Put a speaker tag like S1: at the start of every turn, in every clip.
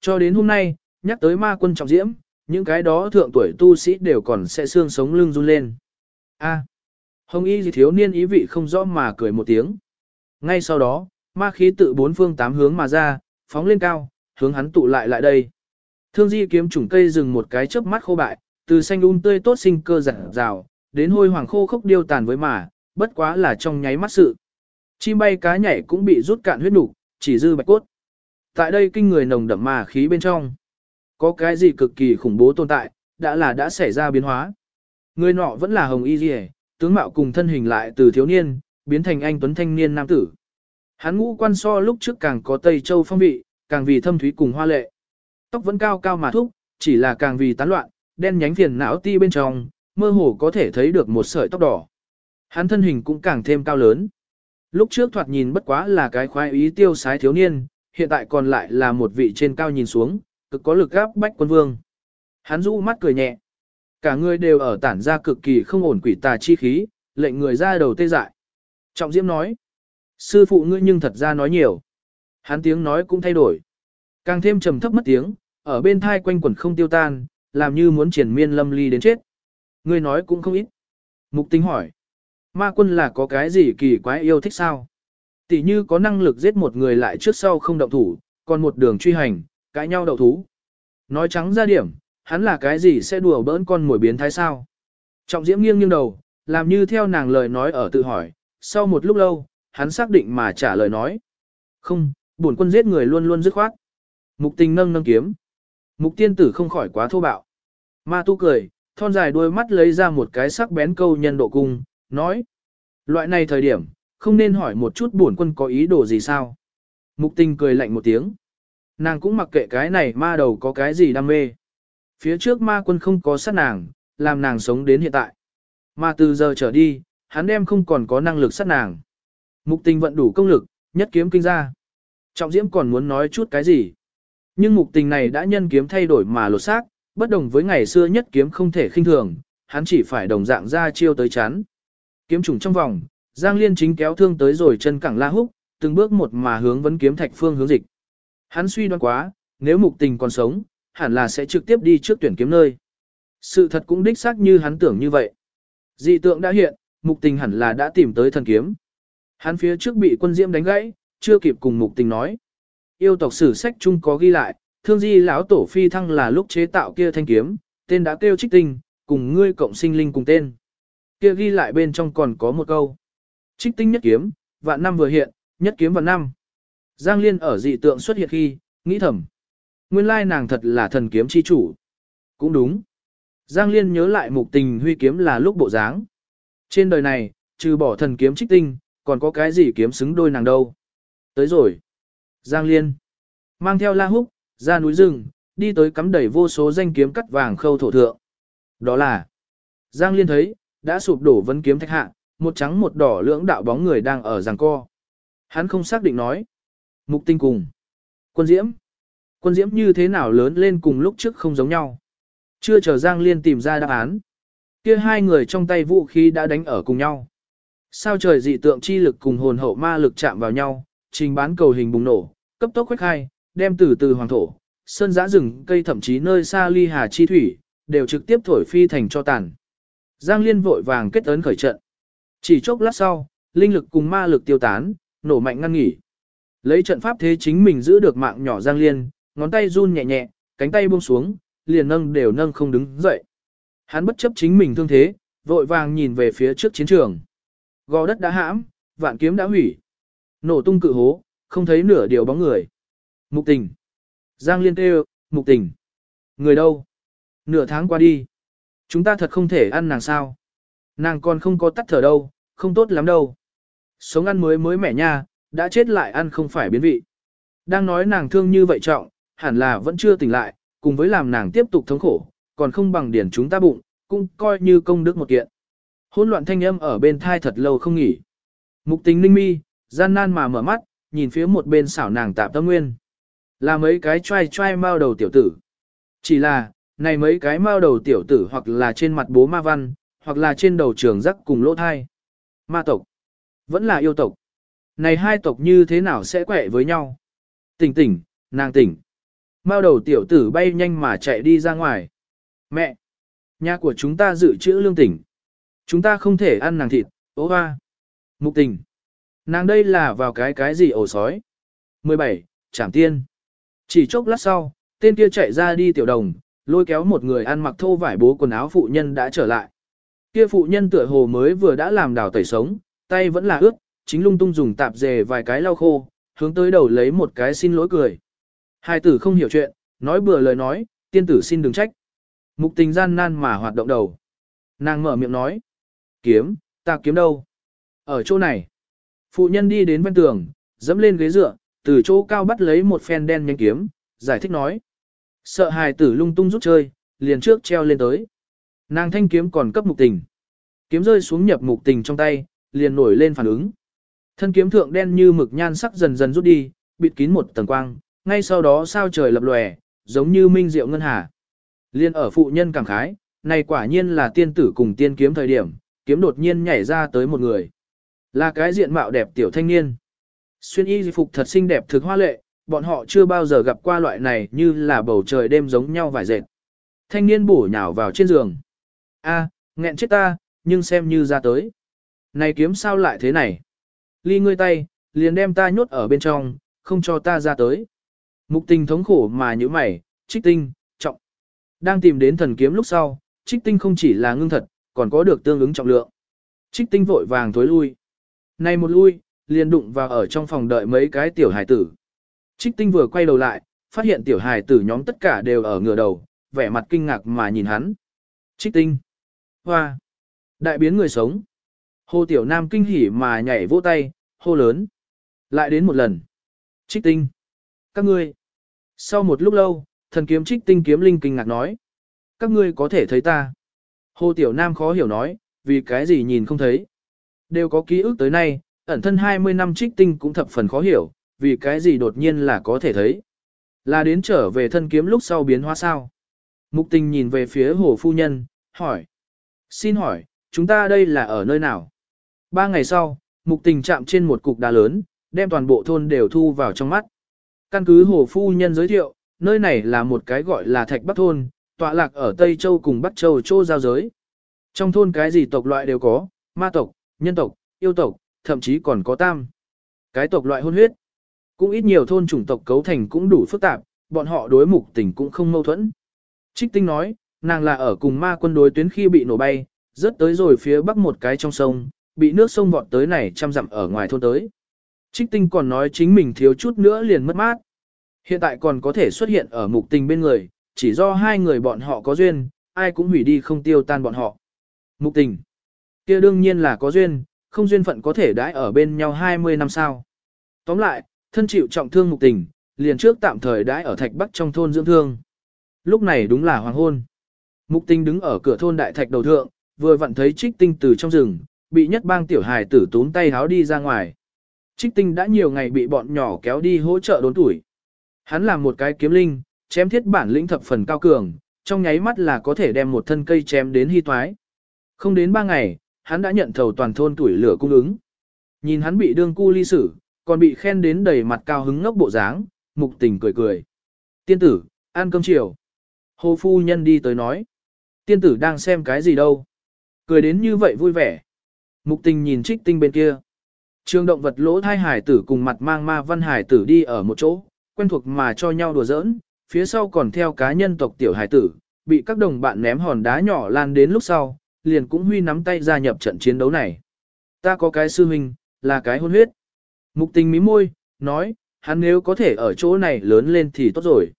S1: Cho đến hôm nay, nhắc tới ma quân trọng diễm, những cái đó thượng tuổi tu sĩ đều còn sẽ xương sống lưng run lên. A. À, Hồng y gì thiếu niên ý vị không rõ mà cười một tiếng. Ngay sau đó, ma khí tự bốn phương tám hướng mà ra, phóng lên cao, hướng hắn tụ lại lại đây. Thương di kiếm trùng cây dừng một cái chớp mắt khô bại, từ xanh un tươi tốt sinh cơ rạng rào, đến hôi hoàng khô khốc điêu tàn với mà, bất quá là trong nháy mắt sự. Chim bay cá nhảy cũng bị rút cạn huyết nục, chỉ dư bạch cốt. Tại đây kinh người nồng đậm mà khí bên trong. Có cái gì cực kỳ khủng bố tồn tại, đã là đã xảy ra biến hóa. Người nọ vẫn là hồng y dì tướng mạo cùng thân hình lại từ thiếu niên, biến thành anh tuấn thanh niên nam tử. Hắn ngũ quan so lúc trước càng có Tây Châu phong vị, càng vì thâm thúy cùng hoa lệ. Tóc vẫn cao cao mà thúc, chỉ là càng vì tán loạn, đen nhánh phiền não ti bên trong, mơ hồ có thể thấy được một sợi tóc đỏ. Hắn thân hình cũng càng thêm cao lớn. Lúc trước thoạt nhìn bất quá là cái khoái ý tiêu sái thiếu niên, hiện tại còn lại là một vị trên cao nhìn xuống, cực có lực gáp bách quân vương. Hắn rũ mắt cười nhẹ. Cả người đều ở tản ra cực kỳ không ổn quỷ tà chi khí, lệnh người ra đầu tê dại. Trọng Diễm nói. Sư phụ ngươi nhưng thật ra nói nhiều. Hắn tiếng nói cũng thay đổi. Càng thêm trầm thấp mất tiếng, ở bên thai quanh quẩn không tiêu tan, làm như muốn triển miên lâm ly đến chết. Ngươi nói cũng không ít. Mục tính hỏi. Ma quân là có cái gì kỳ quái yêu thích sao? Tỷ như có năng lực giết một người lại trước sau không động thủ, còn một đường truy hành, cãi nhau đậu thú. Nói trắng ra điểm, hắn là cái gì sẽ đùa bỡn con mồi biến thái sao? Trọng diễm nghiêng nghiêng đầu, làm như theo nàng lời nói ở tự hỏi, sau một lúc lâu, hắn xác định mà trả lời nói. Không, bổn quân giết người luôn luôn dứt khoát. Mục tình nâng nâng kiếm. Mục tiên tử không khỏi quá thô bạo. Ma tu cười, thon dài đôi mắt lấy ra một cái sắc bén câu nhân độ cung, nói. Loại này thời điểm, không nên hỏi một chút bổn quân có ý đồ gì sao. Mục tình cười lạnh một tiếng. Nàng cũng mặc kệ cái này ma đầu có cái gì đam mê. Phía trước ma quân không có sát nàng, làm nàng sống đến hiện tại. Mà từ giờ trở đi, hắn đem không còn có năng lực sát nàng. Mục tình vận đủ công lực, nhất kiếm kinh ra. Trọng diễm còn muốn nói chút cái gì. Nhưng mục tình này đã nhân kiếm thay đổi mà lột xác, bất đồng với ngày xưa nhất kiếm không thể khinh thường, hắn chỉ phải đồng dạng ra chiêu tới chán. Kiếm trùng trong vòng, Giang Liên chính kéo thương tới rồi chân cẳng la húc, từng bước một mà hướng vấn kiếm thạch phương hướng dịch. Hắn suy đoán quá, nếu mục tình còn sống, hẳn là sẽ trực tiếp đi trước tuyển kiếm nơi. Sự thật cũng đích xác như hắn tưởng như vậy. Dị tượng đã hiện, mục tình hẳn là đã tìm tới thần kiếm. Hắn phía trước bị quân diễm đánh gãy, chưa kịp cùng mục tình nói. Yêu tộc sử sách chung có ghi lại, thương di lão tổ phi thăng là lúc chế tạo kia thanh kiếm, tên đã kêu trích tinh, cùng ngươi cộng sinh linh cùng tên. Kia ghi lại bên trong còn có một câu. Trích tinh nhất kiếm, vạn năm vừa hiện, nhất kiếm vạn năm. Giang Liên ở dị tượng xuất hiện khi, nghĩ thầm. Nguyên lai nàng thật là thần kiếm chi chủ. Cũng đúng. Giang Liên nhớ lại mục tình huy kiếm là lúc bộ dáng. Trên đời này, trừ bỏ thần kiếm trích tinh, còn có cái gì kiếm xứng đôi nàng đâu. Tới rồi. Giang Liên. Mang theo la húc, ra núi rừng, đi tới cắm đẩy vô số danh kiếm cắt vàng khâu thổ thượng. Đó là. Giang Liên thấy, đã sụp đổ vấn kiếm thạch hạ, một trắng một đỏ lưỡng đạo bóng người đang ở giằng co. Hắn không xác định nói. Mục tinh cùng. Quân diễm. Quân diễm như thế nào lớn lên cùng lúc trước không giống nhau. Chưa chờ Giang Liên tìm ra đáp án. Kia hai người trong tay vũ khí đã đánh ở cùng nhau. Sao trời dị tượng chi lực cùng hồn hậu ma lực chạm vào nhau, trình bán cầu hình bùng nổ, cấp tốc khuếch khai, đem từ từ hoàng thổ, sơn giã rừng cây thậm chí nơi xa ly hà chi thủy, đều trực tiếp thổi phi thành cho tàn. Giang Liên vội vàng kết ấn khởi trận. Chỉ chốc lát sau, linh lực cùng ma lực tiêu tán, nổ mạnh ngăn nghỉ. Lấy trận pháp thế chính mình giữ được mạng nhỏ Giang Liên, ngón tay run nhẹ nhẹ, cánh tay buông xuống, liền nâng đều nâng không đứng dậy. Hắn bất chấp chính mình thương thế, vội vàng nhìn về phía trước chiến trường. Gò đất đã hãm, vạn kiếm đã hủy. Nổ tung cự hố, không thấy nửa điều bóng người. Mục tình. Giang Liên kêu, mục tình. Người đâu? Nửa tháng qua đi. Chúng ta thật không thể ăn nàng sao. Nàng còn không có tắt thở đâu, không tốt lắm đâu. Sống ăn mới mới mẻ nha, đã chết lại ăn không phải biến vị. Đang nói nàng thương như vậy trọng, hẳn là vẫn chưa tỉnh lại, cùng với làm nàng tiếp tục thống khổ, còn không bằng điển chúng ta bụng, cũng coi như công đức một kiện. Hỗn loạn thanh âm ở bên thai thật lâu không nghỉ. Mục tính ninh mi, gian nan mà mở mắt, nhìn phía một bên xảo nàng tạp tâm nguyên. Là mấy cái trai trai mao đầu tiểu tử. Chỉ là, này mấy cái mao đầu tiểu tử hoặc là trên mặt bố ma văn, hoặc là trên đầu trường rắc cùng lỗ thai. Ma tộc, vẫn là yêu tộc. Này hai tộc như thế nào sẽ quẹ với nhau? Tỉnh tỉnh, nàng tỉnh. Mao đầu tiểu tử bay nhanh mà chạy đi ra ngoài. Mẹ! Nhà của chúng ta dự trữ lương tỉnh. Chúng ta không thể ăn nàng thịt, ố hoa. Mục tình. Nàng đây là vào cái cái gì ổ sói. 17. Trảm tiên. Chỉ chốc lát sau, tên kia chạy ra đi tiểu đồng, lôi kéo một người ăn mặc thô vải bố quần áo phụ nhân đã trở lại. Kia phụ nhân tựa hồ mới vừa đã làm đào tẩy sống, tay vẫn là ướt, chính lung tung dùng tạp dề vài cái lau khô, hướng tới đầu lấy một cái xin lỗi cười. Hai tử không hiểu chuyện, nói bừa lời nói, tiên tử xin đừng trách. Mục tình gian nan mà hoạt động đầu. Nàng mở miệng nói. Kiếm, ta kiếm đâu? Ở chỗ này. Phụ nhân đi đến ven tường, dẫm lên ghế dựa, từ chỗ cao bắt lấy một phen đen nhanh kiếm, giải thích nói. Sợ hài tử lung tung rút chơi, liền trước treo lên tới. Nàng thanh kiếm còn cấp mục tình. Kiếm rơi xuống nhập mục tình trong tay, liền nổi lên phản ứng. Thân kiếm thượng đen như mực nhan sắc dần dần rút đi, bịt kín một tầng quang, ngay sau đó sao trời lập lòe, giống như minh diệu ngân hà. Liên ở phụ nhân cảm khái, này quả nhiên là tiên tử cùng tiên kiếm thời điểm, kiếm đột nhiên nhảy ra tới một người. Là cái diện mạo đẹp tiểu thanh niên. Xuyên y phục thật xinh đẹp thực hoa lệ, bọn họ chưa bao giờ gặp qua loại này như là bầu trời đêm giống nhau vài dệt. Thanh niên bổ nhào vào trên giường. A, nghẹn chết ta, nhưng xem như ra tới. Này kiếm sao lại thế này? Ly ngươi tay, liền đem ta nhốt ở bên trong, không cho ta ra tới. Mục tình thống khổ mà như mày, trích tinh, trọng. Đang tìm đến thần kiếm lúc sau, trích tinh không chỉ là ngưng thật, còn có được tương ứng trọng lượng. Trích tinh vội vàng thối lui. Này một lui, liền đụng vào ở trong phòng đợi mấy cái tiểu hải tử. Trích tinh vừa quay đầu lại, phát hiện tiểu hải tử nhóm tất cả đều ở ngửa đầu, vẻ mặt kinh ngạc mà nhìn hắn. Trích tinh. Hoa. Đại biến người sống. Hồ tiểu nam kinh hỉ mà nhảy vỗ tay, hô lớn. Lại đến một lần. Trích tinh. Các ngươi. Sau một lúc lâu, thần kiếm trích tinh kiếm linh kinh ngạc nói. Các ngươi có thể thấy ta. Hồ tiểu nam khó hiểu nói, vì cái gì nhìn không thấy. Đều có ký ức tới nay, ẩn thân 20 năm trích tinh cũng thập phần khó hiểu, vì cái gì đột nhiên là có thể thấy. Là đến trở về thân kiếm lúc sau biến hóa sao. Mục tình nhìn về phía hồ phu nhân, hỏi. Xin hỏi, chúng ta đây là ở nơi nào? Ba ngày sau, mục tình chạm trên một cục đá lớn, đem toàn bộ thôn đều thu vào trong mắt. Căn cứ hồ phu nhân giới thiệu, nơi này là một cái gọi là Thạch Bắc Thôn, tọa lạc ở Tây Châu cùng Bắc Châu Châu giao giới. Trong thôn cái gì tộc loại đều có, ma tộc, nhân tộc, yêu tộc, thậm chí còn có tam. Cái tộc loại hôn huyết. Cũng ít nhiều thôn chủng tộc cấu thành cũng đủ phức tạp, bọn họ đối mục tình cũng không mâu thuẫn. Trích tinh nói, nàng là ở cùng ma quân đối tuyến khi bị nổ bay, rớt tới rồi phía bắc một cái trong sông, bị nước sông vọt tới này trăm dặm ở ngoài thôn tới. Trích tinh còn nói chính mình thiếu chút nữa liền mất mát. Hiện tại còn có thể xuất hiện ở mục tình bên người, chỉ do hai người bọn họ có duyên, ai cũng hủy đi không tiêu tan bọn họ. Mục tình. kia đương nhiên là có duyên, không duyên phận có thể đãi ở bên nhau 20 năm sao. Tóm lại, thân chịu trọng thương mục tình, liền trước tạm thời đãi ở thạch bắc trong thôn dưỡng thương. Lúc này đúng là hoàng hôn. Mục Tinh đứng ở cửa thôn đại thạch đầu thượng, vừa vặn thấy trích tinh từ trong rừng, bị nhất bang tiểu hài tử tốn tay háo đi ra ngoài. Trích tinh đã nhiều ngày bị bọn nhỏ kéo đi hỗ trợ đốn tuổi. Hắn làm một cái kiếm linh, chém thiết bản lĩnh thập phần cao cường, trong nháy mắt là có thể đem một thân cây chém đến hy toái. Không đến ba ngày, hắn đã nhận thầu toàn thôn tuổi lửa cung ứng. Nhìn hắn bị đương cu ly sử, còn bị khen đến đầy mặt cao hứng ngốc bộ dáng, mục tình cười cười. Tiên tử, ăn cơm chiều. Hồ phu nhân đi tới nói. Tiên tử đang xem cái gì đâu. Cười đến như vậy vui vẻ. Mục tình nhìn trích tinh bên kia. Trường động vật lỗ thai hải tử cùng mặt mang ma văn hải tử đi ở một chỗ, quen thuộc mà cho nhau đùa giỡn, phía sau còn theo cá nhân tộc tiểu hải tử, bị các đồng bạn ném hòn đá nhỏ lan đến lúc sau, liền cũng huy nắm tay gia nhập trận chiến đấu này. Ta có cái sư huynh, là cái hôn huyết. Mục tình mí môi, nói, hắn nếu có thể ở chỗ này lớn lên thì tốt rồi.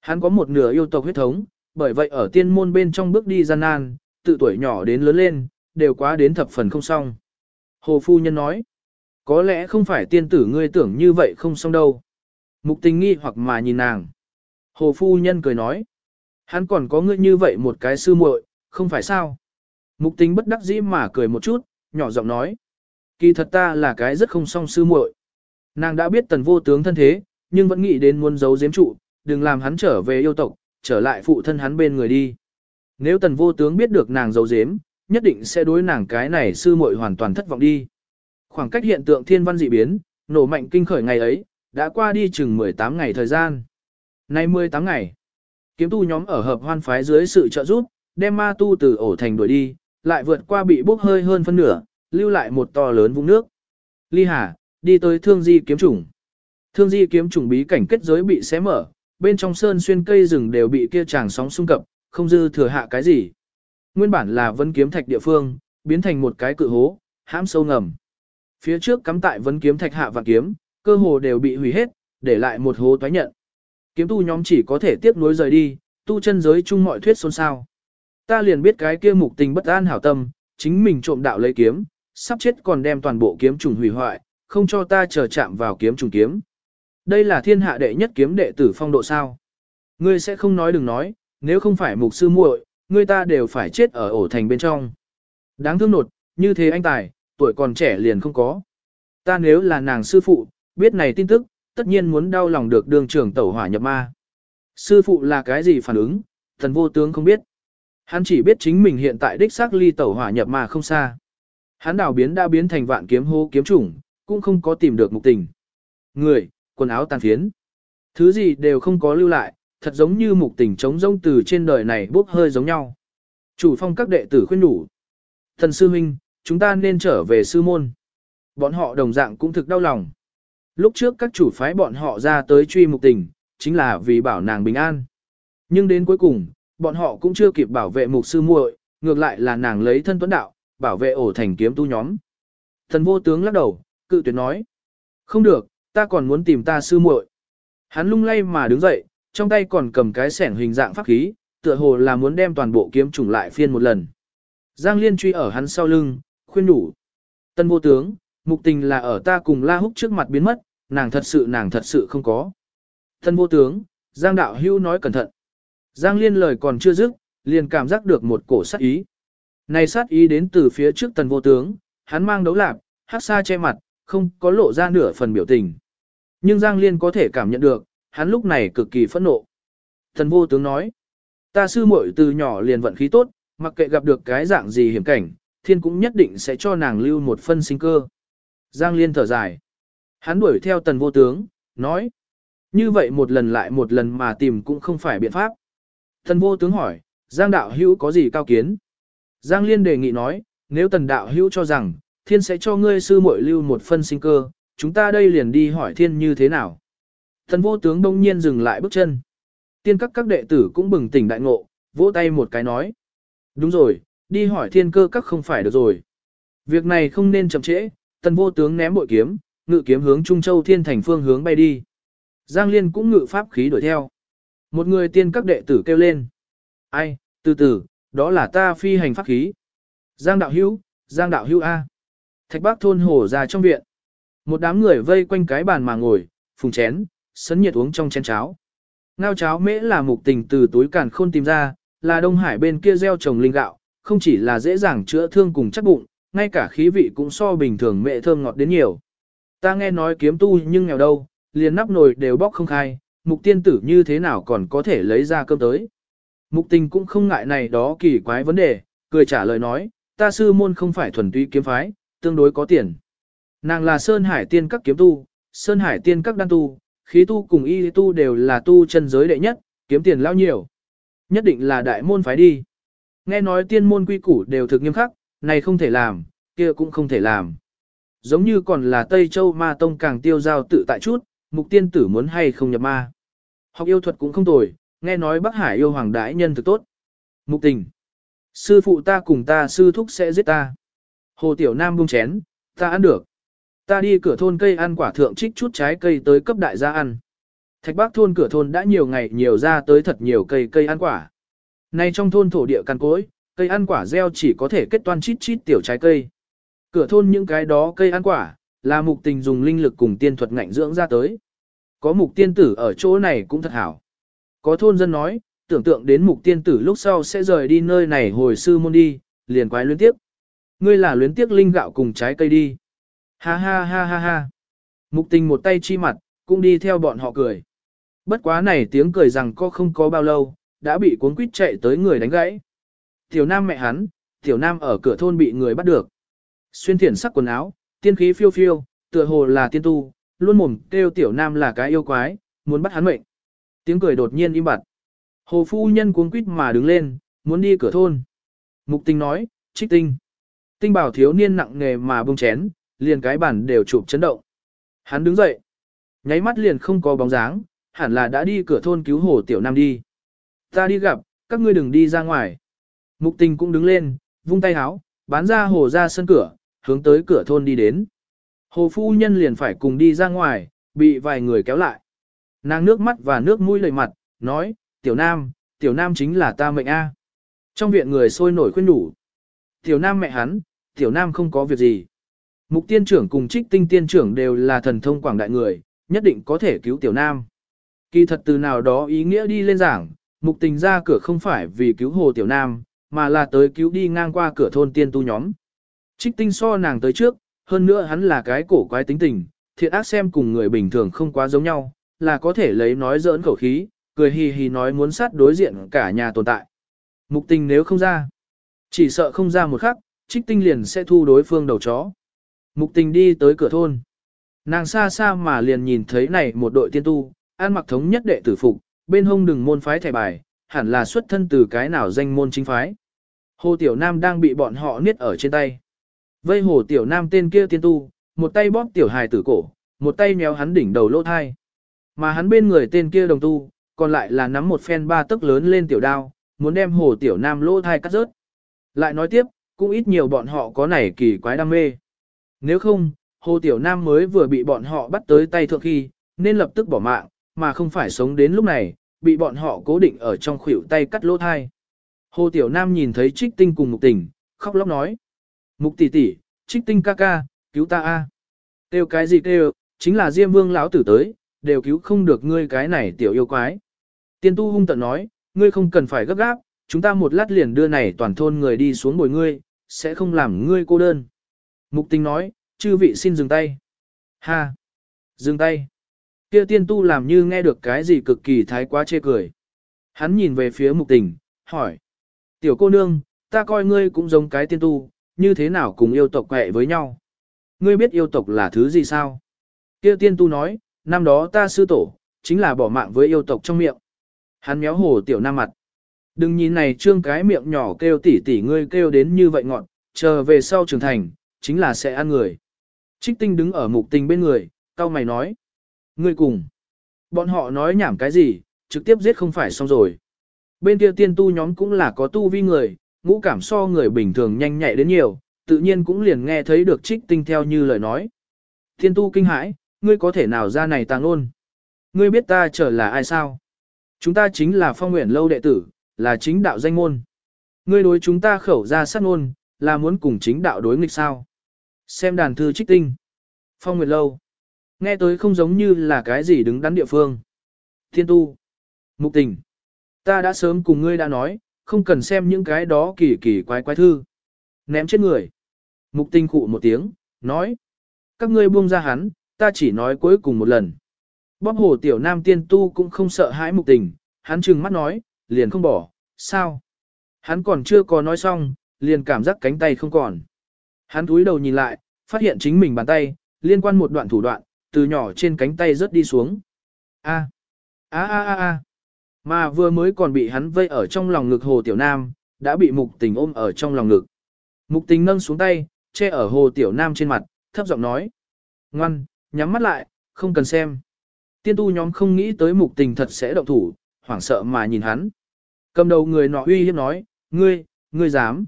S1: Hắn có một nửa yêu tộc huyết thống, bởi vậy ở tiên môn bên trong bước đi gian nan, tự tuổi nhỏ đến lớn lên, đều quá đến thập phần không xong. Hồ Phu Nhân nói, có lẽ không phải tiên tử ngươi tưởng như vậy không xong đâu. Mục tình nghi hoặc mà nhìn nàng. Hồ Phu Nhân cười nói, hắn còn có ngươi như vậy một cái sư muội, không phải sao? Mục tình bất đắc dĩ mà cười một chút, nhỏ giọng nói. Kỳ thật ta là cái rất không song sư muội. Nàng đã biết tần vô tướng thân thế, nhưng vẫn nghĩ đến muốn giấu giếm trụ, đừng làm hắn trở về yêu tộc, trở lại phụ thân hắn bên người đi. Nếu tần vô tướng biết được nàng giấu giếm, nhất định sẽ đối nàng cái này sư muội hoàn toàn thất vọng đi. Khoảng cách hiện tượng thiên văn dị biến, nổ mạnh kinh khởi ngày ấy, đã qua đi chừng 18 ngày thời gian. Nay 18 ngày, kiếm tu nhóm ở hợp hoan phái dưới sự trợ giúp, đem ma tu từ ổ thành đuổi đi, lại vượt qua bị bốc hơi hơn phân nửa, lưu lại một to lớn vũng nước. Ly Hà, đi tới thương di kiếm trùng. Thương di kiếm trùng bí cảnh kết giới bị xé mở, bên trong sơn xuyên cây rừng đều bị kia chàng sóng xung cập, không dư thừa hạ cái gì. Nguyên bản là vân kiếm thạch địa phương, biến thành một cái cự hố, hãm sâu ngầm. Phía trước cắm tại vân kiếm thạch hạ và kiếm, cơ hồ đều bị hủy hết, để lại một hố toái nhận. Kiếm tu nhóm chỉ có thể tiếp nối rời đi, tu chân giới chung mọi thuyết xôn xao. Ta liền biết cái kia mục tình bất an hảo tâm, chính mình trộm đạo lấy kiếm, sắp chết còn đem toàn bộ kiếm trùng hủy hoại, không cho ta chờ chạm vào kiếm trùng kiếm. Đây là thiên hạ đệ nhất kiếm đệ tử phong độ sao. Ngươi sẽ không nói đừng nói, nếu không phải mục sư muội, ngươi ta đều phải chết ở ổ thành bên trong. Đáng thương nột, như thế anh tài, tuổi còn trẻ liền không có. Ta nếu là nàng sư phụ, biết này tin tức, tất nhiên muốn đau lòng được đường trưởng tẩu hỏa nhập ma. Sư phụ là cái gì phản ứng, thần vô tướng không biết. Hắn chỉ biết chính mình hiện tại đích xác ly tẩu hỏa nhập ma không xa. Hắn đảo biến đã biến thành vạn kiếm hô kiếm chủng, cũng không có tìm được mục tình. Người, quần áo tàn phiến. Thứ gì đều không có lưu lại, thật giống như mục tình trống rông từ trên đời này bốc hơi giống nhau. Chủ phong các đệ tử khuyên đủ. Thần sư huynh, chúng ta nên trở về sư môn. Bọn họ đồng dạng cũng thực đau lòng. Lúc trước các chủ phái bọn họ ra tới truy mục tình, chính là vì bảo nàng bình an. Nhưng đến cuối cùng, bọn họ cũng chưa kịp bảo vệ mục sư muội, ngược lại là nàng lấy thân tuấn đạo, bảo vệ ổ thành kiếm tu nhóm. Thần vô tướng lắc đầu, cự tuyệt nói. Không được, ta còn muốn tìm ta sư muội. Hắn lung lay mà đứng dậy, trong tay còn cầm cái sẻn hình dạng pháp khí, tựa hồ là muốn đem toàn bộ kiếm trùng lại phiên một lần. Giang Liên truy ở hắn sau lưng, khuyên nhủ. Tân vô tướng, mục tình là ở ta cùng la húc trước mặt biến mất, nàng thật sự nàng thật sự không có. Tân vô tướng, Giang đạo hưu nói cẩn thận. Giang Liên lời còn chưa dứt, liền cảm giác được một cổ sát ý. Này sát ý đến từ phía trước tần vô tướng, hắn mang đấu lạp, hát xa che mặt, không có lộ ra nửa phần biểu tình. Nhưng Giang Liên có thể cảm nhận được, hắn lúc này cực kỳ phẫn nộ. Thần vô tướng nói, ta sư muội từ nhỏ liền vận khí tốt, mặc kệ gặp được cái dạng gì hiểm cảnh, thiên cũng nhất định sẽ cho nàng lưu một phân sinh cơ. Giang Liên thở dài. Hắn đuổi theo tần vô tướng, nói. Như vậy một lần lại một lần mà tìm cũng không phải biện pháp. Tần vô tướng hỏi, Giang đạo hữu có gì cao kiến? Giang Liên đề nghị nói, nếu tần đạo hữu cho rằng, thiên sẽ cho ngươi sư muội lưu một phân sinh cơ, chúng ta đây liền đi hỏi thiên như thế nào. thần vô tướng đông nhiên dừng lại bước chân. Tiên các các đệ tử cũng bừng tỉnh đại ngộ, vỗ tay một cái nói. Đúng rồi, đi hỏi thiên cơ các không phải được rồi. Việc này không nên chậm trễ, tần vô tướng ném bội kiếm, ngự kiếm hướng Trung Châu thiên thành phương hướng bay đi. Giang Liên cũng ngự pháp khí đuổi theo. Một người tiên các đệ tử kêu lên. Ai, từ từ, đó là ta phi hành pháp khí. Giang đạo hữu, Giang đạo hữu A. Thạch bác thôn hồ ra trong viện. Một đám người vây quanh cái bàn mà ngồi, phùng chén, sấn nhiệt uống trong chén cháo. Ngao cháo mễ là mục tình từ túi càn khôn tìm ra, là Đông Hải bên kia gieo trồng linh gạo, không chỉ là dễ dàng chữa thương cùng chắc bụng, ngay cả khí vị cũng so bình thường mẹ thơm ngọt đến nhiều. Ta nghe nói kiếm tu nhưng nghèo đâu, liền nắp nồi đều bóc không khai, mục tiên tử như thế nào còn có thể lấy ra cơm tới. Mục tình cũng không ngại này đó kỳ quái vấn đề, cười trả lời nói, ta sư môn không phải thuần túy kiếm phái, tương đối có tiền. Nàng là Sơn Hải tiên các kiếm tu, Sơn Hải tiên các đan tu, khí tu cùng y tu đều là tu chân giới đệ nhất, kiếm tiền lao nhiều. Nhất định là đại môn phái đi. Nghe nói tiên môn quy củ đều thực nghiêm khắc, này không thể làm, kia cũng không thể làm. Giống như còn là Tây Châu ma tông càng tiêu giao tự tại chút, mục tiên tử muốn hay không nhập ma. Học yêu thuật cũng không tồi, nghe nói Bắc Hải yêu hoàng đại nhân thực tốt. Mục tình. Sư phụ ta cùng ta sư thúc sẽ giết ta. Hồ Tiểu Nam buông chén, ta ăn được. Ta đi cửa thôn cây ăn quả thượng trích chút trái cây tới cấp đại gia ăn. Thạch bác thôn cửa thôn đã nhiều ngày nhiều ra tới thật nhiều cây cây ăn quả. Nay trong thôn thổ địa căn cối, cây ăn quả gieo chỉ có thể kết toan chít chít tiểu trái cây. Cửa thôn những cái đó cây ăn quả, là mục tình dùng linh lực cùng tiên thuật ngạnh dưỡng ra tới. Có mục tiên tử ở chỗ này cũng thật hảo. Có thôn dân nói, tưởng tượng đến mục tiên tử lúc sau sẽ rời đi nơi này hồi sư môn đi, liền quái luyến tiếc. Ngươi là luyến tiếc linh gạo cùng trái cây đi. Ha ha ha ha ha. Mục tình một tay chi mặt, cũng đi theo bọn họ cười. Bất quá này tiếng cười rằng có không có bao lâu, đã bị cuốn quýt chạy tới người đánh gãy. Tiểu Nam mẹ hắn, Tiểu Nam ở cửa thôn bị người bắt được. Xuyên thiển sắc quần áo, tiên khí phiêu phiêu, tựa hồ là tiên tu, luôn mồm kêu Tiểu Nam là cái yêu quái, muốn bắt hắn mệnh. Tiếng cười đột nhiên im bặt. Hồ phu nhân cuống quýt mà đứng lên, muốn đi cửa thôn. Mục tình nói, trích tinh. Tinh bảo thiếu niên nặng nghề mà bông chén, liền cái bản đều chụp chấn động. Hắn đứng dậy. Nháy mắt liền không có bóng dáng, hẳn là đã đi cửa thôn cứu hồ tiểu nam đi. Ta đi gặp, các ngươi đừng đi ra ngoài. Mục tình cũng đứng lên, vung tay háo, bán ra hồ ra sân cửa, hướng tới cửa thôn đi đến. Hồ phu nhân liền phải cùng đi ra ngoài, bị vài người kéo lại. Nàng nước mắt và nước mũi lầy mặt, nói, tiểu nam, tiểu nam chính là ta mệnh A. Trong viện người sôi nổi khuyên đủ. Tiểu nam mẹ hắn, tiểu nam không có việc gì. Mục tiên trưởng cùng trích tinh tiên trưởng đều là thần thông quảng đại người, nhất định có thể cứu tiểu nam. Kỳ thật từ nào đó ý nghĩa đi lên giảng, mục tình ra cửa không phải vì cứu hồ tiểu nam, mà là tới cứu đi ngang qua cửa thôn tiên tu nhóm. Trích tinh so nàng tới trước, hơn nữa hắn là cái cổ quái tính tình, thiện ác xem cùng người bình thường không quá giống nhau, là có thể lấy nói giỡn khẩu khí, cười hì hì nói muốn sát đối diện cả nhà tồn tại. Mục tình nếu không ra, chỉ sợ không ra một khắc, trích tinh liền sẽ thu đối phương đầu chó. Mục tình đi tới cửa thôn. Nàng xa xa mà liền nhìn thấy này một đội tiên tu, ăn mặc thống nhất đệ tử phục, bên hông đừng môn phái thẻ bài, hẳn là xuất thân từ cái nào danh môn chính phái. Hồ Tiểu Nam đang bị bọn họ niết ở trên tay. Vây Hồ Tiểu Nam tên kia tiên tu, một tay bóp Tiểu Hài tử cổ, một tay méo hắn đỉnh đầu lỗ thai. Mà hắn bên người tên kia đồng tu, còn lại là nắm một phen ba tấc lớn lên tiểu đao, muốn đem Hồ Tiểu Nam lỗ thai cắt rớt. Lại nói tiếp, cũng ít nhiều bọn họ có nảy kỳ quái đam mê. Nếu không, Hồ Tiểu Nam mới vừa bị bọn họ bắt tới tay thượng khi, nên lập tức bỏ mạng, mà không phải sống đến lúc này, bị bọn họ cố định ở trong khuỷu tay cắt lỗ thai. Hồ Tiểu Nam nhìn thấy trích tinh cùng mục tình, khóc lóc nói. Mục tỷ tỷ, trích tinh ca ca, cứu ta a. Têu cái gì têu, chính là Diêm Vương lão tử tới, đều cứu không được ngươi cái này tiểu yêu quái. Tiên tu hung tận nói, ngươi không cần phải gấp gáp, chúng ta một lát liền đưa này toàn thôn người đi xuống bồi ngươi, sẽ không làm ngươi cô đơn. Mục tình nói, chư vị xin dừng tay. Ha! Dừng tay. Kia tiên tu làm như nghe được cái gì cực kỳ thái quá chê cười. Hắn nhìn về phía mục tình, hỏi. Tiểu cô nương, ta coi ngươi cũng giống cái tiên tu, như thế nào cùng yêu tộc quẹ với nhau. Ngươi biết yêu tộc là thứ gì sao? Kia tiên tu nói, năm đó ta sư tổ, chính là bỏ mạng với yêu tộc trong miệng. Hắn méo hồ tiểu nam mặt. Đừng nhìn này trương cái miệng nhỏ kêu tỉ tỉ ngươi kêu đến như vậy ngọn, chờ về sau trưởng thành, chính là sẽ ăn người. Trích tinh đứng ở mục tình bên người, cao mày nói. Ngươi cùng. Bọn họ nói nhảm cái gì, trực tiếp giết không phải xong rồi. Bên kia tiên tu nhóm cũng là có tu vi người, ngũ cảm so người bình thường nhanh nhạy đến nhiều, tự nhiên cũng liền nghe thấy được trích tinh theo như lời nói. Tiên tu kinh hãi, ngươi có thể nào ra này tàng ôn? Ngươi biết ta trở là ai sao? Chúng ta chính là phong nguyện lâu đệ tử, là chính đạo danh môn. Ngươi đối chúng ta khẩu ra sát ngôn, là muốn cùng chính đạo đối nghịch sao? Xem đàn thư trích tinh. Phong Nguyệt lâu. Nghe tới không giống như là cái gì đứng đắn địa phương. Thiên tu. Mục tình. Ta đã sớm cùng ngươi đã nói, không cần xem những cái đó kỳ kỳ quái quái thư. Ném chết người. Mục tình khụ một tiếng, nói. Các ngươi buông ra hắn, ta chỉ nói cuối cùng một lần. Bóp hồ tiểu nam tiên tu cũng không sợ hãi mục tình, hắn trừng mắt nói, liền không bỏ, sao? Hắn còn chưa có nói xong, liền cảm giác cánh tay không còn. Hắn túi đầu nhìn lại, phát hiện chính mình bàn tay, liên quan một đoạn thủ đoạn, từ nhỏ trên cánh tay rớt đi xuống. A. A a a a. Mà vừa mới còn bị hắn vây ở trong lòng ngực Hồ Tiểu Nam, đã bị Mục Tình ôm ở trong lòng ngực. Mục Tình nâng xuống tay, che ở Hồ Tiểu Nam trên mặt, thấp giọng nói: "Ngoan, nhắm mắt lại, không cần xem." Tiên tu nhóm không nghĩ tới Mục Tình thật sẽ động thủ, hoảng sợ mà nhìn hắn. Cầm đầu người nọ uy hiếp nói: "Ngươi, ngươi dám?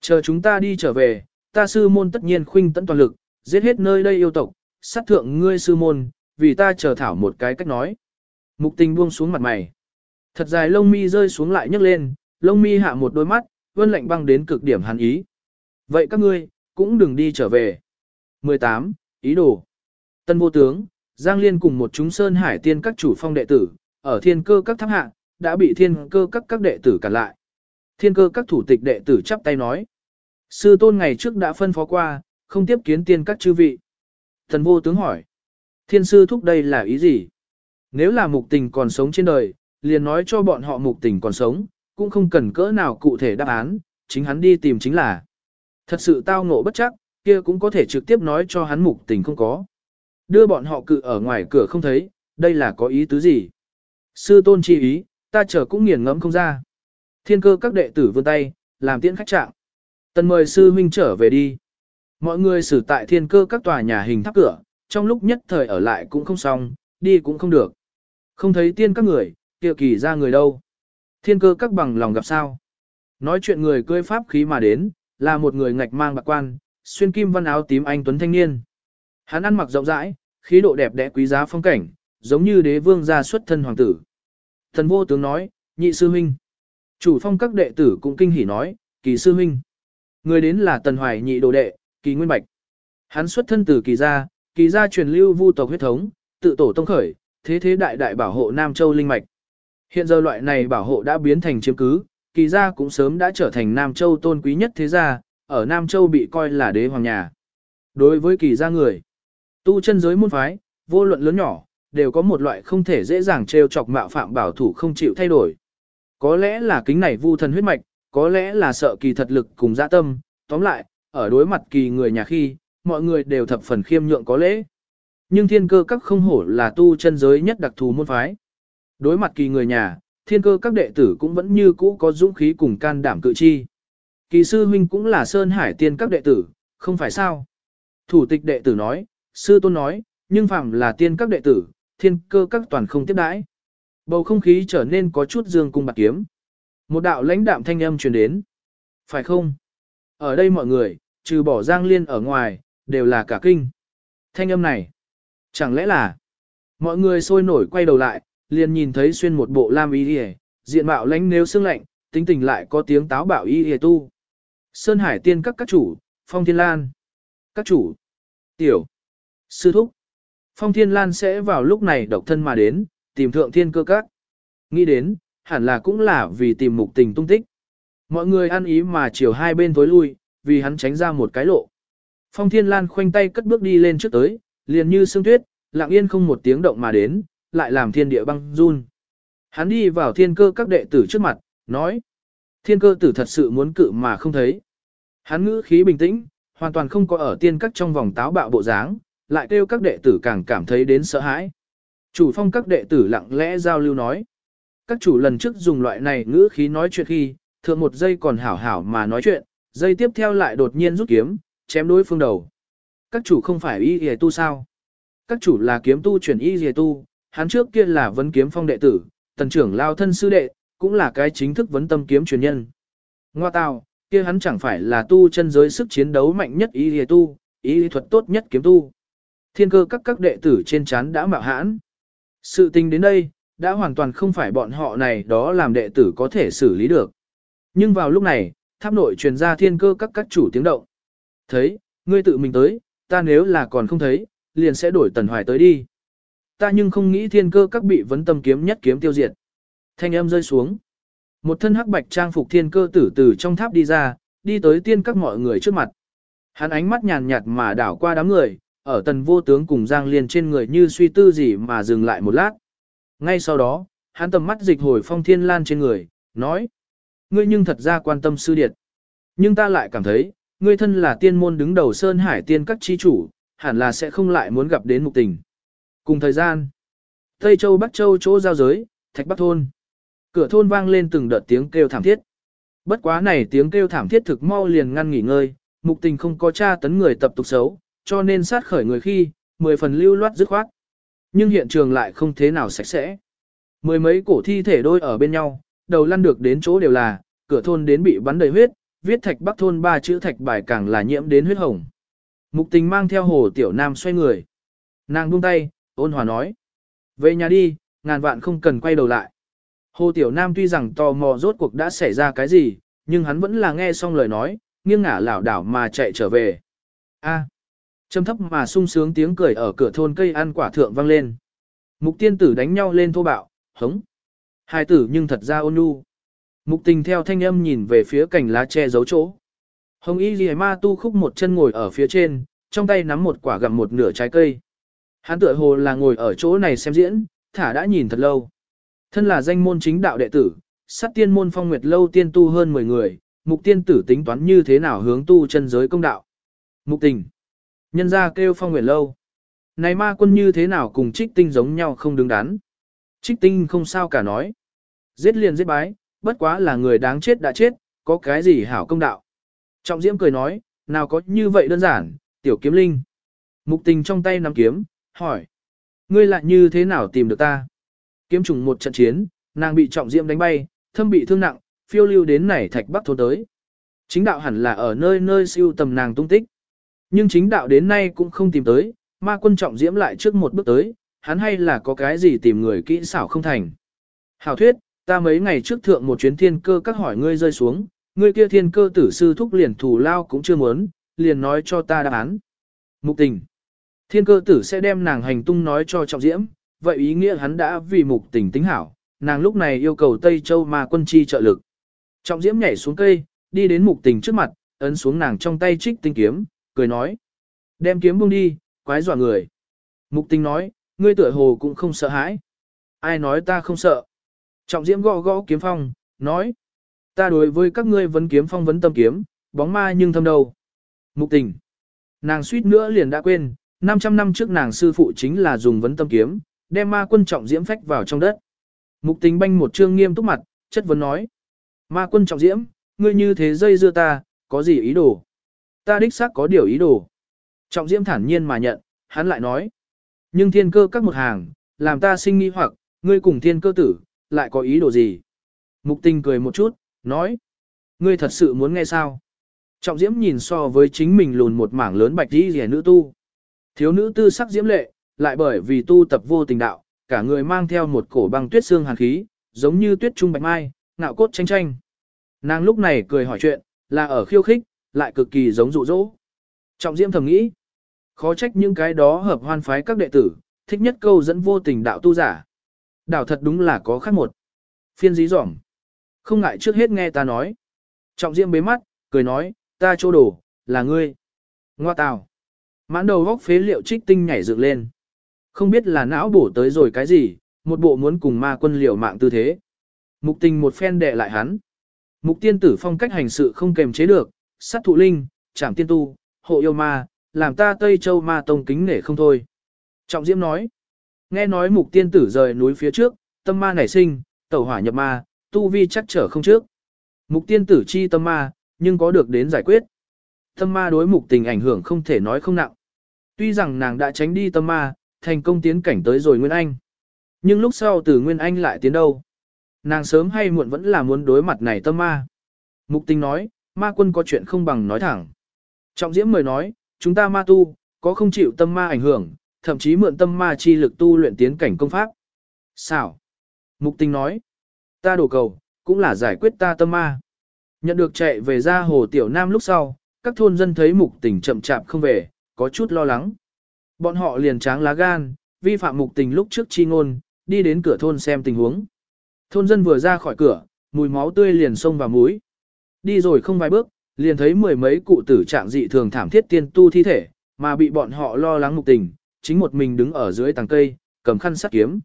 S1: Chờ chúng ta đi trở về, ta sư môn tất nhiên khuynh tận toàn lực, giết hết nơi đây yêu tộc, sát thượng ngươi sư môn, vì ta chờ thảo một cái cách nói. Mục tình buông xuống mặt mày. Thật dài lông mi rơi xuống lại nhấc lên, lông mi hạ một đôi mắt, vân lạnh băng đến cực điểm hắn ý. Vậy các ngươi, cũng đừng đi trở về. 18. Ý đồ. Tân vô tướng, Giang Liên cùng một chúng sơn hải tiên các chủ phong đệ tử, ở thiên cơ các tháp hạ, đã bị thiên cơ các các đệ tử cản lại. Thiên cơ các thủ tịch đệ tử chắp tay nói. Sư tôn ngày trước đã phân phó qua, không tiếp kiến tiên các chư vị. Thần vô tướng hỏi. Thiên sư thúc đây là ý gì? Nếu là mục tình còn sống trên đời, liền nói cho bọn họ mục tình còn sống, cũng không cần cỡ nào cụ thể đáp án, chính hắn đi tìm chính là. Thật sự tao ngộ bất chắc, kia cũng có thể trực tiếp nói cho hắn mục tình không có. Đưa bọn họ cự ở ngoài cửa không thấy, đây là có ý tứ gì? Sư tôn chi ý, ta chờ cũng nghiền ngẫm không ra. Thiên cơ các đệ tử vươn tay, làm tiễn khách trạng. Tần mời sư huynh trở về đi. Mọi người xử tại thiên cơ các tòa nhà hình tháp cửa, trong lúc nhất thời ở lại cũng không xong, đi cũng không được. Không thấy tiên các người, kia kỳ ra người đâu. Thiên cơ các bằng lòng gặp sao. Nói chuyện người cưỡi pháp khí mà đến, là một người ngạch mang bạc quan, xuyên kim văn áo tím anh tuấn thanh niên. Hắn ăn mặc rộng rãi, khí độ đẹp đẽ quý giá phong cảnh, giống như đế vương gia xuất thân hoàng tử. Thần vô tướng nói, nhị sư huynh. Chủ phong các đệ tử cũng kinh hỉ nói, kỳ sư huynh. Người đến là tần hoài nhị đồ đệ, kỳ nguyên bạch. Hắn xuất thân từ kỳ gia, kỳ gia truyền lưu vu tộc huyết thống, tự tổ tông khởi, thế thế đại đại bảo hộ Nam Châu linh mạch. Hiện giờ loại này bảo hộ đã biến thành chiếm cứ, kỳ gia cũng sớm đã trở thành Nam Châu tôn quý nhất thế gia, ở Nam Châu bị coi là đế hoàng nhà. Đối với kỳ gia người, tu chân giới môn phái, vô luận lớn nhỏ, đều có một loại không thể dễ dàng trêu chọc mạo phạm bảo thủ không chịu thay đổi. Có lẽ là kính này vu thần huyết mạch, có lẽ là sợ kỳ thật lực cùng dạ tâm, tóm lại, ở đối mặt kỳ người nhà khi, mọi người đều thập phần khiêm nhượng có lễ. Nhưng thiên cơ các không hổ là tu chân giới nhất đặc thù môn phái. Đối mặt kỳ người nhà, thiên cơ các đệ tử cũng vẫn như cũ có dũng khí cùng can đảm cự chi. Kỳ sư huynh cũng là Sơn Hải tiên các đệ tử, không phải sao? Thủ tịch đệ tử nói, sư tôn nói, nhưng phạm là tiên các đệ tử, thiên cơ các toàn không tiếp đãi. Bầu không khí trở nên có chút dương cung bạc kiếm. Một đạo lãnh đạm thanh âm truyền đến. Phải không? Ở đây mọi người, trừ bỏ Giang Liên ở ngoài, đều là cả kinh. Thanh âm này, chẳng lẽ là... Mọi người sôi nổi quay đầu lại, liền nhìn thấy xuyên một bộ lam y y diện mạo lãnh nếu xương lạnh, tính tình lại có tiếng táo bạo y y tu. Sơn Hải tiên các các chủ, Phong Thiên Lan. Các chủ, tiểu, sư thúc. Phong Thiên Lan sẽ vào lúc này độc thân mà đến, tìm thượng thiên cơ các. Nghĩ đến, hẳn là cũng là vì tìm mục tình tung tích. Mọi người ăn ý mà chiều hai bên tối lui, vì hắn tránh ra một cái lộ. Phong Thiên Lan khoanh tay cất bước đi lên trước tới, liền như sương tuyết, lặng yên không một tiếng động mà đến, lại làm thiên địa băng run. Hắn đi vào thiên cơ các đệ tử trước mặt, nói. Thiên cơ tử thật sự muốn cự mà không thấy. Hắn ngữ khí bình tĩnh, hoàn toàn không có ở tiên các trong vòng táo bạo bộ dáng, lại kêu các đệ tử càng cảm thấy đến sợ hãi. Chủ phong các đệ tử lặng lẽ giao lưu nói. Các chủ lần trước dùng loại này ngữ khí nói chuyện khi, thượng một giây còn hảo hảo mà nói chuyện, giây tiếp theo lại đột nhiên rút kiếm, chém đối phương đầu. Các chủ không phải y hề tu sao? Các chủ là kiếm tu chuyển y hề tu, hắn trước kia là vấn kiếm phong đệ tử, tần trưởng lao thân sư đệ, cũng là cái chính thức vấn tâm kiếm truyền nhân. Ngoa tào, kia hắn chẳng phải là tu chân giới sức chiến đấu mạnh nhất y hề tu, y thuật tốt nhất kiếm tu. Thiên cơ các các đệ tử trên chán đã mạo hãn. Sự tình đến đây, đã hoàn toàn không phải bọn họ này đó làm đệ tử có thể xử lý được. Nhưng vào lúc này, tháp nội truyền ra thiên cơ các các chủ tiếng động. Thấy, ngươi tự mình tới, ta nếu là còn không thấy, liền sẽ đổi tần hoài tới đi. Ta nhưng không nghĩ thiên cơ các bị vấn tâm kiếm nhất kiếm tiêu diệt. Thanh âm rơi xuống. Một thân hắc bạch trang phục thiên cơ tử từ trong tháp đi ra, đi tới tiên các mọi người trước mặt. Hắn ánh mắt nhàn nhạt mà đảo qua đám người, ở tần vô tướng cùng Giang Liên trên người như suy tư gì mà dừng lại một lát. Ngay sau đó, hắn tầm mắt dịch hồi phong thiên lan trên người, nói. Ngươi nhưng thật ra quan tâm sư điệt. Nhưng ta lại cảm thấy, ngươi thân là tiên môn đứng đầu Sơn Hải tiên các chi chủ, hẳn là sẽ không lại muốn gặp đến mục tình. Cùng thời gian, Tây Châu Bắc Châu chỗ giao giới, Thạch Bắc Thôn. Cửa thôn vang lên từng đợt tiếng kêu thảm thiết. Bất quá này tiếng kêu thảm thiết thực mau liền ngăn nghỉ ngơi, mục tình không có tra tấn người tập tục xấu, cho nên sát khởi người khi, mười phần lưu loát dứt khoát. Nhưng hiện trường lại không thế nào sạch sẽ. Mười mấy cổ thi thể đôi ở bên nhau, đầu lăn được đến chỗ đều là, cửa thôn đến bị bắn đầy huyết, viết thạch bắc thôn ba chữ thạch bài càng là nhiễm đến huyết hồng. Mục tình mang theo hồ tiểu nam xoay người. Nàng buông tay, ôn hòa nói. Về nhà đi, ngàn vạn không cần quay đầu lại. Hồ tiểu nam tuy rằng tò mò rốt cuộc đã xảy ra cái gì, nhưng hắn vẫn là nghe xong lời nói, nghiêng ngả lảo đảo mà chạy trở về. A. Trầm thấp mà sung sướng tiếng cười ở cửa thôn cây ăn quả thượng vang lên. Mục tiên tử đánh nhau lên thô bạo, hống. Hai tử nhưng thật ra ôn nhu. Mục tình theo thanh âm nhìn về phía cành lá che giấu chỗ. Hồng y ghi ma tu khúc một chân ngồi ở phía trên, trong tay nắm một quả gặm một nửa trái cây. Hắn tựa hồ là ngồi ở chỗ này xem diễn, thả đã nhìn thật lâu. Thân là danh môn chính đạo đệ tử, sát tiên môn phong nguyệt lâu tiên tu hơn 10 người, mục tiên tử tính toán như thế nào hướng tu chân giới công đạo. Mục tình. Nhân ra kêu phong nguyện lâu. Này ma quân như thế nào cùng trích tinh giống nhau không đứng đắn. Trích tinh không sao cả nói. Giết liền giết bái, bất quá là người đáng chết đã chết, có cái gì hảo công đạo. Trọng diễm cười nói, nào có như vậy đơn giản, tiểu kiếm linh. Mục tình trong tay nắm kiếm, hỏi. Ngươi lại như thế nào tìm được ta? Kiếm trùng một trận chiến, nàng bị trọng diễm đánh bay, thâm bị thương nặng, phiêu lưu đến nảy thạch bắc thôn tới. Chính đạo hẳn là ở nơi nơi siêu tầm nàng tung tích. Nhưng chính đạo đến nay cũng không tìm tới, ma quân trọng diễm lại trước một bước tới, hắn hay là có cái gì tìm người kỹ xảo không thành. Hảo thuyết, ta mấy ngày trước thượng một chuyến thiên cơ các hỏi ngươi rơi xuống, ngươi kia thiên cơ tử sư thúc liền thủ lao cũng chưa muốn, liền nói cho ta đáp án. Mục tình. Thiên cơ tử sẽ đem nàng hành tung nói cho trọng diễm, vậy ý nghĩa hắn đã vì mục tình tính hảo, nàng lúc này yêu cầu Tây Châu ma quân chi trợ lực. Trọng diễm nhảy xuống cây, đi đến mục tình trước mặt, ấn xuống nàng trong tay trích tinh kiếm, cười nói. Đem kiếm buông đi, quái dọa người. Mục tình nói, ngươi tựa hồ cũng không sợ hãi. Ai nói ta không sợ. Trọng diễm gõ gõ kiếm phong, nói. Ta đối với các ngươi vấn kiếm phong vấn tâm kiếm, bóng ma nhưng thâm đầu. Mục tình. Nàng suýt nữa liền đã quên, 500 năm trước nàng sư phụ chính là dùng vấn tâm kiếm, đem ma quân trọng diễm phách vào trong đất. Mục tình banh một trương nghiêm túc mặt, chất vấn nói. Ma quân trọng diễm, ngươi như thế dây dưa ta, có gì ý đồ? Ta đích xác có điều ý đồ. Trọng diễm thản nhiên mà nhận, hắn lại nói. Nhưng thiên cơ các một hàng, làm ta sinh nghi hoặc, ngươi cùng thiên cơ tử, lại có ý đồ gì? Mục tình cười một chút, nói. Ngươi thật sự muốn nghe sao? Trọng diễm nhìn so với chính mình lùn một mảng lớn bạch đi rẻ nữ tu. Thiếu nữ tư sắc diễm lệ, lại bởi vì tu tập vô tình đạo, cả người mang theo một cổ băng tuyết xương hàn khí, giống như tuyết trung bạch mai, ngạo cốt tranh tranh. Nàng lúc này cười hỏi chuyện, là ở khiêu khích, lại cực kỳ giống dụ dỗ. Trọng diễm thầm nghĩ, khó trách những cái đó hợp hoan phái các đệ tử, thích nhất câu dẫn vô tình đạo tu giả. Đạo thật đúng là có khác một. Phiên dí dỏm. Không ngại trước hết nghe ta nói. Trọng diễm bế mắt, cười nói, ta chỗ đồ, là ngươi. Ngoa tào. Mãn đầu góc phế liệu trích tinh nhảy dựng lên. Không biết là não bổ tới rồi cái gì, một bộ muốn cùng ma quân liều mạng tư thế. Mục tình một phen đệ lại hắn. Mục tiên tử phong cách hành sự không kềm chế được, sát thụ linh, trảm tiên tu, hộ yêu ma, làm ta Tây Châu ma tông kính nể không thôi. Trọng Diễm nói, nghe nói mục tiên tử rời núi phía trước, tâm ma nảy sinh, tẩu hỏa nhập ma, tu vi chắc trở không trước. Mục tiên tử chi tâm ma, nhưng có được đến giải quyết. Tâm ma đối mục tình ảnh hưởng không thể nói không nặng. Tuy rằng nàng đã tránh đi tâm ma, thành công tiến cảnh tới rồi Nguyên Anh. Nhưng lúc sau từ Nguyên Anh lại tiến đâu? Nàng sớm hay muộn vẫn là muốn đối mặt này tâm ma. Mục tình nói, ma quân có chuyện không bằng nói thẳng. Trọng diễm mời nói, chúng ta ma tu, có không chịu tâm ma ảnh hưởng, thậm chí mượn tâm ma chi lực tu luyện tiến cảnh công pháp. Sao? Mục tình nói, ta đổ cầu, cũng là giải quyết ta tâm ma. Nhận được chạy về ra hồ tiểu nam lúc sau, các thôn dân thấy mục tình chậm chạp không về, có chút lo lắng. Bọn họ liền tráng lá gan, vi phạm mục tình lúc trước chi ngôn, đi đến cửa thôn xem tình huống. Thôn dân vừa ra khỏi cửa, mùi máu tươi liền xông vào mũi. Đi rồi không vài bước, liền thấy mười mấy cụ tử trạng dị thường thảm thiết tiên tu thi thể, mà bị bọn họ lo lắng mục tình, chính một mình đứng ở dưới tàng cây, cầm khăn sắt kiếm.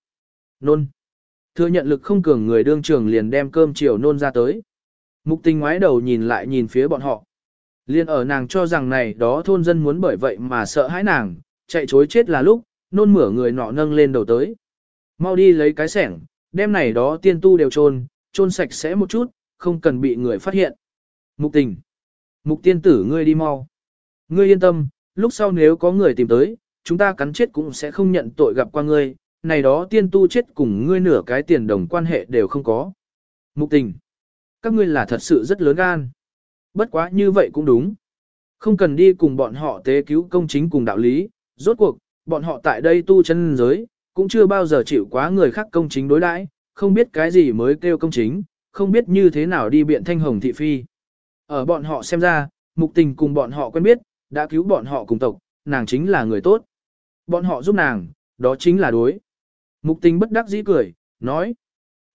S1: Nôn. Thừa nhận lực không cường người đương trường liền đem cơm chiều nôn ra tới. Mục tình ngoái đầu nhìn lại nhìn phía bọn họ. Liên ở nàng cho rằng này đó thôn dân muốn bởi vậy mà sợ hãi nàng, chạy chối chết là lúc, nôn mửa người nọ nâng lên đầu tới. Mau đi lấy cái sẻng, đem này đó tiên tu đều trôn, trôn sạch sẽ một chút, không cần bị người phát hiện. Mục tình. Mục tiên tử ngươi đi mau. Ngươi yên tâm, lúc sau nếu có người tìm tới, chúng ta cắn chết cũng sẽ không nhận tội gặp qua ngươi, này đó tiên tu chết cùng ngươi nửa cái tiền đồng quan hệ đều không có. Mục tình. Các ngươi là thật sự rất lớn gan. Bất quá như vậy cũng đúng. Không cần đi cùng bọn họ tế cứu công chính cùng đạo lý, rốt cuộc, bọn họ tại đây tu chân giới, cũng chưa bao giờ chịu quá người khác công chính đối đãi, không biết cái gì mới kêu công chính, không biết như thế nào đi biện thanh hồng thị phi. Ở bọn họ xem ra, mục tình cùng bọn họ quen biết, đã cứu bọn họ cùng tộc, nàng chính là người tốt. Bọn họ giúp nàng, đó chính là đối. Mục tình bất đắc dĩ cười, nói.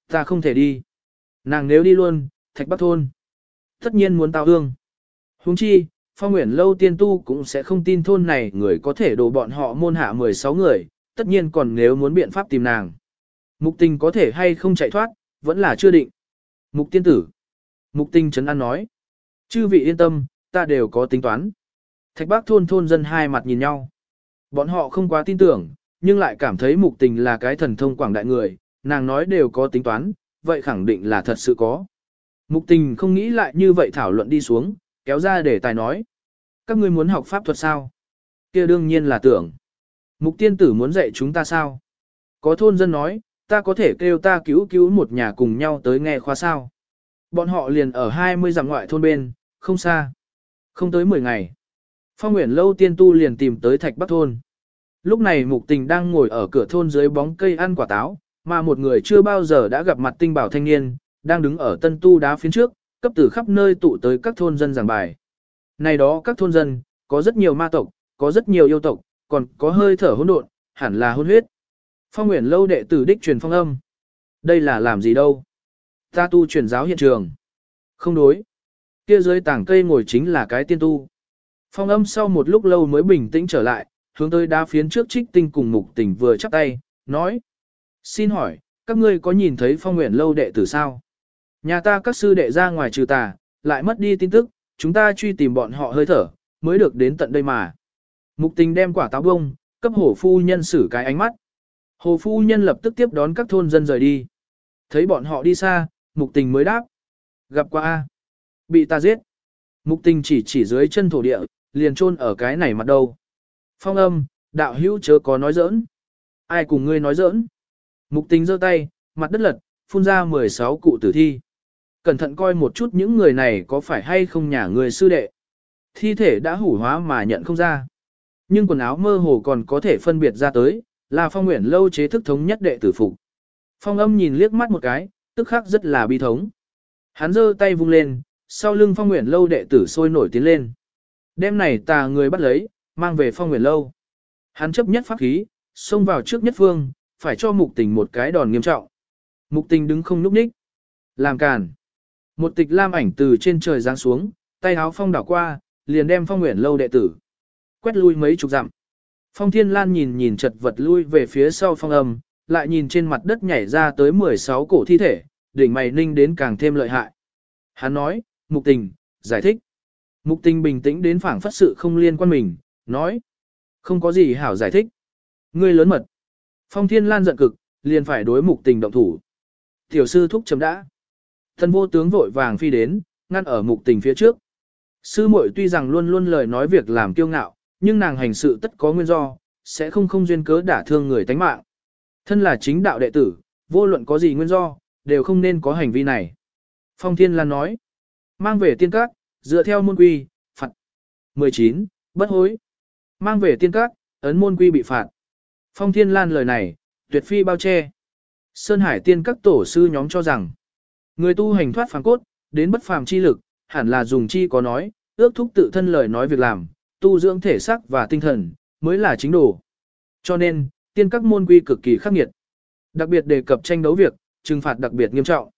S1: Ta không thể đi. Nàng nếu đi luôn, thạch bắc thôn. Tất nhiên muốn tao hương. huống chi, phong nguyện lâu tiên tu cũng sẽ không tin thôn này người có thể đổ bọn họ môn hạ 16 người, tất nhiên còn nếu muốn biện pháp tìm nàng. Mục tình có thể hay không chạy thoát, vẫn là chưa định. Mục tiên tử. Mục tình trấn an nói. Chư vị yên tâm, ta đều có tính toán. Thạch bác thôn thôn dân hai mặt nhìn nhau. Bọn họ không quá tin tưởng, nhưng lại cảm thấy mục tình là cái thần thông quảng đại người, nàng nói đều có tính toán, vậy khẳng định là thật sự có. Mục tình không nghĩ lại như vậy thảo luận đi xuống, kéo ra để tài nói. Các ngươi muốn học pháp thuật sao? kia đương nhiên là tưởng. Mục tiên tử muốn dạy chúng ta sao? Có thôn dân nói, ta có thể kêu ta cứu cứu một nhà cùng nhau tới nghe khoa sao. Bọn họ liền ở 20 dặm ngoại thôn bên, không xa. Không tới 10 ngày. Phong Nguyễn Lâu tiên tu liền tìm tới Thạch Bắc Thôn. Lúc này mục tình đang ngồi ở cửa thôn dưới bóng cây ăn quả táo, mà một người chưa bao giờ đã gặp mặt tinh bảo thanh niên, đang đứng ở tân tu đá phía trước, cấp từ khắp nơi tụ tới các thôn dân giảng bài. Này đó các thôn dân, có rất nhiều ma tộc, có rất nhiều yêu tộc, còn có hơi thở hỗn độn, hẳn là hôn huyết. Phong Nguyễn Lâu đệ tử đích truyền phong âm. Đây là làm gì đâu? Ta tu truyền giáo hiện trường. Không đối. Kia dưới tảng cây ngồi chính là cái tiên tu. Phong âm sau một lúc lâu mới bình tĩnh trở lại, hướng tới đá phiến trước trích tinh cùng mục tình vừa chắp tay, nói. Xin hỏi, các ngươi có nhìn thấy phong nguyện lâu đệ tử sao? Nhà ta các sư đệ ra ngoài trừ tà, lại mất đi tin tức, chúng ta truy tìm bọn họ hơi thở, mới được đến tận đây mà. Mục tình đem quả táo bông, cấp hổ phu nhân xử cái ánh mắt. Hồ phu nhân lập tức tiếp đón các thôn dân rời đi. Thấy bọn họ đi xa, mục tình mới đáp. Gặp qua A. Bị ta giết. Mục tình chỉ chỉ dưới chân thổ địa, liền chôn ở cái này mặt đầu. Phong âm, đạo hữu chớ có nói giỡn. Ai cùng ngươi nói giỡn? Mục tình giơ tay, mặt đất lật, phun ra 16 cụ tử thi. Cẩn thận coi một chút những người này có phải hay không nhà người sư đệ. Thi thể đã hủ hóa mà nhận không ra. Nhưng quần áo mơ hồ còn có thể phân biệt ra tới, là phong nguyện lâu chế thức thống nhất đệ tử phục. Phong âm nhìn liếc mắt một cái, tức khắc rất là bi thống. Hắn giơ tay vung lên, sau lưng phong nguyện lâu đệ tử sôi nổi tiến lên. Đêm này tà người bắt lấy, mang về phong nguyện lâu. Hắn chấp nhất pháp khí, xông vào trước nhất phương, phải cho mục tình một cái đòn nghiêm trọng. Mục tình đứng không núp ních. Làm càn. Một tịch lam ảnh từ trên trời giáng xuống, tay áo phong đảo qua, liền đem phong nguyện lâu đệ tử. Quét lui mấy chục dặm. Phong thiên lan nhìn nhìn chật vật lui về phía sau phong âm, lại nhìn trên mặt đất nhảy ra tới 16 cổ thi thể, đỉnh mày ninh đến càng thêm lợi hại. Hắn nói, mục tình, giải thích. Mục tình bình tĩnh đến phảng phất sự không liên quan mình, nói. Không có gì hảo giải thích. Ngươi lớn mật. Phong thiên lan giận cực, liền phải đối mục tình động thủ. Tiểu sư thúc chấm đã. thân vô tướng vội vàng phi đến, ngăn ở mục tình phía trước. Sư muội tuy rằng luôn luôn lời nói việc làm kiêu ngạo, nhưng nàng hành sự tất có nguyên do, sẽ không không duyên cớ đả thương người tánh mạng. Thân là chính đạo đệ tử, vô luận có gì nguyên do, đều không nên có hành vi này. Phong Thiên Lan nói, mang về tiên các, dựa theo môn quy, phạt. 19. Bất hối. Mang về tiên các, ấn môn quy bị phạt. Phong Thiên Lan lời này, tuyệt phi bao che. Sơn Hải tiên các tổ sư nhóm cho rằng, người tu hành thoát phàm cốt, đến bất phàm chi lực, hẳn là dùng chi có nói, ước thúc tự thân lời nói việc làm, tu dưỡng thể xác và tinh thần, mới là chính đồ. Cho nên, tiên các môn quy cực kỳ khắc nghiệt. Đặc biệt đề cập tranh đấu việc, trừng phạt đặc biệt nghiêm trọng.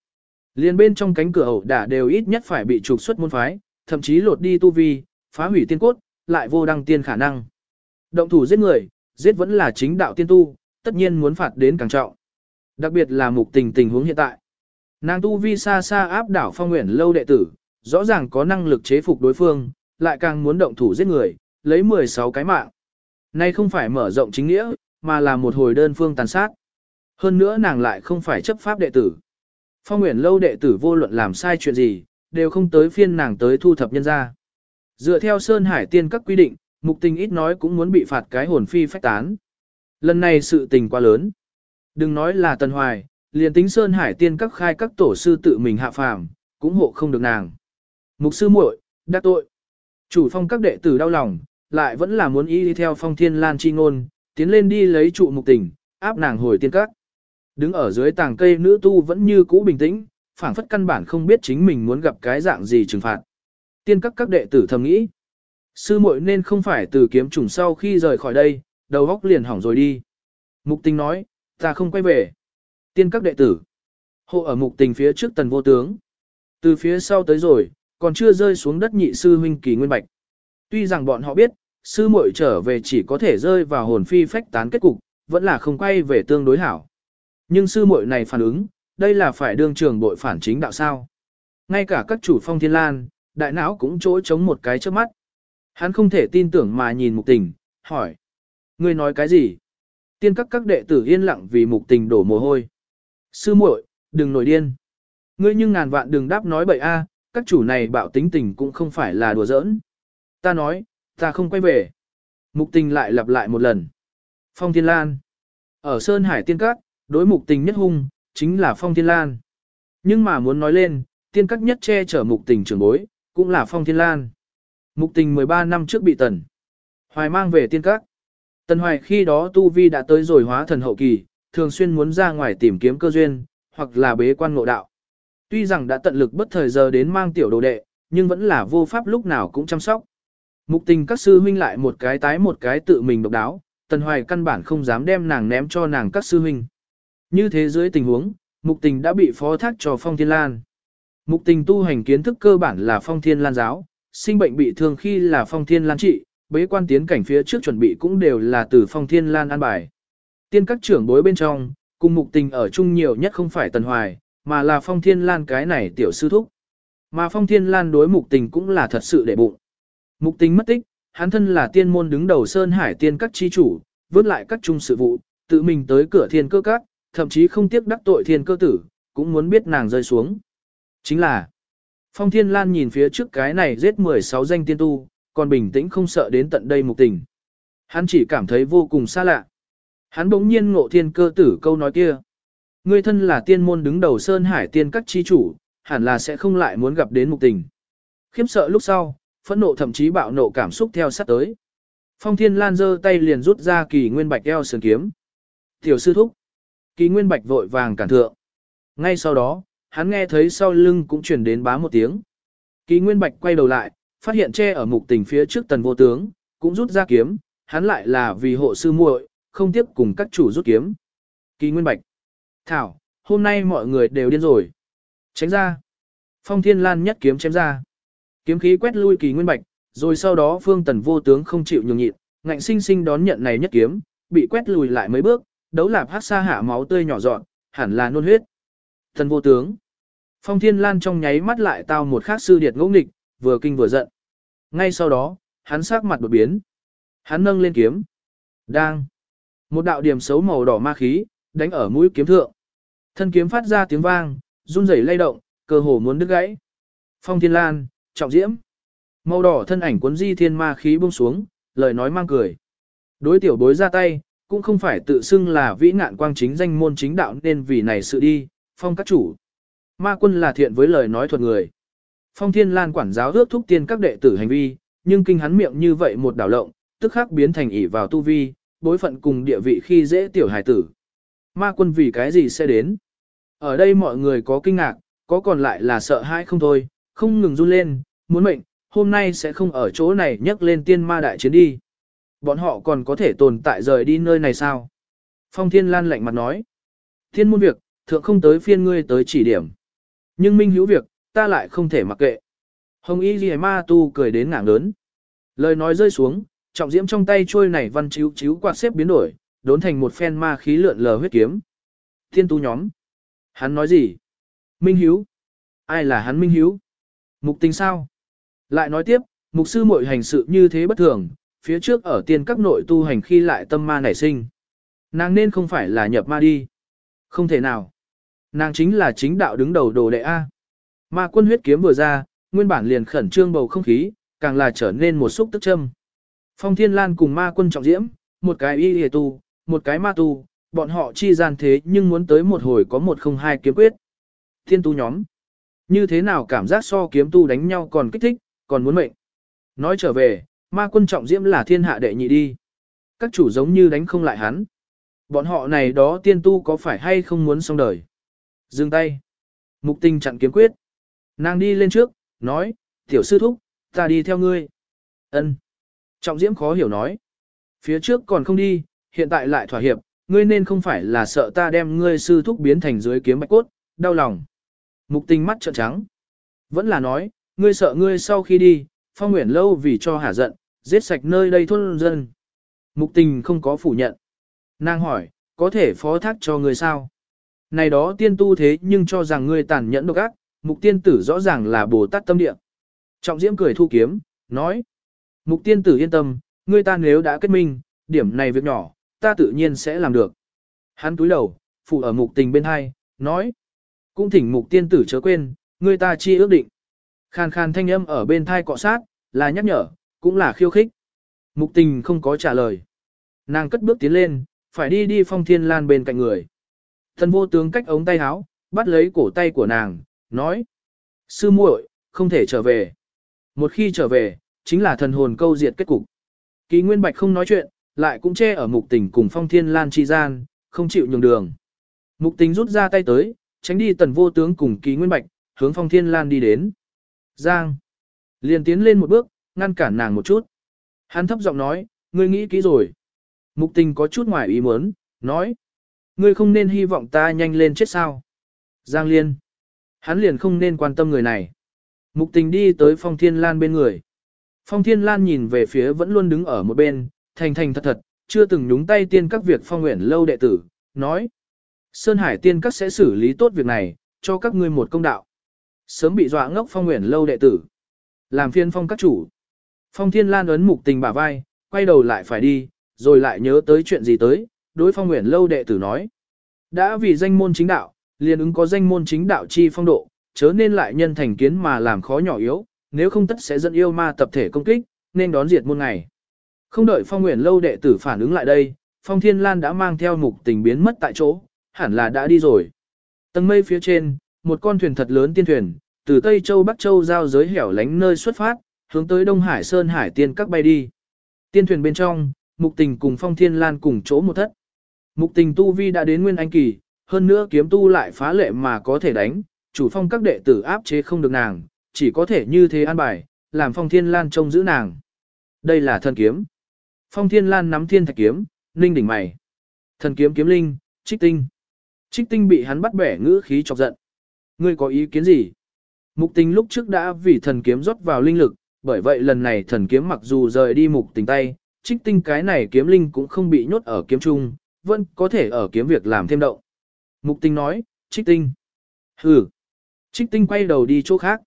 S1: Liên bên trong cánh cửa ẩu đả đều ít nhất phải bị trục xuất môn phái, thậm chí lột đi tu vi, phá hủy tiên cốt, lại vô đăng tiên khả năng. Động thủ giết người, giết vẫn là chính đạo tiên tu, tất nhiên muốn phạt đến càng trọng. Đặc biệt là mục tình tình huống hiện tại. Nàng tu vi xa xa áp đảo phong nguyện lâu đệ tử, rõ ràng có năng lực chế phục đối phương, lại càng muốn động thủ giết người, lấy 16 cái mạng. Nay không phải mở rộng chính nghĩa, mà là một hồi đơn phương tàn sát. Hơn nữa nàng lại không phải chấp pháp đệ tử. Phong Nguyễn Lâu đệ tử vô luận làm sai chuyện gì, đều không tới phiên nàng tới thu thập nhân ra. Dựa theo Sơn Hải tiên các quy định, mục tình ít nói cũng muốn bị phạt cái hồn phi phách tán. Lần này sự tình quá lớn. Đừng nói là Tần Hoài, liền tính Sơn Hải tiên các khai các tổ sư tự mình hạ phàm, cũng hộ không được nàng. Mục sư muội, đã tội. Chủ phong các đệ tử đau lòng, lại vẫn là muốn ý đi theo phong thiên lan chi ngôn, tiến lên đi lấy trụ mục tình, áp nàng hồi tiên các. Đứng ở dưới tàng cây nữ tu vẫn như cũ bình tĩnh, phảng phất căn bản không biết chính mình muốn gặp cái dạng gì trừng phạt. Tiên các các đệ tử thầm nghĩ. Sư muội nên không phải từ kiếm trùng sau khi rời khỏi đây, đầu góc liền hỏng rồi đi. Mục tình nói, ta không quay về. Tiên các đệ tử. Hộ ở mục tình phía trước tần vô tướng. Từ phía sau tới rồi, còn chưa rơi xuống đất nhị sư huynh kỳ nguyên bạch. Tuy rằng bọn họ biết, sư muội trở về chỉ có thể rơi vào hồn phi phách tán kết cục, vẫn là không quay về tương đối hảo. Nhưng sư muội này phản ứng, đây là phải đương trường bội phản chính đạo sao. Ngay cả các chủ phong thiên lan, đại não cũng chỗ chống một cái trước mắt. Hắn không thể tin tưởng mà nhìn mục tình, hỏi. Ngươi nói cái gì? Tiên các các đệ tử yên lặng vì mục tình đổ mồ hôi. Sư muội, đừng nổi điên. Ngươi nhưng ngàn vạn đừng đáp nói bậy a, các chủ này bạo tính tình cũng không phải là đùa giỡn. Ta nói, ta không quay về. Mục tình lại lặp lại một lần. Phong Thiên Lan. Ở Sơn Hải Tiên Các, đối mục tình nhất hung, chính là Phong Thiên Lan. Nhưng mà muốn nói lên, tiên các nhất che chở mục tình trưởng bối, cũng là Phong Thiên Lan. Mục tình 13 năm trước bị tần. Hoài mang về tiên các. Tần Hoài khi đó Tu Vi đã tới rồi hóa thần hậu kỳ, thường xuyên muốn ra ngoài tìm kiếm cơ duyên, hoặc là bế quan ngộ đạo. Tuy rằng đã tận lực bất thời giờ đến mang tiểu đồ đệ, nhưng vẫn là vô pháp lúc nào cũng chăm sóc. Mục tình các sư huynh lại một cái tái một cái tự mình độc đáo, Tần Hoài căn bản không dám đem nàng ném cho nàng các sư huynh. Như thế dưới tình huống, mục tình đã bị phó thác cho Phong Thiên Lan. Mục tình tu hành kiến thức cơ bản là Phong Thiên Lan giáo, sinh bệnh bị thương khi là Phong Thiên Lan trị, bế quan tiến cảnh phía trước chuẩn bị cũng đều là từ Phong Thiên Lan an bài. Tiên các trưởng bối bên trong, cùng mục tình ở chung nhiều nhất không phải Tần Hoài, mà là Phong Thiên Lan cái này tiểu sư thúc. Mà Phong Thiên Lan đối mục tình cũng là thật sự để bụng. Mục tính mất tích, hắn thân là tiên môn đứng đầu Sơn Hải tiên các chi chủ, vớt lại các trung sự vụ, tự mình tới cửa thiên cơ các, thậm chí không tiếc đắc tội thiên cơ tử, cũng muốn biết nàng rơi xuống. Chính là, Phong Thiên Lan nhìn phía trước cái này giết 16 danh tiên tu, còn bình tĩnh không sợ đến tận đây mục tình. Hắn chỉ cảm thấy vô cùng xa lạ. Hắn bỗng nhiên ngộ thiên cơ tử câu nói kia. Ngươi thân là tiên môn đứng đầu Sơn Hải tiên các chi chủ, hẳn là sẽ không lại muốn gặp đến mục tình. Khiếm sợ lúc sau, phẫn nộ thậm chí bạo nộ cảm xúc theo sát tới. Phong Thiên Lan giơ tay liền rút ra kỳ nguyên bạch eo sườn kiếm. Tiểu sư thúc. Kỳ nguyên bạch vội vàng cản thượng. Ngay sau đó, hắn nghe thấy sau lưng cũng truyền đến bá một tiếng. Kỳ nguyên bạch quay đầu lại, phát hiện che ở mục tình phía trước tần vô tướng, cũng rút ra kiếm, hắn lại là vì hộ sư muội, không tiếp cùng các chủ rút kiếm. Kỳ nguyên bạch. Thảo, hôm nay mọi người đều điên rồi. Tránh ra. Phong thiên lan nhất kiếm chém ra. Kiếm khí quét lui kỳ nguyên bạch, rồi sau đó phương tần vô tướng không chịu nhường nhịn, ngạnh sinh sinh đón nhận này nhất kiếm, bị quét lùi lại mấy bước, đấu lạp hát xa hạ máu tươi nhỏ dọn, hẳn là nôn huyết. Tần vô tướng. Phong thiên lan trong nháy mắt lại tao một khác sư điệt ngỗ nghịch, vừa kinh vừa giận. Ngay sau đó, hắn sắc mặt đột biến. Hắn nâng lên kiếm. Đang. Một đạo điểm xấu màu đỏ ma khí, đánh ở mũi kiếm thượng. Thân kiếm phát ra tiếng vang, run rẩy lay động, cơ hồ muốn đứt gãy. Phong Thiên Lan, trọng diễm. Màu đỏ thân ảnh cuốn di thiên ma khí buông xuống, lời nói mang cười. Đối tiểu bối ra tay, cũng không phải tự xưng là vĩ ngạn quang chính danh môn chính đạo nên vì này sự đi, phong các chủ. Ma quân là thiện với lời nói thuật người. Phong Thiên Lan quản giáo ước thúc tiên các đệ tử hành vi, nhưng kinh hắn miệng như vậy một đảo lộng, tức khắc biến thành ỷ vào tu vi, bối phận cùng địa vị khi dễ tiểu hải tử. Ma quân vì cái gì sẽ đến? Ở đây mọi người có kinh ngạc, có còn lại là sợ hãi không thôi, không ngừng run lên, muốn mệnh, hôm nay sẽ không ở chỗ này nhắc lên tiên ma đại chiến đi. Bọn họ còn có thể tồn tại rời đi nơi này sao? Phong Thiên Lan lạnh mặt nói. Thiên môn việc, thượng không tới phiên ngươi tới chỉ điểm. Nhưng minh hữu việc, ta lại không thể mặc kệ. Hồng Y Ghi Ma Tu cười đến ngảng lớn. Lời nói rơi xuống, trọng diễm trong tay trôi này văn chiếu chiếu quạt xếp biến đổi, đốn thành một phen ma khí lượn lờ huyết kiếm. Thiên tu nhóm. Hắn nói gì? Minh Hiếu. Ai là hắn Minh Hiếu? Mục tình sao? Lại nói tiếp, mục sư muội hành sự như thế bất thường, phía trước ở tiên các nội tu hành khi lại tâm ma nảy sinh. Nàng nên không phải là nhập ma đi. Không thể nào. Nàng chính là chính đạo đứng đầu đồ đệ A. Ma quân huyết kiếm vừa ra, nguyên bản liền khẩn trương bầu không khí, càng là trở nên một xúc tức châm. Phong Thiên Lan cùng ma quân trọng diễm, một cái y hề tu, một cái ma tu, bọn họ chi gian thế nhưng muốn tới một hồi có một không hai kiếm quyết. Thiên tu nhóm. Như thế nào cảm giác so kiếm tu đánh nhau còn kích thích, còn muốn mệnh. Nói trở về, ma quân trọng diễm là thiên hạ đệ nhị đi. Các chủ giống như đánh không lại hắn. Bọn họ này đó tiên tu có phải hay không muốn xong đời. Dừng tay. Mục tình chặn kiếm quyết. Nàng đi lên trước, nói, tiểu sư thúc, ta đi theo ngươi. ân Trọng diễm khó hiểu nói. Phía trước còn không đi, hiện tại lại thỏa hiệp, ngươi nên không phải là sợ ta đem ngươi sư thúc biến thành dưới kiếm bạch cốt, đau lòng. Mục tình mắt trợn trắng. Vẫn là nói, ngươi sợ ngươi sau khi đi, phong nguyện lâu vì cho hả giận, giết sạch nơi đây thôn dân. Mục tình không có phủ nhận. Nàng hỏi, có thể phó thác cho ngươi sao? Này đó tiên tu thế nhưng cho rằng ngươi tàn nhẫn độc ác, mục tiên tử rõ ràng là Bồ Tát tâm địa. Trọng diễm cười thu kiếm, nói. Mục tiên tử yên tâm, ngươi ta nếu đã kết minh, điểm này việc nhỏ, ta tự nhiên sẽ làm được. Hắn túi đầu, phụ ở mục tình bên hai, nói. Cũng thỉnh mục tiên tử chớ quên, người ta chi ước định. Khàn khàn thanh âm ở bên thai cọ sát, là nhắc nhở, cũng là khiêu khích. Mục tình không có trả lời. Nàng cất bước tiến lên, phải đi đi phong thiên lan bên cạnh người. Thần vô tướng cách ống tay áo, bắt lấy cổ tay của nàng, nói. Sư muội, không thể trở về. Một khi trở về, chính là thần hồn câu diệt kết cục. Kỳ Nguyên Bạch không nói chuyện, lại cũng che ở mục tình cùng phong thiên lan chi gian, không chịu nhường đường. Mục tình rút ra tay tới, tránh đi tần vô tướng cùng Kỳ Nguyên Bạch, hướng phong thiên lan đi đến. Giang. Liền tiến lên một bước, ngăn cản nàng một chút. Hắn thấp giọng nói, ngươi nghĩ kỹ rồi. Mục tình có chút ngoài ý muốn, nói. Ngươi không nên hy vọng ta nhanh lên chết sao. Giang Liên. Hắn liền không nên quan tâm người này. Mục tình đi tới Phong Thiên Lan bên người. Phong Thiên Lan nhìn về phía vẫn luôn đứng ở một bên, thành thành thật thật, chưa từng nhúng tay tiên các việc phong nguyện lâu đệ tử, nói. Sơn Hải tiên các sẽ xử lý tốt việc này, cho các ngươi một công đạo. Sớm bị dọa ngốc phong nguyện lâu đệ tử. Làm phiên phong các chủ. Phong Thiên Lan ấn mục tình bả vai, quay đầu lại phải đi, rồi lại nhớ tới chuyện gì tới, đối phong nguyện lâu đệ tử nói. Đã vì danh môn chính đạo, liền ứng có danh môn chính đạo chi phong độ, chớ nên lại nhân thành kiến mà làm khó nhỏ yếu, nếu không tất sẽ dẫn yêu ma tập thể công kích, nên đón diệt môn ngày. Không đợi phong nguyện lâu đệ tử phản ứng lại đây, phong thiên lan đã mang theo mục tình biến mất tại chỗ, hẳn là đã đi rồi. Tầng mây phía trên, một con thuyền thật lớn tiên thuyền, từ Tây Châu Bắc Châu giao giới hẻo lánh nơi xuất phát, hướng tới Đông Hải Sơn Hải tiên các bay đi. Tiên thuyền bên trong, mục tình cùng phong thiên lan cùng chỗ một thất. Mục tình tu vi đã đến nguyên anh kỳ, hơn nữa kiếm tu lại phá lệ mà có thể đánh, chủ phong các đệ tử áp chế không được nàng, chỉ có thể như thế an bài, làm phong thiên lan trông giữ nàng. Đây là thần kiếm. Phong thiên lan nắm thiên thạch kiếm, ninh đỉnh mày. Thần kiếm kiếm linh, trích tinh. Trích tinh bị hắn bắt bẻ ngữ khí chọc giận. Ngươi có ý kiến gì? Mục tình lúc trước đã vì thần kiếm rót vào linh lực, bởi vậy lần này thần kiếm mặc dù rời đi mục tình tay, trích tinh cái này kiếm linh cũng không bị nhốt ở kiếm trung, vẫn có thể ở kiếm việc làm thêm động. Mục tình nói, trích tinh. Hừ. Trích tinh quay đầu đi chỗ khác.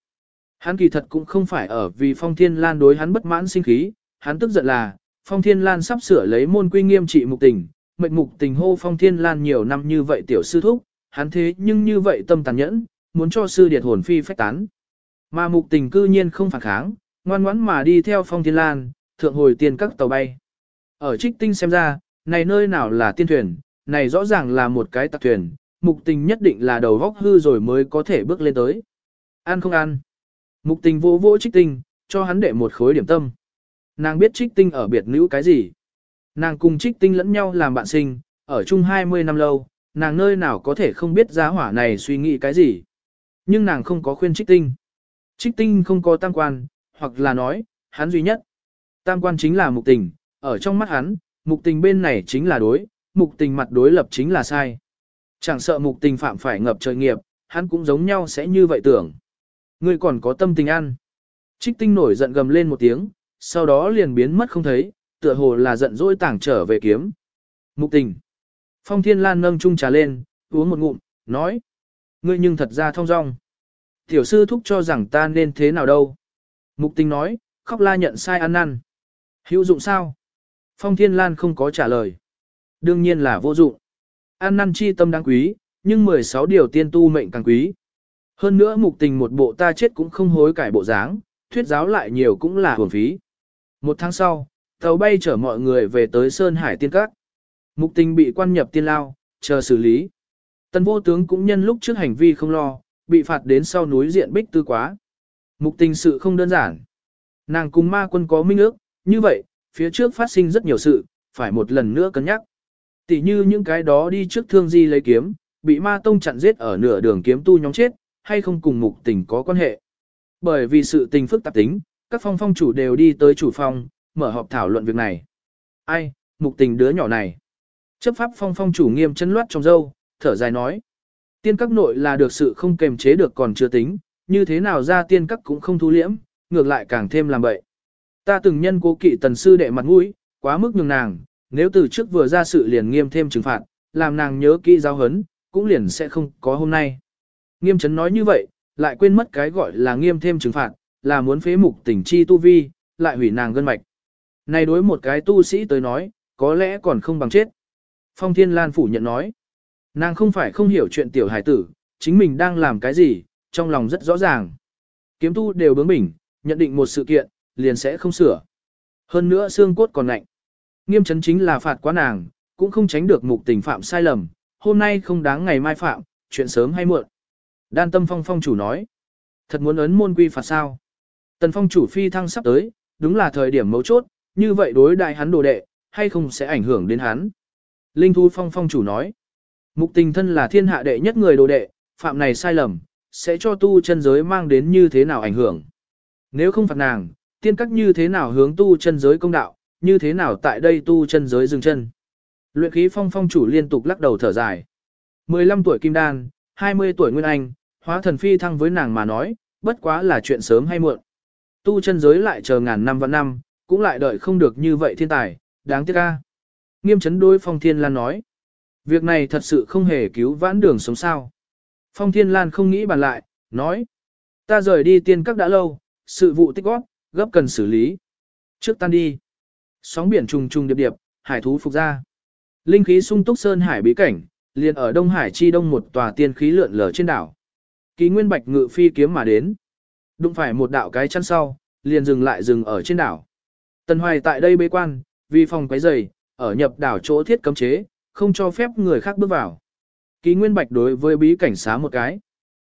S1: Hắn kỳ thật cũng không phải ở vì phong thiên lan đối hắn bất mãn sinh khí, hắn tức giận là, phong thiên lan sắp sửa lấy môn quy nghiêm trị mục tình, mệnh mục tình hô phong thiên lan nhiều năm như vậy tiểu sư thúc, hắn thế nhưng như vậy tâm tàn nhẫn, muốn cho sư điệt hồn phi phách tán. Mà mục tình cư nhiên không phản kháng, ngoan ngoãn mà đi theo phong thiên lan, thượng hồi tiên các tàu bay. Ở trích tinh xem ra, này nơi nào là tiên thuyền, này rõ ràng là một cái tạc thuyền, mục tình nhất định là đầu góc hư rồi mới có thể bước lên tới. Ăn không ăn. Mục tình vô vô trích tinh, cho hắn để một khối điểm tâm. Nàng biết trích tinh ở biệt nữ cái gì. Nàng cùng trích tinh lẫn nhau làm bạn sinh, ở chung 20 năm lâu, nàng nơi nào có thể không biết giá hỏa này suy nghĩ cái gì. Nhưng nàng không có khuyên trích tinh. Trích tinh không có tam quan, hoặc là nói, hắn duy nhất. Tam quan chính là mục tình, ở trong mắt hắn, mục tình bên này chính là đối, mục tình mặt đối lập chính là sai. Chẳng sợ mục tình phạm phải ngập trời nghiệp, hắn cũng giống nhau sẽ như vậy tưởng. Ngươi còn có tâm tình ăn. Trích tinh nổi giận gầm lên một tiếng, sau đó liền biến mất không thấy, tựa hồ là giận dỗi tảng trở về kiếm. Mục tình. Phong Thiên Lan nâng chung trà lên, uống một ngụm, nói. Ngươi nhưng thật ra thông dong. Tiểu sư thúc cho rằng ta nên thế nào đâu. Mục tình nói, khóc la nhận sai ăn năn. Hữu dụng sao? Phong Thiên Lan không có trả lời. Đương nhiên là vô dụng. An năn chi tâm đáng quý, nhưng 16 điều tiên tu mệnh càng quý. Hơn nữa mục tình một bộ ta chết cũng không hối cải bộ dáng, thuyết giáo lại nhiều cũng là hưởng phí. Một tháng sau, tàu bay chở mọi người về tới Sơn Hải Tiên Các. Mục tình bị quan nhập tiên lao, chờ xử lý. Tần vô tướng cũng nhân lúc trước hành vi không lo, bị phạt đến sau núi diện bích tư quá. Mục tình sự không đơn giản. Nàng cùng ma quân có minh ước, như vậy, phía trước phát sinh rất nhiều sự, phải một lần nữa cân nhắc. Tỷ như những cái đó đi trước thương di lấy kiếm, bị ma tông chặn giết ở nửa đường kiếm tu nhóm chết, hay không cùng mục tình có quan hệ. Bởi vì sự tình phức tạp tính, các phong phong chủ đều đi tới chủ phong, mở họp thảo luận việc này. Ai, mục tình đứa nhỏ này. Chấp pháp phong phong chủ nghiêm chân loát trong dâu, thở dài nói. Tiên các nội là được sự không kềm chế được còn chưa tính, như thế nào ra tiên các cũng không thu liễm, ngược lại càng thêm làm bậy. Ta từng nhân cố kỵ tần sư đệ mặt mũi, quá mức nhường nàng, nếu từ trước vừa ra sự liền nghiêm thêm trừng phạt, làm nàng nhớ kỹ giáo hấn, cũng liền sẽ không có hôm nay. Nghiêm chấn nói như vậy, lại quên mất cái gọi là nghiêm thêm trừng phạt, là muốn phế mục tỉnh chi tu vi, lại hủy nàng gân mạch. Này đối một cái tu sĩ tới nói, có lẽ còn không bằng chết. Phong Thiên Lan phủ nhận nói. Nàng không phải không hiểu chuyện tiểu hải tử, chính mình đang làm cái gì, trong lòng rất rõ ràng. Kiếm tu đều bướng bỉnh, nhận định một sự kiện, liền sẽ không sửa. Hơn nữa xương cốt còn lạnh. Nghiêm chấn chính là phạt quá nàng, cũng không tránh được mục tình phạm sai lầm, hôm nay không đáng ngày mai phạm, chuyện sớm hay muộn. Đan tâm phong phong chủ nói, thật muốn ấn môn quy phạt sao. Tần phong chủ phi thăng sắp tới, đúng là thời điểm mấu chốt, như vậy đối đại hắn đồ đệ, hay không sẽ ảnh hưởng đến hắn. Linh Thu Phong Phong chủ nói, mục tình thân là thiên hạ đệ nhất người đồ đệ, phạm này sai lầm, sẽ cho tu chân giới mang đến như thế nào ảnh hưởng. Nếu không phạt nàng, tiên các như thế nào hướng tu chân giới công đạo, như thế nào tại đây tu chân giới dừng chân. Luyện khí phong phong chủ liên tục lắc đầu thở dài. 15 tuổi kim đan, 20 tuổi nguyên anh, hóa thần phi thăng với nàng mà nói, bất quá là chuyện sớm hay muộn. Tu chân giới lại chờ ngàn năm và năm, cũng lại đợi không được như vậy thiên tài, đáng tiếc ca. Nghiêm chấn đôi phong thiên lan nói. Việc này thật sự không hề cứu vãn đường sống sao. Phong thiên lan không nghĩ bàn lại, nói. Ta rời đi tiên các đã lâu, sự vụ tích góp, gấp cần xử lý. Trước tan đi. Sóng biển trùng trùng điệp điệp, hải thú phục ra. Linh khí sung túc sơn hải bí cảnh, liền ở Đông Hải chi đông một tòa tiên khí lượn lờ trên đảo. Ký Nguyên Bạch ngự phi kiếm mà đến. Đụng phải một đạo cái chăn sau, liền dừng lại dừng ở trên đảo. Tần Hoài tại đây bế quan, vì phòng quấy rầy, ở nhập đảo chỗ thiết cấm chế, không cho phép người khác bước vào. Ký Nguyên Bạch đối với bí cảnh xá một cái.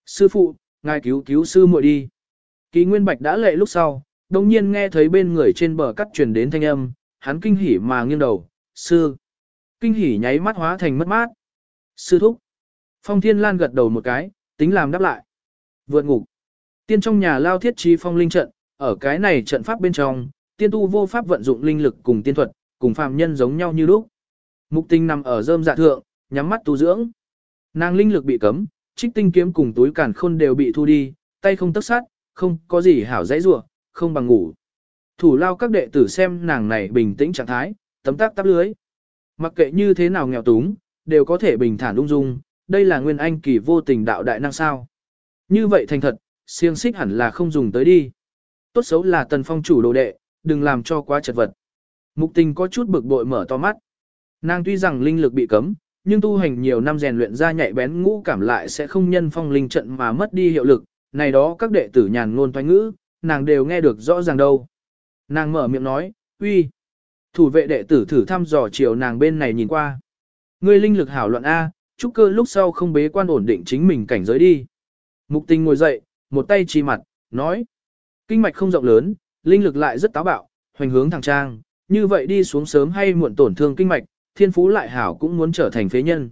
S1: Sư phụ, ngài cứu cứu sư muội đi. Ký Nguyên Bạch đã lệ lúc sau, đồng nhiên nghe thấy bên người trên bờ cắt truyền đến thanh âm, hắn kinh hỉ mà nghiêng đầu, sư. Kinh hỉ nháy mắt hóa thành mất mát. Sư thúc. Phong Thiên Lan gật đầu một cái, tính làm đáp lại. Vượt ngục. Tiên trong nhà lao thiết trí phong linh trận, ở cái này trận pháp bên trong, tiên tu vô pháp vận dụng linh lực cùng tiên thuật, cùng phàm nhân giống nhau như lúc. Mục tinh nằm ở rơm dạ thượng, nhắm mắt tu dưỡng. Nàng linh lực bị cấm, trích tinh kiếm cùng túi cản khôn đều bị thu đi, tay không tấc sát, không có gì hảo dãy rủa, không bằng ngủ. Thủ lao các đệ tử xem nàng này bình tĩnh trạng thái, tấm tác tắp lưới. Mặc kệ như thế nào nghèo túng, đều có thể bình thản ung dung, đây là nguyên anh kỳ vô tình đạo đại năng sao. Như vậy thành thật, siêng xích hẳn là không dùng tới đi. Tốt xấu là tần phong chủ đồ đệ, đừng làm cho quá chật vật. Mục tình có chút bực bội mở to mắt. Nàng tuy rằng linh lực bị cấm, nhưng tu hành nhiều năm rèn luyện ra nhạy bén ngũ cảm lại sẽ không nhân phong linh trận mà mất đi hiệu lực. Này đó các đệ tử nhàn ngôn thoái ngữ, nàng đều nghe được rõ ràng đâu. Nàng mở miệng nói, uy. Thủ vệ đệ tử thử thăm dò chiều nàng bên này nhìn qua. Ngươi linh lực hảo luận A, trúc cơ lúc sau không bế quan ổn định chính mình cảnh giới đi. Mục tình ngồi dậy, một tay chi mặt, nói. Kinh mạch không rộng lớn, linh lực lại rất táo bạo, hoành hướng thẳng trang, như vậy đi xuống sớm hay muộn tổn thương kinh mạch, thiên phú lại hảo cũng muốn trở thành phế nhân.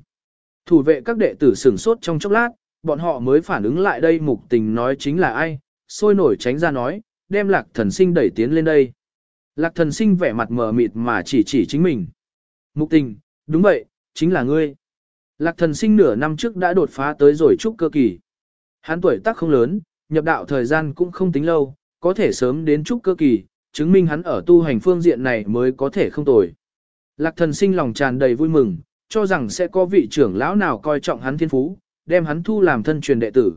S1: Thủ vệ các đệ tử sửng sốt trong chốc lát, bọn họ mới phản ứng lại đây mục tình nói chính là ai, sôi nổi tránh ra nói, đem lạc thần sinh đẩy tiến lên đây. Lạc thần sinh vẻ mặt mờ mịt mà chỉ chỉ chính mình. Mục tình, đúng vậy, chính là ngươi. Lạc thần sinh nửa năm trước đã đột phá tới rồi trúc cơ kỳ. Hắn tuổi tác không lớn, nhập đạo thời gian cũng không tính lâu, có thể sớm đến trúc cơ kỳ, chứng minh hắn ở tu hành phương diện này mới có thể không tồi. Lạc thần sinh lòng tràn đầy vui mừng, cho rằng sẽ có vị trưởng lão nào coi trọng hắn thiên phú, đem hắn thu làm thân truyền đệ tử.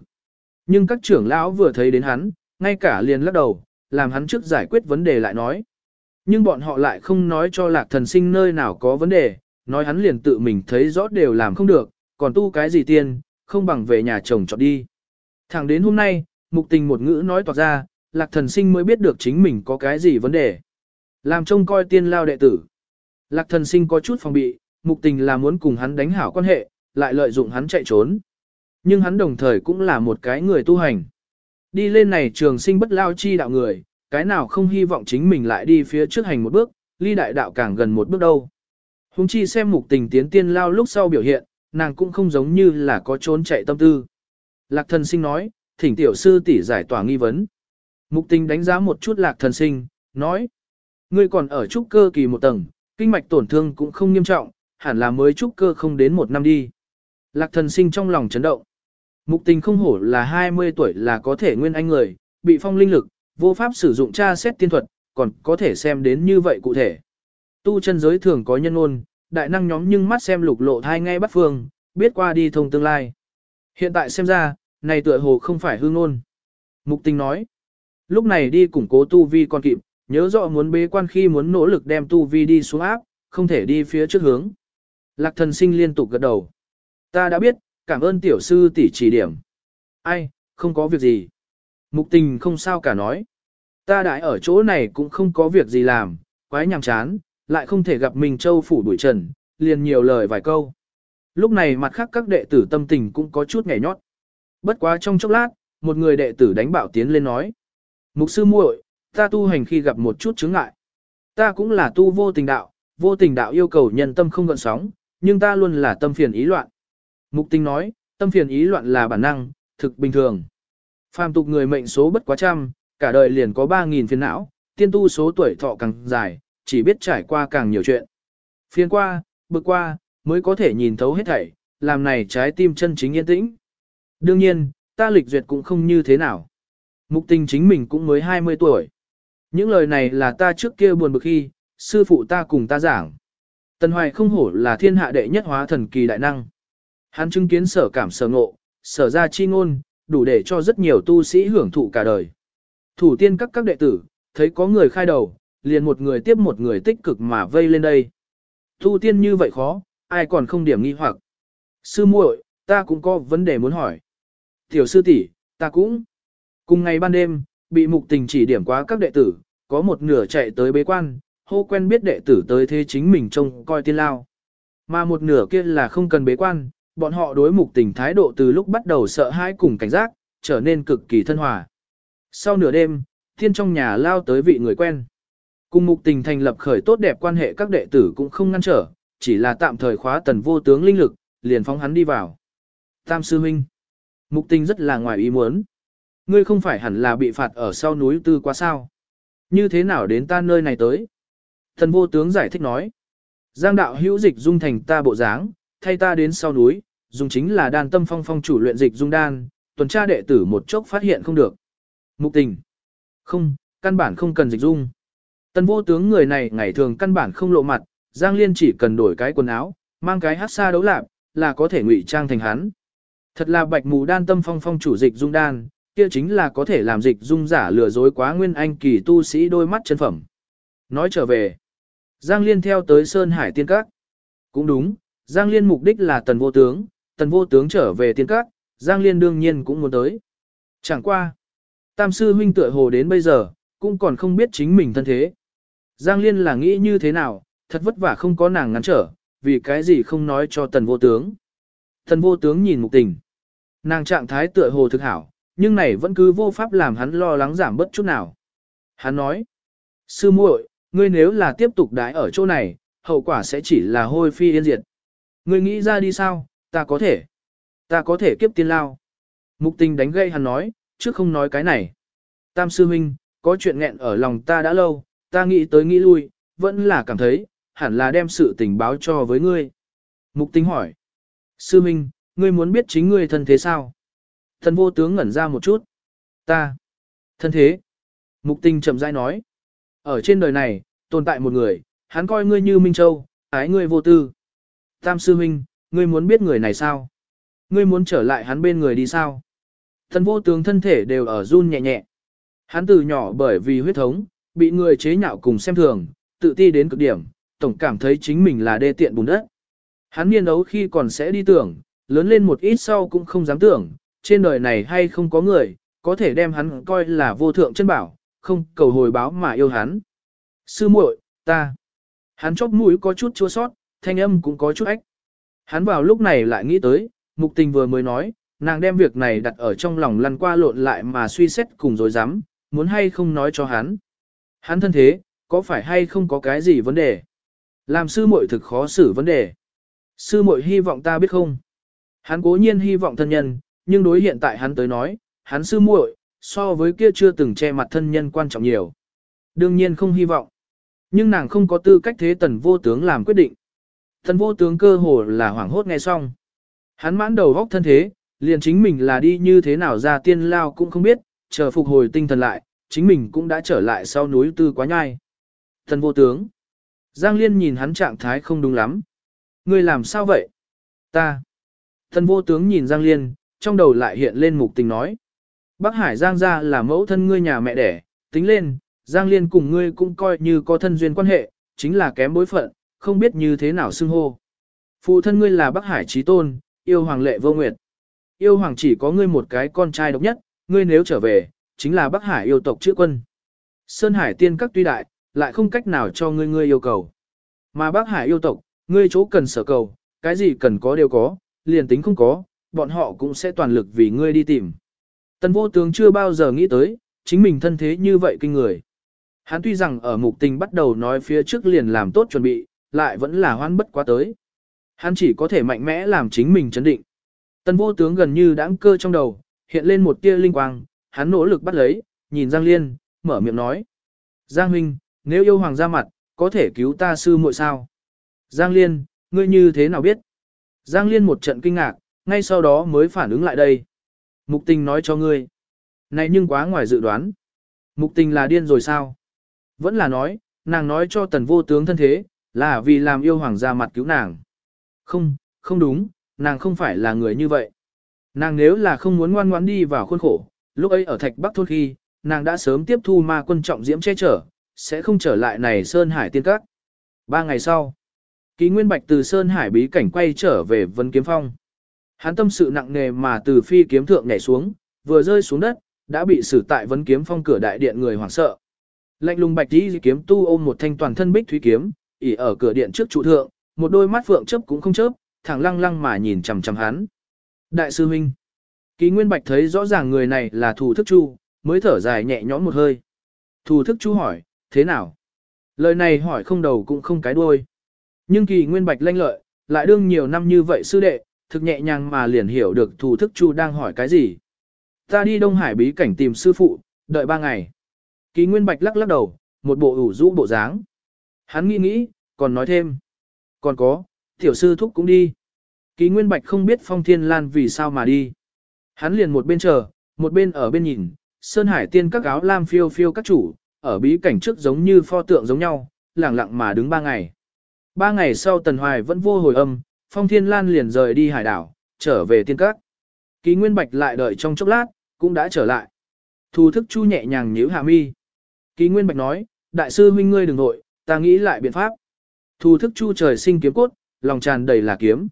S1: Nhưng các trưởng lão vừa thấy đến hắn, ngay cả liền lắc đầu, làm hắn trước giải quyết vấn đề lại nói. Nhưng bọn họ lại không nói cho lạc thần sinh nơi nào có vấn đề, nói hắn liền tự mình thấy rõ đều làm không được, còn tu cái gì tiên, không bằng về nhà chồng chọn đi. Thẳng đến hôm nay, mục tình một ngữ nói toạc ra, lạc thần sinh mới biết được chính mình có cái gì vấn đề. Làm trông coi tiên lao đệ tử. Lạc thần sinh có chút phòng bị, mục tình là muốn cùng hắn đánh hảo quan hệ, lại lợi dụng hắn chạy trốn. Nhưng hắn đồng thời cũng là một cái người tu hành. Đi lên này trường sinh bất lao chi đạo người, cái nào không hy vọng chính mình lại đi phía trước hành một bước, ly đại đạo càng gần một bước đâu. Hùng chi xem mục tình tiến tiên lao lúc sau biểu hiện, nàng cũng không giống như là có trốn chạy tâm tư. Lạc thần sinh nói, thỉnh tiểu sư tỷ giải tỏa nghi vấn. Mục tình đánh giá một chút lạc thần sinh, nói. Ngươi còn ở trúc cơ kỳ một tầng, kinh mạch tổn thương cũng không nghiêm trọng, hẳn là mới trúc cơ không đến một năm đi. Lạc thần sinh trong lòng chấn động. Mục tình không hổ là 20 tuổi là có thể nguyên anh người, bị phong linh lực, vô pháp sử dụng tra xét tiên thuật, còn có thể xem đến như vậy cụ thể. Tu chân giới thường có nhân ôn, đại năng nhóm nhưng mắt xem lục lộ thai ngay bắt phương, biết qua đi thông tương lai. Hiện tại xem ra, này tựa hồ không phải hương ôn. Mục tình nói, lúc này đi củng cố tu vi còn kịp, nhớ rõ muốn bế quan khi muốn nỗ lực đem tu vi đi xuống áp, không thể đi phía trước hướng. Lạc thần sinh liên tục gật đầu. Ta đã biết, cảm ơn tiểu sư tỷ chỉ điểm. Ai, không có việc gì. Mục tình không sao cả nói. Ta đại ở chỗ này cũng không có việc gì làm, quái nhàm chán, lại không thể gặp mình châu phủ đuổi trần, liền nhiều lời vài câu. Lúc này mặt khác các đệ tử tâm tình cũng có chút nghẻ nhót. Bất quá trong chốc lát, một người đệ tử đánh bảo tiến lên nói. Mục sư muội, ta tu hành khi gặp một chút chướng ngại. Ta cũng là tu vô tình đạo, vô tình đạo yêu cầu nhân tâm không gợn sóng, nhưng ta luôn là tâm phiền ý loạn. Mục Tinh nói, tâm phiền ý loạn là bản năng, thực bình thường. Phàm tục người mệnh số bất quá trăm, cả đời liền có 3.000 phiền não, tiên tu số tuổi thọ càng dài, chỉ biết trải qua càng nhiều chuyện. Phiền qua, bực qua, mới có thể nhìn thấu hết thảy, làm này trái tim chân chính yên tĩnh. Đương nhiên, ta lịch duyệt cũng không như thế nào. Mục tình chính mình cũng mới 20 tuổi. Những lời này là ta trước kia buồn bực khi, sư phụ ta cùng ta giảng. Tần Hoài không hổ là thiên hạ đệ nhất hóa thần kỳ đại năng. Hắn chứng kiến sở cảm sở ngộ, sở ra chi ngôn, đủ để cho rất nhiều tu sĩ hưởng thụ cả đời. Thủ tiên các các đệ tử, thấy có người khai đầu, liền một người tiếp một người tích cực mà vây lên đây. Tu tiên như vậy khó, ai còn không điểm nghi hoặc. Sư muội, ta cũng có vấn đề muốn hỏi. Tiểu sư tỷ, ta cũng. Cùng ngày ban đêm, bị mục tình chỉ điểm quá các đệ tử, có một nửa chạy tới bế quan, hô quen biết đệ tử tới thế chính mình trông coi tiên lao. Mà một nửa kia là không cần bế quan, bọn họ đối mục tình thái độ từ lúc bắt đầu sợ hãi cùng cảnh giác, trở nên cực kỳ thân hòa. Sau nửa đêm, thiên trong nhà lao tới vị người quen. Cùng mục tình thành lập khởi tốt đẹp quan hệ các đệ tử cũng không ngăn trở, chỉ là tạm thời khóa tần vô tướng linh lực, liền phóng hắn đi vào. Tam sư huynh. Mục tình rất là ngoài ý muốn. Ngươi không phải hẳn là bị phạt ở sau núi tư quá sao. Như thế nào đến ta nơi này tới? Thần vô tướng giải thích nói. Giang đạo hữu dịch dung thành ta bộ dáng, thay ta đến sau núi, dùng chính là đan tâm phong phong chủ luyện dịch dung đan, tuần tra đệ tử một chốc phát hiện không được. Mục tình. Không, căn bản không cần dịch dung. Tần vô tướng người này ngày thường căn bản không lộ mặt, Giang Liên chỉ cần đổi cái quần áo, mang cái hát xa đấu lạp, là có thể ngụy trang thành hắn. Thật là bạch mù đan tâm phong phong chủ dịch dung đan, kia chính là có thể làm dịch dung giả lừa dối quá nguyên anh kỳ tu sĩ đôi mắt chân phẩm. Nói trở về, Giang Liên theo tới Sơn Hải Tiên Các. Cũng đúng, Giang Liên mục đích là tần vô tướng, tần vô tướng trở về Tiên Các, Giang Liên đương nhiên cũng muốn tới. Chẳng qua. Tam sư huynh tựa hồ đến bây giờ, cũng còn không biết chính mình thân thế. Giang Liên là nghĩ như thế nào, thật vất vả không có nàng ngăn trở, vì cái gì không nói cho tần vô tướng. Tần vô tướng nhìn mục tình. Nàng trạng thái tựa hồ thực hảo, nhưng này vẫn cứ vô pháp làm hắn lo lắng giảm bất chút nào. Hắn nói, sư muội, ngươi nếu là tiếp tục đái ở chỗ này, hậu quả sẽ chỉ là hôi phi yên diệt. Ngươi nghĩ ra đi sao, ta có thể, ta có thể kiếp tiên lao. Mục tình đánh gây hắn nói, chứ không nói cái này. Tam sư huynh, có chuyện nghẹn ở lòng ta đã lâu, ta nghĩ tới nghĩ lui, vẫn là cảm thấy, hẳn là đem sự tình báo cho với ngươi. Mục tình hỏi, sư huynh, ngươi muốn biết chính ngươi thân thế sao? Thần vô tướng ngẩn ra một chút. Ta. Thân thế. Mục tình chậm rãi nói. Ở trên đời này, tồn tại một người, hắn coi ngươi như Minh Châu, ái ngươi vô tư. Tam sư huynh, ngươi muốn biết người này sao? Ngươi muốn trở lại hắn bên người đi sao? Thần vô tướng thân thể đều ở run nhẹ nhẹ. Hắn từ nhỏ bởi vì huyết thống, bị người chế nhạo cùng xem thường, tự ti đến cực điểm, tổng cảm thấy chính mình là đê tiện bùn đất. Hắn niên ấu khi còn sẽ đi tưởng, lớn lên một ít sau cũng không dám tưởng, trên đời này hay không có người, có thể đem hắn coi là vô thượng chân bảo, không cầu hồi báo mà yêu hắn. Sư muội, ta. Hắn chóp mũi có chút chua sót, thanh âm cũng có chút ách. Hắn vào lúc này lại nghĩ tới, mục tình vừa mới nói, nàng đem việc này đặt ở trong lòng lăn qua lộn lại mà suy xét cùng dối dám, muốn hay không nói cho hắn. Hắn thân thế, có phải hay không có cái gì vấn đề? Làm sư muội thực khó xử vấn đề. Sư muội hy vọng ta biết không? Hắn cố nhiên hy vọng thân nhân, nhưng đối hiện tại hắn tới nói, hắn sư muội, so với kia chưa từng che mặt thân nhân quan trọng nhiều. Đương nhiên không hy vọng. Nhưng nàng không có tư cách thế tần vô tướng làm quyết định. Tần vô tướng cơ hồ là hoảng hốt nghe xong. Hắn mãn đầu góc thân thế, liền chính mình là đi như thế nào ra tiên lao cũng không biết, chờ phục hồi tinh thần lại, chính mình cũng đã trở lại sau núi tư quá nhai. Tần vô tướng. Giang Liên nhìn hắn trạng thái không đúng lắm. Ngươi làm sao vậy? Ta. Tần vô tướng nhìn Giang Liên, trong đầu lại hiện lên mục tình nói. Bắc Hải Giang gia là mẫu thân ngươi nhà mẹ đẻ, tính lên, Giang Liên cùng ngươi cũng coi như có thân duyên quan hệ, chính là kém bối phận, không biết như thế nào xưng hô. Phụ thân ngươi là Bắc Hải Trí Tôn, yêu hoàng lệ vô nguyệt. Yêu hoàng chỉ có ngươi một cái con trai độc nhất, ngươi nếu trở về, chính là Bắc Hải yêu tộc chữ quân. Sơn Hải tiên các tuy đại, lại không cách nào cho ngươi ngươi yêu cầu. Mà Bắc Hải yêu tộc, ngươi chỗ cần sở cầu, cái gì cần có đều có, liền tính không có, bọn họ cũng sẽ toàn lực vì ngươi đi tìm. Tần vô tướng chưa bao giờ nghĩ tới, chính mình thân thế như vậy kinh người. Hắn tuy rằng ở mục tình bắt đầu nói phía trước liền làm tốt chuẩn bị, lại vẫn là hoan bất quá tới. Hắn chỉ có thể mạnh mẽ làm chính mình chấn định. Tần vô tướng gần như đãng cơ trong đầu, hiện lên một tia linh quang, hắn nỗ lực bắt lấy, nhìn Giang Liên, mở miệng nói. Giang huynh, nếu yêu hoàng ra mặt, có thể cứu ta sư muội sao? Giang Liên, ngươi như thế nào biết? Giang Liên một trận kinh ngạc, ngay sau đó mới phản ứng lại đây. Mục tình nói cho ngươi. Này nhưng quá ngoài dự đoán. Mục tình là điên rồi sao? Vẫn là nói, nàng nói cho tần vô tướng thân thế, là vì làm yêu hoàng ra mặt cứu nàng. Không, không đúng, nàng không phải là người như vậy. Nàng nếu là không muốn ngoan ngoãn đi vào khuôn khổ, lúc ấy ở Thạch Bắc Thôn khi, nàng đã sớm tiếp thu ma quân trọng diễm che chở, sẽ không trở lại này Sơn Hải tiên các. Ba ngày sau, Ký Nguyên Bạch từ Sơn Hải bí cảnh quay trở về Vân Kiếm Phong. Hắn tâm sự nặng nề mà từ phi kiếm thượng nhảy xuống, vừa rơi xuống đất, đã bị xử tại vấn Kiếm Phong cửa đại điện người hoảng sợ. Lạnh lùng bạch đi kiếm tu ôm một thanh toàn thân bích thúy kiếm, ỉ ở cửa điện trước trụ thượng, một đôi mắt phượng chớp cũng không chớp, thẳng lăng lăng mà nhìn chằm chằm hắn. Đại sư huynh. Ký Nguyên Bạch thấy rõ ràng người này là Thủ Thức Chu, mới thở dài nhẹ nhõm một hơi. Thủ Thức Chu hỏi, thế nào? Lời này hỏi không đầu cũng không cái đuôi. Nhưng Kỳ Nguyên Bạch lanh lợi, lại đương nhiều năm như vậy sư đệ, thực nhẹ nhàng mà liền hiểu được Thủ Thức Chu đang hỏi cái gì. Ta đi Đông Hải bí cảnh tìm sư phụ, đợi ba ngày. Ký Nguyên Bạch lắc lắc đầu, một bộ ủ rũ bộ dáng. Hắn nghĩ nghĩ, còn nói thêm. Còn có, tiểu sư thúc cũng đi. Ký Nguyên Bạch không biết Phong Thiên Lan vì sao mà đi. Hắn liền một bên chờ, một bên ở bên nhìn, Sơn Hải tiên các áo lam phiêu phiêu các chủ, ở bí cảnh trước giống như pho tượng giống nhau, lẳng lặng mà đứng ba ngày. Ba ngày sau Tần Hoài vẫn vô hồi âm, Phong Thiên Lan liền rời đi hải đảo, trở về tiên các. Ký Nguyên Bạch lại đợi trong chốc lát, cũng đã trở lại. Thu thức chu nhẹ nhàng nhíu hạ mi. Ký Nguyên Bạch nói, đại sư huynh ngươi đừng nội, ta nghĩ lại biện pháp. Thu thức chu trời sinh kiếm cốt, lòng tràn đầy là kiếm.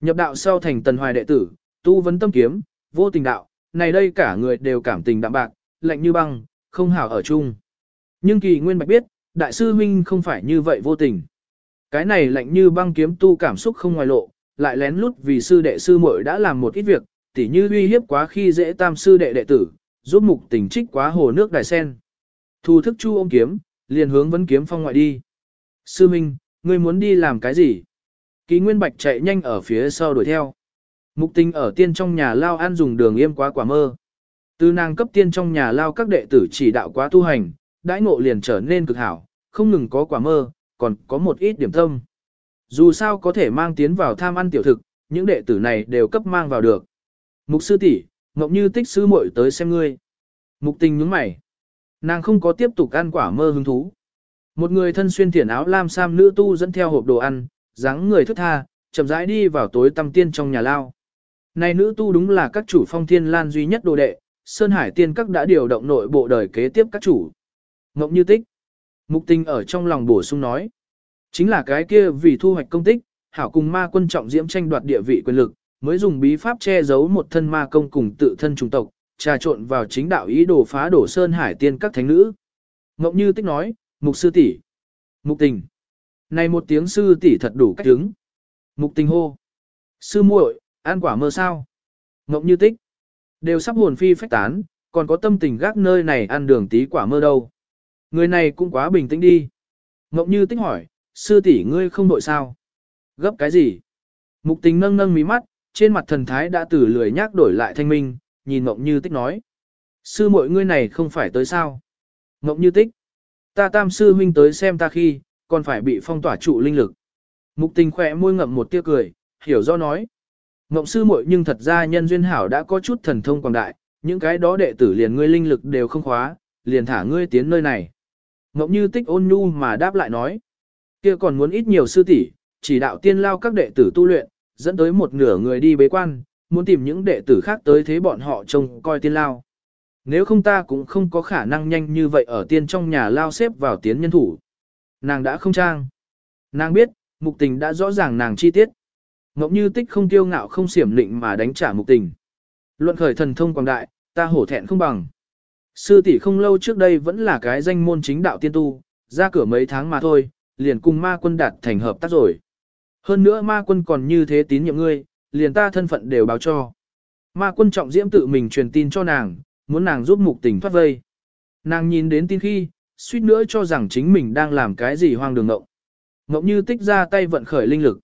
S1: Nhập đạo sau thành Tần Hoài đệ tử, tu vấn tâm kiếm, vô tình đạo, này đây cả người đều cảm tình đạm bạc, lạnh như băng, không hảo ở chung. Nhưng kỳ nguyên bạch biết, đại sư huynh không phải như vậy vô tình. Cái này lạnh như băng kiếm tu cảm xúc không ngoài lộ, lại lén lút vì sư đệ sư muội đã làm một ít việc, tỉ như uy hiếp quá khi dễ tam sư đệ đệ tử, giúp mục tình trích quá hồ nước đài sen. Thu thức chu ôm kiếm, liền hướng vấn kiếm phong ngoại đi. Sư minh, ngươi muốn đi làm cái gì? Ký Nguyên Bạch chạy nhanh ở phía sau đuổi theo. Mục tình ở tiên trong nhà lao ăn dùng đường yêm quá quả mơ. Từ nàng cấp tiên trong nhà lao các đệ tử chỉ đạo quá tu hành, đãi ngộ liền trở nên cực hảo, không ngừng có quả mơ, còn có một ít điểm tâm. Dù sao có thể mang tiến vào tham ăn tiểu thực, những đệ tử này đều cấp mang vào được. Mục sư tỷ, ngọc như tích sư muội tới xem ngươi. Mục tình nhướng mày. Nàng không có tiếp tục ăn quả mơ hứng thú. Một người thân xuyên thiển áo lam sam nữ tu dẫn theo hộp đồ ăn, dáng người thức tha, chậm rãi đi vào tối tăm tiên trong nhà lao. Này nữ tu đúng là các chủ phong thiên lan duy nhất đồ đệ, Sơn Hải tiên các đã điều động nội bộ đời kế tiếp các chủ. ngọc như tích. Mục tình ở trong lòng bổ sung nói. Chính là cái kia vì thu hoạch công tích, hảo cùng ma quân trọng diễm tranh đoạt địa vị quyền lực, mới dùng bí pháp che giấu một thân ma công cùng tự thân trùng tộc, trà trộn vào chính đạo ý đồ phá đổ Sơn Hải tiên các thánh nữ. Ngộng như tích nói, mục sư tỷ, Mục tình. Này một tiếng sư tỷ thật đủ cách đứng. Mục tình hô. Sư muội, ăn quả mơ sao? Ngộng như tích. Đều sắp hồn phi phách tán, còn có tâm tình gác nơi này ăn đường tí quả mơ đâu. Người này cũng quá bình tĩnh đi. Ngọc như tích hỏi, sư tỷ ngươi không đội sao? Gấp cái gì? Mục tình nâng nâng mí mắt, trên mặt thần thái đã từ lười nhác đổi lại thanh minh, nhìn Ngọc như tích nói. Sư muội ngươi này không phải tới sao? Ngọc như tích. Ta tam sư huynh tới xem ta khi, còn phải bị phong tỏa trụ linh lực. Mục tình khỏe môi ngậm một tia cười, hiểu do nói. Ngộng sư muội nhưng thật ra nhân duyên hảo đã có chút thần thông quảng đại, những cái đó đệ tử liền ngươi linh lực đều không khóa, liền thả ngươi tiến nơi này. Ngộng như tích ôn nhu mà đáp lại nói. kia còn muốn ít nhiều sư tỷ, chỉ đạo tiên lao các đệ tử tu luyện, dẫn tới một nửa người đi bế quan, muốn tìm những đệ tử khác tới thế bọn họ trông coi tiên lao. Nếu không ta cũng không có khả năng nhanh như vậy ở tiên trong nhà lao xếp vào tiến nhân thủ. Nàng đã không trang. Nàng biết, mục tình đã rõ ràng nàng chi tiết. Ngọc Như Tích không tiêu ngạo không xiểm lịnh mà đánh trả mục tình. Luận khởi thần thông quảng đại, ta hổ thẹn không bằng. Sư tỷ không lâu trước đây vẫn là cái danh môn chính đạo tiên tu, ra cửa mấy tháng mà thôi, liền cùng ma quân đạt thành hợp tác rồi. Hơn nữa ma quân còn như thế tín nhiệm ngươi, liền ta thân phận đều báo cho. Ma quân trọng diễm tự mình truyền tin cho nàng, muốn nàng giúp mục tình thoát vây. Nàng nhìn đến tin khi, suýt nữa cho rằng chính mình đang làm cái gì hoang đường ngộng. Ngộng như tích ra tay vận khởi linh lực.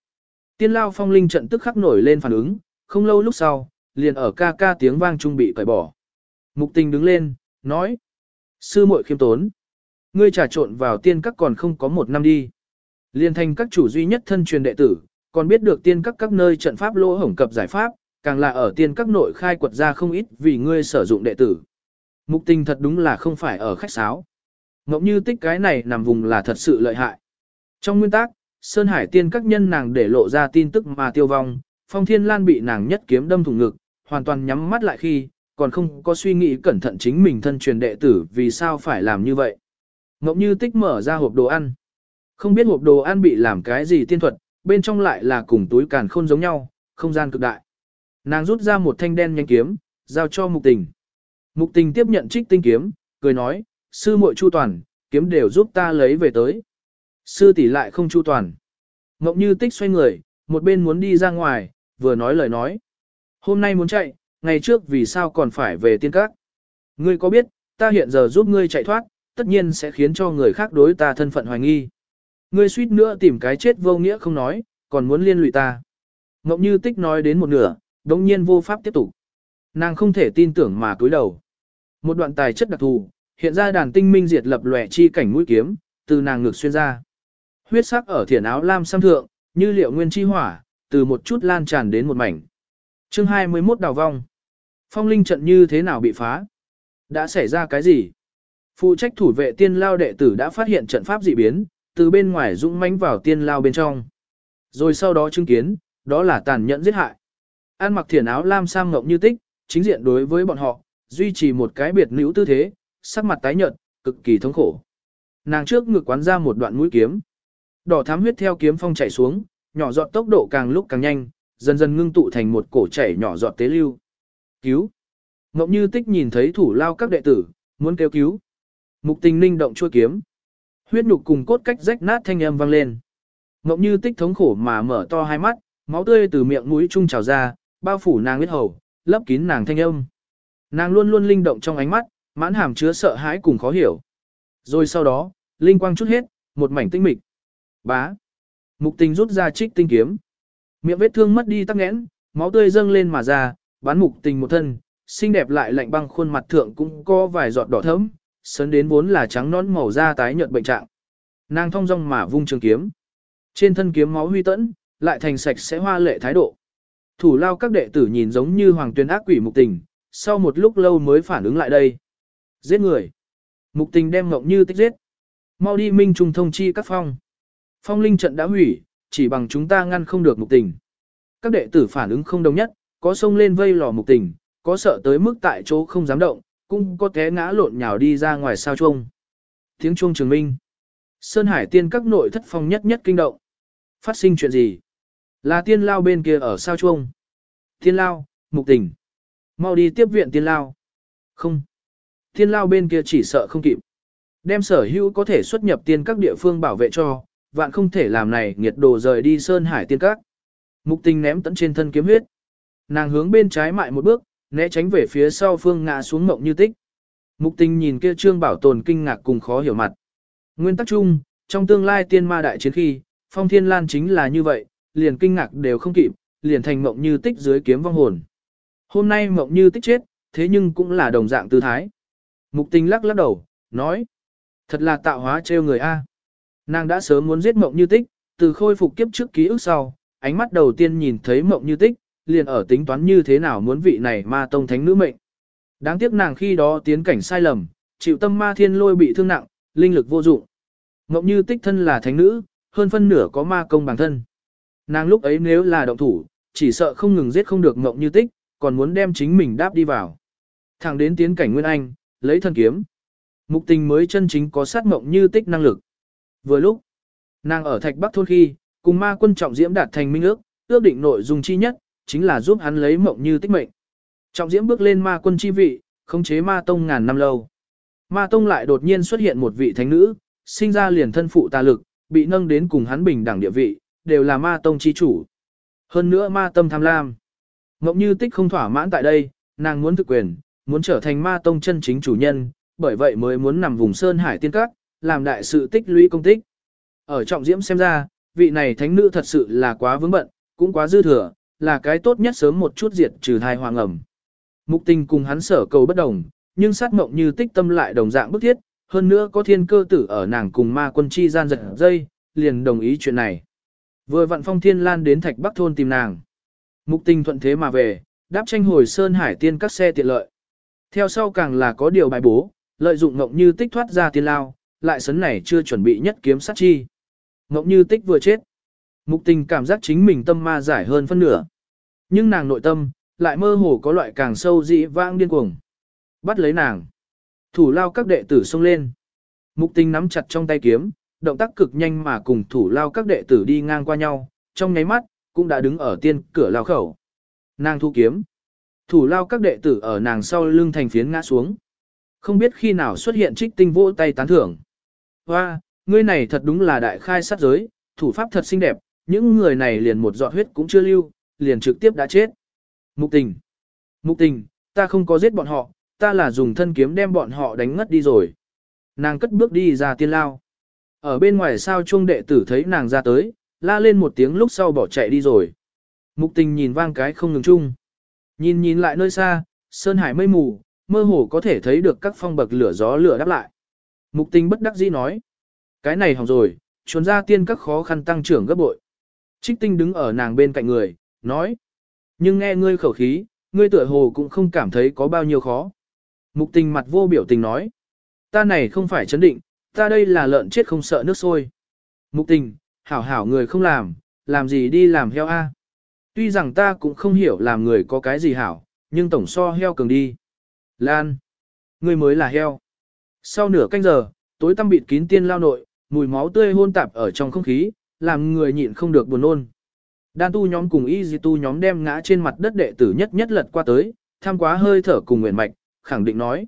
S1: Tiên lao phong linh trận tức khắc nổi lên phản ứng, không lâu lúc sau, liền ở ca ca tiếng vang trung bị cởi bỏ. Mục tình đứng lên, nói. Sư muội khiêm tốn. Ngươi trà trộn vào tiên các còn không có một năm đi. Liên thành các chủ duy nhất thân truyền đệ tử, còn biết được tiên các các nơi trận pháp lỗ hổng cập giải pháp, càng là ở tiên các nội khai quật ra không ít vì ngươi sử dụng đệ tử. Mục tình thật đúng là không phải ở khách sáo. Ngọc như tích cái này nằm vùng là thật sự lợi hại. Trong nguyên tắc, Sơn Hải tiên các nhân nàng để lộ ra tin tức mà tiêu vong, Phong Thiên Lan bị nàng nhất kiếm đâm thủng ngực, hoàn toàn nhắm mắt lại khi, còn không có suy nghĩ cẩn thận chính mình thân truyền đệ tử vì sao phải làm như vậy. Ngọc Như Tích mở ra hộp đồ ăn. Không biết hộp đồ ăn bị làm cái gì tiên thuật, bên trong lại là cùng túi càn khôn giống nhau, không gian cực đại. Nàng rút ra một thanh đen nhanh kiếm, giao cho mục tình. Mục tình tiếp nhận trích tinh kiếm, cười nói, sư muội chu toàn, kiếm đều giúp ta lấy về tới. Sư tỷ lại không chu toàn. Ngọc Như Tích xoay người, một bên muốn đi ra ngoài, vừa nói lời nói. Hôm nay muốn chạy, ngày trước vì sao còn phải về tiên các. Ngươi có biết, ta hiện giờ giúp ngươi chạy thoát, tất nhiên sẽ khiến cho người khác đối ta thân phận hoài nghi. Ngươi suýt nữa tìm cái chết vô nghĩa không nói, còn muốn liên lụy ta. Ngọc Như Tích nói đến một nửa, đồng nhiên vô pháp tiếp tục. Nàng không thể tin tưởng mà cúi đầu. Một đoạn tài chất đặc thù, hiện ra đàn tinh minh diệt lập lòe chi cảnh mũi kiếm, từ nàng ngược xuyên ra. Huyết sắc ở thiển áo lam sam thượng, như liệu nguyên chi hỏa, từ một chút lan tràn đến một mảnh. Chương 21 đào vong. Phong linh trận như thế nào bị phá? Đã xảy ra cái gì? Phụ trách thủ vệ tiên lao đệ tử đã phát hiện trận pháp dị biến, từ bên ngoài dũng mãnh vào tiên lao bên trong. Rồi sau đó chứng kiến, đó là tàn nhẫn giết hại. An mặc thiển áo lam sam ngọc như tích, chính diện đối với bọn họ, duy trì một cái biệt nữ tư thế, sắc mặt tái nhợt, cực kỳ thống khổ. Nàng trước ngực quán ra một đoạn mũi kiếm. Đỏ thám huyết theo kiếm phong chảy xuống, nhỏ giọt tốc độ càng lúc càng nhanh, dần dần ngưng tụ thành một cổ chảy nhỏ giọt tế lưu. Cứu! Ngọc Như Tích nhìn thấy thủ lao các đệ tử, muốn kêu cứu. Mục tình ninh động chua kiếm. Huyết nhục cùng cốt cách rách nát thanh âm vang lên. Ngọc Như Tích thống khổ mà mở to hai mắt, máu tươi từ miệng mũi trung trào ra, bao phủ nàng huyết hầu, lấp kín nàng thanh âm. Nàng luôn luôn linh động trong ánh mắt, mãn hàm chứa sợ hãi cùng khó hiểu. Rồi sau đó, linh quang chút hết, một mảnh tinh mịch. Bá. Mục tình rút ra trích tinh kiếm. Miệng vết thương mất đi tắc nghẽn, máu tươi dâng lên mà ra, bán mục tình một thân, xinh đẹp lại lạnh băng khuôn mặt thượng cũng có vài giọt đỏ thẫm, sấn đến vốn là trắng nón màu da tái nhợt bệnh trạng. Nàng thong dong mà vung trường kiếm. Trên thân kiếm máu huy tẫn, lại thành sạch sẽ hoa lệ thái độ. Thủ lao các đệ tử nhìn giống như hoàng tuyên ác quỷ mục tình, sau một lúc lâu mới phản ứng lại đây. Giết người. Mục tình đem ngọc như tích giết. Mau đi minh trùng thông chi các phong. Phong linh trận đã hủy, chỉ bằng chúng ta ngăn không được mục tình. Các đệ tử phản ứng không đồng nhất, có sông lên vây lò mục tình, có sợ tới mức tại chỗ không dám động, cũng có té ngã lộn nhào đi ra ngoài sao chuông. Tiếng chuông trường minh. Sơn Hải tiên các nội thất phong nhất nhất kinh động. Phát sinh chuyện gì? Là tiên lao bên kia ở sao chuông. Tiên lao, mục tình. Mau đi tiếp viện tiên lao. Không. Tiên lao bên kia chỉ sợ không kịp. Đem sở hữu có thể xuất nhập tiên các địa phương bảo vệ cho, vạn không thể làm này nhiệt đồ rời đi Sơn Hải tiên các. Mục tình ném tận trên thân kiếm huyết. Nàng hướng bên trái mại một bước, né tránh về phía sau phương ngã xuống mộng như tích. Mục tình nhìn kia trương bảo tồn kinh ngạc cùng khó hiểu mặt. Nguyên tắc chung, trong tương lai tiên ma đại chiến khi, phong thiên lan chính là như vậy, liền kinh ngạc đều không kịp, liền thành mộng như tích dưới kiếm vong hồn. Hôm nay mộng như tích chết, thế nhưng cũng là đồng dạng tư thái. Mục tình lắc lắc đầu, nói. Thật là tạo hóa trêu người A. Nàng đã sớm muốn giết mộng như tích, từ khôi phục kiếp trước ký ức sau, ánh mắt đầu tiên nhìn thấy mộng như tích, liền ở tính toán như thế nào muốn vị này ma tông thánh nữ mệnh. Đáng tiếc nàng khi đó tiến cảnh sai lầm, chịu tâm ma thiên lôi bị thương nặng, linh lực vô dụng. ngọc như tích thân là thánh nữ, hơn phân nửa có ma công bản thân. Nàng lúc ấy nếu là động thủ, chỉ sợ không ngừng giết không được ngọc như tích, còn muốn đem chính mình đáp đi vào. Thẳng đến tiến cảnh Nguyên Anh, lấy thân kiếm. Mục tình mới chân chính có sát ngọc như tích năng lực. Vừa lúc, nàng ở thạch bắc thôn khi, cùng ma quân trọng diễm đạt thành minh ước, ước định nội dung chi nhất, chính là giúp hắn lấy mộng như tích mệnh. Trọng diễm bước lên ma quân chi vị, khống chế ma tông ngàn năm lâu. Ma tông lại đột nhiên xuất hiện một vị thánh nữ, sinh ra liền thân phụ tà lực, bị nâng đến cùng hắn bình đẳng địa vị, đều là ma tông chi chủ. Hơn nữa ma tâm tham lam. Ngộng như tích không thỏa mãn tại đây, nàng muốn thực quyền, muốn trở thành ma tông chân chính chủ nhân, bởi vậy mới muốn nằm vùng sơn hải tiên các, làm đại sự tích lũy công tích. Ở trọng diễm xem ra, vị này thánh nữ thật sự là quá vướng bận, cũng quá dư thừa, là cái tốt nhất sớm một chút diệt trừ thai hoàng ẩm. Mục tình cùng hắn sở cầu bất đồng, nhưng sát mộng như tích tâm lại đồng dạng bức thiết, hơn nữa có thiên cơ tử ở nàng cùng ma quân chi gian giật dây, liền đồng ý chuyện này. Vừa vặn phong thiên lan đến thạch bắc thôn tìm nàng. Mục tình thuận thế mà về, đáp tranh hồi sơn hải tiên các xe tiện lợi. Theo sau càng là có điều bài bố, lợi dụng ngộng như tích thoát ra tiên lao, lại sấn này chưa chuẩn bị nhất kiếm sát chi. Ngộng như tích vừa chết. Mục tình cảm giác chính mình tâm ma giải hơn phân nửa. Nhưng nàng nội tâm, lại mơ hồ có loại càng sâu dị vãng điên cuồng. Bắt lấy nàng. Thủ lao các đệ tử xông lên. Mục tình nắm chặt trong tay kiếm, động tác cực nhanh mà cùng thủ lao các đệ tử đi ngang qua nhau, trong nháy mắt, cũng đã đứng ở tiên cửa lao khẩu. Nàng thu kiếm. Thủ lao các đệ tử ở nàng sau lưng thành phiến ngã xuống. Không biết khi nào xuất hiện trích tinh vỗ tay tán thưởng. Hoa, ngươi này thật đúng là đại khai sát giới, thủ pháp thật xinh đẹp, những người này liền một giọt huyết cũng chưa lưu, liền trực tiếp đã chết. Mục tình. Mục tình, ta không có giết bọn họ, ta là dùng thân kiếm đem bọn họ đánh ngất đi rồi. Nàng cất bước đi ra tiên lao. Ở bên ngoài sao chuông đệ tử thấy nàng ra tới, la lên một tiếng lúc sau bỏ chạy đi rồi. Mục tình nhìn vang cái không ngừng chung. Nhìn nhìn lại nơi xa, sơn hải mây mù, mơ hồ có thể thấy được các phong bậc lửa gió lửa đáp lại. Mục tình bất đắc dĩ nói. Cái này hỏng rồi, chuồn ra tiên các khó khăn tăng trưởng gấp bội. Trích tinh đứng ở nàng bên cạnh người, nói. Nhưng nghe ngươi khẩu khí, ngươi tựa hồ cũng không cảm thấy có bao nhiêu khó. Mục tình mặt vô biểu tình nói. Ta này không phải chấn định, ta đây là lợn chết không sợ nước sôi. Mục tình, hảo hảo người không làm, làm gì đi làm heo a? Tuy rằng ta cũng không hiểu làm người có cái gì hảo, nhưng tổng so heo cường đi. Lan, ngươi mới là heo. Sau nửa canh giờ, tối tăm bịt kín tiên lao nội, mùi máu tươi hôn tạp ở trong không khí, làm người nhịn không được buồn nôn. Đan tu nhóm cùng y di tu nhóm đem ngã trên mặt đất đệ tử nhất nhất lật qua tới, tham quá hơi thở cùng nguyện mạch, khẳng định nói.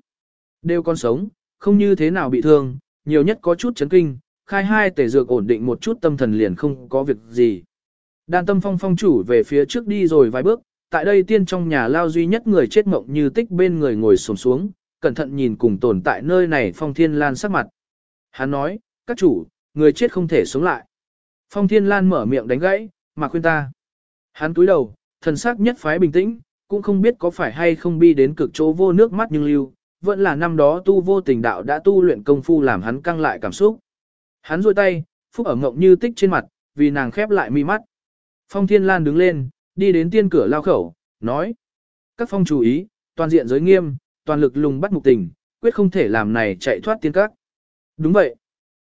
S1: Đều con sống, không như thế nào bị thương, nhiều nhất có chút chấn kinh, khai hai tể dược ổn định một chút tâm thần liền không có việc gì. Đan tâm phong phong chủ về phía trước đi rồi vài bước, tại đây tiên trong nhà lao duy nhất người chết mộng như tích bên người ngồi xổm xuống, cẩn thận nhìn cùng tồn tại nơi này phong thiên lan sắc mặt. Hắn nói, các chủ, người chết không thể sống lại. Phong thiên lan mở miệng đánh gãy, mà khuyên ta. Hắn túi đầu, thần sắc nhất phái bình tĩnh, cũng không biết có phải hay không bi đến cực chỗ vô nước mắt nhưng lưu, vẫn là năm đó tu vô tình đạo đã tu luyện công phu làm hắn căng lại cảm xúc. Hắn rôi tay, phúc ở ngộng như tích trên mặt, vì nàng khép lại mi mắt. Phong Thiên Lan đứng lên, đi đến tiên cửa lao khẩu, nói. Các phong chú ý, toàn diện giới nghiêm, toàn lực lùng bắt mục tình, quyết không thể làm này chạy thoát tiên các. Đúng vậy.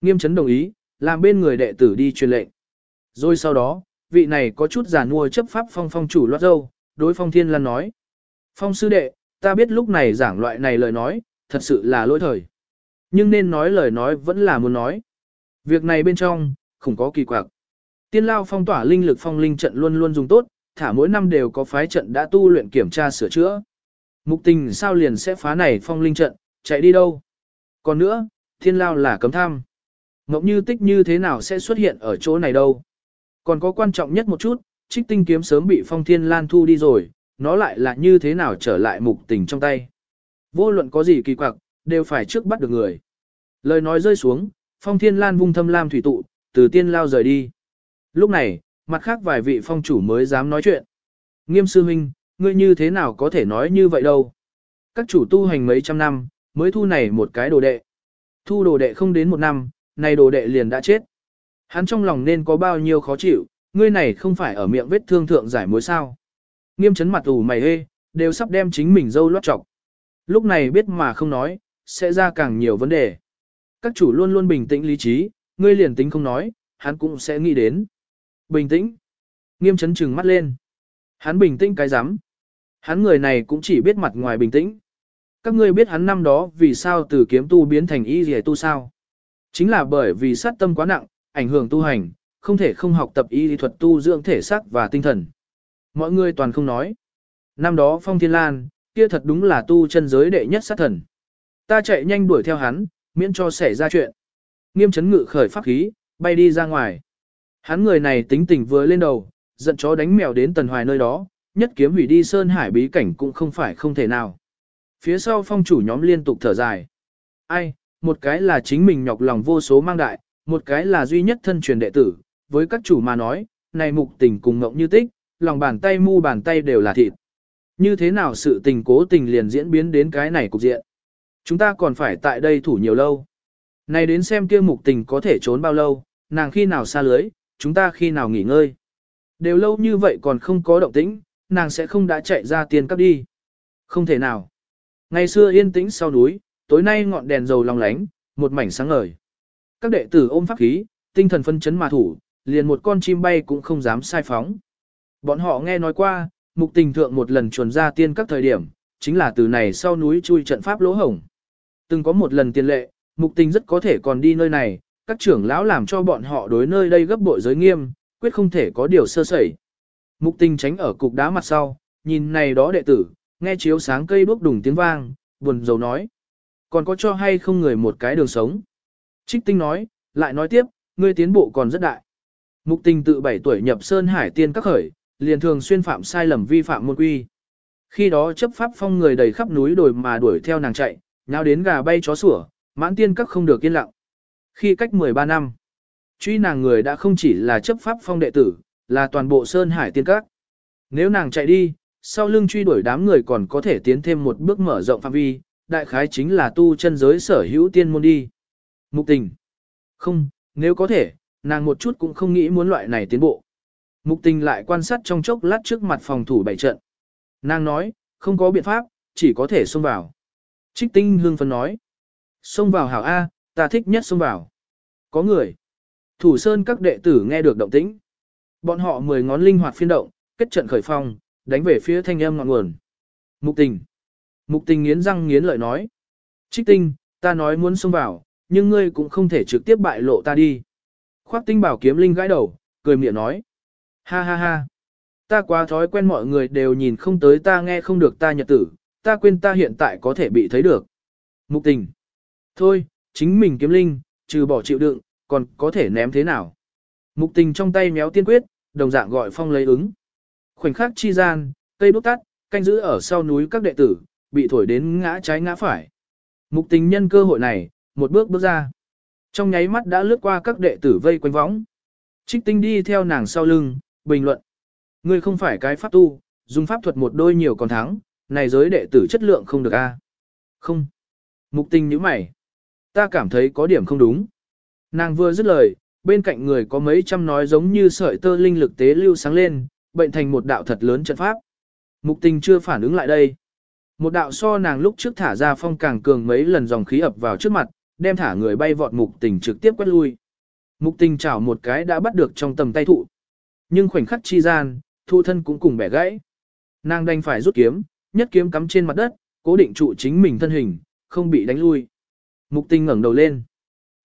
S1: Nghiêm chấn đồng ý, làm bên người đệ tử đi truyền lệnh. Rồi sau đó, vị này có chút giả nuôi chấp pháp phong phong chủ loát dâu, đối phong thiên lan nói. Phong sư đệ, ta biết lúc này giảng loại này lời nói, thật sự là lỗi thời. Nhưng nên nói lời nói vẫn là muốn nói. Việc này bên trong, không có kỳ quặc. Tiên lao phong tỏa linh lực phong linh trận luôn luôn dùng tốt, thả mỗi năm đều có phái trận đã tu luyện kiểm tra sửa chữa. Mục tình sao liền sẽ phá này phong linh trận, chạy đi đâu? Còn nữa, thiên lao là cấm tham. Ngọc như tích như thế nào sẽ xuất hiện ở chỗ này đâu? Còn có quan trọng nhất một chút, trích tinh kiếm sớm bị phong thiên lan thu đi rồi, nó lại là như thế nào trở lại mục tình trong tay. Vô luận có gì kỳ quặc, đều phải trước bắt được người. Lời nói rơi xuống, phong thiên lan vung thâm lam thủy tụ, từ tiên lao rời đi. Lúc này, mặt khác vài vị phong chủ mới dám nói chuyện. Nghiêm sư huynh, ngươi như thế nào có thể nói như vậy đâu. Các chủ tu hành mấy trăm năm, mới thu này một cái đồ đệ. Thu đồ đệ không đến một năm, này đồ đệ liền đã chết. Hắn trong lòng nên có bao nhiêu khó chịu, ngươi này không phải ở miệng vết thương thượng giải mối sao. Nghiêm chấn mặt ủ mày hê, đều sắp đem chính mình dâu lót trọc. Lúc này biết mà không nói, sẽ ra càng nhiều vấn đề. Các chủ luôn luôn bình tĩnh lý trí, ngươi liền tính không nói, hắn cũng sẽ nghĩ đến. Bình tĩnh. Nghiêm chấn trừng mắt lên. Hắn bình tĩnh cái rắm Hắn người này cũng chỉ biết mặt ngoài bình tĩnh. Các ngươi biết hắn năm đó vì sao từ kiếm tu biến thành y rìa tu sao? Chính là bởi vì sát tâm quá nặng, ảnh hưởng tu hành, không thể không học tập y lý thuật tu dưỡng thể xác và tinh thần. Mọi người toàn không nói. Năm đó Phong Thiên Lan, kia thật đúng là tu chân giới đệ nhất sát thần. Ta chạy nhanh đuổi theo hắn, miễn cho xảy ra chuyện. Nghiêm chấn ngự khởi pháp khí, bay đi ra ngoài. Hắn người này tính tình vừa lên đầu, giận chó đánh mèo đến tần hoài nơi đó, nhất kiếm hủy đi sơn hải bí cảnh cũng không phải không thể nào. Phía sau phong chủ nhóm liên tục thở dài. Ai, một cái là chính mình nhọc lòng vô số mang đại, một cái là duy nhất thân truyền đệ tử, với các chủ mà nói, này mục tình cùng ngộng như tích, lòng bàn tay mu bàn tay đều là thịt. Như thế nào sự tình cố tình liền diễn biến đến cái này cục diện. Chúng ta còn phải tại đây thủ nhiều lâu. Này đến xem kia mục tình có thể trốn bao lâu, nàng khi nào xa lưới, chúng ta khi nào nghỉ ngơi. Đều lâu như vậy còn không có động tĩnh, nàng sẽ không đã chạy ra tiền cấp đi. Không thể nào. Ngày xưa yên tĩnh sau núi, tối nay ngọn đèn dầu long lánh, một mảnh sáng ngời. Các đệ tử ôm pháp khí, tinh thần phân chấn mà thủ, liền một con chim bay cũng không dám sai phóng. Bọn họ nghe nói qua, mục tình thượng một lần chuồn ra tiên các thời điểm, chính là từ này sau núi chui trận pháp lỗ hổng. Từng có một lần tiền lệ, mục tình rất có thể còn đi nơi này, các trưởng lão làm cho bọn họ đối nơi đây gấp bội giới nghiêm, quyết không thể có điều sơ sẩy. Mục tình tránh ở cục đá mặt sau, nhìn này đó đệ tử, nghe chiếu sáng cây đuốc đùng tiếng vang, buồn rầu nói. Còn có cho hay không người một cái đường sống? Trích tinh nói, lại nói tiếp, ngươi tiến bộ còn rất đại. Mục tình tự 7 tuổi nhập Sơn Hải tiên các khởi, liền thường xuyên phạm sai lầm vi phạm môn quy. Khi đó chấp pháp phong người đầy khắp núi đồi mà đuổi theo nàng chạy, nháo đến gà bay chó sủa, mãn tiên các không được yên lặng. Khi cách 13 năm, truy nàng người đã không chỉ là chấp pháp phong đệ tử, là toàn bộ Sơn Hải tiên các. Nếu nàng chạy đi, sau lưng truy đuổi đám người còn có thể tiến thêm một bước mở rộng phạm vi, đại khái chính là tu chân giới sở hữu tiên môn đi. Mục tình. Không, nếu có thể, nàng một chút cũng không nghĩ muốn loại này tiến bộ. Mục tình lại quan sát trong chốc lát trước mặt phòng thủ bảy trận. Nàng nói, không có biện pháp, chỉ có thể xông vào. Trích tinh hương phấn nói. Xông vào hảo A, ta thích nhất xông vào. Có người. Thủ sơn các đệ tử nghe được động tĩnh. Bọn họ mười ngón linh hoạt phiên động, kết trận khởi phong, đánh về phía thanh âm ngọn nguồn. Mục tình. Mục tình nghiến răng nghiến lợi nói. Trích tinh, ta nói muốn xông vào, nhưng ngươi cũng không thể trực tiếp bại lộ ta đi. Khoác tinh bảo kiếm linh gãi đầu, cười miệng nói. Ha ha ha. Ta quá thói quen mọi người đều nhìn không tới ta nghe không được ta nhật tử, ta quên ta hiện tại có thể bị thấy được. Mục tình. Thôi, chính mình kiếm linh, trừ bỏ chịu đựng, còn có thể ném thế nào. Mục tình trong tay méo tiên quyết, đồng dạng gọi phong lấy ứng. Khoảnh khắc chi gian, cây đốt tắt, canh giữ ở sau núi các đệ tử, bị thổi đến ngã trái ngã phải. Mục tình nhân cơ hội này, một bước bước ra. Trong nháy mắt đã lướt qua các đệ tử vây quanh võng. Trích tinh đi theo nàng sau lưng, bình luận. Ngươi không phải cái pháp tu, dùng pháp thuật một đôi nhiều còn thắng, này giới đệ tử chất lượng không được a. Không. Mục tình như mày. Ta cảm thấy có điểm không đúng. Nàng vừa dứt lời, bên cạnh người có mấy trăm nói giống như sợi tơ linh lực tế lưu sáng lên, bệnh thành một đạo thật lớn trận pháp. Mục tình chưa phản ứng lại đây. Một đạo so nàng lúc trước thả ra phong càng cường mấy lần dòng khí ập vào trước mặt, đem thả người bay vọt mục tình trực tiếp quét lui. Mục tình chảo một cái đã bắt được trong tầm tay thụ. Nhưng khoảnh khắc chi gian, thụ thân cũng cùng bẻ gãy. Nàng đành phải rút kiếm, nhất kiếm cắm trên mặt đất, cố định trụ chính mình thân hình, không bị đánh lui. Mục tình ngẩng đầu lên.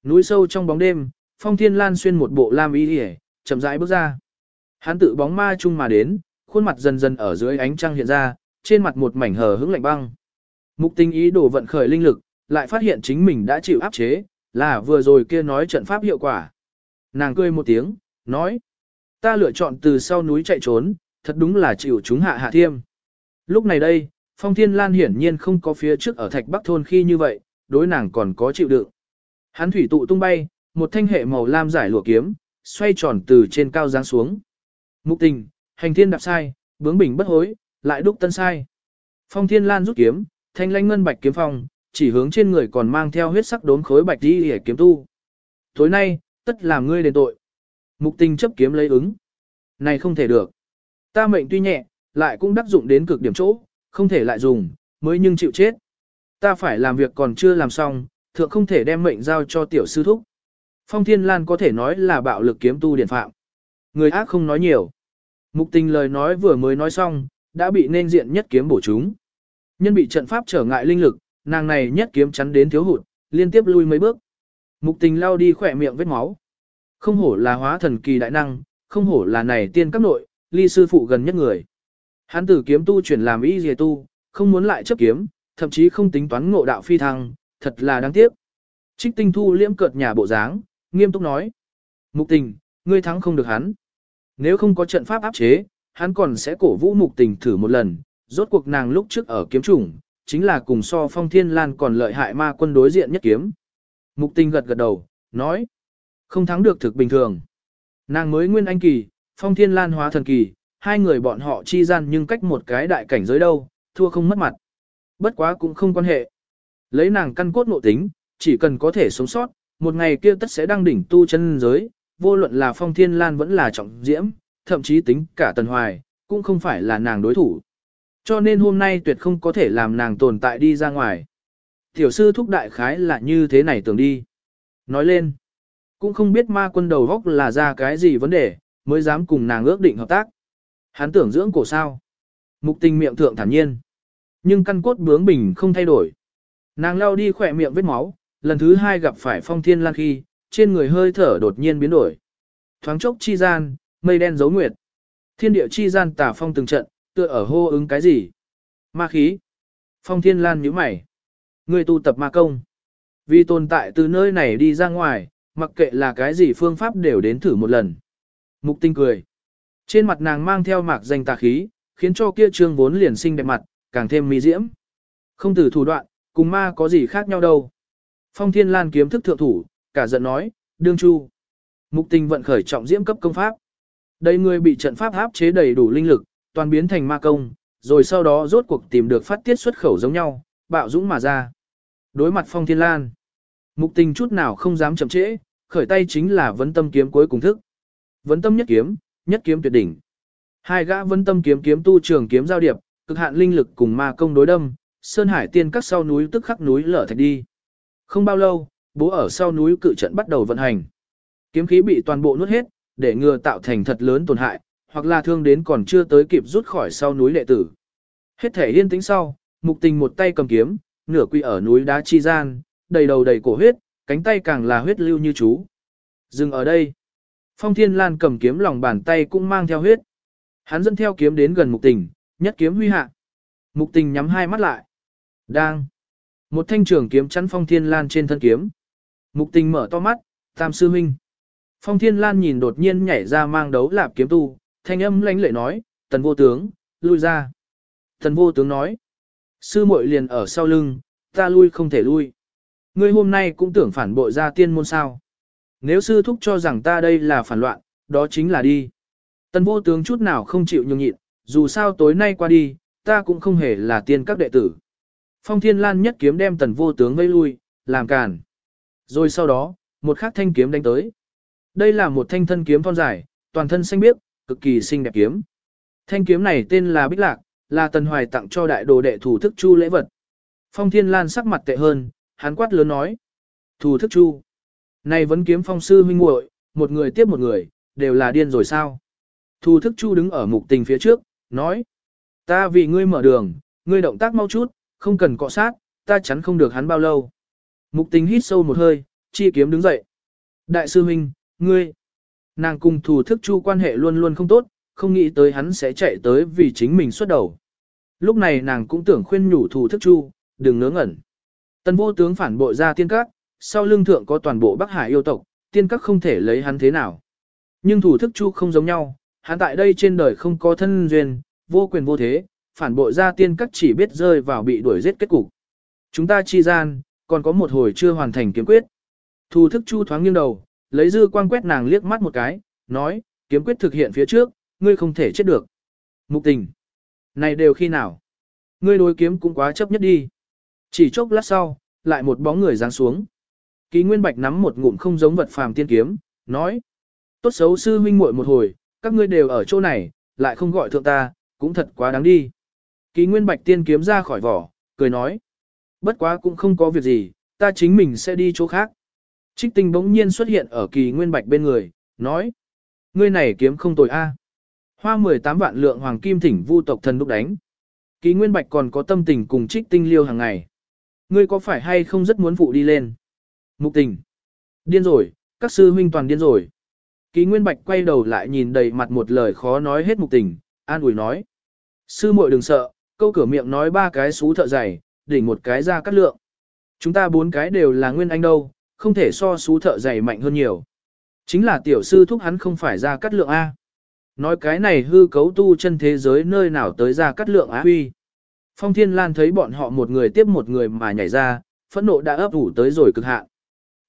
S1: Núi sâu trong bóng đêm, phong thiên lan xuyên một bộ lam y hề, chậm rãi bước ra. Hắn tự bóng ma chung mà đến, khuôn mặt dần dần ở dưới ánh trăng hiện ra, trên mặt một mảnh hờ hững lạnh băng. Mục tinh ý đồ vận khởi linh lực, lại phát hiện chính mình đã chịu áp chế, là vừa rồi kia nói trận pháp hiệu quả. Nàng cười một tiếng, nói. Ta lựa chọn từ sau núi chạy trốn, thật đúng là chịu chúng hạ hạ thiêm. Lúc này đây, Phong Thiên Lan hiển nhiên không có phía trước ở thạch bắc thôn khi như vậy, đối nàng còn có chịu đựng. Hắn thủy tụ tung bay, một thanh hệ màu lam giải lụa kiếm, xoay tròn từ trên cao giáng xuống. Mục tình, hành thiên đạp sai, bướng bình bất hối, lại đúc tân sai. Phong Thiên Lan rút kiếm, thanh lãnh ngân bạch kiếm phong, chỉ hướng trên người còn mang theo huyết sắc đốn khối bạch đi để kiếm tu. Tối nay, tất làm ngươi đền tội. Mục tình chấp kiếm lấy ứng. Này không thể được. Ta mệnh tuy nhẹ, lại cũng đắc dụng đến cực điểm chỗ, không thể lại dùng, mới nhưng chịu chết. Ta phải làm việc còn chưa làm xong, thượng không thể đem mệnh giao cho tiểu sư thúc. Phong Thiên Lan có thể nói là bạo lực kiếm tu điển phạm. Người ác không nói nhiều. Mục tình lời nói vừa mới nói xong, đã bị nên diện nhất kiếm bổ chúng. Nhân bị trận pháp trở ngại linh lực, nàng này nhất kiếm chắn đến thiếu hụt, liên tiếp lui mấy bước. Mục tình lao đi khỏe miệng vết máu. Không hổ là hóa thần kỳ đại năng, không hổ là này tiên các nội, ly sư phụ gần nhất người. Hắn tử kiếm tu chuyển làm y dề tu, không muốn lại chấp kiếm, thậm chí không tính toán ngộ đạo phi thăng, thật là đáng tiếc. Trích tinh thu liễm cợt nhà bộ dáng, nghiêm túc nói. Mục tình, ngươi thắng không được hắn. Nếu không có trận pháp áp chế, hắn còn sẽ cổ vũ mục tình thử một lần. Rốt cuộc nàng lúc trước ở kiếm chủng, chính là cùng so phong thiên lan còn lợi hại ma quân đối diện nhất kiếm. Mục tình gật gật đầu, nói. Không thắng được thực bình thường. Nàng mới nguyên anh kỳ, phong thiên lan hóa thần kỳ, hai người bọn họ chi gian nhưng cách một cái đại cảnh giới đâu, thua không mất mặt. Bất quá cũng không quan hệ. Lấy nàng căn cốt nội tính, chỉ cần có thể sống sót, một ngày kia tất sẽ đăng đỉnh tu chân giới, vô luận là phong thiên lan vẫn là trọng diễm, thậm chí tính cả tần hoài, cũng không phải là nàng đối thủ. Cho nên hôm nay tuyệt không có thể làm nàng tồn tại đi ra ngoài. Tiểu sư thúc đại khái là như thế này tưởng đi. Nói lên, cũng không biết ma quân đầu góc là ra cái gì vấn đề, mới dám cùng nàng ước định hợp tác. Hắn tưởng dưỡng cổ sao. Mục tình miệng thượng thản nhiên. Nhưng căn cốt bướng bình không thay đổi. Nàng lao đi khỏe miệng vết máu, lần thứ hai gặp phải phong thiên lan khi, trên người hơi thở đột nhiên biến đổi. Thoáng chốc chi gian, mây đen dấu nguyệt. Thiên địa chi gian tà phong từng trận, tựa ở hô ứng cái gì? Ma khí. Phong thiên lan nhíu mày. Người tu tập ma công. Vì tồn tại từ nơi này đi ra ngoài, mặc kệ là cái gì phương pháp đều đến thử một lần. Mục tinh cười. Trên mặt nàng mang theo mạc danh tà khí, khiến cho kia trương vốn liền sinh đẹp mặt, càng thêm mỹ diễm. Không từ thủ đoạn, cùng ma có gì khác nhau đâu. Phong Thiên Lan kiếm thức thượng thủ, cả giận nói, đương chu. Mục tình vận khởi trọng diễm cấp công pháp. Đây người bị trận pháp áp chế đầy đủ linh lực, toàn biến thành ma công, rồi sau đó rốt cuộc tìm được phát tiết xuất khẩu giống nhau, bạo dũng mà ra. Đối mặt Phong Thiên Lan, mục tình chút nào không dám chậm trễ, khởi tay chính là vấn tâm kiếm cuối cùng thức. Vấn tâm nhất kiếm, nhất kiếm tuyệt đỉnh. Hai gã vấn tâm kiếm kiếm tu trường kiếm giao điệp, cực hạn linh lực cùng ma công đối đâm, Sơn Hải tiên các sau núi tức khắc núi lở thạch đi. Không bao lâu, bố ở sau núi cự trận bắt đầu vận hành. Kiếm khí bị toàn bộ nuốt hết, để ngừa tạo thành thật lớn tổn hại, hoặc là thương đến còn chưa tới kịp rút khỏi sau núi lệ tử. Hết thể yên tĩnh sau, mục tình một tay cầm kiếm, nửa quy ở núi đá chi gian, đầy đầu đầy cổ huyết, cánh tay càng là huyết lưu như chú. Dừng ở đây. Phong Thiên Lan cầm kiếm lòng bàn tay cũng mang theo huyết. Hắn dẫn theo kiếm đến gần mục tình, nhất kiếm huy hạ. Mục tình nhắm hai mắt lại. Đang. Một thanh trường kiếm chắn Phong Thiên Lan trên thân kiếm. Mục tình mở to mắt, tam sư huynh. Phong Thiên Lan nhìn đột nhiên nhảy ra mang đấu lạp kiếm tu, thanh âm lãnh lệ nói, tần vô tướng, lui ra. Tần vô tướng nói, sư muội liền ở sau lưng, ta lui không thể lui. Ngươi hôm nay cũng tưởng phản bội ra tiên môn sao. Nếu sư thúc cho rằng ta đây là phản loạn, đó chính là đi. Tần vô tướng chút nào không chịu nhường nhịn, dù sao tối nay qua đi, ta cũng không hề là tiên các đệ tử. Phong Thiên Lan nhất kiếm đem tần vô tướng vây lui, làm cản. Rồi sau đó, một khắc thanh kiếm đánh tới. Đây là một thanh thân kiếm thon dài, toàn thân xanh biếc, cực kỳ xinh đẹp kiếm. Thanh kiếm này tên là Bích Lạc, là Tần Hoài tặng cho đại đồ đệ thủ thức chu lễ vật. Phong Thiên Lan sắc mặt tệ hơn, hắn quát lớn nói. Thủ thức chu. Này vẫn kiếm phong sư huynh muội, một người tiếp một người, đều là điên rồi sao? Thủ thức chu đứng ở mục tình phía trước, nói. Ta vì ngươi mở đường, ngươi động tác mau chút, không cần cọ sát, ta chắn không được hắn bao lâu. Mục tình hít sâu một hơi, chi kiếm đứng dậy. Đại sư huynh, ngươi. Nàng cùng thủ thức chu quan hệ luôn luôn không tốt, không nghĩ tới hắn sẽ chạy tới vì chính mình xuất đầu. Lúc này nàng cũng tưởng khuyên nhủ thủ thức chu, đừng ngớ ngẩn. Tần vô tướng phản bội ra tiên các, sau lưng thượng có toàn bộ Bắc Hải yêu tộc, tiên các không thể lấy hắn thế nào. Nhưng thủ thức chu không giống nhau, hắn tại đây trên đời không có thân duyên, vô quyền vô thế, phản bội ra tiên các chỉ biết rơi vào bị đuổi giết kết cục. Chúng ta chi gian, còn có một hồi chưa hoàn thành kiếm quyết. Thủ thức chu thoáng nghiêng đầu, lấy dư quang quét nàng liếc mắt một cái, nói, kiếm quyết thực hiện phía trước, ngươi không thể chết được. Mục tình. Này đều khi nào? Ngươi đối kiếm cũng quá chấp nhất đi. Chỉ chốc lát sau, lại một bóng người giáng xuống. Ký Nguyên Bạch nắm một ngụm không giống vật phàm tiên kiếm, nói. Tốt xấu sư huynh muội một hồi, các ngươi đều ở chỗ này, lại không gọi thượng ta, cũng thật quá đáng đi. Ký Nguyên Bạch tiên kiếm ra khỏi vỏ, cười nói. Bất quá cũng không có việc gì, ta chính mình sẽ đi chỗ khác. Trích tinh bỗng nhiên xuất hiện ở kỳ nguyên bạch bên người, nói. Ngươi này kiếm không tồi a. Hoa 18 vạn lượng hoàng kim thỉnh vu tộc thần đúc đánh. Kỳ nguyên bạch còn có tâm tình cùng trích tinh liêu hàng ngày. Ngươi có phải hay không rất muốn phụ đi lên? Mục tình. Điên rồi, các sư huynh toàn điên rồi. Kỳ Nguyên Bạch quay đầu lại nhìn đầy mặt một lời khó nói hết mục tình, an ủi nói. Sư muội đừng sợ, câu cửa miệng nói ba cái xú thợ dày, đỉnh một cái ra cắt lượng. Chúng ta bốn cái đều là nguyên anh đâu, không thể so xú thợ dày mạnh hơn nhiều. Chính là tiểu sư thúc hắn không phải ra cắt lượng A. Nói cái này hư cấu tu chân thế giới nơi nào tới ra cắt lượng á huy. Phong Thiên Lan thấy bọn họ một người tiếp một người mà nhảy ra, phẫn nộ đã ấp ủ tới rồi cực hạn.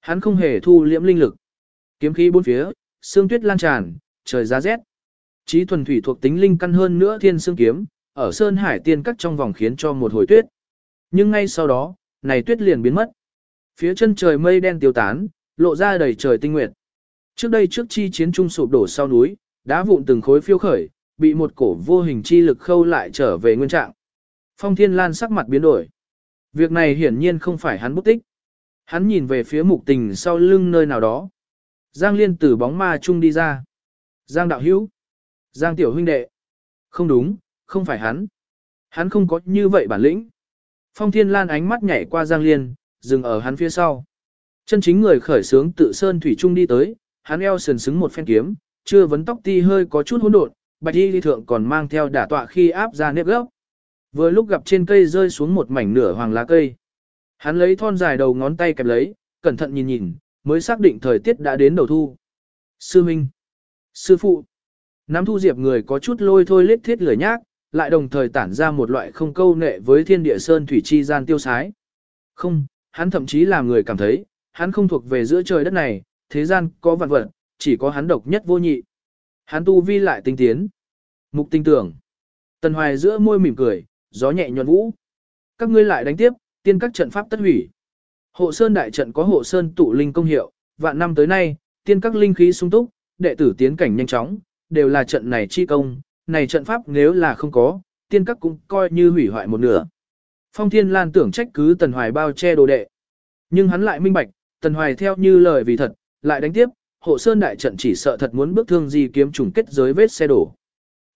S1: Hắn không hề thu liễm linh lực. Kiếm khí bốn phía, sương tuyết lan tràn, trời giá rét. Chí thuần thủy thuộc tính linh căn hơn nữa thiên sương kiếm, ở Sơn Hải tiên cắt trong vòng khiến cho một hồi tuyết. Nhưng ngay sau đó, này tuyết liền biến mất. Phía chân trời mây đen tiêu tán, lộ ra đầy trời tinh nguyệt. Trước đây trước chi chiến trung sụp đổ sau núi, đá vụn từng khối phiêu khởi, bị một cổ vô hình chi lực khâu lại trở về nguyên trạng. Phong Thiên Lan sắc mặt biến đổi. Việc này hiển nhiên không phải hắn bút tích. Hắn nhìn về phía mục tình sau lưng nơi nào đó. Giang Liên từ bóng ma chung đi ra. Giang Đạo Hữu. Giang Tiểu Huynh Đệ. Không đúng, không phải hắn. Hắn không có như vậy bản lĩnh. Phong Thiên Lan ánh mắt nhảy qua Giang Liên, dừng ở hắn phía sau. Chân chính người khởi sướng tự sơn thủy trung đi tới, hắn eo sườn xứng một phen kiếm, chưa vấn tóc ti hơi có chút hỗn độn, bạch y thượng còn mang theo đả tọa khi áp ra nếp gốc. Vừa lúc gặp trên cây rơi xuống một mảnh nửa hoàng lá cây. Hắn lấy thon dài đầu ngón tay kẹp lấy, cẩn thận nhìn nhìn, mới xác định thời tiết đã đến đầu thu. Sư Minh, Sư Phụ, nắm thu diệp người có chút lôi thôi lết thiết lửa nhác, lại đồng thời tản ra một loại không câu nệ với thiên địa sơn thủy chi gian tiêu sái. Không, hắn thậm chí làm người cảm thấy, hắn không thuộc về giữa trời đất này, thế gian có vạn vật, chỉ có hắn độc nhất vô nhị. Hắn tu vi lại tinh tiến. Mục tinh tưởng. Tần Hoài giữa môi mỉm cười, gió nhẹ nhuận vũ. Các ngươi lại đánh tiếp, tiên các trận pháp tất hủy. Hộ Sơn đại trận có hộ Sơn tụ linh công hiệu, vạn năm tới nay, tiên các linh khí sung túc, đệ tử tiến cảnh nhanh chóng, đều là trận này chi công, này trận pháp nếu là không có, tiên các cũng coi như hủy hoại một nửa. Phong Thiên Lan tưởng trách cứ Tần Hoài bao che đồ đệ. Nhưng hắn lại minh bạch, Tần Hoài theo như lời vì thật, lại đánh tiếp, hộ sơn đại trận chỉ sợ thật muốn bước thương gì kiếm trùng kết giới vết xe đổ.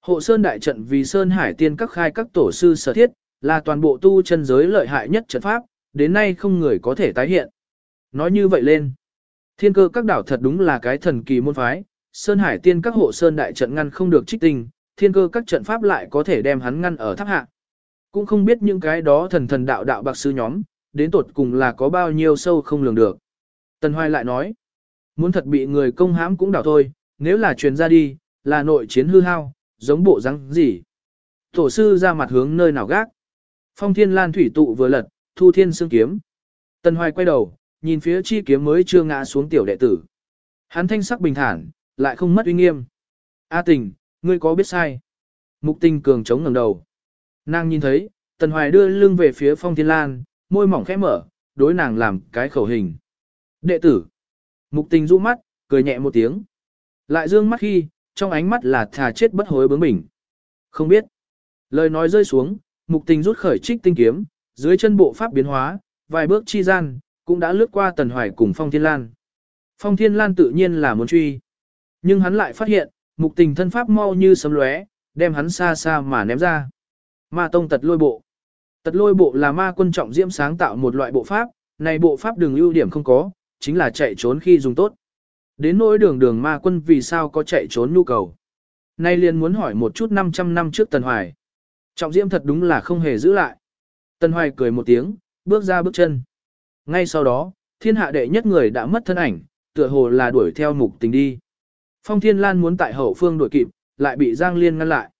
S1: Hộ sơn đại trận vì sơn hải tiên các khai các tổ sư sở thiết, là toàn bộ tu chân giới lợi hại nhất trận pháp, đến nay không người có thể tái hiện. Nói như vậy lên, thiên cơ các đảo thật đúng là cái thần kỳ môn phái, sơn hải tiên các hộ sơn đại trận ngăn không được trích tinh, thiên cơ các trận pháp lại có thể đem hắn ngăn ở tháp hạ. Cũng không biết những cái đó thần thần đạo đạo bạc sư nhóm, đến tột cùng là có bao nhiêu sâu không lường được. Tần Hoài lại nói, muốn thật bị người công hãm cũng đảo thôi, nếu là truyền ra đi, là nội chiến hư hao, giống bộ răng gì. Tổ sư ra mặt hướng nơi nào gác. Phong thiên lan thủy tụ vừa lật, thu thiên xương kiếm. Tần Hoài quay đầu, nhìn phía chi kiếm mới chưa ngã xuống tiểu đệ tử. Hắn thanh sắc bình thản, lại không mất uy nghiêm. A tình, ngươi có biết sai? Mục tình cường chống ngẩng đầu. Nàng nhìn thấy, Tần Hoài đưa lưng về phía phong thiên lan, môi mỏng khẽ mở, đối nàng làm cái khẩu hình. Đệ tử. Mục tình rũ mắt, cười nhẹ một tiếng. Lại dương mắt khi, trong ánh mắt là thà chết bất hối bướng bỉnh. Không biết. Lời nói rơi xuống, mục tình rút khởi trích tinh kiếm, dưới chân bộ pháp biến hóa, vài bước chi gian, cũng đã lướt qua Tần Hoài cùng Phong Thiên Lan. Phong Thiên Lan tự nhiên là muốn truy. Nhưng hắn lại phát hiện, mục tình thân pháp mau như sấm lóe, đem hắn xa xa mà ném ra. Ma tông tật lôi bộ. Tật lôi bộ là ma quân trọng diễm sáng tạo một loại bộ pháp, này bộ pháp đường ưu điểm không có, chính là chạy trốn khi dùng tốt. Đến nỗi đường đường ma quân vì sao có chạy trốn nhu cầu. Nay liền muốn hỏi một chút 500 năm trước Tần Hoài. Trọng diễm thật đúng là không hề giữ lại. Tần Hoài cười một tiếng, bước ra bước chân. Ngay sau đó, thiên hạ đệ nhất người đã mất thân ảnh, tựa hồ là đuổi theo mục tình đi. Phong Thiên Lan muốn tại hậu phương đuổi kịp, lại bị Giang Liên ngăn lại.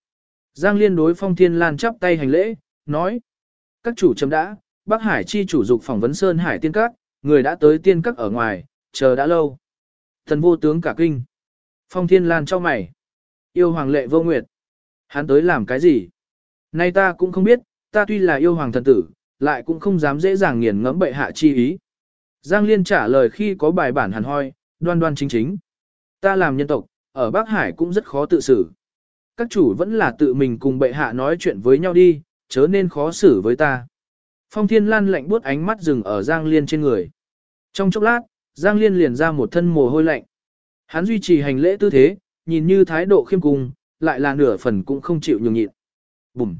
S1: Giang Liên đối Phong Thiên Lan chắp tay hành lễ, nói. Các chủ chấm đã, Bắc Hải chi chủ dục phỏng vấn Sơn Hải tiên các, người đã tới tiên các ở ngoài, chờ đã lâu. Thần vô tướng cả kinh. Phong Thiên Lan cho mày. Yêu hoàng lệ vô nguyệt. Hắn tới làm cái gì? Nay ta cũng không biết, ta tuy là yêu hoàng thần tử, lại cũng không dám dễ dàng nghiền ngẫm bệ hạ chi ý. Giang Liên trả lời khi có bài bản hàn hoi, đoan đoan chính chính. Ta làm nhân tộc, ở Bắc Hải cũng rất khó tự xử. Các chủ vẫn là tự mình cùng bệ hạ nói chuyện với nhau đi, chớ nên khó xử với ta. Phong Thiên Lan lạnh buốt ánh mắt dừng ở Giang Liên trên người. Trong chốc lát, Giang Liên liền ra một thân mồ hôi lạnh. Hắn duy trì hành lễ tư thế, nhìn như thái độ khiêm cung, lại là nửa phần cũng không chịu nhường nhịn. Bùm!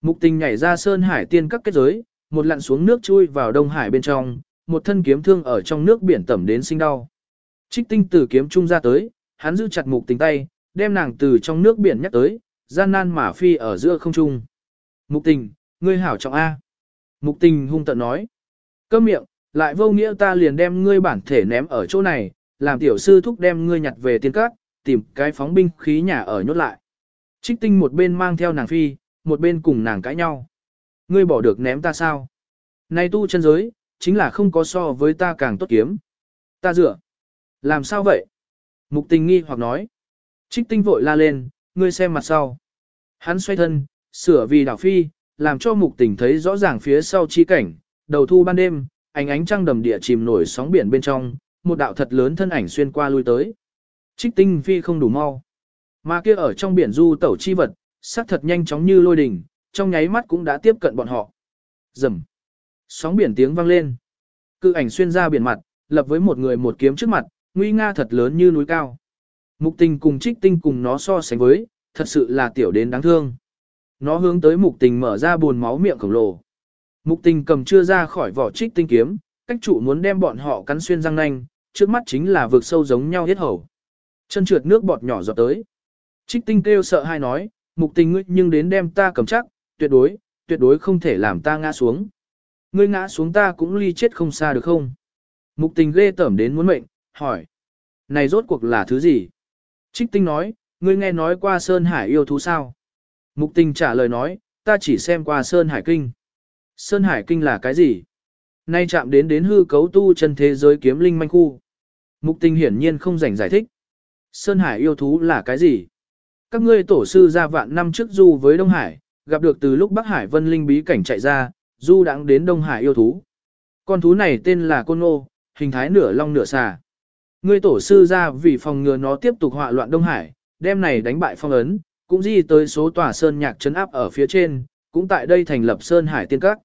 S1: Mục tình nhảy ra sơn hải tiên các kết giới, một lặn xuống nước chui vào đông hải bên trong, một thân kiếm thương ở trong nước biển tẩm đến sinh đau. Trích tinh tử kiếm trung ra tới, hắn giữ chặt mục tình tay, đem nàng từ trong nước biển nhắc tới, gian nan mà phi ở giữa không trung. Mục tình, ngươi hảo trọng A. Mục tình hung tận nói. Câm miệng, lại vô nghĩa ta liền đem ngươi bản thể ném ở chỗ này, làm tiểu sư thúc đem ngươi nhặt về tiên cát, tìm cái phóng binh khí nhà ở nhốt lại. Trích tinh một bên mang theo nàng phi, một bên cùng nàng cãi nhau. Ngươi bỏ được ném ta sao? Này tu chân giới, chính là không có so với ta càng tốt kiếm. Ta dựa. Làm sao vậy? Mục tình nghi hoặc nói. Trích tinh vội la lên, ngươi xem mặt sau. Hắn xoay thân, sửa vì đảo phi, làm cho mục tình thấy rõ ràng phía sau chi cảnh, đầu thu ban đêm, ánh ánh trăng đầm địa chìm nổi sóng biển bên trong, một đạo thật lớn thân ảnh xuyên qua lui tới. Trích tinh phi không đủ mau. Mà kia ở trong biển du tẩu chi vật, sắc thật nhanh chóng như lôi đỉnh, trong nháy mắt cũng đã tiếp cận bọn họ. Rầm. Sóng biển tiếng vang lên. Cự ảnh xuyên ra biển mặt, lập với một người một kiếm trước mặt, nguy nga thật lớn như núi cao. Mục tình cùng trích tinh cùng nó so sánh với, thật sự là tiểu đến đáng thương. Nó hướng tới mục tình mở ra buồn máu miệng khổng lồ. Mục tình cầm chưa ra khỏi vỏ trích tinh kiếm, cách chủ muốn đem bọn họ cắn xuyên răng nanh, trước mắt chính là vực sâu giống nhau hết hầu. Chân trượt nước bọt nhỏ giọt tới. Trích tinh kêu sợ hai nói, mục tình ngươi nhưng đến đem ta cầm chắc, tuyệt đối, tuyệt đối không thể làm ta ngã xuống. Ngươi ngã xuống ta cũng ly chết không xa được không? Mục tình ghê tởm đến muốn mệnh, hỏi. Này rốt cuộc là thứ gì? Trích tinh nói, ngươi nghe nói qua Sơn Hải yêu thú sao? Mục tình trả lời nói, ta chỉ xem qua Sơn Hải Kinh. Sơn Hải Kinh là cái gì? Nay chạm đến đến hư cấu tu chân thế giới kiếm linh manh khu. Mục tình hiển nhiên không rảnh giải thích. Sơn Hải yêu thú là cái gì? Các ngươi tổ sư ra vạn năm trước du với Đông Hải, gặp được từ lúc Bắc Hải vân linh bí cảnh chạy ra, du đãng đến Đông Hải yêu thú. Con thú này tên là Côn Ngô, hình thái nửa long nửa xà. Ngươi tổ sư ra vì phòng ngừa nó tiếp tục họa loạn Đông Hải, đem này đánh bại phong ấn, cũng di tới số tòa sơn nhạc trấn áp ở phía trên, cũng tại đây thành lập Sơn Hải Tiên Các.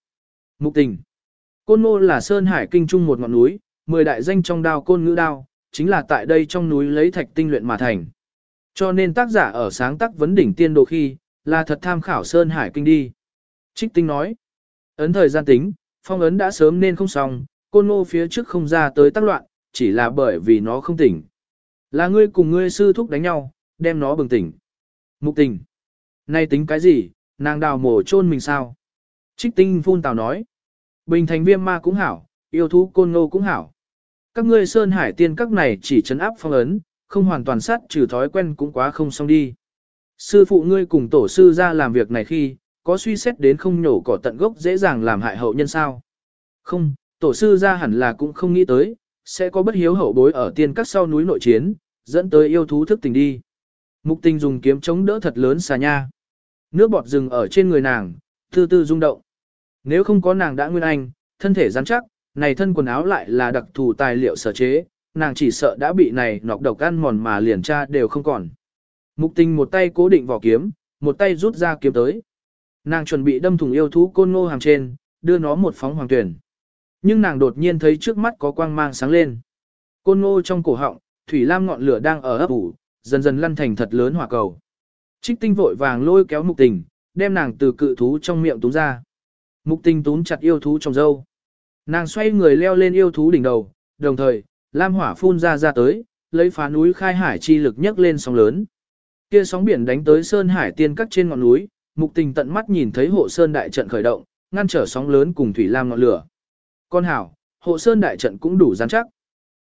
S1: Mục tình Côn Ngô là Sơn Hải kinh trung một ngọn núi, mười đại danh trong đao côn ngữ đao, chính là tại đây trong núi lấy thạch tinh luyện mà thành. Cho nên tác giả ở sáng tác vấn đỉnh tiên đồ khi, là thật tham khảo Sơn Hải kinh đi. Trích tinh nói, ấn thời gian tính, phong ấn đã sớm nên không xong, côn ngô phía trước không ra tới tác loạn, chỉ là bởi vì nó không tỉnh. Là ngươi cùng ngươi sư thúc đánh nhau, đem nó bừng tỉnh. Mục tình. Nay tính cái gì, nàng đào mổ chôn mình sao? Trích tinh phun tào nói. Bình thành viêm ma cũng hảo, yêu thú côn ngô cũng hảo. Các ngươi sơn hải tiên các này chỉ chấn áp phong ấn, không hoàn toàn sát trừ thói quen cũng quá không xong đi. Sư phụ ngươi cùng tổ sư ra làm việc này khi, có suy xét đến không nhổ cỏ tận gốc dễ dàng làm hại hậu nhân sao? Không, tổ sư ra hẳn là cũng không nghĩ tới, sẽ có bất hiếu hậu bối ở tiên các sau núi nội chiến, dẫn tới yêu thú thức tình đi. Mục tình dùng kiếm chống đỡ thật lớn xà nha. Nước bọt rừng ở trên người nàng, tư tư rung động. Nếu không có nàng đã nguyên anh, thân thể rắn chắc, này thân quần áo lại là đặc thù tài liệu sở chế, nàng chỉ sợ đã bị này nọc độc ăn mòn mà liền tra đều không còn. Mục tình một tay cố định vỏ kiếm, một tay rút ra kiếm tới. Nàng chuẩn bị đâm thủng yêu thú côn ngô hàm trên, đưa nó một phóng hoàng tuyển. Nhưng nàng đột nhiên thấy trước mắt có quang mang sáng lên. Côn ngô trong cổ họng, thủy lam ngọn lửa đang ở ấp ủ, dần dần lăn thành thật lớn hỏa cầu. Trích tinh vội vàng lôi kéo mục tình, đem nàng từ cự thú trong miệng túm ra. Mục tình túm chặt yêu thú trong dâu. Nàng xoay người leo lên yêu thú đỉnh đầu, đồng thời, lam hỏa phun ra ra tới, lấy phá núi khai hải chi lực nhấc lên sóng lớn. Kia sóng biển đánh tới sơn hải tiên cắt trên ngọn núi, mục tình tận mắt nhìn thấy hộ sơn đại trận khởi động, ngăn trở sóng lớn cùng thủy lam ngọn lửa. Con hảo, hộ sơn đại trận cũng đủ rắn chắc.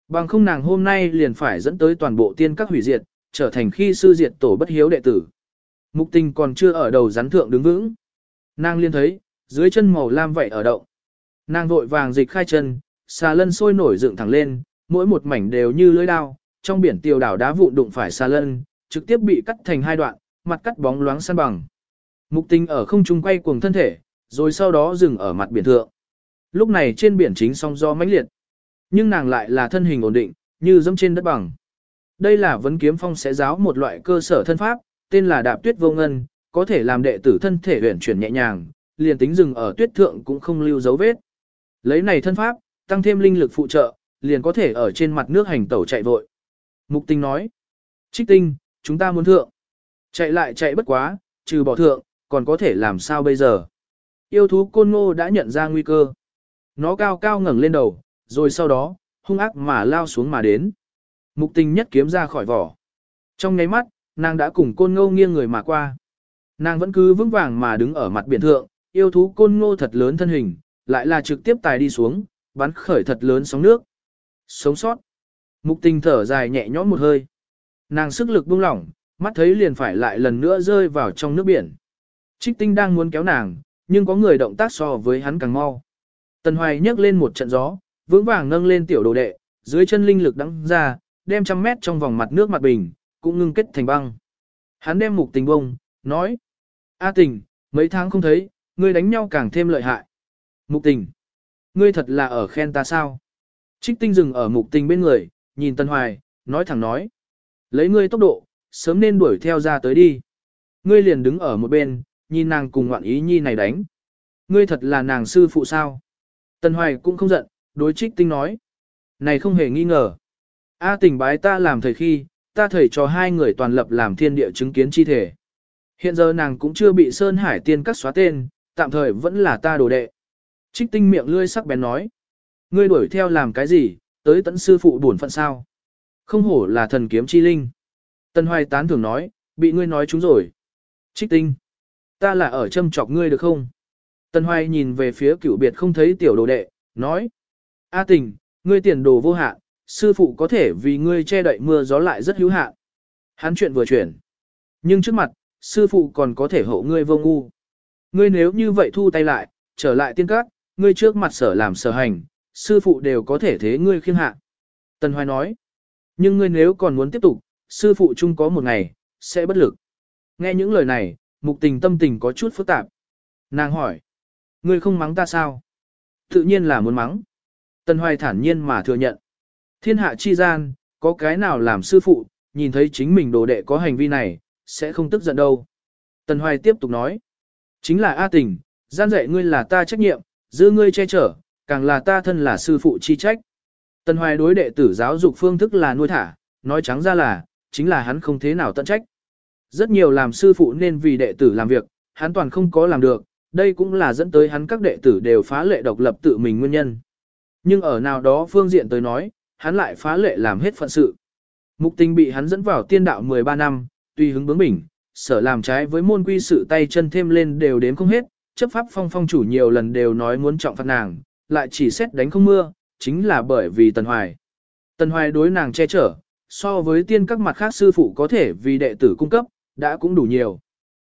S1: Bằng không nàng hôm nay liền phải dẫn tới toàn bộ tiên các hủy diệt, trở thành khi sư diệt tổ bất hiếu đệ tử. Mục tình còn chưa ở đầu rắn thượng đứng vững. Nàng liên thấy, dưới chân màu lam vậy ở động. Nàng vội vàng dịch khai chân, xà lân sôi nổi dựng thẳng lên, mỗi một mảnh đều như lưỡi đao, trong biển tiêu đảo đá vụn đụng phải xà lân, trực tiếp bị cắt thành hai đoạn, mặt cắt bóng loáng san bằng. Mục tình ở không trung quay cuồng thân thể, rồi sau đó dừng ở mặt biển thượng. Lúc này trên biển chính song do mãnh liệt. Nhưng nàng lại là thân hình ổn định, như dẫm trên đất bằng. Đây là vấn kiếm phong sẽ giáo một loại cơ sở thân pháp, tên là đạp tuyết vô ngân, có thể làm đệ tử thân thể huyển chuyển nhẹ nhàng, liền tính dừng ở tuyết thượng cũng không lưu dấu vết. Lấy này thân pháp, tăng thêm linh lực phụ trợ, liền có thể ở trên mặt nước hành tẩu chạy vội. Mục tinh nói, trích tinh, chúng ta muốn thượng. Chạy lại chạy bất quá, trừ bỏ thượng, còn có thể làm sao bây giờ. Yêu thú côn ngô đã nhận ra nguy cơ. Nó cao cao ngẩng lên đầu, rồi sau đó, hung ác mà lao xuống mà đến. Mục tình nhất kiếm ra khỏi vỏ. Trong nháy mắt, nàng đã cùng côn ngô nghiêng người mà qua. Nàng vẫn cứ vững vàng mà đứng ở mặt biển thượng, yêu thú côn ngô thật lớn thân hình, lại là trực tiếp tài đi xuống, bắn khởi thật lớn sóng nước. Sống sót. Mục tình thở dài nhẹ nhõm một hơi. Nàng sức lực buông lỏng, mắt thấy liền phải lại lần nữa rơi vào trong nước biển. Trích tinh đang muốn kéo nàng, nhưng có người động tác so với hắn càng mau. Tần Hoài nhấc lên một trận gió, vững vàng nâng lên tiểu đồ đệ, dưới chân linh lực đắng ra, đem trăm mét trong vòng mặt nước mặt bình, cũng ngưng kết thành băng. Hắn đem mục tình bông, nói. A tình, mấy tháng không thấy, ngươi đánh nhau càng thêm lợi hại. Mục tình. Ngươi thật là ở khen ta sao? Trích tinh dừng ở mục tình bên người, nhìn Tân Hoài, nói thẳng nói. Lấy ngươi tốc độ, sớm nên đuổi theo ra tới đi. Ngươi liền đứng ở một bên, nhìn nàng cùng ngoạn ý nhi này đánh. Ngươi thật là nàng sư phụ sao? Tân Hoài cũng không giận, đối trích tinh nói. Này không hề nghi ngờ. A tình bái ta làm thời khi, ta thầy cho hai người toàn lập làm thiên địa chứng kiến chi thể. Hiện giờ nàng cũng chưa bị Sơn Hải tiên cắt xóa tên, tạm thời vẫn là ta đồ đệ. Trích tinh miệng lươi sắc bén nói. Ngươi đuổi theo làm cái gì, tới tận sư phụ buồn phận sao? Không hổ là thần kiếm chi linh. Tân Hoài tán thường nói, bị ngươi nói chúng rồi. Trích tinh. Ta là ở châm chọc ngươi được không? Tân Hoài nhìn về phía cựu biệt không thấy tiểu đồ đệ, nói. A tình, ngươi tiền đồ vô hạn, sư phụ có thể vì ngươi che đậy mưa gió lại rất hữu hạn. Hắn chuyện vừa chuyển. Nhưng trước mặt, sư phụ còn có thể hộ ngươi vô ngu. Ngươi nếu như vậy thu tay lại, trở lại tiên cát, ngươi trước mặt sở làm sở hành, sư phụ đều có thể thế ngươi khiêng hạ. Tần Hoài nói, nhưng ngươi nếu còn muốn tiếp tục, sư phụ chung có một ngày, sẽ bất lực. Nghe những lời này, mục tình tâm tình có chút phức tạp. Nàng hỏi, ngươi không mắng ta sao? Tự nhiên là muốn mắng. Tần Hoài thản nhiên mà thừa nhận. Thiên hạ chi gian, có cái nào làm sư phụ, nhìn thấy chính mình đồ đệ có hành vi này, sẽ không tức giận đâu. Tần Hoài tiếp tục nói. Chính là A tình, gian dạy ngươi là ta trách nhiệm, giữ ngươi che chở, càng là ta thân là sư phụ chi trách. Tần Hoài đối đệ tử giáo dục phương thức là nuôi thả, nói trắng ra là, chính là hắn không thế nào tận trách. Rất nhiều làm sư phụ nên vì đệ tử làm việc, hắn toàn không có làm được, đây cũng là dẫn tới hắn các đệ tử đều phá lệ độc lập tự mình nguyên nhân. Nhưng ở nào đó phương diện tới nói, hắn lại phá lệ làm hết phận sự. Mục tình bị hắn dẫn vào tiên đạo 13 năm, tùy hứng bướng bỉnh, sở làm trái với môn quy sự tay chân thêm lên đều đếm không hết, chấp pháp phong phong chủ nhiều lần đều nói muốn trọng phạt nàng, lại chỉ xét đánh không mưa, chính là bởi vì Tần Hoài. Tần Hoài đối nàng che chở, so với tiên các mặt khác sư phụ có thể vì đệ tử cung cấp, đã cũng đủ nhiều.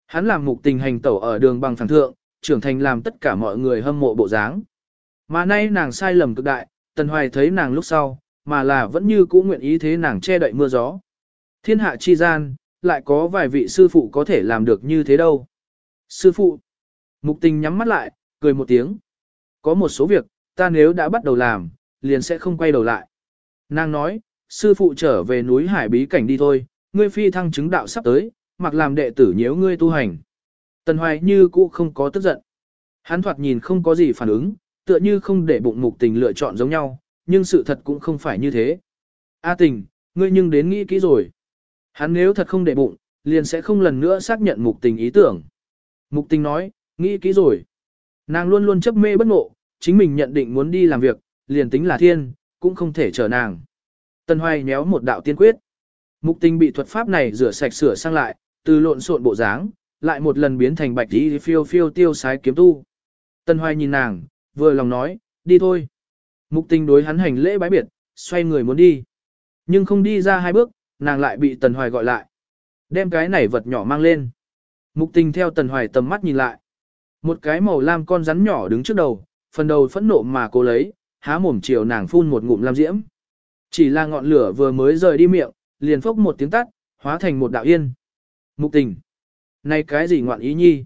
S1: Hắn làm mục tình hành tẩu ở đường bằng phẳng thượng, trưởng thành làm tất cả mọi người hâm mộ bộ dáng. Mà nay nàng sai lầm cực đại, Tần Hoài thấy nàng lúc sau, mà là vẫn như cũ nguyện ý thế nàng che đậy mưa gió. Thiên hạ chi gian, lại có vài vị sư phụ có thể làm được như thế đâu. Sư phụ, mục tình nhắm mắt lại, cười một tiếng. Có một số việc, ta nếu đã bắt đầu làm, liền sẽ không quay đầu lại. Nàng nói, sư phụ trở về núi hải bí cảnh đi thôi, ngươi phi thăng chứng đạo sắp tới, mặc làm đệ tử nhiễu ngươi tu hành. Tần hoài như cũ không có tức giận. Hắn thoạt nhìn không có gì phản ứng, tựa như không để bụng mục tình lựa chọn giống nhau, nhưng sự thật cũng không phải như thế. A tình, ngươi nhưng đến nghĩ kỹ rồi. Hắn nếu thật không để bụng, liền sẽ không lần nữa xác nhận mục tình ý tưởng. Mục tình nói, nghĩ kỹ rồi. Nàng luôn luôn chấp mê bất ngộ, chính mình nhận định muốn đi làm việc, liền tính là thiên, cũng không thể chờ nàng. Tân Hoài nhéo một đạo tiên quyết. Mục tình bị thuật pháp này rửa sạch sửa sang lại, từ lộn xộn bộ dáng, lại một lần biến thành bạch tí phiêu phiêu tiêu sái kiếm tu. Tân Hoài nhìn nàng, vừa lòng nói, đi thôi. Mục tình đối hắn hành lễ bái biệt, xoay người muốn đi. Nhưng không đi ra hai bước, nàng lại bị Tần Hoài gọi lại. Đem cái này vật nhỏ mang lên. Mục tình theo Tần Hoài tầm mắt nhìn lại. Một cái màu lam con rắn nhỏ đứng trước đầu, phần đầu phẫn nộ mà cô lấy, há mồm chiều nàng phun một ngụm lam diễm. Chỉ là ngọn lửa vừa mới rời đi miệng, liền phốc một tiếng tắt, hóa thành một đạo yên. Mục tình. Này cái gì ngoạn ý nhi?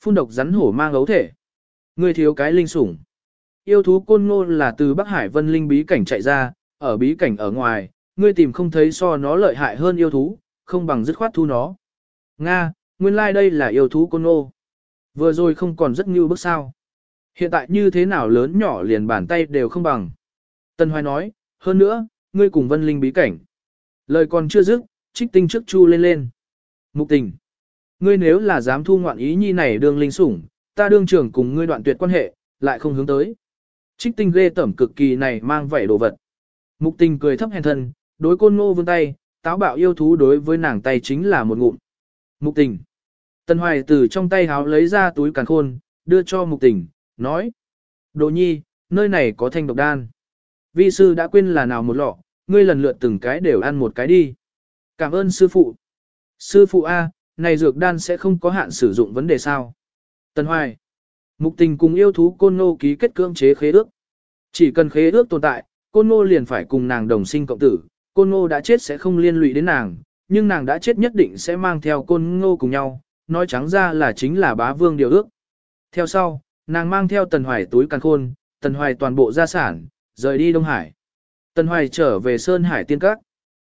S1: Phun độc rắn hổ mang ấu thể. Ngươi thiếu cái linh sủng. Yêu thú côn ngô là từ Bắc Hải vân linh bí cảnh chạy ra, ở bí cảnh ở ngoài, ngươi tìm không thấy so nó lợi hại hơn yêu thú, không bằng dứt khoát thu nó. Nga, nguyên lai like đây là yêu thú côn ngô. Vừa rồi không còn rất như bước sao. Hiện tại như thế nào lớn nhỏ liền bàn tay đều không bằng. Tân Hoài nói, hơn nữa, ngươi cùng vân linh bí cảnh. Lời còn chưa dứt, trích tinh trước chu lên lên. Mục tình. Ngươi nếu là dám thu ngoạn ý nhi này đương linh sủng, ta đương trưởng cùng ngươi đoạn tuyệt quan hệ, lại không hướng tới. Trích tinh ghê tẩm cực kỳ này mang vẻ đồ vật. Mục tình cười thấp hèn thân, đối côn ngô vươn tay, táo bạo yêu thú đối với nàng tay chính là một ngụm. Mục tình. tân Hoài từ trong tay háo lấy ra túi càn khôn, đưa cho mục tình, nói. Đồ nhi, nơi này có thanh độc đan. Vi sư đã quên là nào một lọ, ngươi lần lượt từng cái đều ăn một cái đi. Cảm ơn sư phụ. Sư phụ A, này dược đan sẽ không có hạn sử dụng vấn đề sao. Tần Hoài. Mục tình cùng yêu thú côn nô ký kết cưỡng chế khế ước. Chỉ cần khế ước tồn tại, côn nô liền phải cùng nàng đồng sinh cộng tử, côn nô đã chết sẽ không liên lụy đến nàng, nhưng nàng đã chết nhất định sẽ mang theo côn ngô cùng nhau, nói trắng ra là chính là bá vương điều ước. Theo sau, nàng mang theo tần hoài túi càn khôn, tần hoài toàn bộ gia sản, rời đi Đông Hải. Tần hoài trở về Sơn Hải tiên các.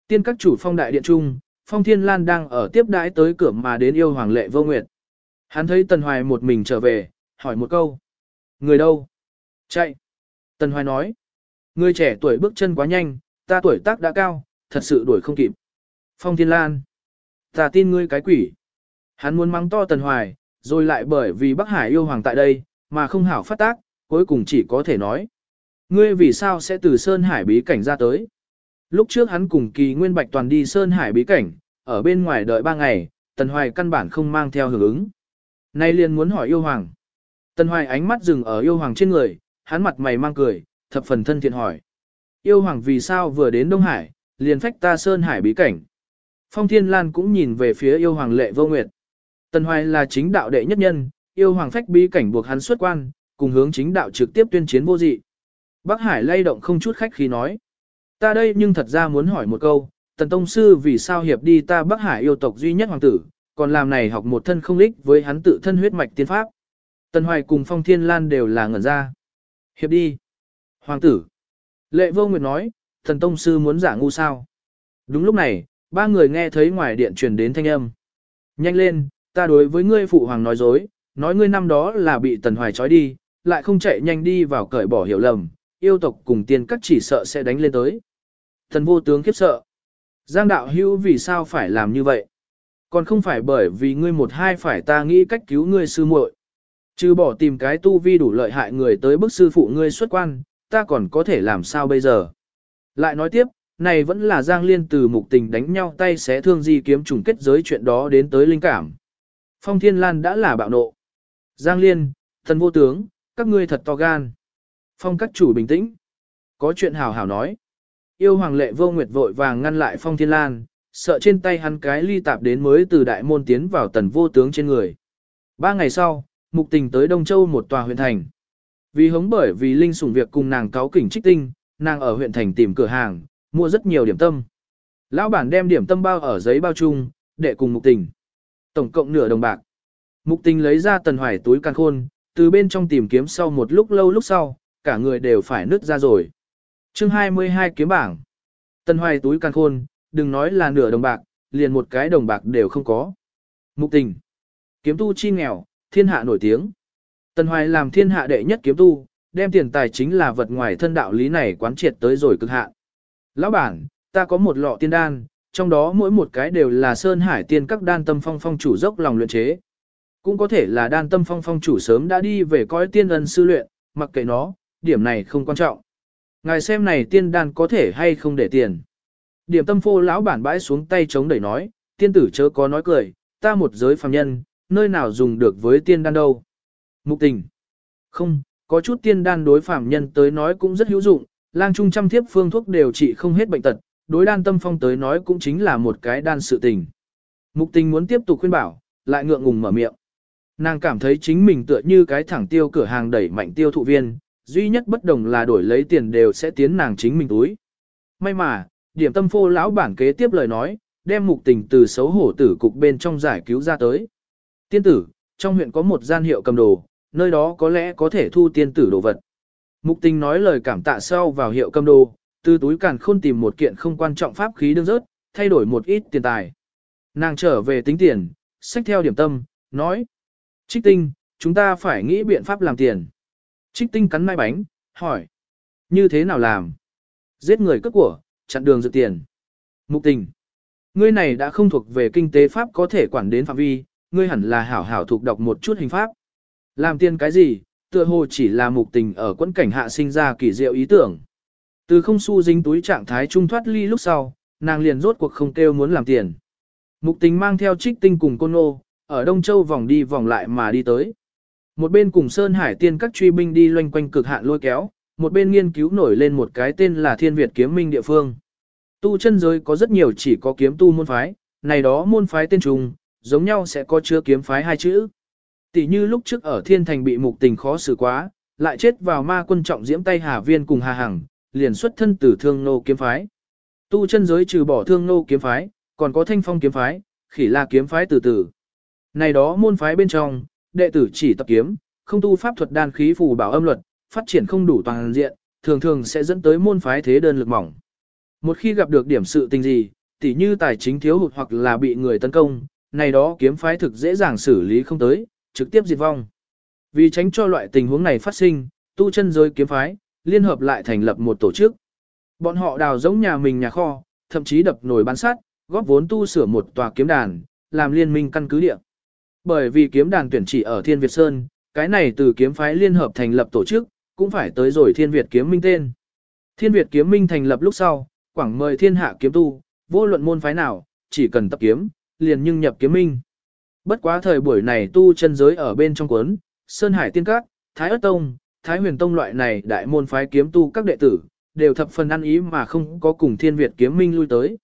S1: Tiên các chủ phong đại điện trung, phong thiên lan đang ở tiếp đãi tới cửa mà đến yêu hoàng lệ vô nguyệt. Hắn thấy tần hoài một mình trở về, hỏi một câu. Người đâu? Chạy. Tần hoài nói. Người trẻ tuổi bước chân quá nhanh, ta tuổi tác đã cao, thật sự đuổi không kịp. Phong Thiên Lan. Ta tin ngươi cái quỷ. Hắn muốn mắng to Tần Hoài, rồi lại bởi vì Bắc Hải yêu hoàng tại đây, mà không hảo phát tác, cuối cùng chỉ có thể nói. Ngươi vì sao sẽ từ Sơn Hải bí cảnh ra tới? Lúc trước hắn cùng kỳ nguyên bạch toàn đi Sơn Hải bí cảnh, ở bên ngoài đợi ba ngày, Tần Hoài căn bản không mang theo hưởng ứng. Nay liền muốn hỏi yêu hoàng. Tần Hoài ánh mắt dừng ở yêu hoàng trên người, hắn mặt mày mang cười, thập phần thân thiện hỏi. Yêu hoàng vì sao vừa đến Đông Hải, liền phách ta Sơn Hải bí cảnh. Phong Thiên Lan cũng nhìn về phía yêu hoàng lệ vô nguyệt. Tần Hoài là chính đạo đệ nhất nhân, yêu hoàng phách bí cảnh buộc hắn xuất quan, cùng hướng chính đạo trực tiếp tuyên chiến vô dị. Bắc Hải lay động không chút khách khí nói. Ta đây nhưng thật ra muốn hỏi một câu, Tần Tông Sư vì sao hiệp đi ta Bắc Hải yêu tộc duy nhất hoàng tử, còn làm này học một thân không lích với hắn tự thân huyết mạch tiên pháp. Tần Hoài cùng Phong Thiên Lan đều là ngẩn ra. Hiệp đi. Hoàng tử. Lệ vô nguyệt nói, Tần Tông Sư muốn giả ngu sao. Đúng lúc này, ba người nghe thấy ngoài điện truyền đến thanh âm. Nhanh lên, ta đối với ngươi phụ hoàng nói dối, nói ngươi năm đó là bị Tần Hoài trói đi, lại không chạy nhanh đi vào cởi bỏ hiểu lầm, yêu tộc cùng tiên các chỉ sợ sẽ đánh lên tới. Thần vô tướng khiếp sợ. Giang đạo hữu vì sao phải làm như vậy? Còn không phải bởi vì ngươi một hai phải ta nghĩ cách cứu ngươi sư muội. Trừ bỏ tìm cái tu vi đủ lợi hại người tới bức sư phụ ngươi xuất quan, ta còn có thể làm sao bây giờ? Lại nói tiếp, này vẫn là Giang Liên từ mục tình đánh nhau tay xé thương di kiếm trùng kết giới chuyện đó đến tới linh cảm. Phong Thiên Lan đã là bạo nộ. Giang Liên, thần vô tướng, các ngươi thật to gan. Phong các chủ bình tĩnh. Có chuyện hào hào nói. Yêu hoàng lệ vô nguyệt vội vàng ngăn lại Phong Thiên Lan, sợ trên tay hắn cái ly tạp đến mới từ đại môn tiến vào tần vô tướng trên người. Ba ngày sau, mục tình tới Đông Châu một tòa huyện thành. Vì hống bởi vì Linh sủng việc cùng nàng cáo kỉnh trích tinh, nàng ở huyện thành tìm cửa hàng, mua rất nhiều điểm tâm. Lão bản đem điểm tâm bao ở giấy bao chung, để cùng mục tình. Tổng cộng nửa đồng bạc. Mục tình lấy ra tần hoài túi can khôn, từ bên trong tìm kiếm sau một lúc lâu lúc sau, cả người đều phải nứt ra rồi chương 22 kiếm bảng. Tần hoài túi càng khôn, đừng nói là nửa đồng bạc, liền một cái đồng bạc đều không có. Mục tình. Kiếm tu chi nghèo, thiên hạ nổi tiếng. Tần hoài làm thiên hạ đệ nhất kiếm tu, đem tiền tài chính là vật ngoài thân đạo lý này quán triệt tới rồi cực hạn. Lão bản, ta có một lọ tiên đan, trong đó mỗi một cái đều là Sơn Hải tiên các đan tâm phong phong chủ dốc lòng luyện chế. Cũng có thể là đan tâm phong phong chủ sớm đã đi về coi tiên ân sư luyện, mặc kệ nó, điểm này không quan trọng. Ngài xem này tiên đan có thể hay không để tiền. Điểm tâm phô lão bản bãi xuống tay chống đẩy nói, tiên tử chớ có nói cười, ta một giới phàm nhân, nơi nào dùng được với tiên đan đâu. Mục tình. Không, có chút tiên đan đối phàm nhân tới nói cũng rất hữu dụng, lang trung trăm thiếp phương thuốc đều trị không hết bệnh tật, đối đan tâm phong tới nói cũng chính là một cái đan sự tình. Mục tình muốn tiếp tục khuyên bảo, lại ngượng ngùng mở miệng. Nàng cảm thấy chính mình tựa như cái thẳng tiêu cửa hàng đẩy mạnh tiêu thụ viên, duy nhất bất đồng là đổi lấy tiền đều sẽ tiến nàng chính mình túi. May mà, điểm tâm phô lão bản kế tiếp lời nói, đem mục tình từ xấu hổ tử cục bên trong giải cứu ra tới. Tiên tử, trong huyện có một gian hiệu cầm đồ, nơi đó có lẽ có thể thu tiên tử đồ vật. Mục tình nói lời cảm tạ sau vào hiệu cầm đồ, từ túi càn khôn tìm một kiện không quan trọng pháp khí đương rớt, thay đổi một ít tiền tài. Nàng trở về tính tiền, xách theo điểm tâm, nói. Trích tinh, chúng ta phải nghĩ biện pháp làm tiền. Trích tinh cắn mai bánh, hỏi. Như thế nào làm? Giết người cướp của, chặn đường dự tiền. Mục tình. Ngươi này đã không thuộc về kinh tế pháp có thể quản đến phạm vi, ngươi hẳn là hảo hảo thuộc đọc một chút hình pháp. Làm tiền cái gì, tựa hồ chỉ là mục tình ở quẫn cảnh hạ sinh ra kỳ diệu ý tưởng. Từ không su dính túi trạng thái trung thoát ly lúc sau, nàng liền rốt cuộc không kêu muốn làm tiền. Mục tình mang theo trích tinh cùng côn nô, ở Đông Châu vòng đi vòng lại mà đi tới. Một bên cùng Sơn Hải tiên các truy binh đi loanh quanh cực hạn lôi kéo, một bên nghiên cứu nổi lên một cái tên là Thiên Việt Kiếm Minh địa phương. Tu chân giới có rất nhiều chỉ có kiếm tu môn phái, này đó môn phái tên trùng, giống nhau sẽ có chứa kiếm phái hai chữ. Tỷ như lúc trước ở Thiên Thành bị mục tình khó xử quá, lại chết vào ma quân trọng diễm tay Hà Viên cùng Hà Hằng, liền xuất thân từ thương nô kiếm phái. Tu chân giới trừ bỏ thương nô kiếm phái, còn có thanh phong kiếm phái, khỉ la kiếm phái từ từ. Này đó môn phái bên trong, đệ tử chỉ tập kiếm, không tu pháp thuật đan khí phù bảo âm luật, phát triển không đủ toàn diện, thường thường sẽ dẫn tới môn phái thế đơn lực mỏng. Một khi gặp được điểm sự tình gì, tỉ như tài chính thiếu hụt hoặc là bị người tấn công, này đó kiếm phái thực dễ dàng xử lý không tới, trực tiếp diệt vong. Vì tránh cho loại tình huống này phát sinh, tu chân giới kiếm phái, liên hợp lại thành lập một tổ chức. Bọn họ đào giống nhà mình nhà kho, thậm chí đập nồi bán sắt, góp vốn tu sửa một tòa kiếm đàn, làm liên minh căn cứ địa. Bởi vì kiếm đàn tuyển chỉ ở Thiên Việt Sơn, cái này từ kiếm phái liên hợp thành lập tổ chức, cũng phải tới rồi Thiên Việt kiếm minh tên. Thiên Việt kiếm minh thành lập lúc sau, quảng mời thiên hạ kiếm tu, vô luận môn phái nào, chỉ cần tập kiếm, liền nhưng nhập kiếm minh. Bất quá thời buổi này tu chân giới ở bên trong cuốn, Sơn Hải Tiên Các, Thái Ất Tông, Thái Huyền Tông loại này đại môn phái kiếm tu các đệ tử, đều thập phần ăn ý mà không có cùng Thiên Việt kiếm minh lui tới.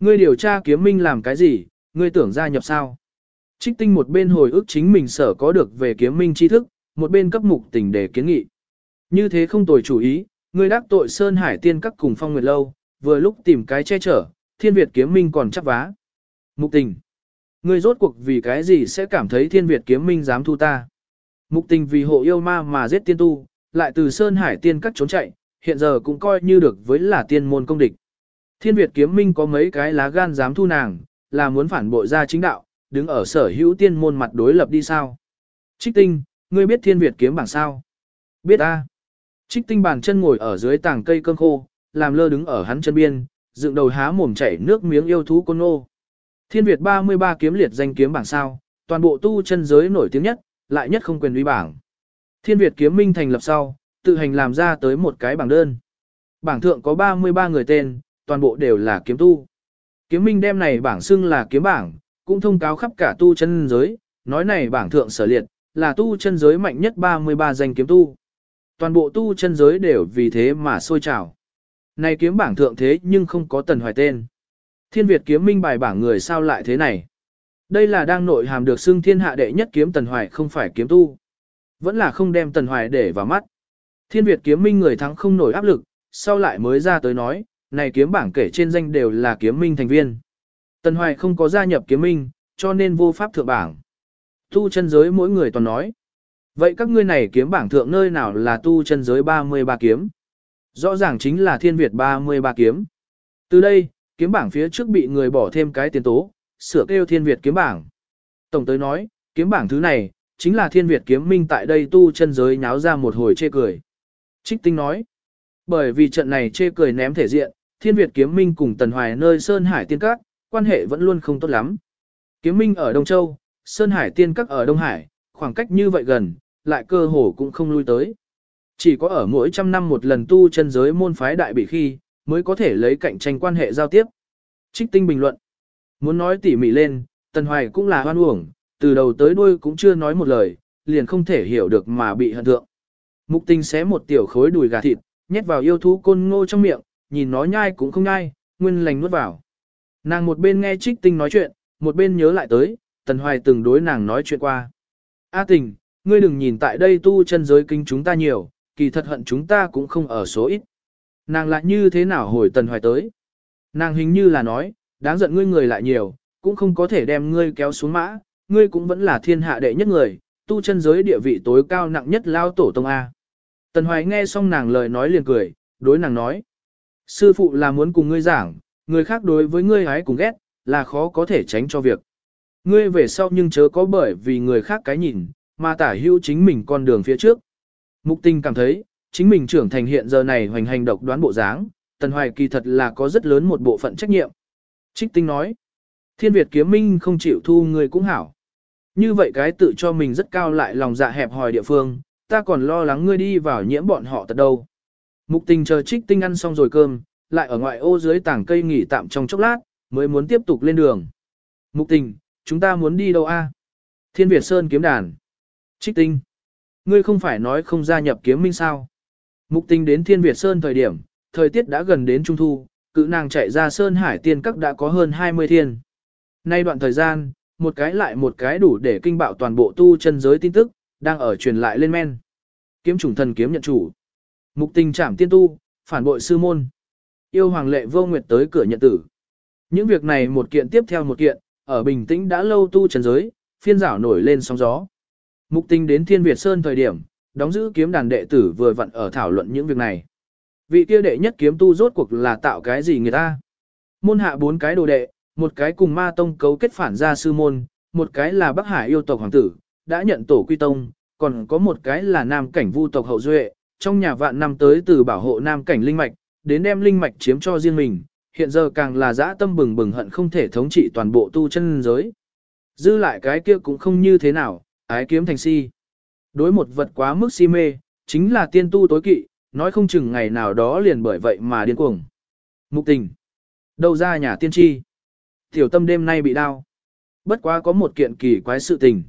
S1: Ngươi điều tra kiếm minh làm cái gì, ngươi tưởng gia nhập sao? Trích tinh một bên hồi ức chính mình sở có được về kiếm minh tri thức, một bên cấp mục tình để kiến nghị. Như thế không tồi chủ ý, người đắc tội Sơn Hải Tiên các cùng phong nguyệt lâu, vừa lúc tìm cái che chở, thiên Việt kiếm minh còn chắc vá. Mục tình. người rốt cuộc vì cái gì sẽ cảm thấy thiên Việt kiếm minh dám thu ta? Mục tình vì hộ yêu ma mà giết tiên tu, lại từ Sơn Hải Tiên các trốn chạy, hiện giờ cũng coi như được với là tiên môn công địch. Thiên Việt kiếm minh có mấy cái lá gan dám thu nàng, là muốn phản bội ra chính đạo, đứng ở sở hữu tiên môn mặt đối lập đi sao. Trích tinh, ngươi biết thiên Việt kiếm bảng sao? Biết a. Trích tinh bàn chân ngồi ở dưới tảng cây cơm khô, làm lơ đứng ở hắn chân biên, dựng đầu há mồm chảy nước miếng yêu thú côn ô. Thiên Việt 33 kiếm liệt danh kiếm bảng sao, toàn bộ tu chân giới nổi tiếng nhất, lại nhất không quyền uy bảng. Thiên Việt kiếm minh thành lập sau, tự hành làm ra tới một cái bảng đơn. Bảng thượng có 33 người tên, toàn bộ đều là kiếm tu. Kiếm minh đem này bảng xưng là kiếm bảng, cũng thông cáo khắp cả tu chân giới, nói này bảng thượng sở liệt, là tu chân giới mạnh nhất 33 danh kiếm tu. Toàn bộ tu chân giới đều vì thế mà sôi trào. Này kiếm bảng thượng thế nhưng không có tần hoài tên. Thiên Việt kiếm minh bài bảng người sao lại thế này? Đây là đang nội hàm được xưng thiên hạ đệ nhất kiếm tần hoài không phải kiếm tu. Vẫn là không đem tần hoài để vào mắt. Thiên Việt kiếm minh người thắng không nổi áp lực, sau lại mới ra tới nói, này kiếm bảng kể trên danh đều là kiếm minh thành viên. Tần Hoài không có gia nhập kiếm minh, cho nên vô pháp thượng bảng. Tu chân giới mỗi người toàn nói. Vậy các ngươi này kiếm bảng thượng nơi nào là tu chân giới 33 kiếm? Rõ ràng chính là thiên Việt 33 kiếm. Từ đây, kiếm bảng phía trước bị người bỏ thêm cái tiền tố, sửa kêu thiên Việt kiếm bảng. Tổng tới nói, kiếm bảng thứ này, chính là thiên Việt kiếm minh tại đây tu chân giới nháo ra một hồi chê cười. Trích tinh nói, bởi vì trận này chê cười ném thể diện, thiên Việt kiếm minh cùng tần hoài nơi Sơn Hải tiên các, quan hệ vẫn luôn không tốt lắm. Kiếm minh ở Đông Châu, Sơn Hải tiên các ở Đông Hải, khoảng cách như vậy gần, lại cơ hồ cũng không lui tới. Chỉ có ở mỗi trăm năm một lần tu chân giới môn phái đại bị khi, mới có thể lấy cạnh tranh quan hệ giao tiếp. Trích tinh bình luận. Muốn nói tỉ mỉ lên, Tần Hoài cũng là hoan uổng, từ đầu tới đuôi cũng chưa nói một lời, liền không thể hiểu được mà bị hận thượng. Mục tinh xé một tiểu khối đùi gà thịt, nhét vào yêu thú côn ngô trong miệng, nhìn nó nhai cũng không nhai, nguyên lành nuốt vào. Nàng một bên nghe trích tinh nói chuyện, một bên nhớ lại tới, Tần Hoài từng đối nàng nói chuyện qua. A tình, ngươi đừng nhìn tại đây tu chân giới kinh chúng ta nhiều, kỳ thật hận chúng ta cũng không ở số ít. Nàng lại như thế nào hồi Tần Hoài tới? Nàng hình như là nói, đáng giận ngươi người lại nhiều, cũng không có thể đem ngươi kéo xuống mã, ngươi cũng vẫn là thiên hạ đệ nhất người, tu chân giới địa vị tối cao nặng nhất lao tổ tông A. Tần Hoài nghe xong nàng lời nói liền cười, đối nàng nói. Sư phụ là muốn cùng ngươi giảng, người khác đối với ngươi hái cùng ghét, là khó có thể tránh cho việc. Ngươi về sau nhưng chớ có bởi vì người khác cái nhìn, mà tả hữu chính mình con đường phía trước. Mục tinh cảm thấy, chính mình trưởng thành hiện giờ này hoành hành độc đoán bộ dáng, Tần Hoài kỳ thật là có rất lớn một bộ phận trách nhiệm. Trích tinh nói, thiên Việt kiếm minh không chịu thu người cũng hảo. Như vậy cái tự cho mình rất cao lại lòng dạ hẹp hòi địa phương, ta còn lo lắng ngươi đi vào nhiễm bọn họ tật đâu. Mục tình chờ trích tinh ăn xong rồi cơm, lại ở ngoại ô dưới tảng cây nghỉ tạm trong chốc lát, mới muốn tiếp tục lên đường. Mục tình, chúng ta muốn đi đâu a? Thiên Việt Sơn kiếm đàn. Trích tinh. Ngươi không phải nói không gia nhập kiếm minh sao? Mục tình đến Thiên Việt Sơn thời điểm, thời tiết đã gần đến Trung Thu, cự nàng chạy ra Sơn Hải Tiên Các đã có hơn 20 thiên. Nay đoạn thời gian, một cái lại một cái đủ để kinh bạo toàn bộ tu chân giới tin tức, đang ở truyền lại lên men. Kiếm chủng thần kiếm nhận chủ. Mục tình trảm tiên tu, phản bội sư môn. Yêu hoàng lệ vô nguyệt tới cửa nhận tử. Những việc này một kiện tiếp theo một kiện, ở bình tĩnh đã lâu tu chân giới, phiên rảo nổi lên sóng gió. Mục Tinh đến Thiên Việt Sơn thời điểm, đóng giữ kiếm đàn đệ tử vừa vặn ở thảo luận những việc này. Vị kia đệ nhất kiếm tu rốt cuộc là tạo cái gì người ta? Môn hạ bốn cái đồ đệ, một cái cùng ma tông cấu kết phản ra sư môn, một cái là Bắc Hải yêu tộc hoàng tử, đã nhận tổ quy tông, còn có một cái là nam cảnh vu tộc hậu duệ, trong nhà vạn năm tới từ bảo hộ nam cảnh linh mạch, đến đem linh mạch chiếm cho riêng mình, hiện giờ càng là dã tâm bừng bừng hận không thể thống trị toàn bộ tu chân giới. Dư lại cái kia cũng không như thế nào, ái kiếm thành si. Đối một vật quá mức si mê, chính là tiên tu tối kỵ, nói không chừng ngày nào đó liền bởi vậy mà điên cuồng. Mục tình. Đâu ra nhà tiên tri. Tiểu tâm đêm nay bị đau. Bất quá có một kiện kỳ quái sự tình.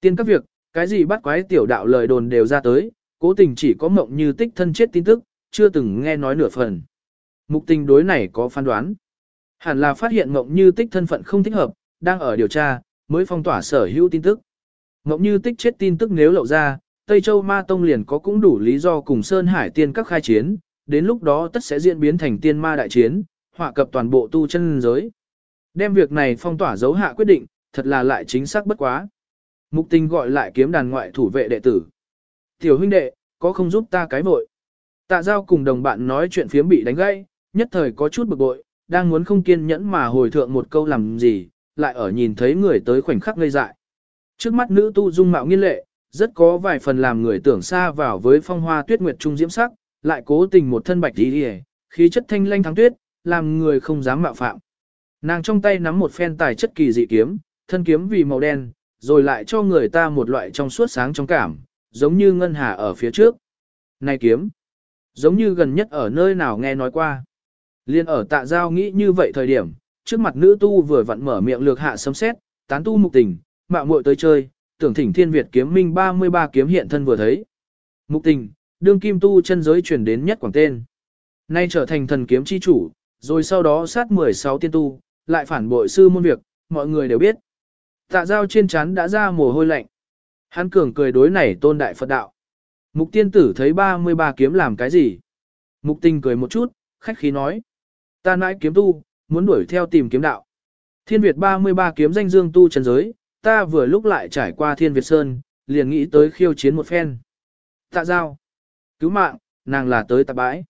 S1: Tiên các việc, cái gì bắt quái tiểu đạo lời đồn đều ra tới, cố tình chỉ có mộng như tích thân chết tin tức, chưa từng nghe nói nửa phần. Mục tình đối này có phán đoán. Hẳn là phát hiện Ngọc như tích thân phận không thích hợp, đang ở điều tra, mới phong tỏa sở hữu tin tức. Ngọc như tích chết tin tức nếu lộ ra, Tây Châu Ma Tông liền có cũng đủ lý do cùng Sơn Hải tiên các khai chiến, đến lúc đó tất sẽ diễn biến thành tiên ma đại chiến, họa cập toàn bộ tu chân giới. Đem việc này phong tỏa dấu hạ quyết định, thật là lại chính xác bất quá. Mục tình gọi lại kiếm đàn ngoại thủ vệ đệ tử. Tiểu huynh đệ, có không giúp ta cái vội? Tạ giao cùng đồng bạn nói chuyện phiếm bị đánh gãy, nhất thời có chút bực bội, đang muốn không kiên nhẫn mà hồi thượng một câu làm gì, lại ở nhìn thấy người tới khoảnh khắc ngây dại. Trước mắt nữ tu dung mạo nghiên lệ, rất có vài phần làm người tưởng xa vào với phong hoa tuyết nguyệt trung diễm sắc, lại cố tình một thân bạch đi khí chất thanh lanh thắng tuyết, làm người không dám mạo phạm. Nàng trong tay nắm một phen tài chất kỳ dị kiếm, thân kiếm vì màu đen, rồi lại cho người ta một loại trong suốt sáng trong cảm, giống như ngân hà ở phía trước. Này kiếm, giống như gần nhất ở nơi nào nghe nói qua. Liên ở tạ giao nghĩ như vậy thời điểm, trước mặt nữ tu vừa vặn mở miệng lược hạ sấm xét, tán tu mục tình, mạo muội tới chơi, tưởng thỉnh thiên Việt kiếm minh 33 kiếm hiện thân vừa thấy. Mục tình, đương kim tu chân giới truyền đến nhất quảng tên. Nay trở thành thần kiếm chi chủ, rồi sau đó sát 16 tiên tu, lại phản bội sư môn việc, mọi người đều biết. Tạ giao trên chán đã ra mồ hôi lạnh. Hắn cường cười đối này tôn đại Phật đạo. Mục tiên tử thấy 33 kiếm làm cái gì? Mục tình cười một chút, khách khí nói. Ta nãi kiếm tu, muốn đuổi theo tìm kiếm đạo. Thiên Việt 33 kiếm danh dương tu chân giới, ta vừa lúc lại trải qua Thiên Việt Sơn, liền nghĩ tới khiêu chiến một phen. Tạ giao. Cứu mạng, nàng là tới tạ bãi.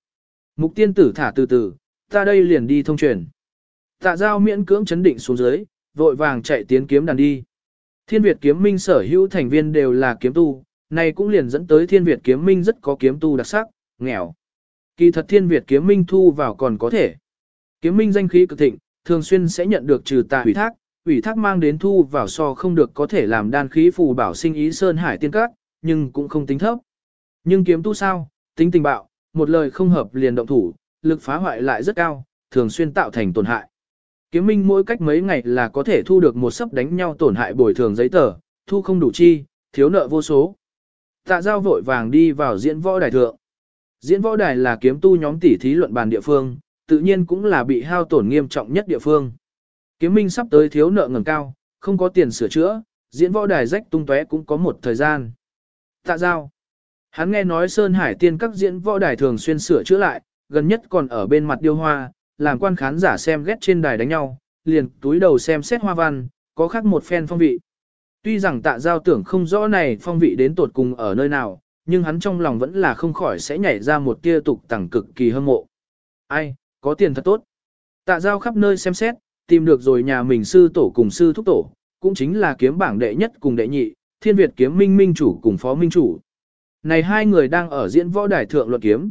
S1: Mục tiên tử thả từ từ, ta đây liền đi thông truyền. Tạ giao miễn cưỡng chấn định xuống dưới, vội vàng chạy tiến kiếm đàn đi. Thiên Việt kiếm minh sở hữu thành viên đều là kiếm tu, này cũng liền dẫn tới Thiên Việt kiếm minh rất có kiếm tu đặc sắc, nghèo. Kỳ thật Thiên Việt kiếm minh thu vào còn có thể. Kiếm minh danh khí cực thịnh, thường xuyên sẽ nhận được trừ tà ủy thác, ủy thác mang đến thu vào so không được có thể làm đan khí phù bảo sinh ý sơn hải tiên cát, nhưng cũng không tính thấp. Nhưng kiếm tu sao, tính tình bạo, một lời không hợp liền động thủ, lực phá hoại lại rất cao, thường xuyên tạo thành tổn hại. Kiếm minh mỗi cách mấy ngày là có thể thu được một sấp đánh nhau tổn hại bồi thường giấy tờ, thu không đủ chi, thiếu nợ vô số. Tạ giao vội vàng đi vào diễn võ đài thượng. Diễn võ đài là kiếm tu nhóm tỷ thí luận bàn địa phương, tự nhiên cũng là bị hao tổn nghiêm trọng nhất địa phương. Kiếm minh sắp tới thiếu nợ ngầm cao, không có tiền sửa chữa, diễn võ đài rách tung tóe cũng có một thời gian. Tạ giao. Hắn nghe nói Sơn Hải tiên các diễn võ đài thường xuyên sửa chữa lại, gần nhất còn ở bên mặt điêu hoa, làm quan khán giả xem ghét trên đài đánh nhau, liền túi đầu xem xét hoa văn, có khác một phen phong vị. Tuy rằng tạ giao tưởng không rõ này phong vị đến tột cùng ở nơi nào, nhưng hắn trong lòng vẫn là không khỏi sẽ nhảy ra một tia tục tẳng cực kỳ hâm mộ. Ai, có tiền thật tốt. Tạ giao khắp nơi xem xét, tìm được rồi nhà mình sư tổ cùng sư thúc tổ, cũng chính là kiếm bảng đệ nhất cùng đệ nhị, thiên Việt kiếm minh minh chủ cùng phó minh chủ. Này hai người đang ở diễn võ đài thượng luật kiếm.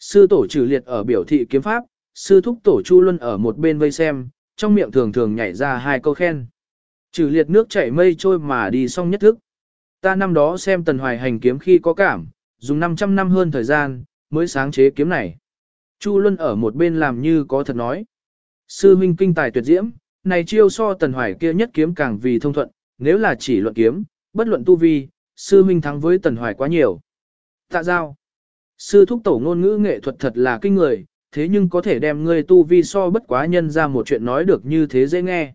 S1: Sư tổ trừ liệt ở biểu thị kiếm pháp, sư thúc tổ Chu Luân ở một bên vây xem, trong miệng thường thường nhảy ra hai câu khen. Trừ liệt nước chảy mây trôi mà đi xong nhất thức. Ta năm đó xem tần hoài hành kiếm khi có cảm, dùng 500 năm hơn thời gian, mới sáng chế kiếm này. Chu Luân ở một bên làm như có thật nói. Sư huynh kinh tài tuyệt diễm, này chiêu so tần hoài kia nhất kiếm càng vì thông thuận, nếu là chỉ luận kiếm, bất luận tu vi, sư huynh thắng với tần hoài quá nhiều. Tạ giao. Sư thúc tổ ngôn ngữ nghệ thuật thật là kinh người, thế nhưng có thể đem ngươi tu vi so bất quá nhân ra một chuyện nói được như thế dễ nghe.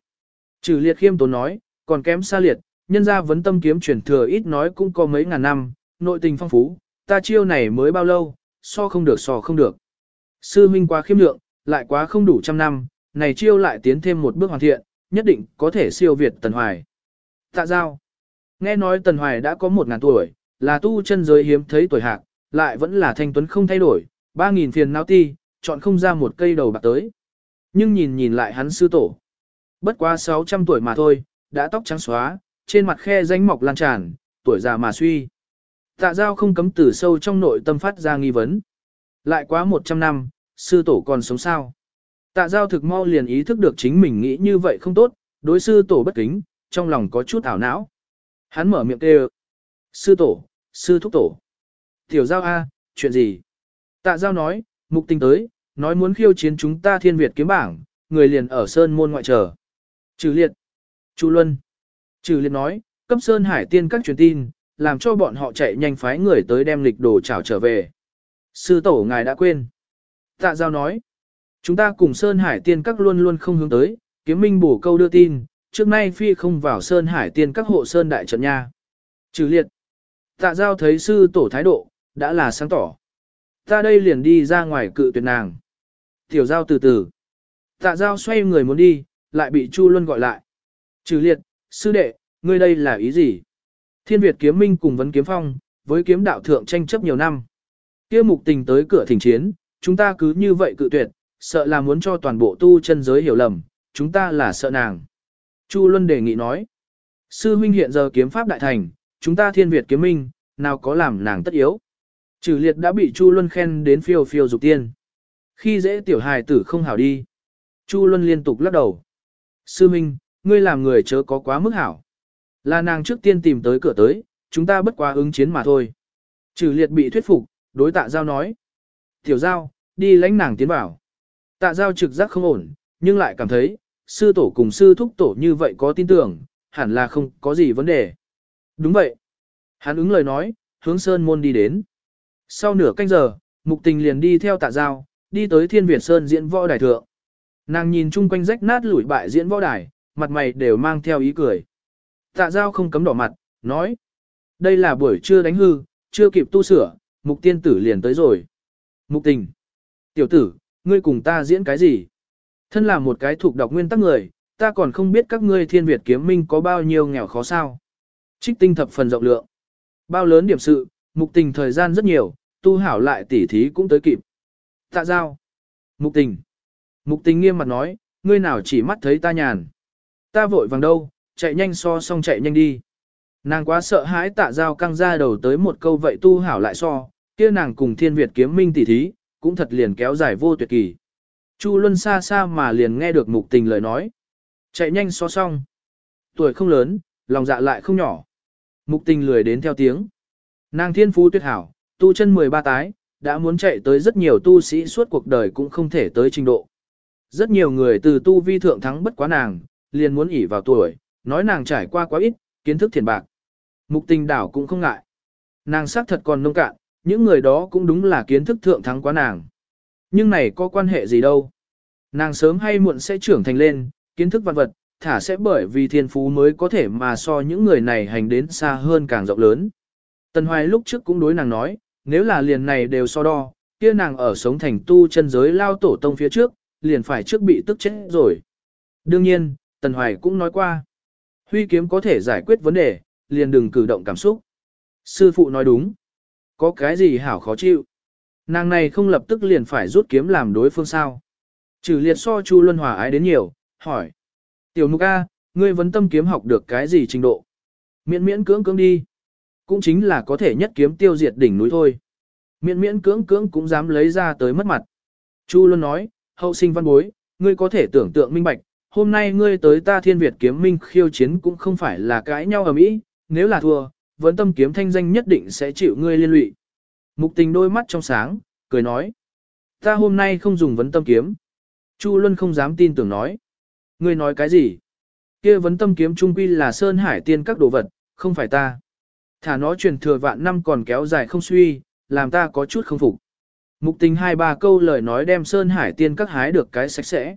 S1: Trừ liệt khiêm tốn nói, còn kém xa liệt, nhân ra vấn tâm kiếm chuyển thừa ít nói cũng có mấy ngàn năm, nội tình phong phú, ta chiêu này mới bao lâu, so không được so không được. Sư huynh quá khiêm lượng, lại quá không đủ trăm năm, này chiêu lại tiến thêm một bước hoàn thiện, nhất định có thể siêu việt Tần Hoài. Tạ giao. Nghe nói Tần Hoài đã có một ngàn tuổi, là tu chân giới hiếm thấy tuổi hạc, lại vẫn là thanh tuấn không thay đổi, ba nghìn phiền não ti, chọn không ra một cây đầu bạc tới. Nhưng nhìn nhìn lại hắn sư tổ. Bất quá 600 tuổi mà thôi, đã tóc trắng xóa, trên mặt khe danh mọc lan tràn, tuổi già mà suy. Tạ giao không cấm từ sâu trong nội tâm phát ra nghi vấn. Lại quá 100 năm, sư tổ còn sống sao? Tạ giao thực mau liền ý thức được chính mình nghĩ như vậy không tốt, đối sư tổ bất kính, trong lòng có chút ảo não. Hắn mở miệng kêu. Sư tổ, sư thúc tổ. Tiểu giao A, chuyện gì? Tạ giao nói, mục tình tới, nói muốn khiêu chiến chúng ta thiên Việt kiếm bảng, người liền ở sơn môn ngoại trở. Trừ liệt. Chu Luân. Trừ liệt nói, cấp sơn hải tiên các truyền tin, làm cho bọn họ chạy nhanh phái người tới đem lịch đồ trảo trở về. Sư tổ ngài đã quên. Tạ giao nói, chúng ta cùng Sơn Hải tiên các luôn luôn không hướng tới, kiếm minh bổ câu đưa tin, trước nay phi không vào Sơn Hải tiên các hộ Sơn Đại trận nha. Trừ liệt. Tạ giao thấy sư tổ thái độ, đã là sáng tỏ. Ta đây liền đi ra ngoài cự tuyệt nàng. Tiểu giao từ từ. Tạ giao xoay người muốn đi, lại bị Chu Luân gọi lại. Trừ liệt, sư đệ, ngươi đây là ý gì? Thiên Việt kiếm minh cùng vấn kiếm phong, với kiếm đạo thượng tranh chấp nhiều năm. kia mục tình tới cửa thỉnh chiến, chúng ta cứ như vậy cự tuyệt, sợ là muốn cho toàn bộ tu chân giới hiểu lầm, chúng ta là sợ nàng. Chu Luân đề nghị nói, sư minh hiện giờ kiếm pháp đại thành, chúng ta thiên Việt kiếm minh, nào có làm nàng tất yếu. Trừ liệt đã bị Chu Luân khen đến phiêu phiêu dục tiên. Khi dễ tiểu hài tử không hảo đi. Chu Luân liên tục lắc đầu. Sư minh, ngươi làm người chớ có quá mức hảo. Là nàng trước tiên tìm tới cửa tới, chúng ta bất quá ứng chiến mà thôi. Trừ liệt bị thuyết phục, đối tạ giao nói. Tiểu giao, đi lãnh nàng tiến vào. Tạ giao trực giác không ổn, nhưng lại cảm thấy, sư tổ cùng sư thúc tổ như vậy có tin tưởng, hẳn là không có gì vấn đề. Đúng vậy. Hắn ứng lời nói, hướng sơn môn đi đến. Sau nửa canh giờ, mục tình liền đi theo tạ giao, đi tới thiên Việt Sơn diễn võ đài thượng. Nàng nhìn chung quanh rách nát lủi bại diễn võ đài, mặt mày đều mang theo ý cười. Tạ giao không cấm đỏ mặt, nói. Đây là buổi trưa đánh hư, chưa kịp tu sửa, mục tiên tử liền tới rồi. Mục tình. Tiểu tử, ngươi cùng ta diễn cái gì? Thân là một cái thuộc đọc nguyên tắc người, ta còn không biết các ngươi thiên Việt kiếm minh có bao nhiêu nghèo khó sao. Trích tinh thập phần rộng lượng. Bao lớn điểm sự, mục tình thời gian rất nhiều, tu hảo lại tỉ thí cũng tới kịp. Tạ giao. Mục tình. Mục tình nghiêm mặt nói, ngươi nào chỉ mắt thấy ta nhàn. Ta vội vàng đâu, chạy nhanh so xong chạy nhanh đi. Nàng quá sợ hãi tạ giao căng ra đầu tới một câu vậy tu hảo lại so, kia nàng cùng thiên Việt kiếm minh tỉ thí, cũng thật liền kéo dài vô tuyệt kỳ. Chu Luân xa xa mà liền nghe được mục tình lời nói. Chạy nhanh so xong. Tuổi không lớn, lòng dạ lại không nhỏ. Mục tình lười đến theo tiếng. Nàng thiên phú tuyệt hảo, tu chân 13 tái, đã muốn chạy tới rất nhiều tu sĩ suốt cuộc đời cũng không thể tới trình độ. Rất nhiều người từ tu vi thượng thắng bất quá nàng, liền muốn ỉ vào tuổi, nói nàng trải qua quá ít, kiến thức thiền bạc. Mục tình đảo cũng không ngại. Nàng xác thật còn nông cạn, những người đó cũng đúng là kiến thức thượng thắng quá nàng. Nhưng này có quan hệ gì đâu. Nàng sớm hay muộn sẽ trưởng thành lên, kiến thức văn vật, thả sẽ bởi vì thiên phú mới có thể mà so những người này hành đến xa hơn càng rộng lớn. Tần Hoài lúc trước cũng đối nàng nói, nếu là liền này đều so đo, kia nàng ở sống thành tu chân giới lao tổ tông phía trước, liền phải trước bị tức chết rồi. Đương nhiên, Tần Hoài cũng nói qua, huy kiếm có thể giải quyết vấn đề, liền đừng cử động cảm xúc. Sư phụ nói đúng. Có cái gì hảo khó chịu? Nàng này không lập tức liền phải rút kiếm làm đối phương sao? Trừ liệt so Chu Luân Hòa ái đến nhiều, hỏi. Tiểu Mục A, ngươi vấn tâm kiếm học được cái gì trình độ? Miễn miễn cưỡng cưỡng đi. Cũng chính là có thể nhất kiếm tiêu diệt đỉnh núi thôi. Miễn miễn cưỡng cưỡng cũng dám lấy ra tới mất mặt. Chu Luân nói, hậu sinh văn bối, ngươi có thể tưởng tượng minh bạch, hôm nay ngươi tới ta thiên Việt kiếm minh khiêu chiến cũng không phải là cãi nhau ở mỹ, nếu là thua, vấn tâm kiếm thanh danh nhất định sẽ chịu ngươi liên lụy. Mục tình đôi mắt trong sáng, cười nói. Ta hôm nay không dùng vấn tâm kiếm. Chu Luân không dám tin tưởng nói. Ngươi nói cái gì? Kia vấn tâm kiếm trung quy là Sơn Hải tiên các đồ vật, không phải ta. Thả nó truyền thừa vạn năm còn kéo dài không suy, làm ta có chút không phục. Mục tình hai ba câu lời nói đem Sơn Hải tiên các hái được cái sạch sẽ.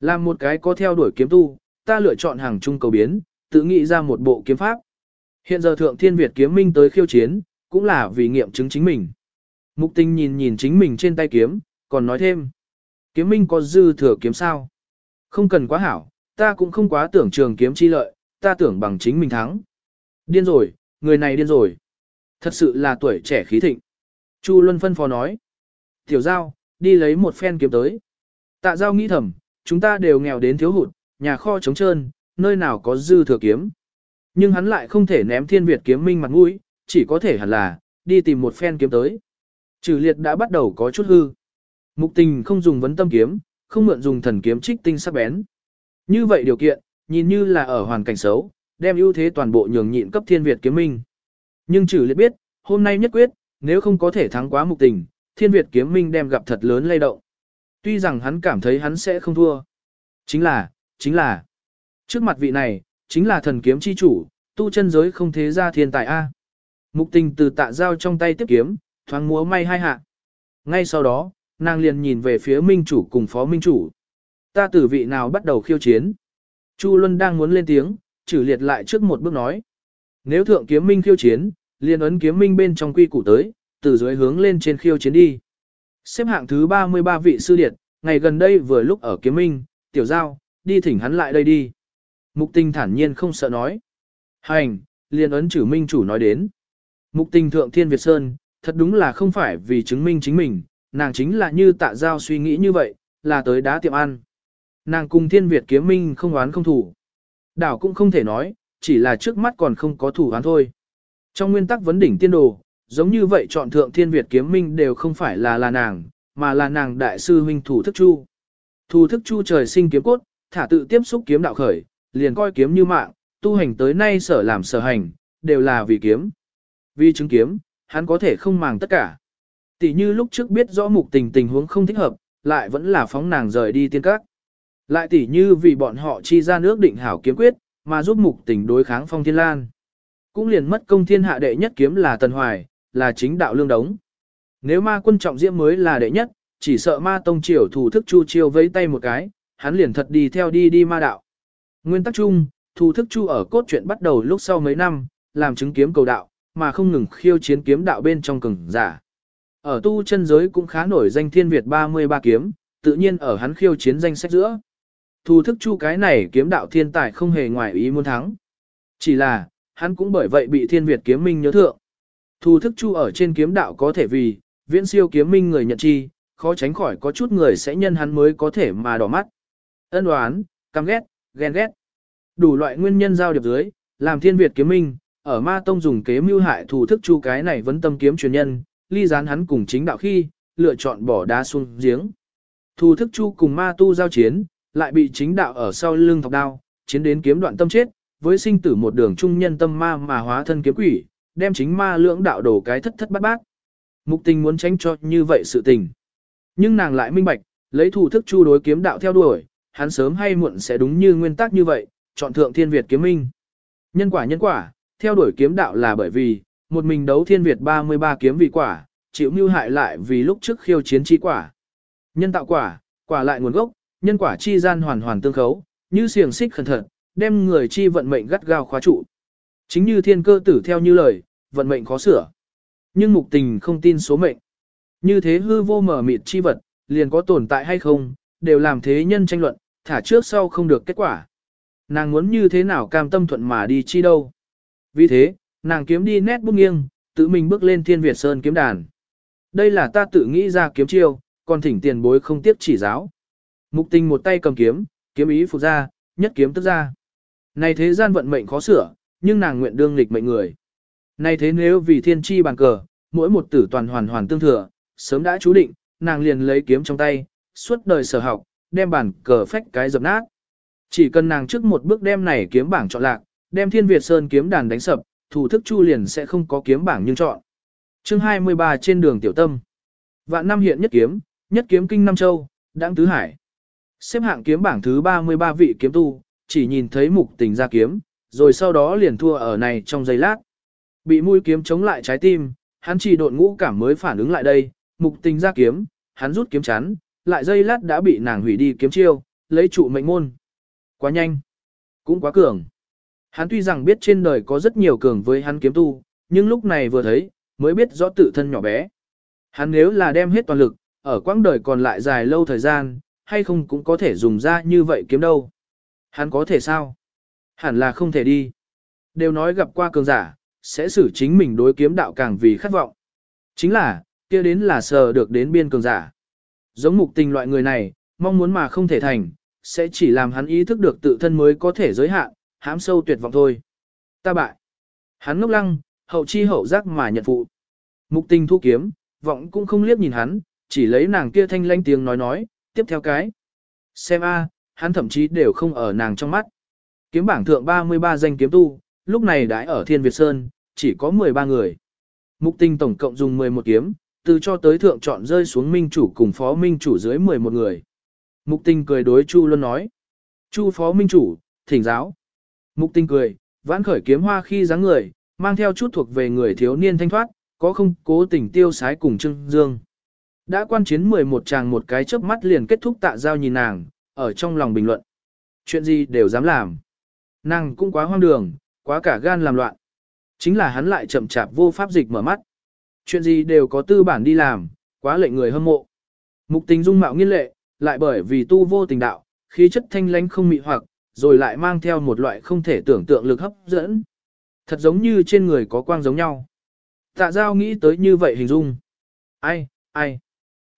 S1: Làm một cái có theo đuổi kiếm tu, ta lựa chọn hàng trung cầu biến, tự nghĩ ra một bộ kiếm pháp. Hiện giờ Thượng Thiên Việt kiếm minh tới khiêu chiến, cũng là vì nghiệm chứng chính mình. Mục tình nhìn nhìn chính mình trên tay kiếm, còn nói thêm. Kiếm minh có dư thừa kiếm sao? Không cần quá hảo, ta cũng không quá tưởng trường kiếm chi lợi, ta tưởng bằng chính mình thắng. Điên rồi, người này điên rồi. Thật sự là tuổi trẻ khí thịnh. Chu Luân phân phó nói. Tiểu giao, đi lấy một phen kiếm tới. Tạ giao nghĩ thầm, chúng ta đều nghèo đến thiếu hụt, nhà kho trống trơn, nơi nào có dư thừa kiếm. Nhưng hắn lại không thể ném thiên Việt kiếm minh mặt mũi, chỉ có thể hẳn là, đi tìm một phen kiếm tới. Trừ liệt đã bắt đầu có chút hư. Mục tình không dùng vấn tâm kiếm, không mượn dùng thần kiếm trích tinh sắc bén. Như vậy điều kiện, nhìn như là ở hoàn cảnh xấu, đem ưu thế toàn bộ nhường nhịn cấp thiên Việt kiếm minh. Nhưng trừ liệt biết, hôm nay nhất quyết, nếu không có thể thắng quá mục tình, thiên Việt kiếm minh đem gặp thật lớn lay động. Tuy rằng hắn cảm thấy hắn sẽ không thua. Chính là, chính là, trước mặt vị này, chính là thần kiếm chi chủ, tu chân giới không thế ra thiên tài A. Mục tình từ tạ giao trong tay tiếp kiếm, thoáng múa may hai hạ. Ngay sau đó, nàng liền nhìn về phía minh chủ cùng phó minh chủ. Ta tử vị nào bắt đầu khiêu chiến. Chu Luân đang muốn lên tiếng, trừ liệt lại trước một bước nói. Nếu thượng kiếm minh khiêu chiến, liền ấn kiếm minh bên trong quy củ tới, từ dưới hướng lên trên khiêu chiến đi. Xếp hạng thứ 33 vị sư điệt, ngày gần đây vừa lúc ở kiếm minh, tiểu giao, đi thỉnh hắn lại đây đi. Mục tình thản nhiên không sợ nói. Hành, liền ấn chử minh chủ nói đến. Mục tình thượng thiên Việt Sơn, thật đúng là không phải vì chứng minh chính mình, nàng chính là như tạ giao suy nghĩ như vậy, là tới đá tiệm ăn. Nàng cùng thiên Việt kiếm minh không oán không thủ. Đảo cũng không thể nói, chỉ là trước mắt còn không có thủ oán thôi. Trong nguyên tắc vấn đỉnh tiên đồ, giống như vậy chọn thượng thiên Việt kiếm minh đều không phải là là nàng, mà là nàng đại sư huynh thủ thức chu. Thủ thức chu trời sinh kiếm cốt, thả tự tiếp xúc kiếm đạo khởi, liền coi kiếm như mạng, tu hành tới nay sở làm sở hành, đều là vì kiếm. Vì chứng kiếm, hắn có thể không màng tất cả. Tỷ như lúc trước biết rõ mục tình tình huống không thích hợp, lại vẫn là phóng nàng rời đi tiên các. Lại tỷ như vì bọn họ chi ra nước định hảo kiếm quyết, mà giúp mục tình đối kháng phong thiên lan. Cũng liền mất công thiên hạ đệ nhất kiếm là tần hoài, là chính đạo lương đống. Nếu ma quân trọng diễm mới là đệ nhất, chỉ sợ ma tông triều thủ thức chu chiêu vẫy tay một cái, hắn liền thật đi theo đi đi ma đạo. Nguyên tắc chung, thủ thức chu ở cốt truyện bắt đầu lúc sau mấy năm, làm chứng kiếm cầu đạo, mà không ngừng khiêu chiến kiếm đạo bên trong cường giả. Ở tu chân giới cũng khá nổi danh thiên Việt 33 kiếm, tự nhiên ở hắn khiêu chiến danh sách giữa. Thủ thức chu cái này kiếm đạo thiên tài không hề ngoài ý muốn thắng. Chỉ là, hắn cũng bởi vậy bị thiên Việt kiếm minh nhớ thượng. Thu thức chu ở trên kiếm đạo có thể vì, viễn siêu kiếm minh người nhận chi, khó tránh khỏi có chút người sẽ nhân hắn mới có thể mà đỏ mắt. Ân đoán, căm ghét, ghen ghét. Đủ loại nguyên nhân giao điệp dưới, làm thiên Việt kiếm minh, ở ma tông dùng kế mưu hại thủ thức chu cái này vẫn tâm kiếm truyền nhân, ly gián hắn cùng chính đạo khi, lựa chọn bỏ đá xuống giếng. Thủ thức chu cùng ma tu giao chiến, lại bị chính đạo ở sau lưng thọc đao, chiến đến kiếm đoạn tâm chết, với sinh tử một đường trung nhân tâm ma mà hóa thân kiếm quỷ, đem chính ma lưỡng đạo đổ cái thất thất bát bát. Mục tình muốn tránh cho như vậy sự tình. Nhưng nàng lại minh bạch, lấy thủ thức chu đối kiếm đạo theo đuổi, hắn sớm hay muộn sẽ đúng như nguyên tắc như vậy, chọn thượng thiên Việt kiếm minh. Nhân quả nhân quả, theo đuổi kiếm đạo là bởi vì, một mình đấu thiên Việt 33 kiếm vì quả, chịu mưu hại lại vì lúc trước khiêu chiến chi quả. Nhân tạo quả, quả lại nguồn gốc, nhân quả chi gian hoàn hoàn tương khấu, như xiềng xích khẩn thận, đem người chi vận mệnh gắt gao khóa trụ. Chính như thiên cơ tử theo như lời, vận mệnh khó sửa. Nhưng mục tình không tin số mệnh. Như thế hư vô mở mịt chi vật, liền có tồn tại hay không, đều làm thế nhân tranh luận, thả trước sau không được kết quả. Nàng muốn như thế nào cam tâm thuận mà đi chi đâu. Vì thế, nàng kiếm đi nét bước nghiêng, tự mình bước lên thiên Việt Sơn kiếm đàn. Đây là ta tự nghĩ ra kiếm chiêu, còn thỉnh tiền bối không tiếp chỉ giáo. Mục tình một tay cầm kiếm, kiếm ý phục ra, nhất kiếm tức ra. Này thế gian vận mệnh khó sửa, nhưng nàng nguyện đương lịch mệnh người. nay thế nếu vì thiên chi bàn cờ, mỗi một tử toàn hoàn hoàn tương thừa, sớm đã chú định, nàng liền lấy kiếm trong tay, suốt đời sở học, đem bản cờ phách cái dập nát. Chỉ cần nàng trước một bước đem này kiếm bảng chọn lạc, đem thiên Việt Sơn kiếm đàn đánh sập, thủ thức chu liền sẽ không có kiếm bảng nhưng chọn. chương 23 trên đường tiểu tâm. Vạn năm hiện nhất kiếm, nhất kiếm kinh nam châu, đãng tứ hải. Xếp hạng kiếm bảng thứ 33 vị kiếm tu, chỉ nhìn thấy mục tình ra kiếm, rồi sau đó liền thua ở này trong giây lát. Bị mũi kiếm chống lại trái tim, hắn chỉ độn ngũ cảm mới phản ứng lại đây, mục tình ra kiếm, hắn rút kiếm chắn, lại giây lát đã bị nàng hủy đi kiếm chiêu, lấy trụ mệnh môn. Quá nhanh, cũng quá cường. Hắn tuy rằng biết trên đời có rất nhiều cường với hắn kiếm tu, nhưng lúc này vừa thấy, mới biết rõ tự thân nhỏ bé. Hắn nếu là đem hết toàn lực, ở quãng đời còn lại dài lâu thời gian, hay không cũng có thể dùng ra như vậy kiếm đâu. Hắn có thể sao? Hẳn là không thể đi. Đều nói gặp qua cường giả, sẽ xử chính mình đối kiếm đạo càng vì khát vọng. Chính là, kia đến là sờ được đến biên cường giả. Giống mục tình loại người này, mong muốn mà không thể thành, sẽ chỉ làm hắn ý thức được tự thân mới có thể giới hạn, hãm sâu tuyệt vọng thôi. Ta bại. Hắn ngốc lăng, hậu chi hậu giác mà nhận phụ. Mục tình thu kiếm, vọng cũng không liếc nhìn hắn, chỉ lấy nàng kia thanh lanh tiếng nói nói, tiếp theo cái. Xem a, hắn thậm chí đều không ở nàng trong mắt. Kiếm bảng thượng 33 danh kiếm tu, lúc này đã ở Thiên Việt Sơn, chỉ có 13 người. Mục tinh tổng cộng dùng 11 kiếm, từ cho tới thượng chọn rơi xuống minh chủ cùng phó minh chủ dưới 11 người. Mục tinh cười đối Chu Luân nói. Chu phó minh chủ, thỉnh giáo. Mục tinh cười, vãn khởi kiếm hoa khi dáng người, mang theo chút thuộc về người thiếu niên thanh thoát, có không cố tình tiêu sái cùng Trưng Dương. Đã quan chiến 11 chàng một cái chớp mắt liền kết thúc tạ giao nhìn nàng, ở trong lòng bình luận. Chuyện gì đều dám làm. Nàng cũng quá hoang đường, quá cả gan làm loạn. Chính là hắn lại chậm chạp vô pháp dịch mở mắt. Chuyện gì đều có tư bản đi làm, quá lệnh người hâm mộ. Mục tình dung mạo nghiên lệ, lại bởi vì tu vô tình đạo, khí chất thanh lãnh không mị hoặc, rồi lại mang theo một loại không thể tưởng tượng lực hấp dẫn. Thật giống như trên người có quang giống nhau. Tạ giao nghĩ tới như vậy hình dung. Ai, ai.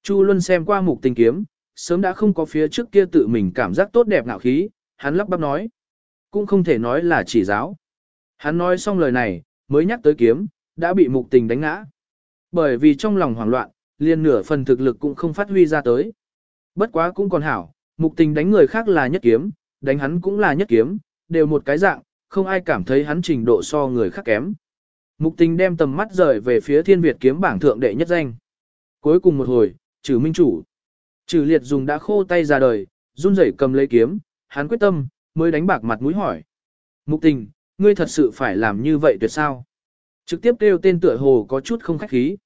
S1: Chu Luân xem qua mục tình kiếm, sớm đã không có phía trước kia tự mình cảm giác tốt đẹp ngạo khí, hắn lắp bắp nói. Cũng không thể nói là chỉ giáo. Hắn nói xong lời này, mới nhắc tới kiếm, đã bị mục tình đánh ngã. Bởi vì trong lòng hoảng loạn, liền nửa phần thực lực cũng không phát huy ra tới. Bất quá cũng còn hảo, mục tình đánh người khác là nhất kiếm, đánh hắn cũng là nhất kiếm, đều một cái dạng, không ai cảm thấy hắn trình độ so người khác kém. Mục tình đem tầm mắt rời về phía thiên Việt kiếm bảng thượng đệ nhất danh. Cuối cùng một hồi, trừ minh chủ. Trừ liệt dùng đã khô tay ra đời, run rẩy cầm lấy kiếm, hắn quyết tâm, mới đánh bạc mặt mũi hỏi. Mục tình, ngươi thật sự phải làm như vậy tuyệt sao? Trực tiếp kêu tên tựa hồ có chút không khách khí.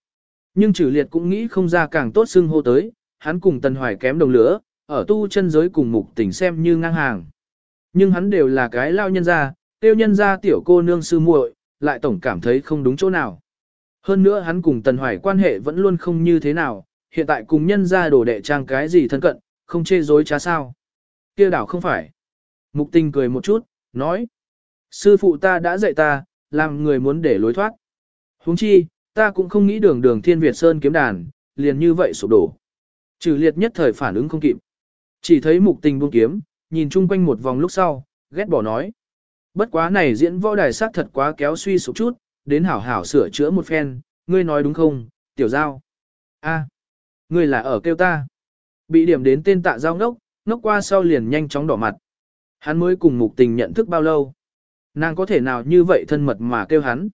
S1: Nhưng trừ liệt cũng nghĩ không ra càng tốt xưng hô tới, hắn cùng tần hoài kém đồng lửa, ở tu chân giới cùng mục tình xem như ngang hàng. Nhưng hắn đều là cái lao nhân gia, tiêu nhân gia tiểu cô nương sư muội, lại tổng cảm thấy không đúng chỗ nào. Hơn nữa hắn cùng tần hoài quan hệ vẫn luôn không như thế nào, hiện tại cùng nhân gia đổ đệ trang cái gì thân cận, không chê dối trá sao. kia đảo không phải. Mục tình cười một chút, nói. Sư phụ ta đã dạy ta, làm người muốn để lối thoát. huống chi, ta cũng không nghĩ đường đường thiên Việt Sơn kiếm đàn, liền như vậy sụp đổ. Trừ liệt nhất thời phản ứng không kịp. Chỉ thấy mục tình buông kiếm, nhìn chung quanh một vòng lúc sau, ghét bỏ nói. Bất quá này diễn võ đài sát thật quá kéo suy sụp chút, đến hảo hảo sửa chữa một phen, ngươi nói đúng không, tiểu giao. a ngươi là ở kêu ta. Bị điểm đến tên tạ giao ngốc, ngốc qua sau liền nhanh chóng đỏ mặt. Hắn mới cùng mục tình nhận thức bao lâu. Nàng có thể nào như vậy thân mật mà kêu hắn.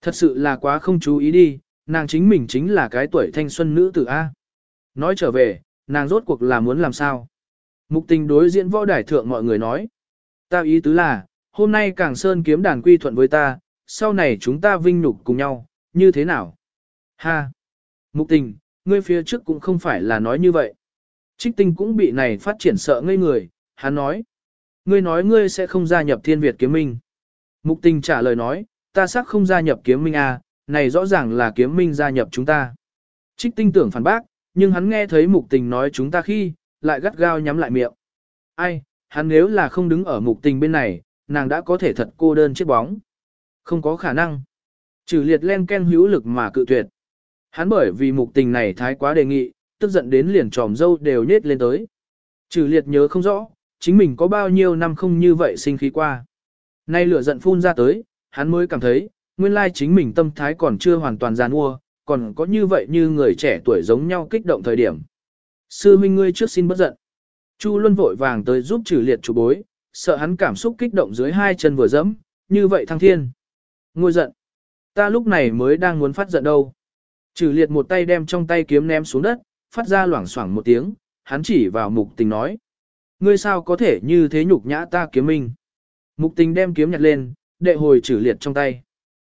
S1: Thật sự là quá không chú ý đi, nàng chính mình chính là cái tuổi thanh xuân nữ tử A. Nói trở về, nàng rốt cuộc là muốn làm sao? Mục tình đối diễn võ đài thượng mọi người nói. Ta ý tứ là, hôm nay Càng Sơn kiếm đàn quy thuận với ta, sau này chúng ta vinh nhục cùng nhau, như thế nào? Ha! Mục tình, ngươi phía trước cũng không phải là nói như vậy. Trích tinh cũng bị này phát triển sợ ngây người, hắn nói. Ngươi nói ngươi sẽ không gia nhập thiên Việt kiếm minh. Mục tình trả lời nói, ta xác không gia nhập kiếm minh à, này rõ ràng là kiếm minh gia nhập chúng ta. Trích tinh tưởng phản bác, nhưng hắn nghe thấy mục tình nói chúng ta khi, lại gắt gao nhắm lại miệng. Ai, hắn nếu là không đứng ở mục tình bên này, nàng đã có thể thật cô đơn chiếc bóng. Không có khả năng. Trừ liệt len ken hữu lực mà cự tuyệt. Hắn bởi vì mục tình này thái quá đề nghị, tức giận đến liền tròm dâu đều nhết lên tới. Trừ liệt nhớ không rõ, chính mình có bao nhiêu năm không như vậy sinh khí qua. Nay lửa giận phun ra tới, hắn mới cảm thấy, nguyên lai chính mình tâm thái còn chưa hoàn toàn giàn ua còn có như vậy như người trẻ tuổi giống nhau kích động thời điểm. Sư minh ngươi trước xin bất giận. Chu Luân vội vàng tới giúp trừ liệt chủ bối, sợ hắn cảm xúc kích động dưới hai chân vừa dẫm, như vậy thăng thiên. Ngôi giận. Ta lúc này mới đang muốn phát giận đâu. Trừ liệt một tay đem trong tay kiếm ném xuống đất, phát ra loảng xoảng một tiếng, hắn chỉ vào mục tình nói. Ngươi sao có thể như thế nhục nhã ta kiếm minh? Mục tình đem kiếm nhặt lên, đệ hồi trừ liệt trong tay.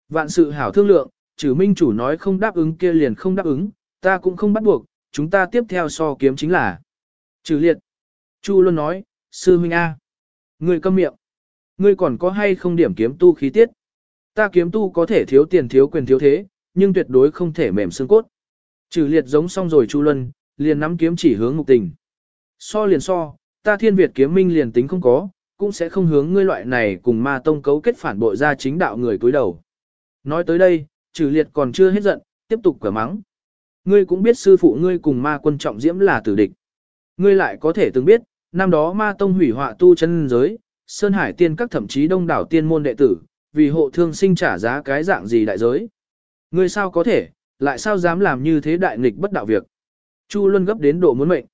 S1: Vạn sự hảo thương lượng, trừ minh chủ nói không đáp ứng kia liền không đáp ứng, ta cũng không bắt buộc, chúng ta tiếp theo so kiếm chính là. Trừ liệt. Chu luôn nói, sư huynh A. Ngươi câm miệng. Ngươi còn có hay không điểm kiếm tu khí tiết? Ta kiếm tu có thể thiếu tiền thiếu quyền thiếu thế, nhưng tuyệt đối không thể mềm xương cốt. Trừ liệt giống xong rồi Chu Luân, liền nắm kiếm chỉ hướng mục tình. So liền so, ta thiên Việt kiếm minh liền tính không có, cũng sẽ không hướng ngươi loại này cùng ma tông cấu kết phản bội ra chính đạo người cúi đầu. Nói tới đây, trừ liệt còn chưa hết giận, tiếp tục cửa mắng. Ngươi cũng biết sư phụ ngươi cùng ma quân trọng diễm là tử địch. Ngươi lại có thể từng biết, năm đó ma tông hủy họa tu chân giới, Sơn Hải tiên các thậm chí đông đảo tiên môn đệ tử, vì hộ thương sinh trả giá cái dạng gì đại giới. Ngươi sao có thể, lại sao dám làm như thế đại nghịch bất đạo việc. Chu Luân gấp đến độ muốn mệnh.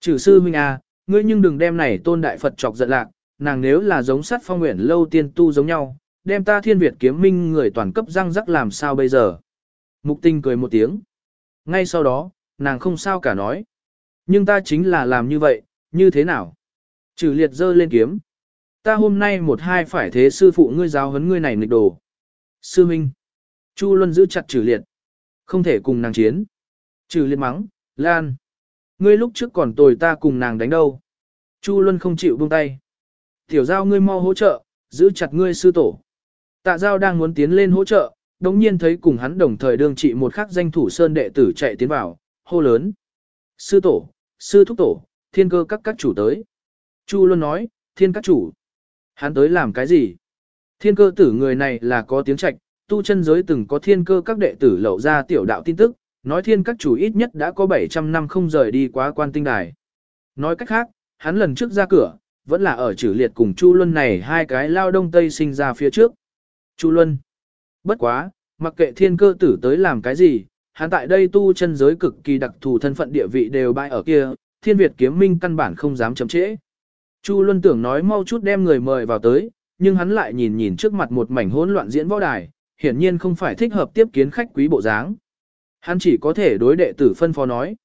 S1: Trừ sư huynh à, ngươi nhưng đừng đem này tôn đại Phật chọc giận lạc, nàng nếu là giống sát phong nguyện lâu tiên tu giống nhau, đem ta thiên Việt kiếm minh người toàn cấp răng rắc làm sao bây giờ. Mục tinh cười một tiếng. Ngay sau đó, nàng không sao cả nói. Nhưng ta chính là làm như vậy, như thế nào? Trừ liệt dơ lên kiếm. Ta hôm nay một hai phải thế sư phụ ngươi giáo huấn ngươi này nghịch đồ. Sư Minh. Chu Luân giữ chặt trừ liệt. Không thể cùng nàng chiến. Trừ liệt mắng, Lan. Ngươi lúc trước còn tồi ta cùng nàng đánh đâu. Chu Luân không chịu buông tay. Tiểu giao ngươi mau hỗ trợ, giữ chặt ngươi sư tổ. Tạ giao đang muốn tiến lên hỗ trợ, đồng nhiên thấy cùng hắn đồng thời đương trị một khắc danh thủ sơn đệ tử chạy tiến vào, hô lớn. Sư tổ, sư thúc tổ, thiên cơ các các chủ tới. Chu Luân nói, thiên các chủ. Hắn tới làm cái gì? Thiên cơ tử người này là có tiếng trạch, tu chân giới từng có thiên cơ các đệ tử lậu ra tiểu đạo tin tức, nói thiên các chủ ít nhất đã có 700 năm không rời đi quá quan tinh đài. Nói cách khác, hắn lần trước ra cửa, vẫn là ở trừ liệt cùng Chu Luân này hai cái lao đông tây sinh ra phía trước. Chu Luân. Bất quá, mặc kệ thiên cơ tử tới làm cái gì, hắn tại đây tu chân giới cực kỳ đặc thù thân phận địa vị đều bại ở kia, thiên Việt kiếm minh căn bản không dám chậm trễ. Chu Luân tưởng nói mau chút đem người mời vào tới, nhưng hắn lại nhìn nhìn trước mặt một mảnh hỗn loạn diễn võ đài, hiển nhiên không phải thích hợp tiếp kiến khách quý bộ dáng. Hắn chỉ có thể đối đệ tử phân phó nói.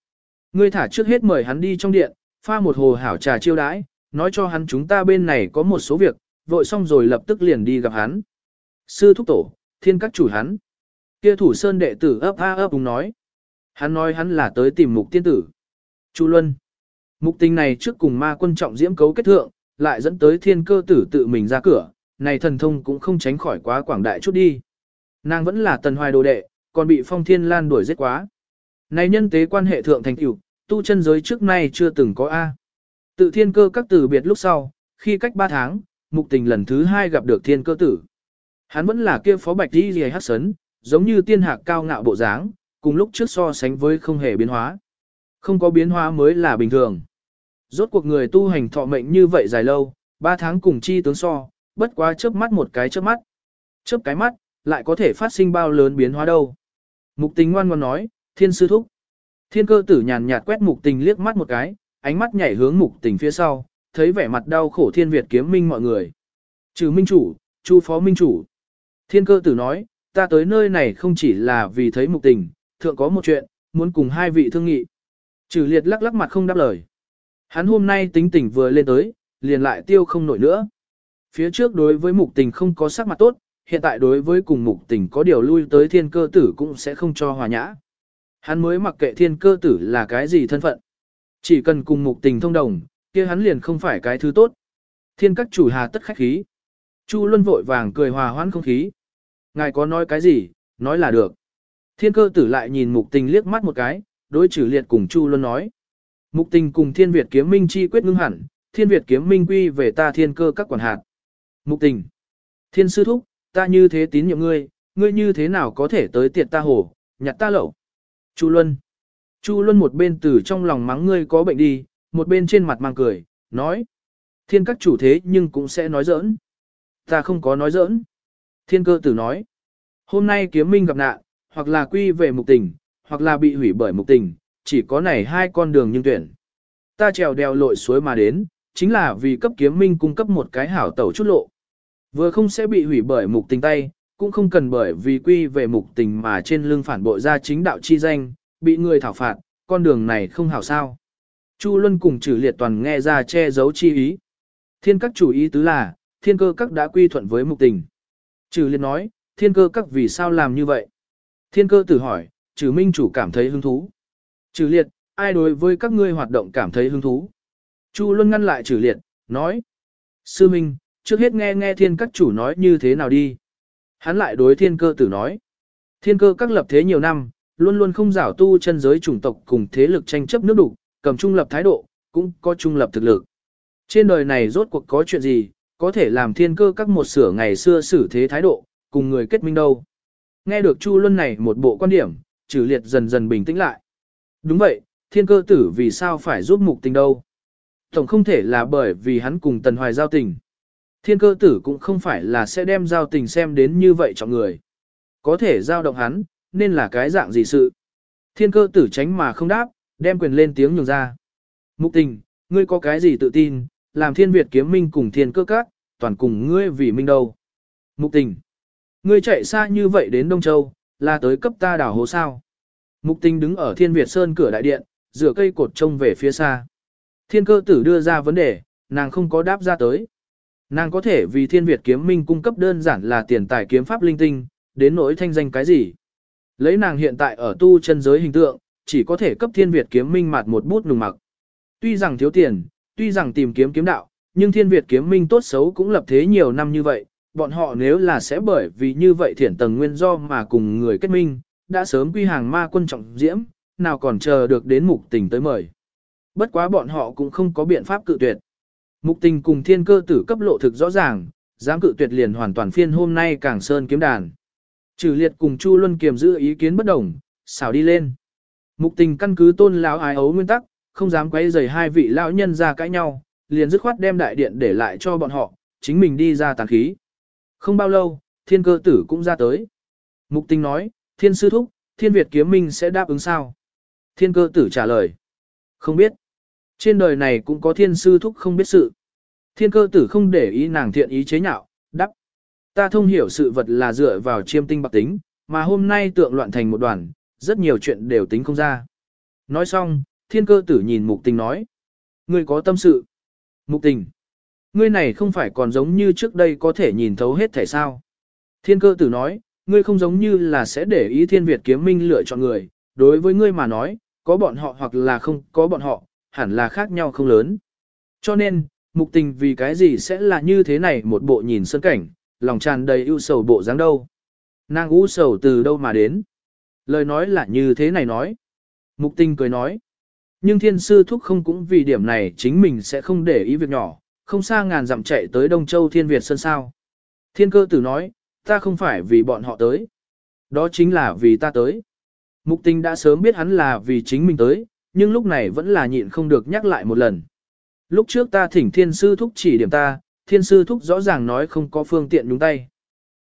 S1: Ngươi thả trước hết mời hắn đi trong điện, pha một hồ hảo trà chiêu đãi, nói cho hắn chúng ta bên này có một số việc, vội xong rồi lập tức liền đi gặp hắn. Sư thúc tổ, thiên các chủ hắn. Kia thủ sơn đệ tử ấp a ấp đúng nói. Hắn nói hắn là tới tìm mục tiên tử. Chu Luân. Mục tình này trước cùng ma quân trọng diễm cấu kết thượng, lại dẫn tới thiên cơ tử tự mình ra cửa, này thần thông cũng không tránh khỏi quá quảng đại chút đi. Nàng vẫn là tần hoài đồ đệ, còn bị phong thiên lan đuổi giết quá. Này nhân tế quan hệ thượng thành tiểu, tu chân giới trước nay chưa từng có A. Tự thiên cơ các tử biệt lúc sau, khi cách 3 tháng, mục tình lần thứ hai gặp được thiên cơ tử. Hắn vẫn là kia phó bạch đi gì hát sấn, giống như tiên hạc cao ngạo bộ dáng, cùng lúc trước so sánh với không hề biến hóa. Không có biến hóa mới là bình thường. Rốt cuộc người tu hành thọ mệnh như vậy dài lâu, 3 tháng cùng chi tướng so, bất quá chớp mắt một cái chớp mắt. Chớp cái mắt, lại có thể phát sinh bao lớn biến hóa đâu. Mục tình ngoan ngoan nói, thiên sư thúc. Thiên cơ tử nhàn nhạt quét mục tình liếc mắt một cái, ánh mắt nhảy hướng mục tình phía sau, thấy vẻ mặt đau khổ thiên Việt kiếm minh mọi người. Trừ minh chủ, chu phó minh chủ. Thiên cơ tử nói, ta tới nơi này không chỉ là vì thấy mục tình, thượng có một chuyện, muốn cùng hai vị thương nghị. Trừ liệt lắc lắc mặt không đáp lời. Hắn hôm nay tính tình vừa lên tới, liền lại tiêu không nổi nữa. Phía trước đối với mục tình không có sắc mặt tốt, hiện tại đối với cùng mục tình có điều lui tới thiên cơ tử cũng sẽ không cho hòa nhã. Hắn mới mặc kệ thiên cơ tử là cái gì thân phận. Chỉ cần cùng mục tình thông đồng, kia hắn liền không phải cái thứ tốt. Thiên các chủ hà tất khách khí. Chu Luân vội vàng cười hòa hoãn không khí. Ngài có nói cái gì, nói là được. Thiên cơ tử lại nhìn mục tình liếc mắt một cái, đối trừ liệt cùng Chu Luân nói. Mục tình cùng thiên Việt kiếm minh chi quyết ngưng hẳn, thiên Việt kiếm minh quy về ta thiên cơ các quản hạt. Mục tình. Thiên sư thúc, ta như thế tín nhiệm ngươi, ngươi như thế nào có thể tới tiệt ta hồ, nhặt ta lẩu. Chu Luân. Chu Luân một bên từ trong lòng mắng ngươi có bệnh đi, một bên trên mặt mang cười, nói. Thiên các chủ thế nhưng cũng sẽ nói giỡn. Ta không có nói giỡn. Thiên cơ tử nói. Hôm nay kiếm minh gặp nạn, hoặc là quy về mục tình, hoặc là bị hủy bởi mục tình, chỉ có này hai con đường nhưng tuyển. Ta trèo đèo lội suối mà đến, chính là vì cấp kiếm minh cung cấp một cái hảo tẩu chút lộ. Vừa không sẽ bị hủy bởi mục tình tay, cũng không cần bởi vì quy về mục tình mà trên lưng phản bội ra chính đạo chi danh, bị người thảo phạt, con đường này không hảo sao. Chu Luân cùng trừ liệt toàn nghe ra che giấu chi ý. Thiên các chủ ý tứ là, thiên cơ các đã quy thuận với mục tình. Trừ liệt nói, thiên cơ các vì sao làm như vậy? Thiên cơ tử hỏi, trừ minh chủ cảm thấy hứng thú. Trừ liệt, ai đối với các ngươi hoạt động cảm thấy hứng thú? Chu Luân ngăn lại trừ liệt, nói. Sư Minh, trước hết nghe nghe thiên các chủ nói như thế nào đi. Hắn lại đối thiên cơ tử nói. Thiên cơ các lập thế nhiều năm, luôn luôn không giảo tu chân giới chủng tộc cùng thế lực tranh chấp nước đủ, cầm trung lập thái độ, cũng có trung lập thực lực. Trên đời này rốt cuộc có chuyện gì, có thể làm thiên cơ các một sửa ngày xưa xử thế thái độ, cùng người kết minh đâu. Nghe được Chu Luân này một bộ quan điểm, trừ liệt dần dần bình tĩnh lại. Đúng vậy, thiên cơ tử vì sao phải giúp mục tình đâu. Tổng không thể là bởi vì hắn cùng Tần Hoài giao tình. Thiên cơ tử cũng không phải là sẽ đem giao tình xem đến như vậy cho người. Có thể giao động hắn, nên là cái dạng gì sự. Thiên cơ tử tránh mà không đáp, đem quyền lên tiếng nhường ra. Mục tình, ngươi có cái gì tự tin, làm thiên Việt kiếm minh cùng thiên cơ các, toàn cùng ngươi vì minh đâu. Mục tình, ngươi chạy xa như vậy đến Đông Châu, là tới cấp ta đảo hồ sao. Mục tình đứng ở thiên Việt Sơn cửa đại điện, rửa cây cột trông về phía xa. Thiên cơ tử đưa ra vấn đề, nàng không có đáp ra tới. Nàng có thể vì thiên Việt kiếm minh cung cấp đơn giản là tiền tài kiếm pháp linh tinh, đến nỗi thanh danh cái gì. Lấy nàng hiện tại ở tu chân giới hình tượng, chỉ có thể cấp thiên Việt kiếm minh mặt một bút nùng mặc. Tuy rằng thiếu tiền, tuy rằng tìm kiếm kiếm đạo, nhưng thiên Việt kiếm minh tốt xấu cũng lập thế nhiều năm như vậy, bọn họ nếu là sẽ bởi vì như vậy thiển tầng nguyên do mà cùng người kết minh, đã sớm quy hàng ma quân trọng diễm, nào còn chờ được đến mục tình tới mời. Bất quá bọn họ cũng không có biện pháp cự tuyệt. Mục tình cùng thiên cơ tử cấp lộ thực rõ ràng, dám cự tuyệt liền hoàn toàn phiên hôm nay càng sơn kiếm đàn. Trừ liệt cùng Chu Luân kiềm giữ ý kiến bất đồng, xảo đi lên. Mục tình căn cứ tôn lão ái ấu nguyên tắc, không dám quấy rầy hai vị lão nhân ra cãi nhau, liền dứt khoát đem đại điện để lại cho bọn họ, chính mình đi ra tàn khí. Không bao lâu, thiên cơ tử cũng ra tới. Mục tình nói, thiên sư thúc, thiên Việt kiếm minh sẽ đáp ứng sao? Thiên cơ tử trả lời. Không biết. Trên đời này cũng có thiên sư thúc không biết sự. Thiên cơ tử không để ý nàng thiện ý chế nhạo, đắp. Ta thông hiểu sự vật là dựa vào chiêm tinh bạc tính, mà hôm nay tượng loạn thành một đoàn, rất nhiều chuyện đều tính không ra. Nói xong, thiên cơ tử nhìn mục tình nói. Ngươi có tâm sự. Mục tình. Ngươi này không phải còn giống như trước đây có thể nhìn thấu hết thể sao. Thiên cơ tử nói, ngươi không giống như là sẽ để ý thiên Việt kiếm minh lựa chọn người, đối với ngươi mà nói, có bọn họ hoặc là không có bọn họ, hẳn là khác nhau không lớn. Cho nên, mục tình vì cái gì sẽ là như thế này một bộ nhìn sân cảnh, lòng tràn đầy ưu sầu bộ dáng đâu. Nàng ưu sầu từ đâu mà đến. Lời nói là như thế này nói. Mục tình cười nói. Nhưng thiên sư thúc không cũng vì điểm này chính mình sẽ không để ý việc nhỏ, không xa ngàn dặm chạy tới Đông Châu Thiên Việt Sơn sao. Thiên cơ tử nói, ta không phải vì bọn họ tới. Đó chính là vì ta tới. Mục tình đã sớm biết hắn là vì chính mình tới, nhưng lúc này vẫn là nhịn không được nhắc lại một lần. Lúc trước ta thỉnh thiên sư thúc chỉ điểm ta, thiên sư thúc rõ ràng nói không có phương tiện đúng tay.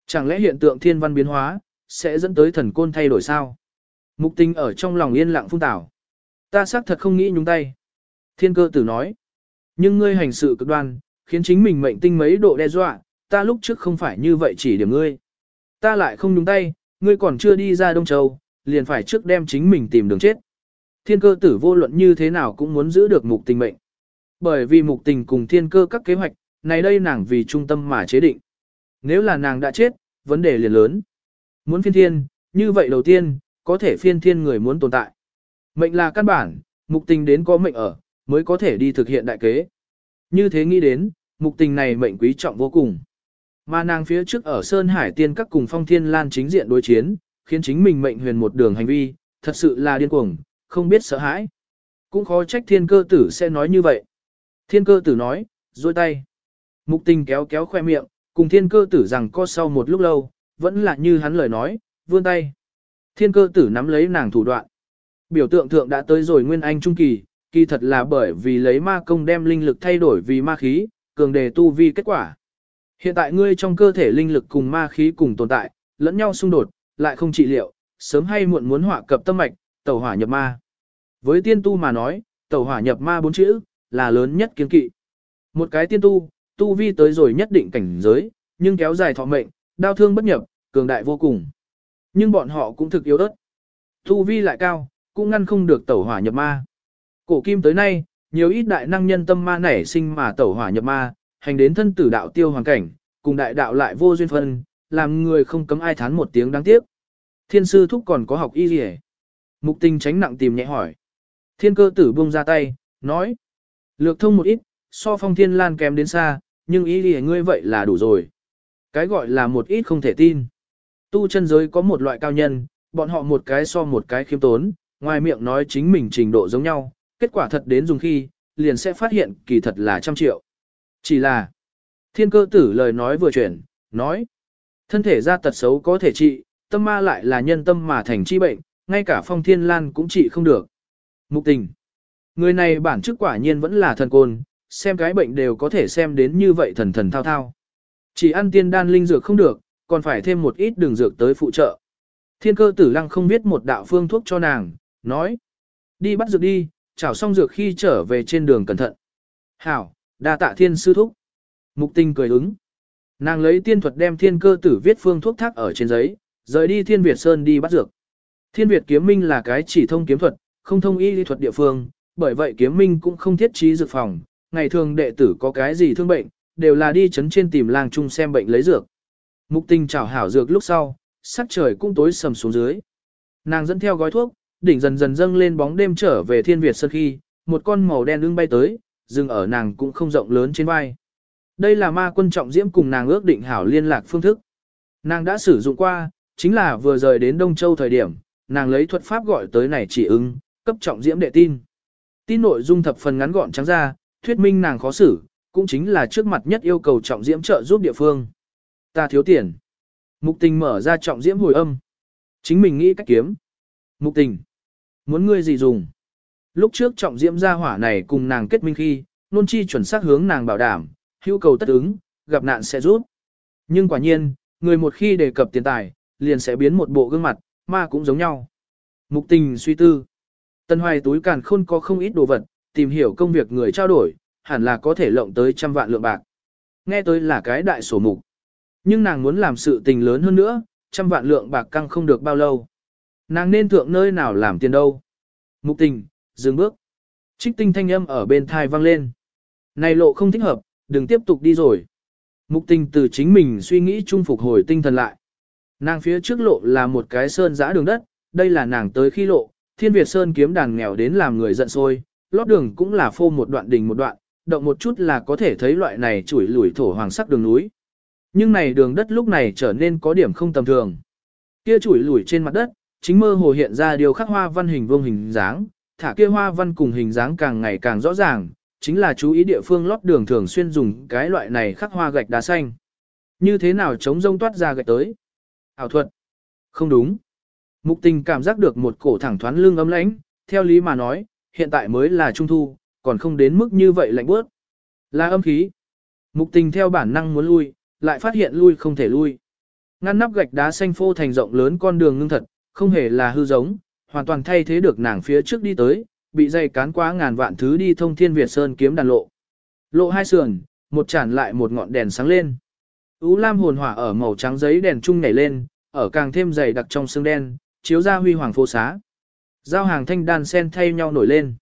S1: Chẳng lẽ hiện tượng thiên văn biến hóa, sẽ dẫn tới thần côn thay đổi sao? Mục tình ở trong lòng yên lặng phung tảo. Ta xác thật không nghĩ nhúng tay. Thiên cơ tử nói. Nhưng ngươi hành sự cực đoan, khiến chính mình mệnh tinh mấy độ đe dọa, ta lúc trước không phải như vậy chỉ điểm ngươi. Ta lại không nhúng tay, ngươi còn chưa đi ra Đông Châu, liền phải trước đem chính mình tìm đường chết. Thiên cơ tử vô luận như thế nào cũng muốn giữ được mục tình mệnh. Bởi vì mục tình cùng thiên cơ các kế hoạch, này đây nàng vì trung tâm mà chế định. Nếu là nàng đã chết, vấn đề liền lớn. Muốn phiên thiên, như vậy đầu tiên, có thể phiên thiên người muốn tồn tại. Mệnh là căn bản, mục tình đến có mệnh ở, mới có thể đi thực hiện đại kế. Như thế nghĩ đến, mục tình này mệnh quý trọng vô cùng. Mà nàng phía trước ở Sơn Hải Tiên các cùng phong thiên lan chính diện đối chiến, khiến chính mình mệnh huyền một đường hành vi, thật sự là điên cuồng, không biết sợ hãi. Cũng khó trách thiên cơ tử sẽ nói như vậy. Thiên cơ tử nói, dôi tay. Mục tình kéo kéo khoe miệng, cùng thiên cơ tử rằng co sau một lúc lâu, vẫn là như hắn lời nói, vươn tay. Thiên cơ tử nắm lấy nàng thủ đoạn. Biểu tượng thượng đã tới rồi nguyên anh trung kỳ, kỳ thật là bởi vì lấy ma công đem linh lực thay đổi vì ma khí, cường đề tu vi kết quả. Hiện tại ngươi trong cơ thể linh lực cùng ma khí cùng tồn tại, lẫn nhau xung đột, lại không trị liệu, sớm hay muộn muốn hỏa cập tâm mạch, tẩu hỏa nhập ma. Với tiên tu mà nói, tẩu hỏa nhập ma bốn chữ, là lớn nhất kiến kỵ. Một cái tiên tu, tu vi tới rồi nhất định cảnh giới, nhưng kéo dài thọ mệnh, đau thương bất nhập, cường đại vô cùng. Nhưng bọn họ cũng thực yếu đất. Tu vi lại cao, cũng ngăn không được tẩu hỏa nhập ma. Cổ kim tới nay, nhiều ít đại năng nhân tâm ma nảy sinh mà tẩu hỏa nhập ma, hành đến thân tử đạo tiêu hoàn cảnh, cùng đại đạo lại vô duyên phân, làm người không cấm ai thán một tiếng đáng tiếc. Thiên sư thúc còn có học y gì Mục tình tránh nặng tìm nhẹ hỏi. Thiên cơ tử buông ra tay, nói. Lược thông một ít, so phong thiên lan kém đến xa, nhưng ý gì ngươi vậy là đủ rồi. Cái gọi là một ít không thể tin. Tu chân giới có một loại cao nhân, bọn họ một cái so một cái khiêm tốn, ngoài miệng nói chính mình trình độ giống nhau, kết quả thật đến dùng khi, liền sẽ phát hiện kỳ thật là trăm triệu. Chỉ là, thiên cơ tử lời nói vừa chuyển, nói, thân thể ra tật xấu có thể trị, tâm ma lại là nhân tâm mà thành chi bệnh, ngay cả phong thiên lan cũng trị không được. Mục tình, người này bản chức quả nhiên vẫn là thần côn, xem cái bệnh đều có thể xem đến như vậy thần thần thao thao. Chỉ ăn tiên đan linh dược không được, còn phải thêm một ít đường dược tới phụ trợ. Thiên cơ tử lăng không biết một đạo phương thuốc cho nàng, nói. Đi bắt dược đi, chảo xong dược khi trở về trên đường cẩn thận. Hảo, đa tạ thiên sư thúc. Mục tinh cười ứng. Nàng lấy tiên thuật đem thiên cơ tử viết phương thuốc thác ở trên giấy, rời đi thiên Việt Sơn đi bắt dược. Thiên Việt kiếm minh là cái chỉ thông kiếm thuật, không thông y lý thuật địa phương, bởi vậy kiếm minh cũng không thiết trí dược phòng. Ngày thường đệ tử có cái gì thương bệnh, đều là đi chấn trên tìm làng chung xem bệnh lấy dược. Mục tình chảo hảo dược lúc sau, sắc trời cũng tối sầm xuống dưới. Nàng dẫn theo gói thuốc, đỉnh dần dần dâng lên bóng đêm trở về thiên Việt sơn khi, một con màu đen ưng bay tới, dừng ở nàng cũng không rộng lớn trên vai. Đây là ma quân trọng diễm cùng nàng ước định hảo liên lạc phương thức. Nàng đã sử dụng qua, chính là vừa rời đến Đông Châu thời điểm, nàng lấy thuật pháp gọi tới này chỉ ứng, cấp trọng diễm đệ tin. Tin nội dung thập phần ngắn gọn trắng ra, thuyết minh nàng khó xử, cũng chính là trước mặt nhất yêu cầu trọng diễm trợ giúp địa phương. Ta thiếu tiền. Mục tình mở ra trọng diễm hồi âm. Chính mình nghĩ cách kiếm. Mục tình. Muốn ngươi gì dùng? Lúc trước trọng diễm gia hỏa này cùng nàng kết minh khi, nôn chi chuẩn xác hướng nàng bảo đảm, hữu cầu tất ứng, gặp nạn sẽ rút. Nhưng quả nhiên, người một khi đề cập tiền tài, liền sẽ biến một bộ gương mặt, ma cũng giống nhau. Mục tình suy tư. Tân hoài túi càn khôn có không ít đồ vật, tìm hiểu công việc người trao đổi, hẳn là có thể lộng tới trăm vạn lượng bạc. Nghe tới là cái đại sổ mục. Nhưng nàng muốn làm sự tình lớn hơn nữa, trăm vạn lượng bạc căng không được bao lâu. Nàng nên thượng nơi nào làm tiền đâu. Mục tình, dừng bước. Trích tinh thanh âm ở bên thai vang lên. Này lộ không thích hợp, đừng tiếp tục đi rồi. Mục tình từ chính mình suy nghĩ chung phục hồi tinh thần lại. Nàng phía trước lộ là một cái sơn giã đường đất, đây là nàng tới khi lộ, thiên Việt sơn kiếm đàn nghèo đến làm người giận sôi lót đường cũng là phô một đoạn đỉnh một đoạn, động một chút là có thể thấy loại này chủi lủi thổ hoàng sắc đường núi. Nhưng này đường đất lúc này trở nên có điểm không tầm thường. Kia chủi lủi trên mặt đất, chính mơ hồ hiện ra điều khắc hoa văn hình vuông hình dáng, thả kia hoa văn cùng hình dáng càng ngày càng rõ ràng, chính là chú ý địa phương lót đường thường xuyên dùng cái loại này khắc hoa gạch đá xanh. Như thế nào chống rông toát ra gạch tới? Ảo thuật. Không đúng. Mục tình cảm giác được một cổ thẳng thoáng lưng ấm lãnh, theo lý mà nói, hiện tại mới là trung thu, còn không đến mức như vậy lạnh bớt. Là âm khí. Mục tình theo bản năng muốn lui, lại phát hiện lui không thể lui. Ngăn nắp gạch đá xanh phô thành rộng lớn con đường ngưng thật, không hề là hư giống, hoàn toàn thay thế được nàng phía trước đi tới, bị dây cán quá ngàn vạn thứ đi thông thiên Việt Sơn kiếm đàn lộ. Lộ hai sườn, một chản lại một ngọn đèn sáng lên. Ú lam hồn hỏa ở màu trắng giấy đèn trung nhảy lên, ở càng thêm dày đặc trong xương đen, chiếu ra huy hoàng phố xá. Giao hàng thanh đan sen thay nhau nổi lên.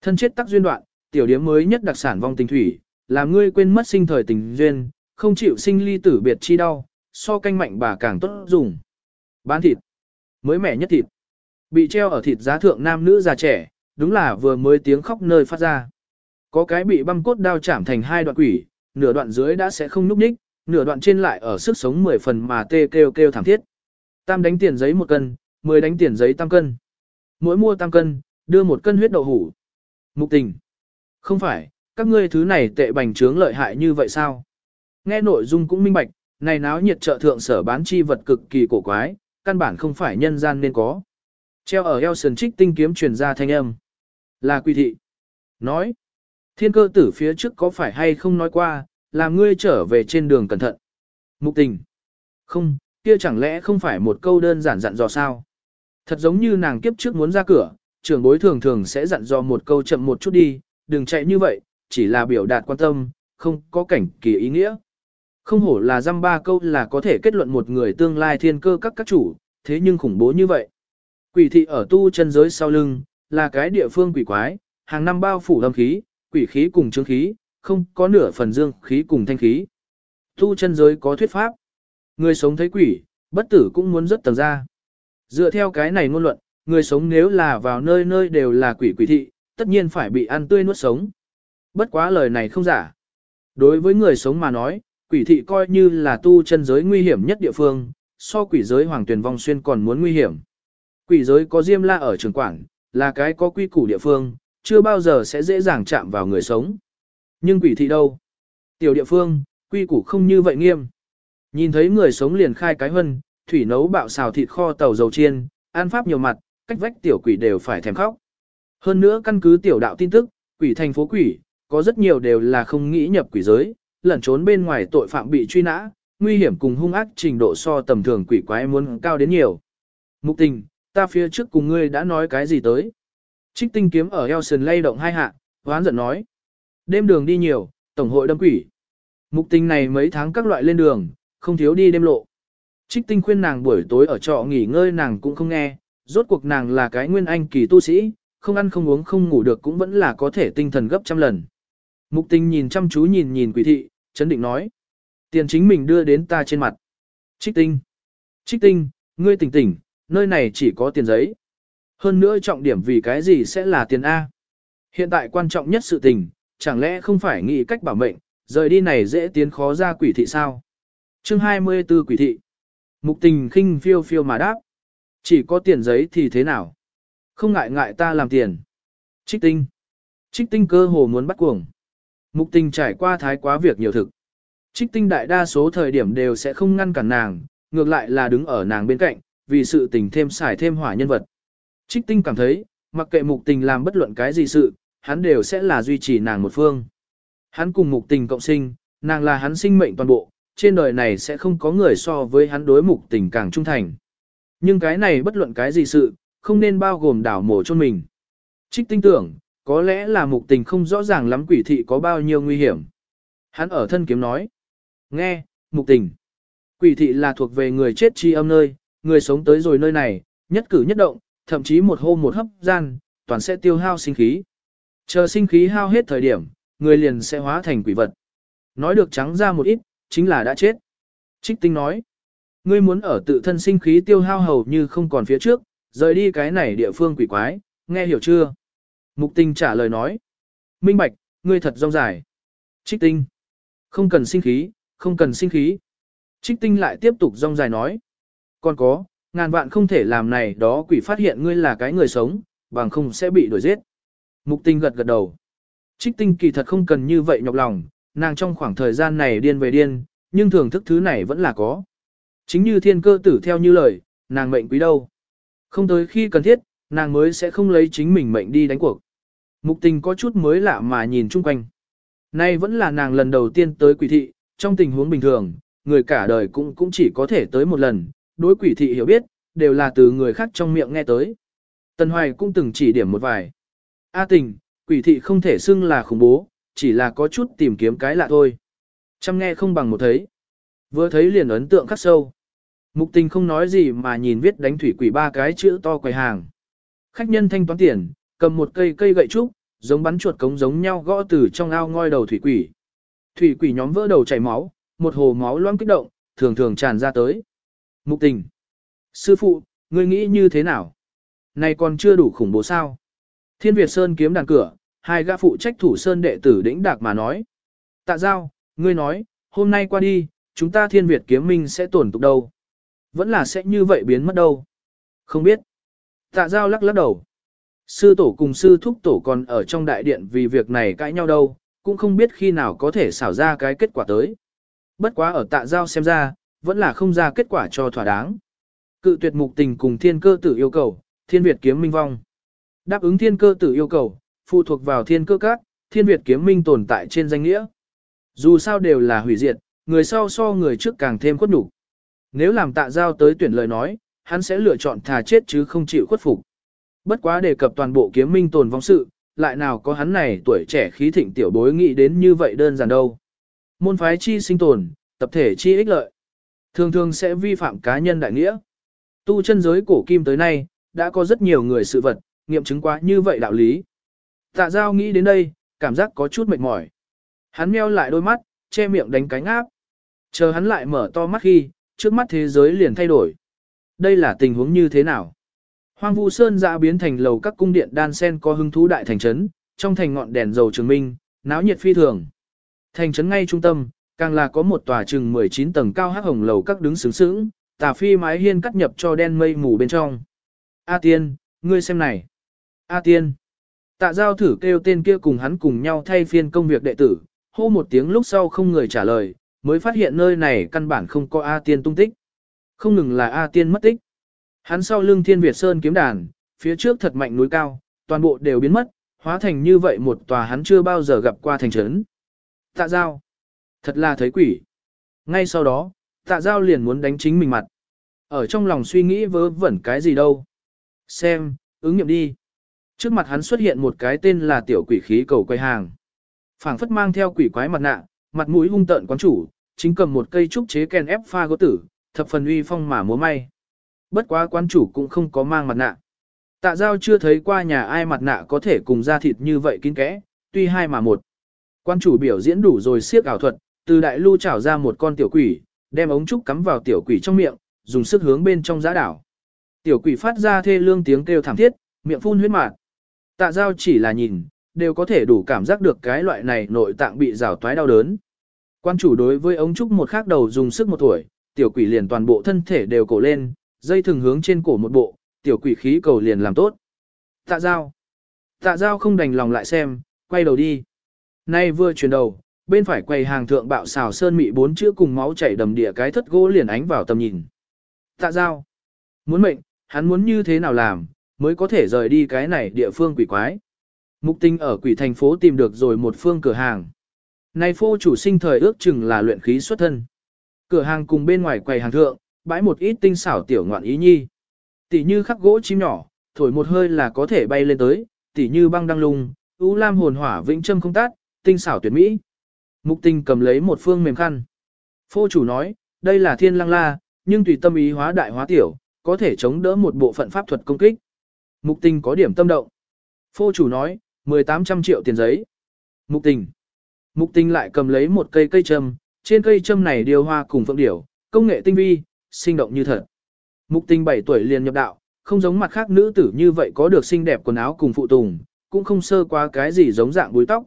S1: Thân chết tắc duyên đoạn, tiểu điếm mới nhất đặc sản vong tình thủy, làm ngươi quên mất sinh thời tình duyên, không chịu sinh ly tử biệt chi đau, so canh mạnh bà càng tốt dùng. Bán thịt, mới mẻ nhất thịt. Bị treo ở thịt giá thượng nam nữ già trẻ, đúng là vừa mới tiếng khóc nơi phát ra. Có cái bị băm cốt đao chạm thành hai đoạn quỷ, nửa đoạn dưới đã sẽ không núp ních, nửa đoạn trên lại ở sức sống 10 phần mà tê kêu kêu thảm thiết. Tam đánh tiền giấy một cân, 10 đánh tiền giấy tam cân. Mỗi mua tam cân, đưa một cân huyết đậu hủ. Mục tình. Không phải, các ngươi thứ này tệ bành trướng lợi hại như vậy sao? Nghe nội dung cũng minh bạch, này náo nhiệt trợ thượng sở bán chi vật cực kỳ cổ quái, căn bản không phải nhân gian nên có. Treo ở eo sườn trích tinh kiếm truyền ra thanh âm. Là quy thị. Nói. Thiên cơ tử phía trước có phải hay không nói qua, làm ngươi trở về trên đường cẩn thận. Mục tình. Không, kia chẳng lẽ không phải một câu đơn giản dặn dò sao? Thật giống như nàng kiếp trước muốn ra cửa, trưởng bối thường thường sẽ dặn dò một câu chậm một chút đi, đừng chạy như vậy, chỉ là biểu đạt quan tâm, không có cảnh kỳ ý nghĩa. Không hổ là dăm ba câu là có thể kết luận một người tương lai thiên cơ các các chủ, thế nhưng khủng bố như vậy. Quỷ thị ở tu chân giới sau lưng, là cái địa phương quỷ quái, hàng năm bao phủ âm khí, quỷ khí cùng chứng khí, không có nửa phần dương khí cùng thanh khí. Tu chân giới có thuyết pháp. Người sống thấy quỷ, bất tử cũng muốn rất tầng ra. Dựa theo cái này ngôn luận, người sống nếu là vào nơi nơi đều là quỷ quỷ thị, tất nhiên phải bị ăn tươi nuốt sống. Bất quá lời này không giả. Đối với người sống mà nói, quỷ thị coi như là tu chân giới nguy hiểm nhất địa phương, so quỷ giới hoàng tuyển vong xuyên còn muốn nguy hiểm. Quỷ giới có diêm la ở trường quảng, là cái có quy củ địa phương, chưa bao giờ sẽ dễ dàng chạm vào người sống. Nhưng quỷ thị đâu? Tiểu địa phương, quy củ không như vậy nghiêm. Nhìn thấy người sống liền khai cái hân, thủy nấu bạo xào thịt kho tàu dầu chiên, an pháp nhiều mặt, cách vách tiểu quỷ đều phải thèm khóc. Hơn nữa căn cứ tiểu đạo tin tức, quỷ thành phố quỷ, có rất nhiều đều là không nghĩ nhập quỷ giới, lẩn trốn bên ngoài tội phạm bị truy nã, nguy hiểm cùng hung ác trình độ so tầm thường quỷ quái muốn cao đến nhiều. Mục tình, ta phía trước cùng ngươi đã nói cái gì tới. Trích tinh kiếm ở eo sườn lay động hai hạ, hoán giận nói. Đêm đường đi nhiều, tổng hội đâm quỷ. Mục tình này mấy tháng các loại lên đường, không thiếu đi đêm lộ. Trích tinh khuyên nàng buổi tối ở trọ nghỉ ngơi nàng cũng không nghe, rốt cuộc nàng là cái nguyên anh kỳ tu sĩ, không ăn không uống không ngủ được cũng vẫn là có thể tinh thần gấp trăm lần. Mục tình nhìn chăm chú nhìn nhìn quỷ thị, chấn định nói. Tiền chính mình đưa đến ta trên mặt. Trích tinh. Trích tinh, ngươi tỉnh tỉnh, nơi này chỉ có tiền giấy. Hơn nữa trọng điểm vì cái gì sẽ là tiền A. Hiện tại quan trọng nhất sự tình, chẳng lẽ không phải nghĩ cách bảo mệnh, rời đi này dễ tiến khó ra quỷ thị sao? Chương 24 quỷ thị. Mục tình khinh phiêu phiêu mà đáp. Chỉ có tiền giấy thì thế nào? Không ngại ngại ta làm tiền. Trích tinh. Trích tinh cơ hồ muốn bắt cuồng. Mục tình trải qua thái quá việc nhiều thực. Trích tinh đại đa số thời điểm đều sẽ không ngăn cản nàng, ngược lại là đứng ở nàng bên cạnh, vì sự tình thêm xài thêm hỏa nhân vật. Trích tinh cảm thấy, mặc kệ mục tình làm bất luận cái gì sự, hắn đều sẽ là duy trì nàng một phương. Hắn cùng mục tình cộng sinh, nàng là hắn sinh mệnh toàn bộ, trên đời này sẽ không có người so với hắn đối mục tình càng trung thành. Nhưng cái này bất luận cái gì sự, không nên bao gồm đảo mổ cho mình. Trích tinh tưởng, có lẽ là mục tình không rõ ràng lắm quỷ thị có bao nhiêu nguy hiểm. Hắn ở thân kiếm nói. Nghe, mục tình. Quỷ thị là thuộc về người chết chi âm nơi, người sống tới rồi nơi này, nhất cử nhất động, thậm chí một hôm một hấp gian, toàn sẽ tiêu hao sinh khí. Chờ sinh khí hao hết thời điểm, người liền sẽ hóa thành quỷ vật. Nói được trắng ra một ít, chính là đã chết. Trích tinh nói, ngươi muốn ở tự thân sinh khí tiêu hao hầu như không còn phía trước, rời đi cái này địa phương quỷ quái, nghe hiểu chưa? Mục tinh trả lời nói, minh bạch, ngươi thật rong dài. Trích tinh, không cần sinh khí, không cần sinh khí. Trích tinh lại tiếp tục rong dài nói, còn có, ngàn vạn không thể làm này đó quỷ phát hiện ngươi là cái người sống, bằng không sẽ bị đuổi giết. Mục tinh gật gật đầu. Trích tinh kỳ thật không cần như vậy nhọc lòng, nàng trong khoảng thời gian này điên về điên, nhưng thưởng thức thứ này vẫn là có. Chính như thiên cơ tử theo như lời, nàng mệnh quý đâu. Không tới khi cần thiết, nàng mới sẽ không lấy chính mình mệnh đi đánh cuộc. Mục tình có chút mới lạ mà nhìn chung quanh. Nay vẫn là nàng lần đầu tiên tới quỷ thị, trong tình huống bình thường, người cả đời cũng cũng chỉ có thể tới một lần, đối quỷ thị hiểu biết, đều là từ người khác trong miệng nghe tới. Tần Hoài cũng từng chỉ điểm một vài. A tình, quỷ thị không thể xưng là khủng bố, chỉ là có chút tìm kiếm cái lạ thôi. Chăm nghe không bằng một thấy. Vừa thấy liền ấn tượng khắc sâu. Mục tình không nói gì mà nhìn viết đánh thủy quỷ ba cái chữ to quầy hàng. Khách nhân thanh toán tiền, cầm một cây cây gậy trúc, giống bắn chuột cống giống nhau gõ từ trong ao ngoi đầu thủy quỷ. Thủy quỷ nhóm vỡ đầu chảy máu, một hồ máu loãng kích động, thường thường tràn ra tới. Mục tình. Sư phụ, ngươi nghĩ như thế nào? Này còn chưa đủ khủng bố sao? Thiên Việt Sơn kiếm đàn cửa, hai gã phụ trách thủ Sơn đệ tử đĩnh đạc mà nói. Tạ giao, ngươi nói, hôm nay qua đi, chúng ta Thiên Việt kiếm minh sẽ tổn tục đâu? Vẫn là sẽ như vậy biến mất đâu? Không biết. Tạ giao lắc lắc đầu. Sư tổ cùng sư thúc tổ còn ở trong đại điện vì việc này cãi nhau đâu, cũng không biết khi nào có thể xảo ra cái kết quả tới. Bất quá ở tạ giao xem ra, vẫn là không ra kết quả cho thỏa đáng. Cự tuyệt mục tình cùng thiên cơ tử yêu cầu, thiên Việt kiếm minh vong. Đáp ứng thiên cơ tử yêu cầu, phụ thuộc vào thiên cơ các, thiên Việt kiếm minh tồn tại trên danh nghĩa. Dù sao đều là hủy diệt, người sau so người trước càng thêm khuất nhục. Nếu làm tạ giao tới tuyển lời nói, hắn sẽ lựa chọn thà chết chứ không chịu khuất phục. Bất quá đề cập toàn bộ kiếm minh tồn vong sự, lại nào có hắn này tuổi trẻ khí thịnh tiểu bối nghĩ đến như vậy đơn giản đâu. Môn phái chi sinh tồn, tập thể chi ích lợi. Thường thường sẽ vi phạm cá nhân đại nghĩa. Tu chân giới cổ kim tới nay, đã có rất nhiều người sự vật, nghiệm chứng quá như vậy đạo lý. Tạ giao nghĩ đến đây, cảm giác có chút mệt mỏi. Hắn meo lại đôi mắt, che miệng đánh cánh áp. Chờ hắn lại mở to mắt khi, trước mắt thế giới liền thay đổi. Đây là tình huống như thế nào? Hoang vu sơn dạ biến thành lầu các cung điện đan sen có hứng thú đại thành trấn, trong thành ngọn đèn dầu trường minh, náo nhiệt phi thường. Thành trấn ngay trung tâm, càng là có một tòa chừng 19 tầng cao hắc hồng lầu các đứng sướng sướng, tà phi mái hiên cắt nhập cho đen mây mù bên trong. A tiên, ngươi xem này. A tiên. Tạ giao thử kêu tên kia cùng hắn cùng nhau thay phiên công việc đệ tử, hô một tiếng lúc sau không người trả lời, mới phát hiện nơi này căn bản không có A tiên tung tích. Không ngừng là A tiên mất tích. Hắn sau lưng thiên Việt Sơn kiếm đàn, phía trước thật mạnh núi cao, toàn bộ đều biến mất, hóa thành như vậy một tòa hắn chưa bao giờ gặp qua thành trấn. Tạ giao. Thật là thấy quỷ. Ngay sau đó, tạ giao liền muốn đánh chính mình mặt. Ở trong lòng suy nghĩ vớ vẩn cái gì đâu. Xem, ứng nghiệm đi. Trước mặt hắn xuất hiện một cái tên là tiểu quỷ khí cầu quay hàng. phảng phất mang theo quỷ quái mặt nạ, mặt mũi hung tợn quán chủ, chính cầm một cây trúc chế ken ép pha gỗ tử, thập phần uy phong mà múa may. Bất quá quán chủ cũng không có mang mặt nạ. Tạ giao chưa thấy qua nhà ai mặt nạ có thể cùng da thịt như vậy kín kẽ, tuy hai mà một. Quan chủ biểu diễn đủ rồi siết ảo thuật, từ đại lưu trảo ra một con tiểu quỷ, đem ống trúc cắm vào tiểu quỷ trong miệng, dùng sức hướng bên trong giã đảo. Tiểu quỷ phát ra thê lương tiếng kêu thảm thiết, miệng phun huyết mạt. Tạ giao chỉ là nhìn, đều có thể đủ cảm giác được cái loại này nội tạng bị rào toái đau đớn. Quan chủ đối với ống trúc một khắc đầu dùng sức một tuổi, tiểu quỷ liền toàn bộ thân thể đều cổ lên, dây thường hướng trên cổ một bộ, tiểu quỷ khí cầu liền làm tốt. Tạ giao. Tạ giao không đành lòng lại xem, quay đầu đi. Nay vừa chuyển đầu, bên phải quầy hàng thượng bạo xào sơn mị bốn chữ cùng máu chảy đầm địa cái thất gỗ liền ánh vào tầm nhìn. Tạ giao. Muốn mệnh, hắn muốn như thế nào làm, mới có thể rời đi cái này địa phương quỷ quái. Mục tinh ở quỷ thành phố tìm được rồi một phương cửa hàng. Này phô chủ sinh thời ước chừng là luyện khí xuất thân. Cửa hàng cùng bên ngoài quầy hàng thượng, bãi một ít tinh xảo tiểu ngoạn ý nhi. Tỷ như khắc gỗ chim nhỏ, thổi một hơi là có thể bay lên tới, tỷ như băng đăng lung, u lam hồn hỏa vĩnh châm không tát, tinh xảo tuyệt mỹ. Mục tinh cầm lấy một phương mềm khăn. Phô chủ nói, đây là thiên lăng la, nhưng tùy tâm ý hóa đại hóa tiểu, có thể chống đỡ một bộ phận pháp thuật công kích. Mục tình có điểm tâm động. Phô chủ nói, 1800 triệu tiền giấy. Mục tình. Mục tình lại cầm lấy một cây cây châm, trên cây châm này điều hoa cùng phượng điểu, công nghệ tinh vi, sinh động như thật. Mục tình 7 tuổi liền nhập đạo, không giống mặt khác nữ tử như vậy có được xinh đẹp quần áo cùng phụ tùng, cũng không sơ qua cái gì giống dạng búi tóc.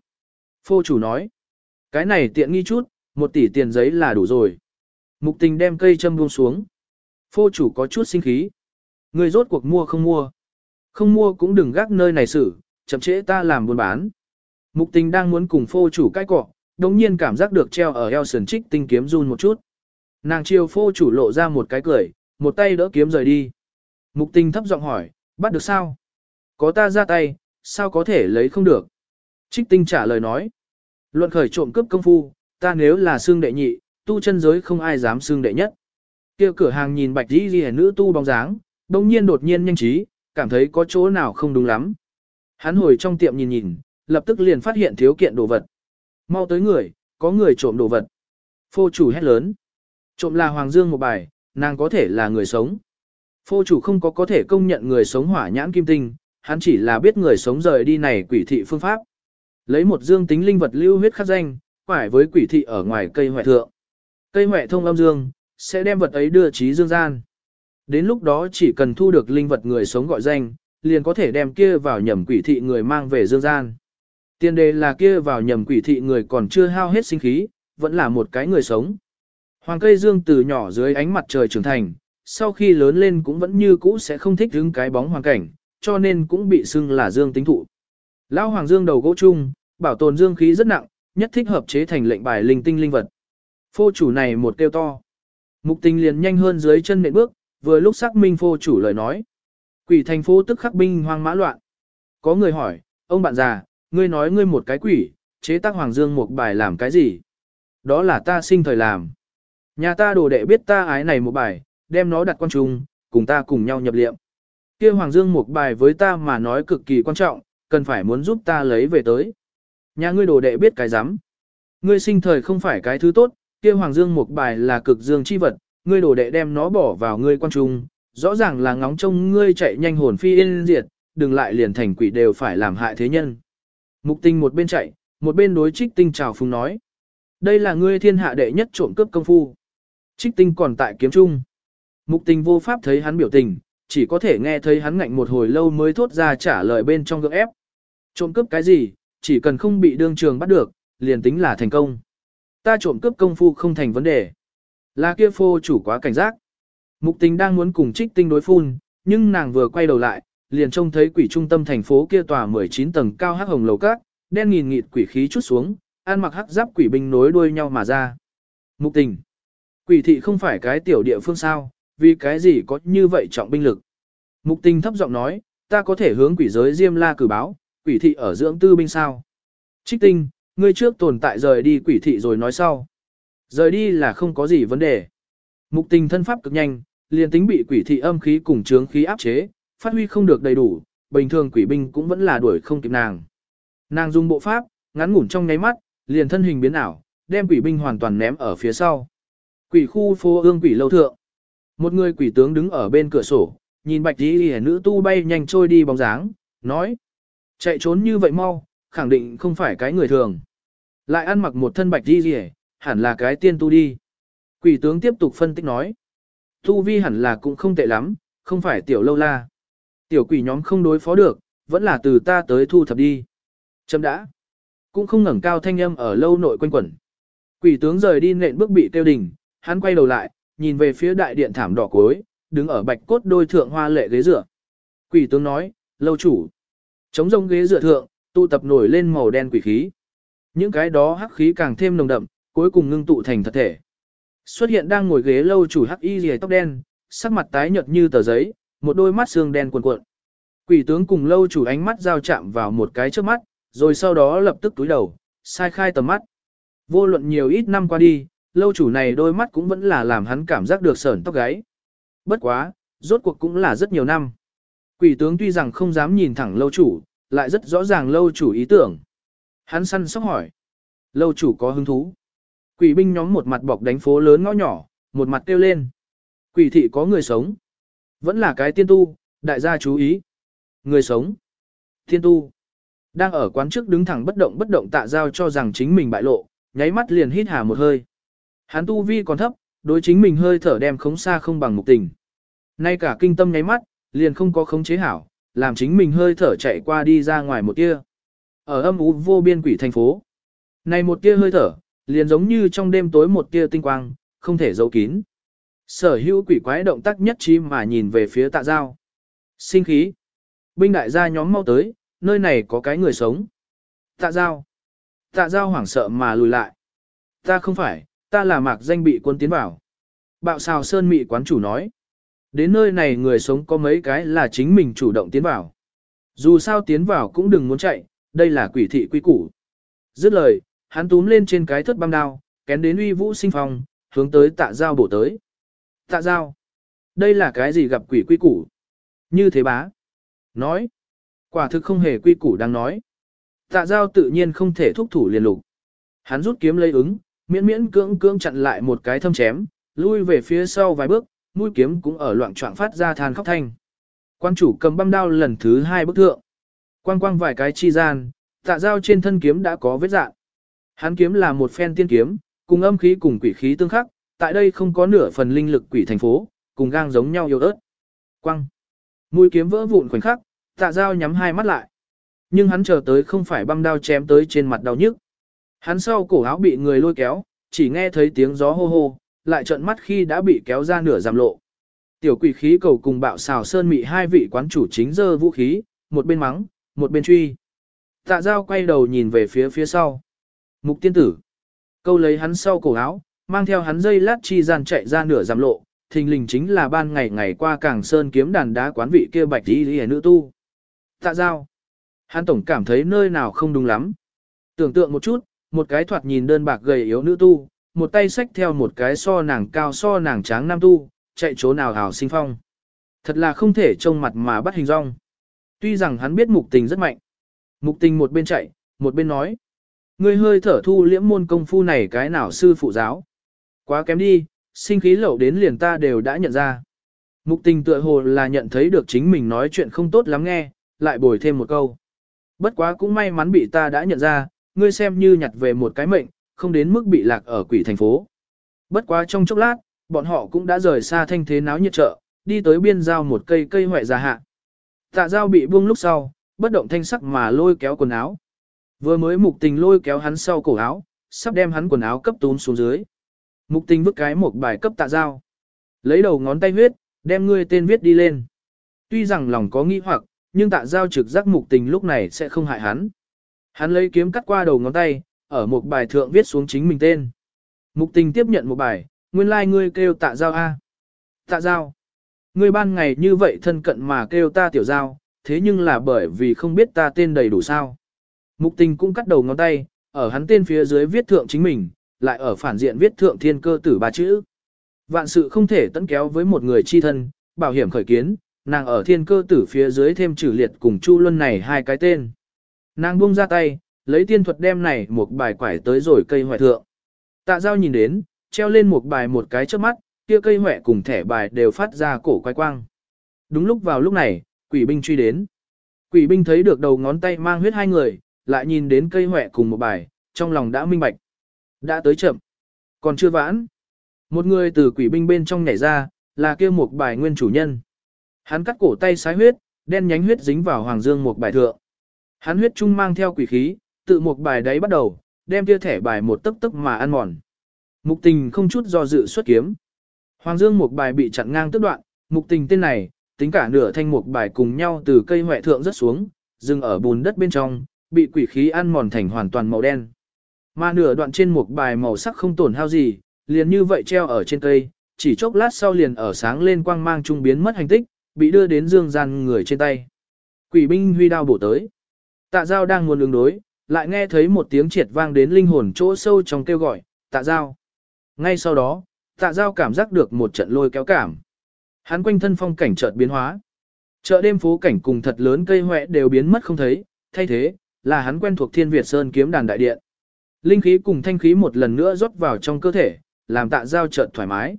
S1: Phô chủ nói, cái này tiện nghi chút, một tỷ tiền giấy là đủ rồi. Mục tình đem cây châm buông xuống. Phô chủ có chút sinh khí. Người rốt cuộc mua không mua. Không mua cũng đừng gác nơi này xử, chậm trễ ta làm buôn bán. Mục tình đang muốn cùng phô chủ cái cọ, đồng nhiên cảm giác được treo ở eo sườn trích tinh kiếm run một chút. Nàng chiều phô chủ lộ ra một cái cười, một tay đỡ kiếm rời đi. Mục tình thấp giọng hỏi, bắt được sao? Có ta ra tay, sao có thể lấy không được? Trích tinh trả lời nói. Luận khởi trộm cướp công phu, ta nếu là xương đệ nhị, tu chân giới không ai dám xương đệ nhất. kia cửa hàng nhìn bạch đi ghi nữ tu bóng dáng, đồng nhiên đột nhiên nhanh trí, cảm thấy có chỗ nào không đúng lắm. Hắn hồi trong tiệm nhìn nhìn, lập tức liền phát hiện thiếu kiện đồ vật. Mau tới người, có người trộm đồ vật. Phô chủ hét lớn. Trộm là Hoàng Dương một bài, nàng có thể là người sống. Phô chủ không có có thể công nhận người sống hỏa nhãn kim tinh, hắn chỉ là biết người sống rời đi này quỷ thị phương pháp. Lấy một dương tính linh vật lưu huyết khắc danh, quải với quỷ thị ở ngoài cây hoại thượng. Cây hoại thông âm dương, sẽ đem vật ấy đưa trí dương gian. Đến lúc đó chỉ cần thu được linh vật người sống gọi danh, liền có thể đem kia vào nhầm quỷ thị người mang về dương gian. Tiên đề là kia vào nhầm quỷ thị người còn chưa hao hết sinh khí, vẫn là một cái người sống. Hoàng cây dương từ nhỏ dưới ánh mặt trời trưởng thành, sau khi lớn lên cũng vẫn như cũ sẽ không thích đứng cái bóng hoàn cảnh, cho nên cũng bị xưng là dương tính thụ. Lão hoàng dương đầu gỗ chung, bảo tồn dương khí rất nặng, nhất thích hợp chế thành lệnh bài linh tinh linh vật. Phô chủ này một kêu to. Mục tình liền nhanh hơn dưới chân nệm bước, vừa lúc xác minh phô chủ lời nói. Quỷ thành phố tức khắc binh hoang mã loạn. Có người hỏi, ông bạn già, ngươi nói ngươi một cái quỷ, chế tác hoàng dương một bài làm cái gì? Đó là ta sinh thời làm. Nhà ta đồ đệ biết ta ái này một bài, đem nó đặt quan trung, cùng ta cùng nhau nhập liệm. kia hoàng dương một bài với ta mà nói cực kỳ quan trọng, cần phải muốn giúp ta lấy về tới. Nhà ngươi đồ đệ biết cái rắm Ngươi sinh thời không phải cái thứ tốt, kia hoàng dương một bài là cực dương chi vật, ngươi đổ đệ đem nó bỏ vào ngươi quan trung, rõ ràng là ngóng trông ngươi chạy nhanh hồn phi yên diệt, đừng lại liền thành quỷ đều phải làm hại thế nhân. Mục Tinh một bên chạy, một bên đối trích tinh chào phùng nói. Đây là ngươi thiên hạ đệ nhất trộm cướp công phu. Trích tinh còn tại kiếm trung. Mục Tinh vô pháp thấy hắn biểu tình, chỉ có thể nghe thấy hắn ngạnh một hồi lâu mới thốt ra trả lời bên trong gượng ép. Trộm cướp cái gì, chỉ cần không bị đương trường bắt được, liền tính là thành công. Ta trộm cướp công phu không thành vấn đề. Là kia phô chủ quá cảnh giác. Mục tình đang muốn cùng trích tinh đối phun, nhưng nàng vừa quay đầu lại, liền trông thấy quỷ trung tâm thành phố kia tòa 19 tầng cao hắc hồng lầu cát, đen nghìn nghịt quỷ khí chút xuống, ăn mặc hắc giáp quỷ binh nối đuôi nhau mà ra. Mục tình. Quỷ thị không phải cái tiểu địa phương sao, vì cái gì có như vậy trọng binh lực. Mục tình thấp giọng nói, ta có thể hướng quỷ giới Diêm La cử báo, quỷ thị ở dưỡng tư binh sao. Trích tinh, ngươi trước tồn tại rời đi quỷ thị rồi nói sau. Rời đi là không có gì vấn đề. Mục tình thân pháp cực nhanh, liền tính bị quỷ thị âm khí cùng chướng khí áp chế, phát huy không được đầy đủ, bình thường quỷ binh cũng vẫn là đuổi không kịp nàng. Nàng dùng bộ pháp, ngắn ngủn trong nháy mắt, liền thân hình biến ảo, đem quỷ binh hoàn toàn ném ở phía sau. Quỷ khu phố ương quỷ lâu thượng. Một người quỷ tướng đứng ở bên cửa sổ, nhìn bạch tí hẻ nữ tu bay nhanh trôi đi bóng dáng, nói. Chạy trốn như vậy mau, khẳng định không phải cái người thường. Lại ăn mặc một thân bạch tí hẻ, hẳn là cái tiên tu đi. Quỷ tướng tiếp tục phân tích nói. Tu vi hẳn là cũng không tệ lắm, không phải tiểu lâu la. Tiểu quỷ nhóm không đối phó được, vẫn là từ ta tới thu thập đi. Chấm đã. Cũng không ngẩng cao thanh âm ở lâu nội quanh quẩn. Quỷ tướng rời đi nện bước bị tiêu đỉnh, hắn quay đầu lại, nhìn về phía đại điện thảm đỏ cối, đứng ở bạch cốt đôi thượng hoa lệ ghế dựa. Quỷ tướng nói, lâu chủ. Chống rông ghế dựa thượng, tụ tập nổi lên màu đen quỷ khí. Những cái đó hắc khí càng thêm nồng đậm, cuối cùng ngưng tụ thành thật thể. Xuất hiện đang ngồi ghế lâu chủ hắc y rìa tóc đen, sắc mặt tái nhợt như tờ giấy, một đôi mắt xương đen cuộn cuộn. Quỷ tướng cùng lâu chủ ánh mắt giao chạm vào một cái trước mắt, rồi sau đó lập tức túi đầu, sai khai tầm mắt. Vô luận nhiều ít năm qua đi, lâu chủ này đôi mắt cũng vẫn là làm hắn cảm giác được sởn tóc gáy. Bất quá, rốt cuộc cũng là rất nhiều năm. Quỷ tướng tuy rằng không dám nhìn thẳng lâu chủ, lại rất rõ ràng lâu chủ ý tưởng. Hắn săn sóc hỏi. Lâu chủ có hứng thú. Quỷ binh nhóm một mặt bọc đánh phố lớn ngõ nhỏ, một mặt kêu lên. Quỷ thị có người sống. Vẫn là cái tiên tu, đại gia chú ý. Người sống. Tiên tu. Đang ở quán trước đứng thẳng bất động bất động tạ giao cho rằng chính mình bại lộ, nháy mắt liền hít hà một hơi. Hắn tu vi còn thấp, đối chính mình hơi thở đem khống xa không bằng mục tình. Nay cả kinh tâm nháy mắt, liền không có khống chế hảo, làm chính mình hơi thở chạy qua đi ra ngoài một tia. Ở âm ú vô biên quỷ thành phố. Này một tia hơi thở, liền giống như trong đêm tối một tia tinh quang, không thể giấu kín. Sở hữu quỷ quái động tác nhất trí mà nhìn về phía tạ giao. Sinh khí. Binh đại gia nhóm mau tới, nơi này có cái người sống. Tạ giao. Tạ giao hoảng sợ mà lùi lại. Ta không phải, ta là mạc danh bị quân tiến vào. Bạo xào sơn mị quán chủ nói. Đến nơi này người sống có mấy cái là chính mình chủ động tiến vào. Dù sao tiến vào cũng đừng muốn chạy, đây là quỷ thị quy củ. Dứt lời, hắn túm lên trên cái thất băng đao, kén đến uy vũ sinh phong, hướng tới tạ giao bổ tới. Tạ giao. Đây là cái gì gặp quỷ quy củ? Như thế bá. Nói. Quả thực không hề quy củ đang nói. Tạ giao tự nhiên không thể thúc thủ liền lục. Hắn rút kiếm lấy ứng, miễn miễn cưỡng cưỡng chặn lại một cái thâm chém, lui về phía sau vài bước, mũi kiếm cũng ở loạn trọng phát ra than khóc thanh. Quan chủ cầm băm đao lần thứ hai bức thượng. Quang quang vài cái chi gian, tạ giao trên thân kiếm đã có vết dạng. Hắn kiếm là một phen tiên kiếm, cùng âm khí cùng quỷ khí tương khắc, tại đây không có nửa phần linh lực quỷ thành phố, cùng gang giống nhau yếu ớt. Quăng. Mũi kiếm vỡ vụn khoảnh khắc, tạ dao nhắm hai mắt lại. Nhưng hắn chờ tới không phải băm đao chém tới trên mặt đau nhức. Hắn sau cổ áo bị người lôi kéo, chỉ nghe thấy tiếng gió hô hô, lại trợn mắt khi đã bị kéo ra nửa giảm lộ. Tiểu quỷ khí cầu cùng bạo xào sơn mị hai vị quán chủ chính dơ vũ khí, một bên mắng, một bên truy. Tạ dao quay đầu nhìn về phía phía sau. Mục tiên tử. Câu lấy hắn sau cổ áo, mang theo hắn dây lát chi gian chạy ra nửa giảm lộ, thình lình chính là ban ngày ngày qua cảng sơn kiếm đàn đá quán vị kia bạch đi đi nữ tu. Tạ giao. Hắn tổng cảm thấy nơi nào không đúng lắm. Tưởng tượng một chút, một cái thoạt nhìn đơn bạc gầy yếu nữ tu, một tay xách theo một cái so nàng cao so nàng tráng nam tu, chạy chỗ nào hào sinh phong. Thật là không thể trông mặt mà bắt hình rong. Tuy rằng hắn biết mục tình rất mạnh. Mục tình một bên chạy, một bên nói. Ngươi hơi thở thu liễm môn công phu này cái nào sư phụ giáo. Quá kém đi, sinh khí lậu đến liền ta đều đã nhận ra. Mục tình tựa hồ là nhận thấy được chính mình nói chuyện không tốt lắm nghe, lại bồi thêm một câu. Bất quá cũng may mắn bị ta đã nhận ra, ngươi xem như nhặt về một cái mệnh, không đến mức bị lạc ở quỷ thành phố. Bất quá trong chốc lát, bọn họ cũng đã rời xa thanh thế náo nhiệt chợ, đi tới biên giao một cây cây hoại già hạ. Tạ giao bị buông lúc sau, bất động thanh sắc mà lôi kéo quần áo. Vừa mới mục tình lôi kéo hắn sau cổ áo, sắp đem hắn quần áo cấp tún xuống dưới. Mục tình vứt cái một bài cấp tạ giao. Lấy đầu ngón tay huyết, đem ngươi tên viết đi lên. Tuy rằng lòng có nghi hoặc, nhưng tạ giao trực giác mục tình lúc này sẽ không hại hắn. Hắn lấy kiếm cắt qua đầu ngón tay, ở một bài thượng viết xuống chính mình tên. Mục tình tiếp nhận một bài, nguyên lai like ngươi kêu tạ giao A. Tạ giao. Ngươi ban ngày như vậy thân cận mà kêu ta tiểu giao, thế nhưng là bởi vì không biết ta tên đầy đủ sao. Mục tình cũng cắt đầu ngón tay, ở hắn tên phía dưới viết thượng chính mình, lại ở phản diện viết thượng thiên cơ tử ba chữ. Vạn sự không thể tấn kéo với một người chi thân, bảo hiểm khởi kiến, nàng ở thiên cơ tử phía dưới thêm trừ liệt cùng Chu Luân này hai cái tên. Nàng buông ra tay, lấy tiên thuật đem này một bài quải tới rồi cây hoại thượng. Tạ giao nhìn đến, treo lên một bài một cái trước mắt, kia cây hoại cùng thẻ bài đều phát ra cổ quay quang. Đúng lúc vào lúc này, quỷ binh truy đến. Quỷ binh thấy được đầu ngón tay mang huyết hai người, lại nhìn đến cây hỏe cùng một bài, trong lòng đã minh bạch. Đã tới chậm. Còn chưa vãn. Một người từ quỷ binh bên trong nhảy ra, là kia một bài nguyên chủ nhân. Hắn cắt cổ tay sái huyết, đen nhánh huyết dính vào hoàng dương một bài thượng. Hắn huyết trung mang theo quỷ khí, tự một bài đấy bắt đầu, đem kia thẻ bài một tấc tức mà ăn mòn. Mục tình không chút do dự xuất kiếm. Hoàng dương một bài bị chặn ngang tức đoạn, mục tình tên này, tính cả nửa thanh một bài cùng nhau từ cây hoại thượng rất xuống, dừng ở bùn đất bên trong, bị quỷ khí ăn mòn thành hoàn toàn màu đen. Mà nửa đoạn trên một bài màu sắc không tổn hao gì, liền như vậy treo ở trên cây, chỉ chốc lát sau liền ở sáng lên quang mang trung biến mất hành tích, bị đưa đến dương gian người trên tay. Quỷ binh huy đao bổ tới. Tạ Giao đang muốn ứng đối, lại nghe thấy một tiếng triệt vang đến linh hồn chỗ sâu trong kêu gọi, tạ Giao. Ngay sau đó, tạ Giao cảm giác được một trận lôi kéo cảm. Hắn quanh thân phong cảnh chợt biến hóa. Chợ đêm phố cảnh cùng thật lớn cây hoẹ đều biến mất không thấy, thay thế, là hắn quen thuộc thiên Việt Sơn kiếm đàn đại điện. Linh khí cùng thanh khí một lần nữa rót vào trong cơ thể, làm tạ giao chợt thoải mái.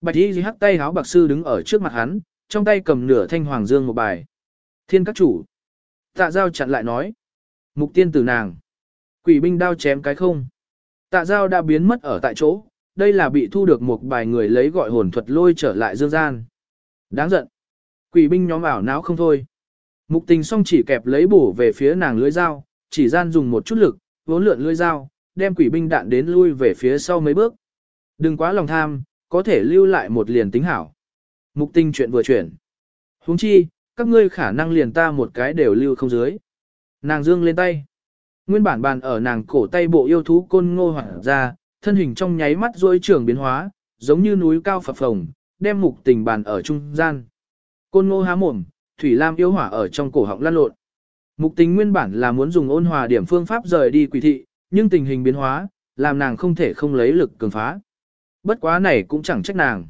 S1: Bạch y hắc tay háo bạc sư đứng ở trước mặt hắn, trong tay cầm nửa thanh hoàng dương một bài. Thiên các chủ. Tạ giao chặn lại nói. Mục tiên tử nàng. Quỷ binh đao chém cái không. Tạ giao đã biến mất ở tại chỗ, đây là bị thu được một bài người lấy gọi hồn thuật lôi trở lại dương gian. Đáng giận. Quỷ binh nhóm ảo não không thôi. Mục tình song chỉ kẹp lấy bổ về phía nàng lưỡi dao, chỉ gian dùng một chút lực, vốn lượn lưỡi dao, đem quỷ binh đạn đến lui về phía sau mấy bước. Đừng quá lòng tham, có thể lưu lại một liền tính hảo. Mục tình chuyện vừa chuyển. huống chi, các ngươi khả năng liền ta một cái đều lưu không dưới. Nàng dương lên tay. Nguyên bản bàn ở nàng cổ tay bộ yêu thú côn ngô hoảng ra, thân hình trong nháy mắt rôi trường biến hóa, giống như núi cao phập phồng, đem mục tình bàn ở trung gian. Côn ngô há mồm, thủy lam yêu hỏa ở trong cổ họng lăn lộn. Mục tình nguyên bản là muốn dùng ôn hòa điểm phương pháp rời đi quỷ thị, nhưng tình hình biến hóa, làm nàng không thể không lấy lực cường phá. Bất quá này cũng chẳng trách nàng.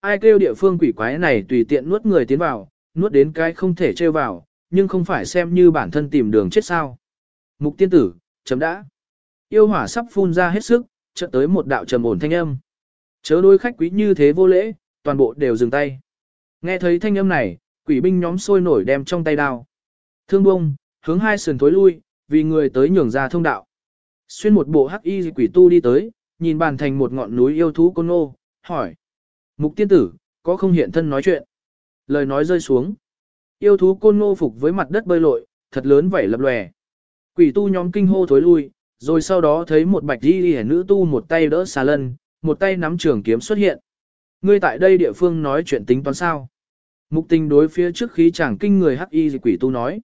S1: Ai kêu địa phương quỷ quái này tùy tiện nuốt người tiến vào, nuốt đến cái không thể trêu vào, nhưng không phải xem như bản thân tìm đường chết sao. Mục tiên tử, chấm đã. Yêu hỏa sắp phun ra hết sức, chợt tới một đạo trầm ổn thanh âm. Chớ đôi khách quý như thế vô lễ, toàn bộ đều dừng tay. Nghe thấy thanh âm này, quỷ binh nhóm sôi nổi đem trong tay đao. Thương bông, hướng hai sườn tối lui, vì người tới nhường ra thông đạo. Xuyên một bộ hắc y quỷ tu đi tới, nhìn bàn thành một ngọn núi yêu thú côn nô, hỏi. Mục tiên tử, có không hiện thân nói chuyện? Lời nói rơi xuống. Yêu thú côn nô phục với mặt đất bơi lội, thật lớn vảy lập lòe. Quỷ tu nhóm kinh hô thối lui, rồi sau đó thấy một bạch đi đi nữ tu một tay đỡ xà lân, một tay nắm trường kiếm xuất hiện. Ngươi tại đây địa phương nói chuyện tính toán sao? Mục tình đối phía trước khí chẳng kinh người hắc y quỷ tu nói.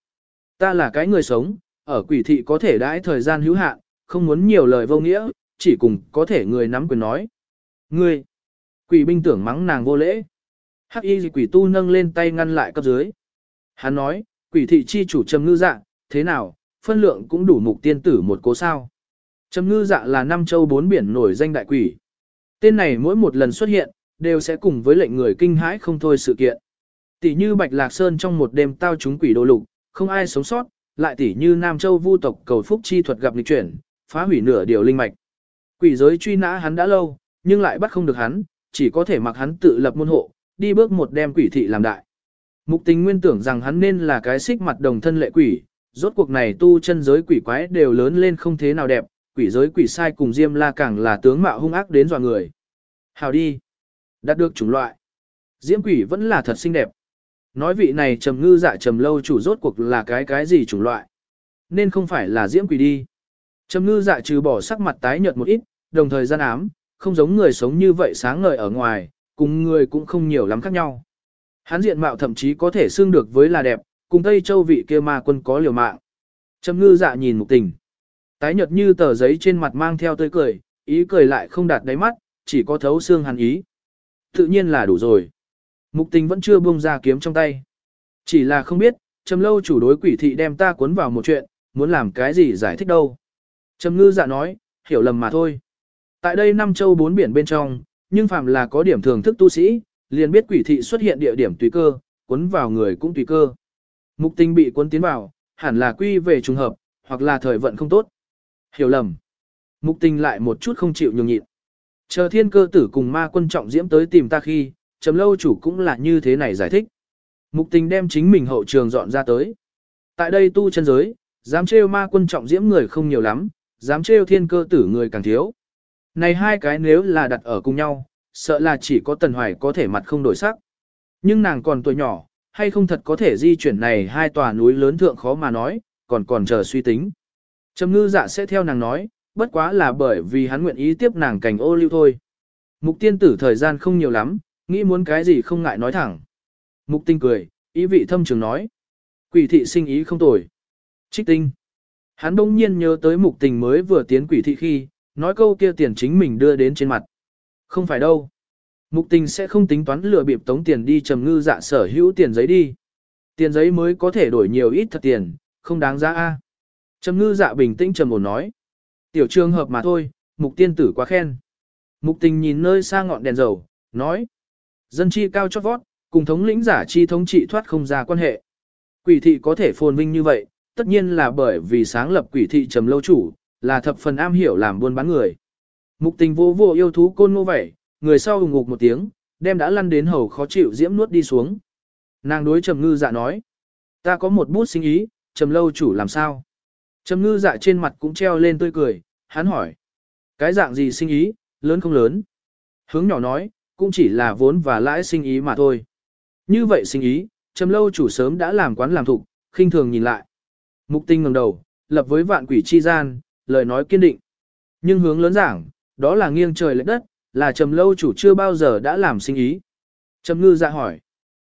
S1: Ta là cái người sống, ở quỷ thị có thể đãi thời gian hữu hạn, không muốn nhiều lời vô nghĩa, chỉ cùng có thể người nắm quyền nói. Ngươi, quỷ binh tưởng mắng nàng vô lễ. Hắc y quỷ tu nâng lên tay ngăn lại cấp dưới. Hắn nói, quỷ thị chi chủ trầm ngư dạ, thế nào, phân lượng cũng đủ mục tiên tử một cố sao. Trầm ngư dạ là năm châu bốn biển nổi danh đại quỷ. Tên này mỗi một lần xuất hiện, đều sẽ cùng với lệnh người kinh hãi không thôi sự kiện. Tỷ như Bạch Lạc Sơn trong một đêm tao chúng quỷ đồ lục, không ai sống sót, lại tỷ như Nam Châu vu tộc cầu phúc chi thuật gặp nghịch chuyển, phá hủy nửa điều linh mạch. Quỷ giới truy nã hắn đã lâu, nhưng lại bắt không được hắn, chỉ có thể mặc hắn tự lập môn hộ, đi bước một đem quỷ thị làm đại. Mục tình nguyên tưởng rằng hắn nên là cái xích mặt đồng thân lệ quỷ, rốt cuộc này tu chân giới quỷ quái đều lớn lên không thế nào đẹp, quỷ giới quỷ sai cùng Diêm La càng là tướng mạo hung ác đến dọa người. Hào đi. Đạt được chủng loại. Diễm quỷ vẫn là thật xinh đẹp. Nói vị này trầm ngư dạ trầm lâu chủ rốt cuộc là cái cái gì chủng loại. Nên không phải là diễm quỷ đi. Trầm ngư dạ trừ bỏ sắc mặt tái nhợt một ít, đồng thời gian ám, không giống người sống như vậy sáng ngời ở ngoài, cùng người cũng không nhiều lắm khác nhau. Hắn diện mạo thậm chí có thể xương được với là đẹp, cùng Tây Châu vị kia ma quân có liều mạng. Trầm ngư dạ nhìn mục tình. Tái nhợt như tờ giấy trên mặt mang theo tươi cười, ý cười lại không đạt đáy mắt, chỉ có thấu xương hàn ý. Tự nhiên là đủ rồi. Mục tình vẫn chưa buông ra kiếm trong tay. Chỉ là không biết, trầm lâu chủ đối quỷ thị đem ta cuốn vào một chuyện, muốn làm cái gì giải thích đâu. Trầm ngư dạ nói, hiểu lầm mà thôi. Tại đây năm châu bốn biển bên trong, nhưng phạm là có điểm thường thức tu sĩ, liền biết quỷ thị xuất hiện địa điểm tùy cơ, cuốn vào người cũng tùy cơ. Mục tình bị cuốn tiến vào, hẳn là quy về trùng hợp, hoặc là thời vận không tốt. Hiểu lầm. Mục tình lại một chút không chịu nhường nhịn. Chờ thiên cơ tử cùng ma quân trọng diễm tới tìm ta khi, trầm lâu chủ cũng là như thế này giải thích. Mục tình đem chính mình hậu trường dọn ra tới. Tại đây tu chân giới, dám trêu ma quân trọng diễm người không nhiều lắm, dám trêu thiên cơ tử người càng thiếu. Này hai cái nếu là đặt ở cùng nhau, sợ là chỉ có tần hoài có thể mặt không đổi sắc. Nhưng nàng còn tuổi nhỏ, hay không thật có thể di chuyển này hai tòa núi lớn thượng khó mà nói, còn còn chờ suy tính. Trầm ngư dạ sẽ theo nàng nói, bất quá là bởi vì hắn nguyện ý tiếp nàng cảnh ô lưu thôi. Mục tiên tử thời gian không nhiều lắm, nghĩ muốn cái gì không ngại nói thẳng. Mục tinh cười, ý vị thâm trường nói. Quỷ thị sinh ý không tồi. Trích tinh. Hắn đông nhiên nhớ tới mục tình mới vừa tiến quỷ thị khi, nói câu kia tiền chính mình đưa đến trên mặt. Không phải đâu. Mục tình sẽ không tính toán lừa bịp tống tiền đi trầm ngư dạ sở hữu tiền giấy đi. Tiền giấy mới có thể đổi nhiều ít thật tiền, không đáng giá a. Trầm ngư dạ bình tĩnh trầm ổn nói. Tiểu trường hợp mà thôi, mục tiên tử quá khen. Mục tình nhìn nơi xa ngọn đèn dầu, nói. Dân chi cao chót vót, cùng thống lĩnh giả chi thống trị thoát không ra quan hệ. Quỷ thị có thể phồn vinh như vậy, tất nhiên là bởi vì sáng lập quỷ thị trầm lâu chủ, là thập phần am hiểu làm buôn bán người. Mục tình vô vô yêu thú côn ngô vậy, người sau hùng ngục một tiếng, đem đã lăn đến hầu khó chịu diễm nuốt đi xuống. Nàng đối trầm ngư dạ nói. Ta có một bút sinh ý, trầm lâu chủ làm sao? Trầm ngư dạ trên mặt cũng treo lên tươi cười, hắn hỏi. Cái dạng gì sinh ý, lớn không lớn? Hướng nhỏ nói, cũng chỉ là vốn và lãi sinh ý mà thôi. Như vậy sinh ý, trầm lâu chủ sớm đã làm quán làm thục, khinh thường nhìn lại. Mục tinh ngẩng đầu, lập với vạn quỷ chi gian, lời nói kiên định. Nhưng hướng lớn giảng, đó là nghiêng trời lệch đất, là trầm lâu chủ chưa bao giờ đã làm sinh ý. Trầm ngư dạ hỏi.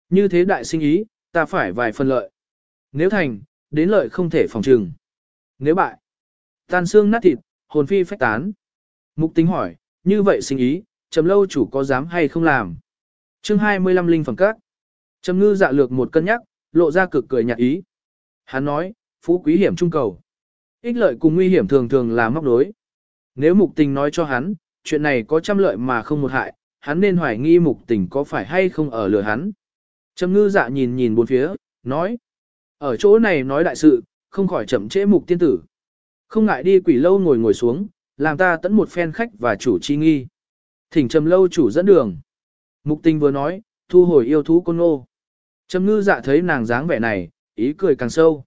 S1: Như thế đại sinh ý, ta phải vài phần lợi. Nếu thành, đến lợi không thể phòng trừng. Nếu bại, tan xương nát thịt, hồn phi phách tán. Mục tính hỏi, như vậy sinh ý, trầm lâu chủ có dám hay không làm? chương 25 linh phẩm các. Trầm ngư dạ lược một cân nhắc, lộ ra cực cười nhạt ý. Hắn nói, phú quý hiểm trung cầu. Ích lợi cùng nguy hiểm thường thường là móc đối. Nếu mục tình nói cho hắn, chuyện này có trăm lợi mà không một hại, hắn nên hoài nghi mục tình có phải hay không ở lừa hắn. Trầm ngư dạ nhìn nhìn bốn phía, nói. Ở chỗ này nói đại sự, không khỏi chậm trễ mục tiên tử. Không ngại đi quỷ lâu ngồi ngồi xuống, làm ta tẫn một phen khách và chủ chi nghi. Thỉnh trầm lâu chủ dẫn đường. Mục tình vừa nói, thu hồi yêu thú con ngô. Trầm ngư dạ thấy nàng dáng vẻ này, ý cười càng sâu.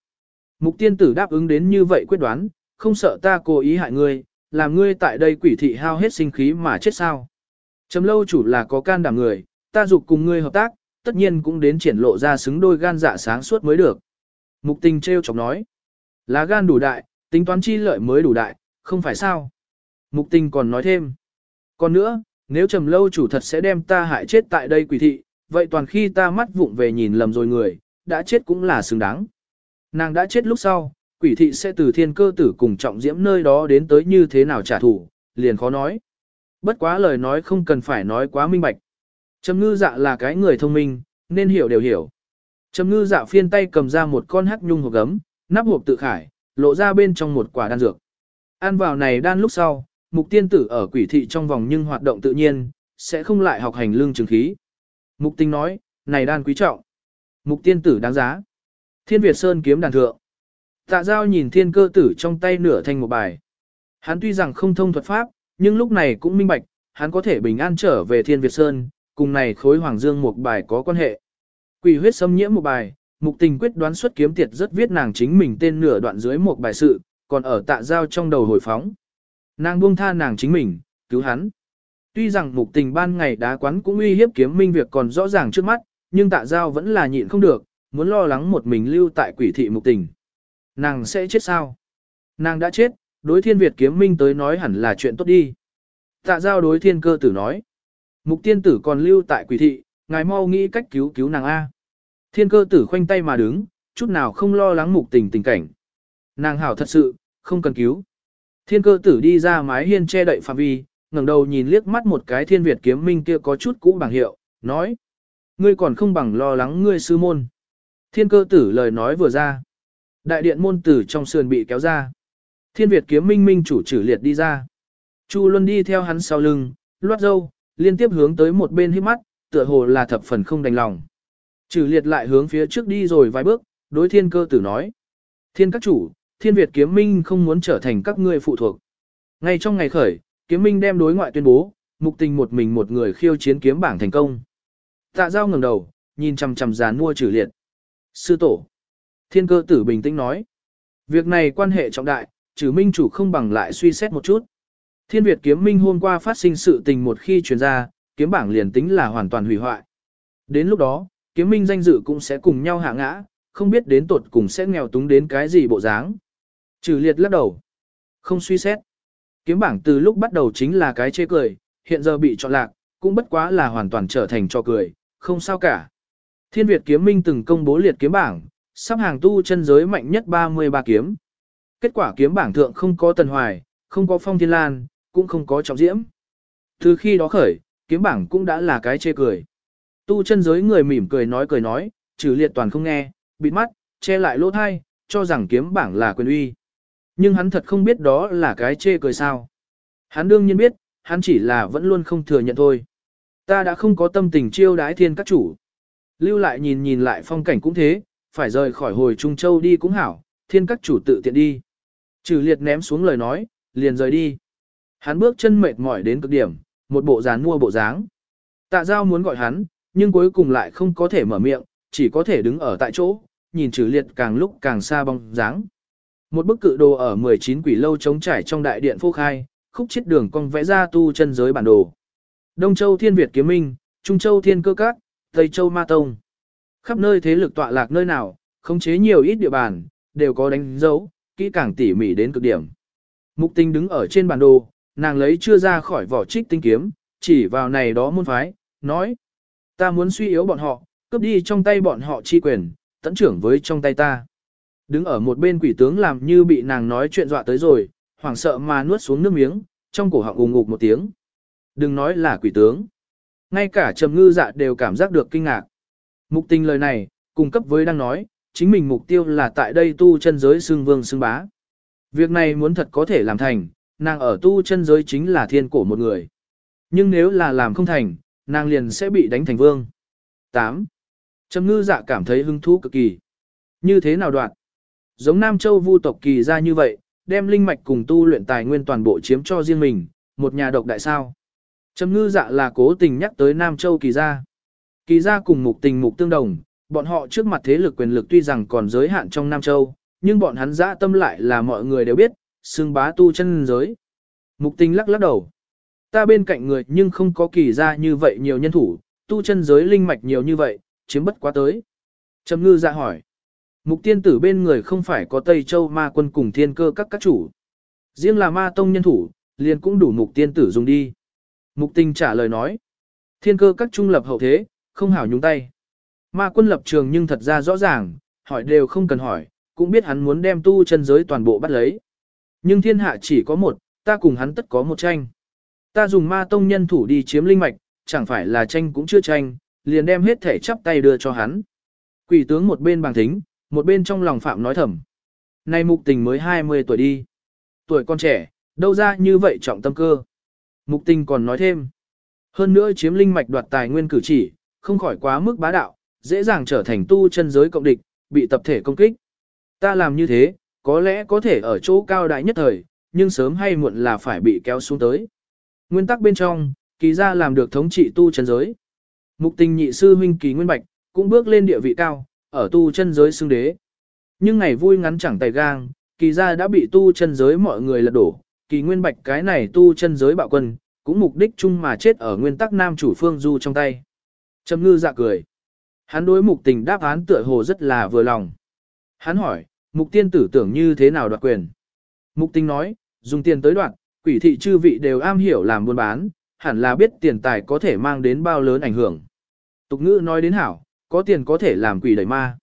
S1: Mục tiên tử đáp ứng đến như vậy quyết đoán, không sợ ta cố ý hại ngươi, làm ngươi tại đây quỷ thị hao hết sinh khí mà chết sao. Trầm lâu chủ là có can đảm người, ta dục cùng ngươi hợp tác, tất nhiên cũng đến triển lộ ra xứng đôi gan dạ sáng suốt mới được. Mục tình treo chọc nói, lá gan đủ đại, tính toán chi lợi mới đủ đại, không phải sao. Mục tình còn nói thêm, còn nữa, nếu trầm lâu chủ thật sẽ đem ta hại chết tại đây quỷ thị, vậy toàn khi ta mắt vụng về nhìn lầm rồi người, đã chết cũng là xứng đáng. Nàng đã chết lúc sau, quỷ thị sẽ từ thiên cơ tử cùng trọng diễm nơi đó đến tới như thế nào trả thù, liền khó nói. Bất quá lời nói không cần phải nói quá minh bạch. Trầm ngư dạ là cái người thông minh, nên hiểu đều hiểu. Trầm ngư dạ phiên tay cầm ra một con hắc nhung hộp gấm, nắp hộp tự khải, lộ ra bên trong một quả đan dược. Ăn vào này đan lúc sau, mục tiên tử ở quỷ thị trong vòng nhưng hoạt động tự nhiên, sẽ không lại học hành lương trường khí. Mục tinh nói, này đan quý trọng. Mục tiên tử đáng giá. Thiên Việt Sơn kiếm đàn thượng. Tạ giao nhìn thiên cơ tử trong tay nửa thành một bài. Hắn tuy rằng không thông thuật pháp, nhưng lúc này cũng minh bạch, hắn có thể bình an trở về Thiên Việt Sơn, cùng này khối hoàng dương một bài có quan hệ. Quỷ huyết xâm nhiễm một bài, mục tình quyết đoán xuất kiếm tiệt rất viết nàng chính mình tên nửa đoạn dưới một bài sự, còn ở tạ giao trong đầu hồi phóng. Nàng buông tha nàng chính mình, cứu hắn. Tuy rằng mục tình ban ngày đá quán cũng uy hiếp kiếm minh việc còn rõ ràng trước mắt, nhưng tạ giao vẫn là nhịn không được, muốn lo lắng một mình lưu tại quỷ thị mục tình. Nàng sẽ chết sao? Nàng đã chết, đối thiên Việt kiếm minh tới nói hẳn là chuyện tốt đi. Tạ giao đối thiên cơ tử nói. Mục tiên tử còn lưu tại quỷ thị, ngài mau nghĩ cách cứu cứu nàng A. Thiên cơ tử khoanh tay mà đứng, chút nào không lo lắng mục tình tình cảnh. Nàng hảo thật sự, không cần cứu. Thiên cơ tử đi ra mái hiên che đậy phạm vi, ngẩng đầu nhìn liếc mắt một cái thiên Việt kiếm minh kia có chút cũ bảng hiệu, nói. Ngươi còn không bằng lo lắng ngươi sư môn. Thiên cơ tử lời nói vừa ra. Đại điện môn tử trong sườn bị kéo ra. Thiên Việt kiếm minh minh chủ trừ liệt đi ra. Chu Luân đi theo hắn sau lưng, loát dâu, liên tiếp hướng tới một bên hít mắt, tựa hồ là thập phần không đành lòng. Trừ liệt lại hướng phía trước đi rồi vài bước, đối thiên cơ tử nói. Thiên các chủ, thiên Việt kiếm minh không muốn trở thành các ngươi phụ thuộc. Ngay trong ngày khởi, kiếm minh đem đối ngoại tuyên bố, mục tình một mình một người khiêu chiến kiếm bảng thành công. Tạ giao ngẩng đầu, nhìn chằm chằm giàn mua trừ liệt. Sư tổ. Thiên cơ tử bình tĩnh nói. Việc này quan hệ trọng đại, trừ minh chủ không bằng lại suy xét một chút. Thiên Việt kiếm minh hôm qua phát sinh sự tình một khi truyền ra, kiếm bảng liền tính là hoàn toàn hủy hoại. Đến lúc đó, kiếm minh danh dự cũng sẽ cùng nhau hạ ngã, không biết đến tột cùng sẽ nghèo túng đến cái gì bộ dáng. Trừ liệt lắc đầu. Không suy xét. Kiếm bảng từ lúc bắt đầu chính là cái chê cười, hiện giờ bị chọn lạc, cũng bất quá là hoàn toàn trở thành trò cười, không sao cả. Thiên Việt kiếm minh từng công bố liệt kiếm bảng, sắp hàng tu chân giới mạnh nhất 33 kiếm. Kết quả kiếm bảng thượng không có Tần Hoài, không có Phong Thiên Lan, cũng không có Trọng Diễm. Từ khi đó khởi, kiếm bảng cũng đã là cái chê cười. Tu chân giới người mỉm cười nói cười nói, trừ liệt toàn không nghe, bịt mắt, che lại lỗ thai, cho rằng kiếm bảng là quyền uy. Nhưng hắn thật không biết đó là cái chê cười sao. Hắn đương nhiên biết, hắn chỉ là vẫn luôn không thừa nhận thôi. Ta đã không có tâm tình chiêu đái thiên các chủ. Lưu lại nhìn nhìn lại phong cảnh cũng thế, phải rời khỏi hồi Trung Châu đi cũng hảo, thiên các chủ tự tiện đi. Trừ liệt ném xuống lời nói, liền rời đi. Hắn bước chân mệt mỏi đến cực điểm, một bộ dán mua bộ dáng. Tạ giao muốn gọi hắn, nhưng cuối cùng lại không có thể mở miệng, chỉ có thể đứng ở tại chỗ, nhìn trừ liệt càng lúc càng xa bóng dáng. Một bức cự đồ ở 19 quỷ lâu trống trải trong đại điện phô khai, khúc chết đường cong vẽ ra tu chân giới bản đồ. Đông Châu Thiên Việt Kiếm Minh, Trung Châu Thiên Cơ Các, Tây Châu Ma Tông. Khắp nơi thế lực tọa lạc nơi nào, khống chế nhiều ít địa bàn, đều có đánh dấu, kỹ càng tỉ mỉ đến cực điểm. Mục tinh đứng ở trên bản đồ, nàng lấy chưa ra khỏi vỏ trích tinh kiếm, chỉ vào này đó môn phái, nói. Ta muốn suy yếu bọn họ, cướp đi trong tay bọn họ chi quyền, tận trưởng với trong tay ta. Đứng ở một bên quỷ tướng làm như bị nàng nói chuyện dọa tới rồi, hoảng sợ mà nuốt xuống nước miếng, trong cổ họng ùng ngục một tiếng. Đừng nói là quỷ tướng. Ngay cả trầm ngư dạ đều cảm giác được kinh ngạc. Mục tình lời này, cung cấp với đang nói, chính mình mục tiêu là tại đây tu chân giới xương vương xương bá. Việc này muốn thật có thể làm thành, nàng ở tu chân giới chính là thiên cổ một người. Nhưng nếu là làm không thành, nàng liền sẽ bị đánh thành vương. 8. Trầm ngư dạ cảm thấy hứng thú cực kỳ. Như thế nào đoạn? Giống Nam Châu vu tộc kỳ ra như vậy, đem linh mạch cùng tu luyện tài nguyên toàn bộ chiếm cho riêng mình, một nhà độc đại sao. Trầm ngư dạ là cố tình nhắc tới Nam Châu kỳ gia. Kỳ gia cùng mục tình mục tương đồng, bọn họ trước mặt thế lực quyền lực tuy rằng còn giới hạn trong Nam Châu, nhưng bọn hắn dã tâm lại là mọi người đều biết, xương bá tu chân giới. Mục tình lắc lắc đầu. Ta bên cạnh người nhưng không có kỳ gia như vậy nhiều nhân thủ, tu chân giới linh mạch nhiều như vậy, chiếm bất quá tới. Trầm ngư dạ hỏi. Mục tiên tử bên người không phải có Tây Châu ma quân cùng thiên cơ các các chủ. Riêng là ma tông nhân thủ, liền cũng đủ mục tiên tử dùng đi. Mục tình trả lời nói. Thiên cơ các trung lập hậu thế, không hảo nhúng tay. Ma quân lập trường nhưng thật ra rõ ràng, hỏi đều không cần hỏi, cũng biết hắn muốn đem tu chân giới toàn bộ bắt lấy. Nhưng thiên hạ chỉ có một, ta cùng hắn tất có một tranh. Ta dùng ma tông nhân thủ đi chiếm linh mạch, chẳng phải là tranh cũng chưa tranh, liền đem hết thể chắp tay đưa cho hắn. Quỷ tướng một bên bằng thính, một bên trong lòng phạm nói thầm. Nay mục tình mới 20 tuổi đi. Tuổi con trẻ, đâu ra như vậy trọng tâm cơ. Mục tình còn nói thêm. Hơn nữa chiếm linh mạch đoạt tài nguyên cử chỉ, không khỏi quá mức bá đạo, dễ dàng trở thành tu chân giới cộng địch, bị tập thể công kích. Ta làm như thế, có lẽ có thể ở chỗ cao đại nhất thời, nhưng sớm hay muộn là phải bị kéo xuống tới. Nguyên tắc bên trong, kỳ ra làm được thống trị tu chân giới. Mục tình nhị sư huynh kỳ nguyên bạch, cũng bước lên địa vị cao, ở tu chân giới xưng đế. Nhưng ngày vui ngắn chẳng tay gang, kỳ ra đã bị tu chân giới mọi người lật đổ, kỳ nguyên bạch cái này tu chân giới bạo quân, cũng mục đích chung mà chết ở nguyên tắc nam chủ phương du trong tay. Trầm ngư dạ cười. Hắn đối mục tình đáp án tựa hồ rất là vừa lòng. Hắn hỏi, mục tiên tử tưởng như thế nào đoạt quyền? Mục tình nói, dùng tiền tới đoạt, quỷ thị chư vị đều am hiểu làm buôn bán, hẳn là biết tiền tài có thể mang đến bao lớn ảnh hưởng. Tục ngữ nói đến hảo, có tiền có thể làm quỷ đẩy ma.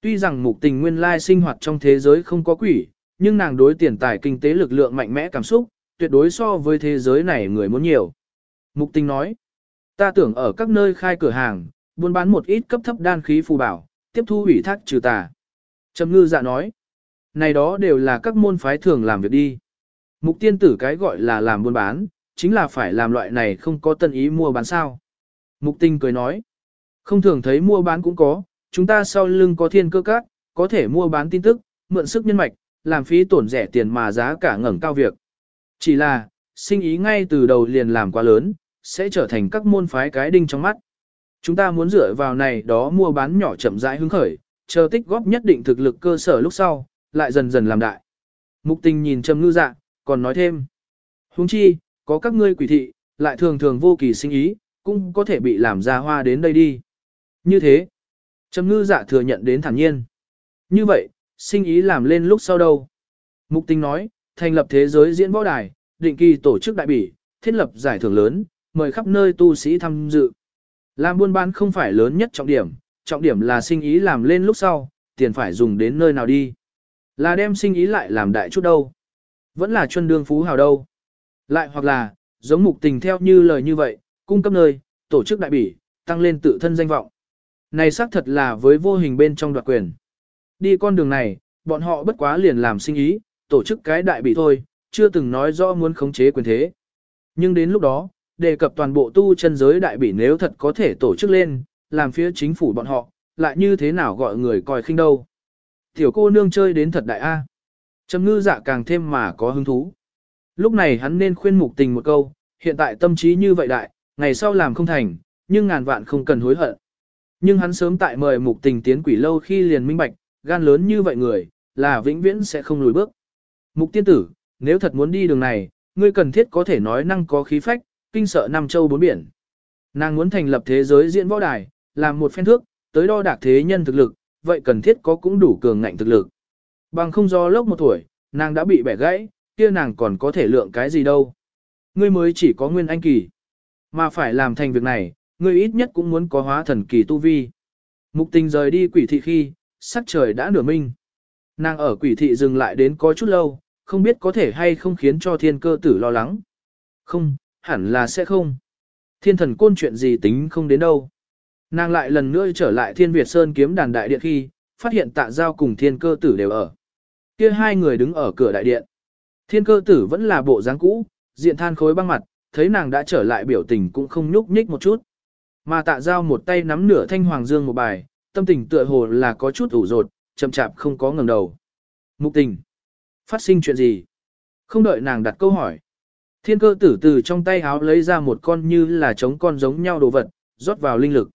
S1: Tuy rằng mục tình nguyên lai sinh hoạt trong thế giới không có quỷ, nhưng nàng đối tiền tài kinh tế lực lượng mạnh mẽ cảm xúc, tuyệt đối so với thế giới này người muốn nhiều. Mục tình nói, ta tưởng ở các nơi khai cửa hàng, buôn bán một ít cấp thấp đan khí phù bảo, tiếp thu ủy thác trừ tà. Trầm ngư dạ nói, này đó đều là các môn phái thường làm việc đi. Mục tiên tử cái gọi là làm buôn bán, chính là phải làm loại này không có tân ý mua bán sao. Mục tinh cười nói, không thường thấy mua bán cũng có, chúng ta sau lưng có thiên cơ cát, có thể mua bán tin tức, mượn sức nhân mạch, làm phí tổn rẻ tiền mà giá cả ngẩng cao việc. Chỉ là, sinh ý ngay từ đầu liền làm quá lớn, sẽ trở thành các môn phái cái đinh trong mắt. Chúng ta muốn dựa vào này đó mua bán nhỏ chậm rãi hứng khởi, chờ tích góp nhất định thực lực cơ sở lúc sau, lại dần dần làm đại. Mục tình nhìn trầm ngư dạ, còn nói thêm. Hùng chi, có các ngươi quỷ thị, lại thường thường vô kỳ sinh ý, cũng có thể bị làm ra hoa đến đây đi. Như thế, trầm ngư dạ thừa nhận đến thản nhiên. Như vậy, sinh ý làm lên lúc sau đâu? Mục tình nói, thành lập thế giới diễn võ đài, định kỳ tổ chức đại bỉ, thiết lập giải thưởng lớn, mời khắp nơi tu sĩ tham dự. Làm buôn bán không phải lớn nhất trọng điểm, trọng điểm là sinh ý làm lên lúc sau, tiền phải dùng đến nơi nào đi. Là đem sinh ý lại làm đại chút đâu. Vẫn là chuân đương phú hào đâu. Lại hoặc là, giống mục tình theo như lời như vậy, cung cấp nơi, tổ chức đại bỉ, tăng lên tự thân danh vọng. Này xác thật là với vô hình bên trong đoạt quyền. Đi con đường này, bọn họ bất quá liền làm sinh ý, tổ chức cái đại bỉ thôi, chưa từng nói rõ muốn khống chế quyền thế. Nhưng đến lúc đó, đề cập toàn bộ tu chân giới đại bỉ nếu thật có thể tổ chức lên, làm phía chính phủ bọn họ, lại như thế nào gọi người coi khinh đâu. Tiểu cô nương chơi đến thật đại A. Trầm ngư dạ càng thêm mà có hứng thú. Lúc này hắn nên khuyên mục tình một câu, hiện tại tâm trí như vậy đại, ngày sau làm không thành, nhưng ngàn vạn không cần hối hận. Nhưng hắn sớm tại mời mục tình tiến quỷ lâu khi liền minh bạch, gan lớn như vậy người, là vĩnh viễn sẽ không lùi bước. Mục tiên tử, nếu thật muốn đi đường này, ngươi cần thiết có thể nói năng có khí phách, kinh sợ năm châu bốn biển. Nàng muốn thành lập thế giới diễn võ đài, làm một phen thước, tới đo đạc thế nhân thực lực, vậy cần thiết có cũng đủ cường ngạnh thực lực. Bằng không do lốc một tuổi, nàng đã bị bẻ gãy, kia nàng còn có thể lượng cái gì đâu. Ngươi mới chỉ có nguyên anh kỳ. Mà phải làm thành việc này, ngươi ít nhất cũng muốn có hóa thần kỳ tu vi. Mục tình rời đi quỷ thị khi, sắc trời đã nửa minh. Nàng ở quỷ thị dừng lại đến có chút lâu, không biết có thể hay không khiến cho thiên cơ tử lo lắng. Không, hẳn là sẽ không. Thiên thần côn chuyện gì tính không đến đâu. Nàng lại lần nữa trở lại thiên Việt Sơn kiếm đàn đại điện khi, phát hiện tạ giao cùng thiên cơ tử đều ở. kia hai người đứng ở cửa đại điện. Thiên cơ tử vẫn là bộ dáng cũ, diện than khối băng mặt, thấy nàng đã trở lại biểu tình cũng không nhúc nhích một chút. Mà tạ giao một tay nắm nửa thanh hoàng dương một bài, tâm tình tựa hồ là có chút ủ rột, chậm chạp không có ngẩng đầu. Mục tình. Phát sinh chuyện gì? Không đợi nàng đặt câu hỏi. Thiên cơ tử từ trong tay háo lấy ra một con như là trống con giống nhau đồ vật, rót vào linh lực.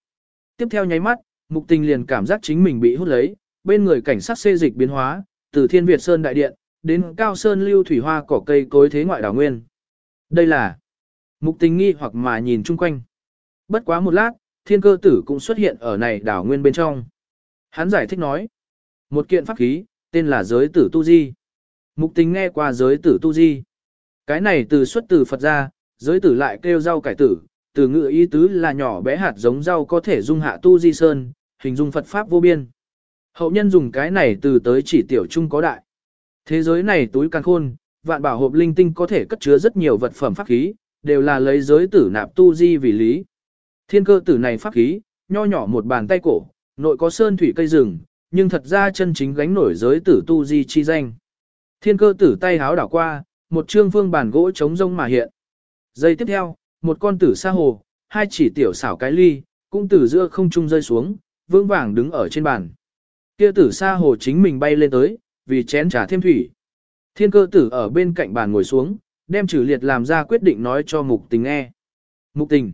S1: Tiếp theo nháy mắt, mục tình liền cảm giác chính mình bị hút lấy, bên người cảnh sát xê dịch biến hóa, từ thiên Việt Sơn Đại Điện, đến cao sơn lưu thủy hoa cỏ cây cối thế ngoại đảo nguyên. Đây là mục tình nghi hoặc mà nhìn chung quanh. Bất quá một lát, thiên cơ tử cũng xuất hiện ở này đảo nguyên bên trong. Hắn giải thích nói, một kiện pháp khí, tên là giới tử tu di. Mục tình nghe qua giới tử tu di. Cái này từ xuất từ Phật ra, giới tử lại kêu rau cải tử, từ ngữ ý tứ là nhỏ bé hạt giống rau có thể dung hạ tu di sơn, hình dung Phật Pháp vô biên. Hậu nhân dùng cái này từ tới chỉ tiểu trung có đại. Thế giới này túi càng khôn, vạn bảo hộp linh tinh có thể cất chứa rất nhiều vật phẩm pháp khí, đều là lấy giới tử nạp tu di vì lý. Thiên cơ tử này pháp khí, nho nhỏ một bàn tay cổ, nội có sơn thủy cây rừng, nhưng thật ra chân chính gánh nổi giới tử tu di chi danh. Thiên cơ tử tay háo đảo qua, một trương phương bàn gỗ trống rông mà hiện. Giây tiếp theo, một con tử sa hồ, hai chỉ tiểu xảo cái ly, cũng từ giữa không trung rơi xuống, vững vàng đứng ở trên bàn. Kia tử sa hồ chính mình bay lên tới, vì chén trà thêm thủy. Thiên cơ tử ở bên cạnh bàn ngồi xuống, đem trừ liệt làm ra quyết định nói cho mục tình nghe. Mục tình.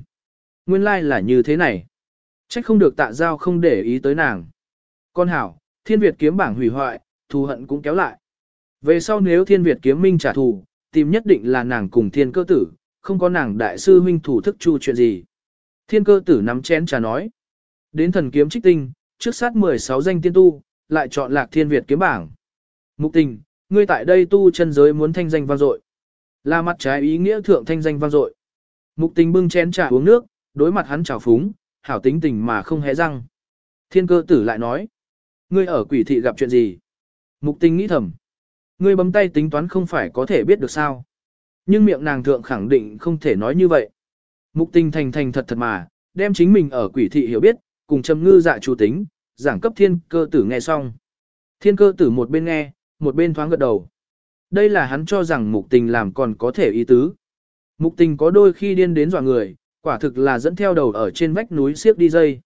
S1: Nguyên lai like là như thế này. Trách không được tạ giao không để ý tới nàng. Con hảo, thiên Việt kiếm bảng hủy hoại, thù hận cũng kéo lại. Về sau nếu thiên Việt kiếm minh trả thù, tìm nhất định là nàng cùng thiên cơ tử, không có nàng đại sư huynh thủ thức chu chuyện gì. Thiên cơ tử nắm chén trà nói. Đến thần kiếm trích tinh, trước sát 16 danh tiên tu, lại chọn lạc thiên Việt kiếm bảng. Mục tình, ngươi tại đây tu chân giới muốn thanh danh vang dội. Là mặt trái ý nghĩa thượng thanh danh vang dội. Mục tình bưng chén trà uống nước, đối mặt hắn trào phúng, hảo tính tình mà không hé răng. Thiên cơ tử lại nói. Ngươi ở quỷ thị gặp chuyện gì? Mục tình nghĩ thầm. Ngươi bấm tay tính toán không phải có thể biết được sao. Nhưng miệng nàng thượng khẳng định không thể nói như vậy. Mục tình thành thành thật thật mà, đem chính mình ở quỷ thị hiểu biết, cùng trầm ngư dạ chủ tính, giảng cấp thiên cơ tử nghe xong. Thiên cơ tử một bên nghe, một bên thoáng gật đầu. Đây là hắn cho rằng mục tình làm còn có thể ý tứ. Mục tình có đôi khi điên đến dọa người, quả thực là dẫn theo đầu ở trên vách núi siếc đi dây.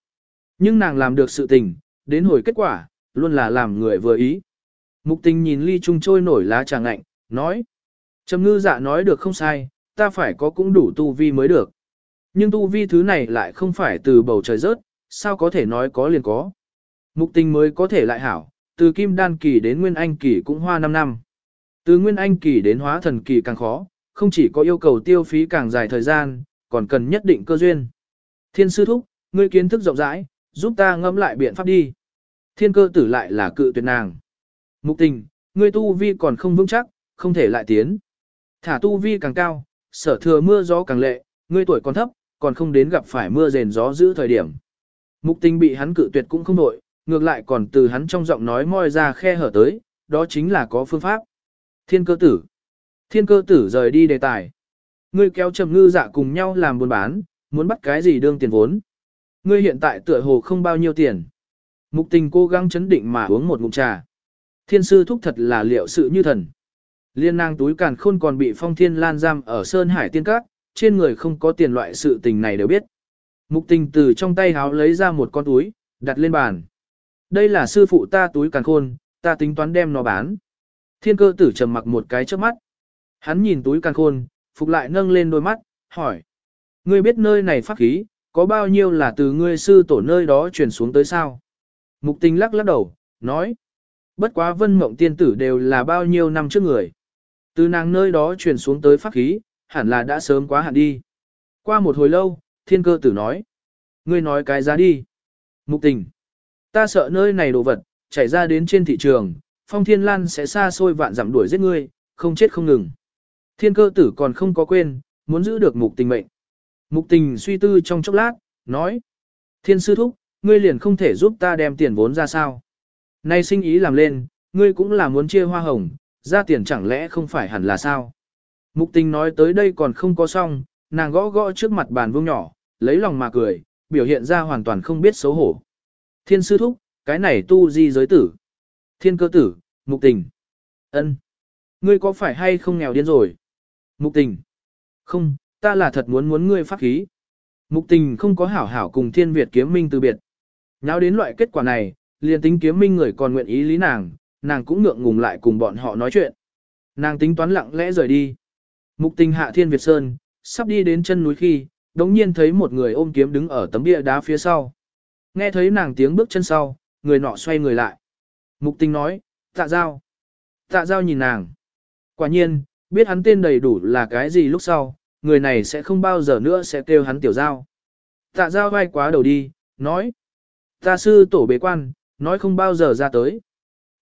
S1: Nhưng nàng làm được sự tình, đến hồi kết quả, luôn là làm người vừa ý. Mục tình nhìn ly trung trôi nổi lá trà ngạnh, nói. Trầm ngư dạ nói được không sai, ta phải có cũng đủ tu vi mới được. Nhưng tu vi thứ này lại không phải từ bầu trời rớt, sao có thể nói có liền có. Mục tình mới có thể lại hảo, từ kim đan kỳ đến nguyên anh kỳ cũng hoa 5 năm. Từ nguyên anh kỳ đến hóa thần kỳ càng khó, không chỉ có yêu cầu tiêu phí càng dài thời gian, còn cần nhất định cơ duyên. Thiên sư thúc, ngươi kiến thức rộng rãi, giúp ta ngẫm lại biện pháp đi. Thiên cơ tử lại là cự tuyệt nàng. Mục tình, ngươi tu vi còn không vững chắc, không thể lại tiến. Thả tu vi càng cao, sở thừa mưa gió càng lệ, ngươi tuổi còn thấp, còn không đến gặp phải mưa rền gió giữ thời điểm. Mục tình bị hắn cự tuyệt cũng không nổi, ngược lại còn từ hắn trong giọng nói moi ra khe hở tới, đó chính là có phương pháp. Thiên cơ tử. Thiên cơ tử rời đi đề tài. Ngươi kéo trầm ngư dạ cùng nhau làm buôn bán, muốn bắt cái gì đương tiền vốn. Ngươi hiện tại tựa hồ không bao nhiêu tiền. Mục tình cố gắng chấn định mà uống một ngụm trà. Thiên sư thúc thật là liệu sự như thần. Liên nàng túi càn khôn còn bị phong thiên lan giam ở Sơn Hải Tiên Các, trên người không có tiền loại sự tình này đều biết. Mục tình từ trong tay háo lấy ra một con túi, đặt lên bàn. Đây là sư phụ ta túi càn khôn, ta tính toán đem nó bán. Thiên cơ tử trầm mặc một cái trước mắt. Hắn nhìn túi càn khôn, phục lại nâng lên đôi mắt, hỏi. Ngươi biết nơi này pháp khí, có bao nhiêu là từ ngươi sư tổ nơi đó truyền xuống tới sao? Mục tình lắc lắc đầu, nói. Bất quá vân mộng tiên tử đều là bao nhiêu năm trước người. Từ nàng nơi đó truyền xuống tới pháp khí, hẳn là đã sớm quá hạn đi. Qua một hồi lâu, thiên cơ tử nói. Ngươi nói cái giá đi. Mục tình. Ta sợ nơi này đồ vật, chảy ra đến trên thị trường, phong thiên lan sẽ xa xôi vạn dặm đuổi giết ngươi, không chết không ngừng. Thiên cơ tử còn không có quên, muốn giữ được mục tình mệnh. Mục tình suy tư trong chốc lát, nói. Thiên sư thúc, ngươi liền không thể giúp ta đem tiền vốn ra sao. Nay sinh ý làm lên, ngươi cũng là muốn chia hoa hồng, ra tiền chẳng lẽ không phải hẳn là sao. Mục tình nói tới đây còn không có xong, nàng gõ gõ trước mặt bàn vương nhỏ, lấy lòng mà cười, biểu hiện ra hoàn toàn không biết xấu hổ. Thiên sư thúc, cái này tu di giới tử. Thiên cơ tử, mục tình. ân, Ngươi có phải hay không nghèo điên rồi? Mục tình. Không, ta là thật muốn muốn ngươi phát khí. Mục tình không có hảo hảo cùng thiên Việt kiếm minh từ biệt. Nháo đến loại kết quả này, liền tính kiếm minh người còn nguyện ý lý nàng, nàng cũng ngượng ngùng lại cùng bọn họ nói chuyện. Nàng tính toán lặng lẽ rời đi. Mục tình hạ thiên Việt Sơn, sắp đi đến chân núi khi, đống nhiên thấy một người ôm kiếm đứng ở tấm bia đá phía sau. Nghe thấy nàng tiếng bước chân sau, người nọ xoay người lại. Mục tình nói, tạ giao. Tạ giao nhìn nàng. Quả nhiên, biết hắn tên đầy đủ là cái gì lúc sau, người này sẽ không bao giờ nữa sẽ kêu hắn tiểu giao. Tạ giao vai quá đầu đi, nói. Ta sư tổ bế quan, nói không bao giờ ra tới.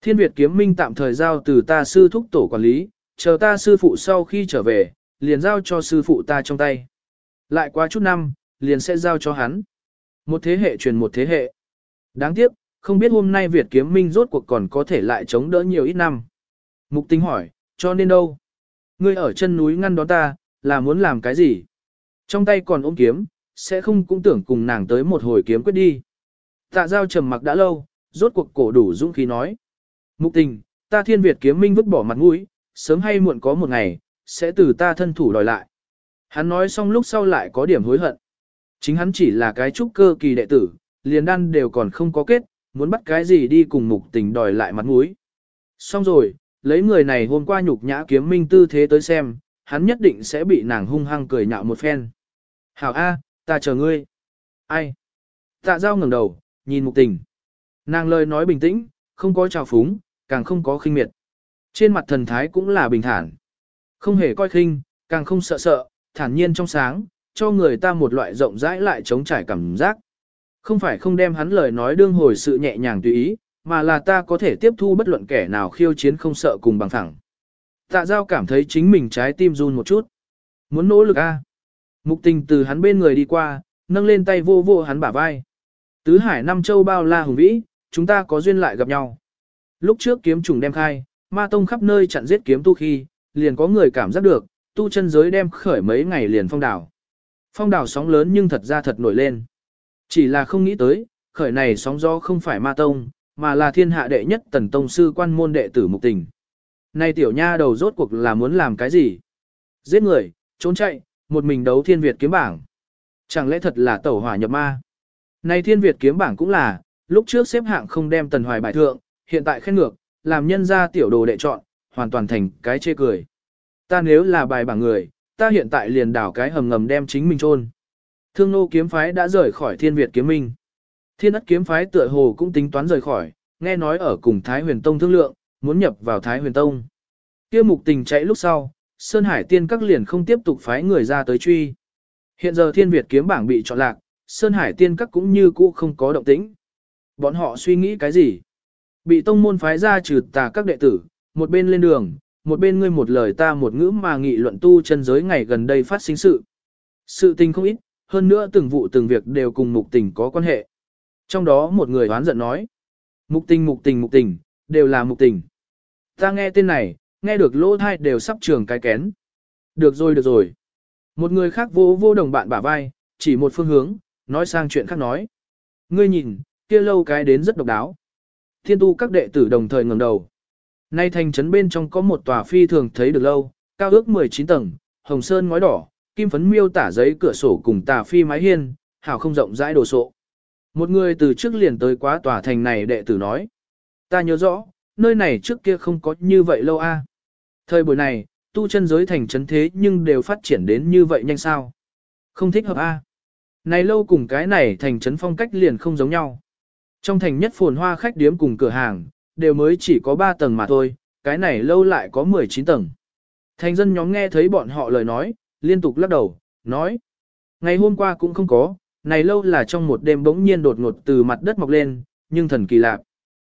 S1: Thiên Việt kiếm minh tạm thời giao từ ta sư thúc tổ quản lý, chờ ta sư phụ sau khi trở về, liền giao cho sư phụ ta trong tay. Lại qua chút năm, liền sẽ giao cho hắn. Một thế hệ truyền một thế hệ. Đáng tiếc, không biết hôm nay Việt kiếm minh rốt cuộc còn có thể lại chống đỡ nhiều ít năm. Mục tính hỏi, cho nên đâu? Ngươi ở chân núi ngăn đón ta, là muốn làm cái gì? Trong tay còn ôm kiếm, sẽ không cũng tưởng cùng nàng tới một hồi kiếm quyết đi. Tạ giao trầm mặc đã lâu, rốt cuộc cổ đủ dũng khí nói. Mục tình, ta thiên Việt kiếm minh vứt bỏ mặt mũi, sớm hay muộn có một ngày, sẽ từ ta thân thủ đòi lại. Hắn nói xong lúc sau lại có điểm hối hận. Chính hắn chỉ là cái trúc cơ kỳ đệ tử, liền đan đều còn không có kết, muốn bắt cái gì đi cùng mục tình đòi lại mặt mũi. Xong rồi, lấy người này hôm qua nhục nhã kiếm minh tư thế tới xem, hắn nhất định sẽ bị nàng hung hăng cười nhạo một phen. Hảo A, ta chờ ngươi. Ai? Tạ giao ngẩng đầu, nhìn mục tình. Nàng lời nói bình tĩnh, không có trào phúng, càng không có khinh miệt. Trên mặt thần thái cũng là bình thản. Không hề coi khinh, càng không sợ sợ, thản nhiên trong sáng, cho người ta một loại rộng rãi lại chống trải cảm giác. Không phải không đem hắn lời nói đương hồi sự nhẹ nhàng tùy ý, mà là ta có thể tiếp thu bất luận kẻ nào khiêu chiến không sợ cùng bằng thẳng. Tạ giao cảm thấy chính mình trái tim run một chút. Muốn nỗ lực a. Mục tình từ hắn bên người đi qua, nâng lên tay vô vô hắn bả vai. Tứ hải năm châu bao la hùng vĩ, chúng ta có duyên lại gặp nhau. Lúc trước kiếm trùng đem khai, ma tông khắp nơi chặn giết kiếm tu khi, liền có người cảm giác được, tu chân giới đem khởi mấy ngày liền phong đảo. Phong đảo sóng lớn nhưng thật ra thật nổi lên. Chỉ là không nghĩ tới, khởi này sóng gió không phải ma tông, mà là thiên hạ đệ nhất tần tông sư quan môn đệ tử mục tình. nay tiểu nha đầu rốt cuộc là muốn làm cái gì? Giết người, trốn chạy, một mình đấu thiên Việt kiếm bảng. Chẳng lẽ thật là tẩu hỏa nhập ma? nay thiên Việt kiếm bảng cũng là, lúc trước xếp hạng không đem tần hoài bài thượng, hiện tại khen ngược, làm nhân ra tiểu đồ đệ chọn, hoàn toàn thành cái chê cười. Ta nếu là bài bảng người, ta hiện tại liền đảo cái hầm ngầm đem chính mình chôn. Thương nô kiếm phái đã rời khỏi thiên Việt kiếm minh. Thiên ất kiếm phái tựa hồ cũng tính toán rời khỏi, nghe nói ở cùng Thái huyền tông thương lượng, muốn nhập vào Thái huyền tông. kia mục tình chạy lúc sau, Sơn Hải tiên các liền không tiếp tục phái người ra tới truy. Hiện giờ thiên Việt kiếm bảng bị chọn lạc, Sơn Hải tiên các cũng như cũ không có động tĩnh. Bọn họ suy nghĩ cái gì? Bị tông môn phái ra trừ tà các đệ tử, một bên lên đường, một bên ngươi một lời ta một ngữ mà nghị luận tu chân giới ngày gần đây phát sinh sự. Sự tình không ít, hơn nữa từng vụ từng việc đều cùng mục tình có quan hệ. Trong đó một người oán giận nói, mục tình mục tình mục tình, đều là mục tình. Ta nghe tên này, nghe được lỗ thai đều sắp trường cái kén. Được rồi được rồi. Một người khác vô vô đồng bạn bả vai, chỉ một phương hướng, nói sang chuyện khác nói. Ngươi nhìn, kia lâu cái đến rất độc đáo. Thiên tu các đệ tử đồng thời ngẩng đầu. Nay thành trấn bên trong có một tòa phi thường thấy được lâu, cao ước 19 tầng, hồng sơn ngói đỏ, kim phấn miêu tả giấy cửa sổ cùng tà phi mái hiên, hảo không rộng rãi đồ sộ. Một người từ trước liền tới quá tòa thành này đệ tử nói. Ta nhớ rõ, nơi này trước kia không có như vậy lâu a. Thời buổi này, tu chân giới thành trấn thế nhưng đều phát triển đến như vậy nhanh sao. Không thích hợp a. Này lâu cùng cái này thành trấn phong cách liền không giống nhau. Trong thành nhất phồn hoa khách điếm cùng cửa hàng, đều mới chỉ có 3 tầng mà thôi, cái này lâu lại có 19 tầng. Thành dân nhóm nghe thấy bọn họ lời nói, liên tục lắc đầu, nói. Ngày hôm qua cũng không có, này lâu là trong một đêm bỗng nhiên đột ngột từ mặt đất mọc lên, nhưng thần kỳ lạ.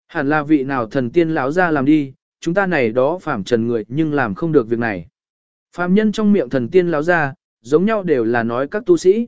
S1: Hẳn là vị nào thần tiên lão ra làm đi, chúng ta này đó phạm trần người nhưng làm không được việc này. Phạm nhân trong miệng thần tiên lão ra, giống nhau đều là nói các tu sĩ.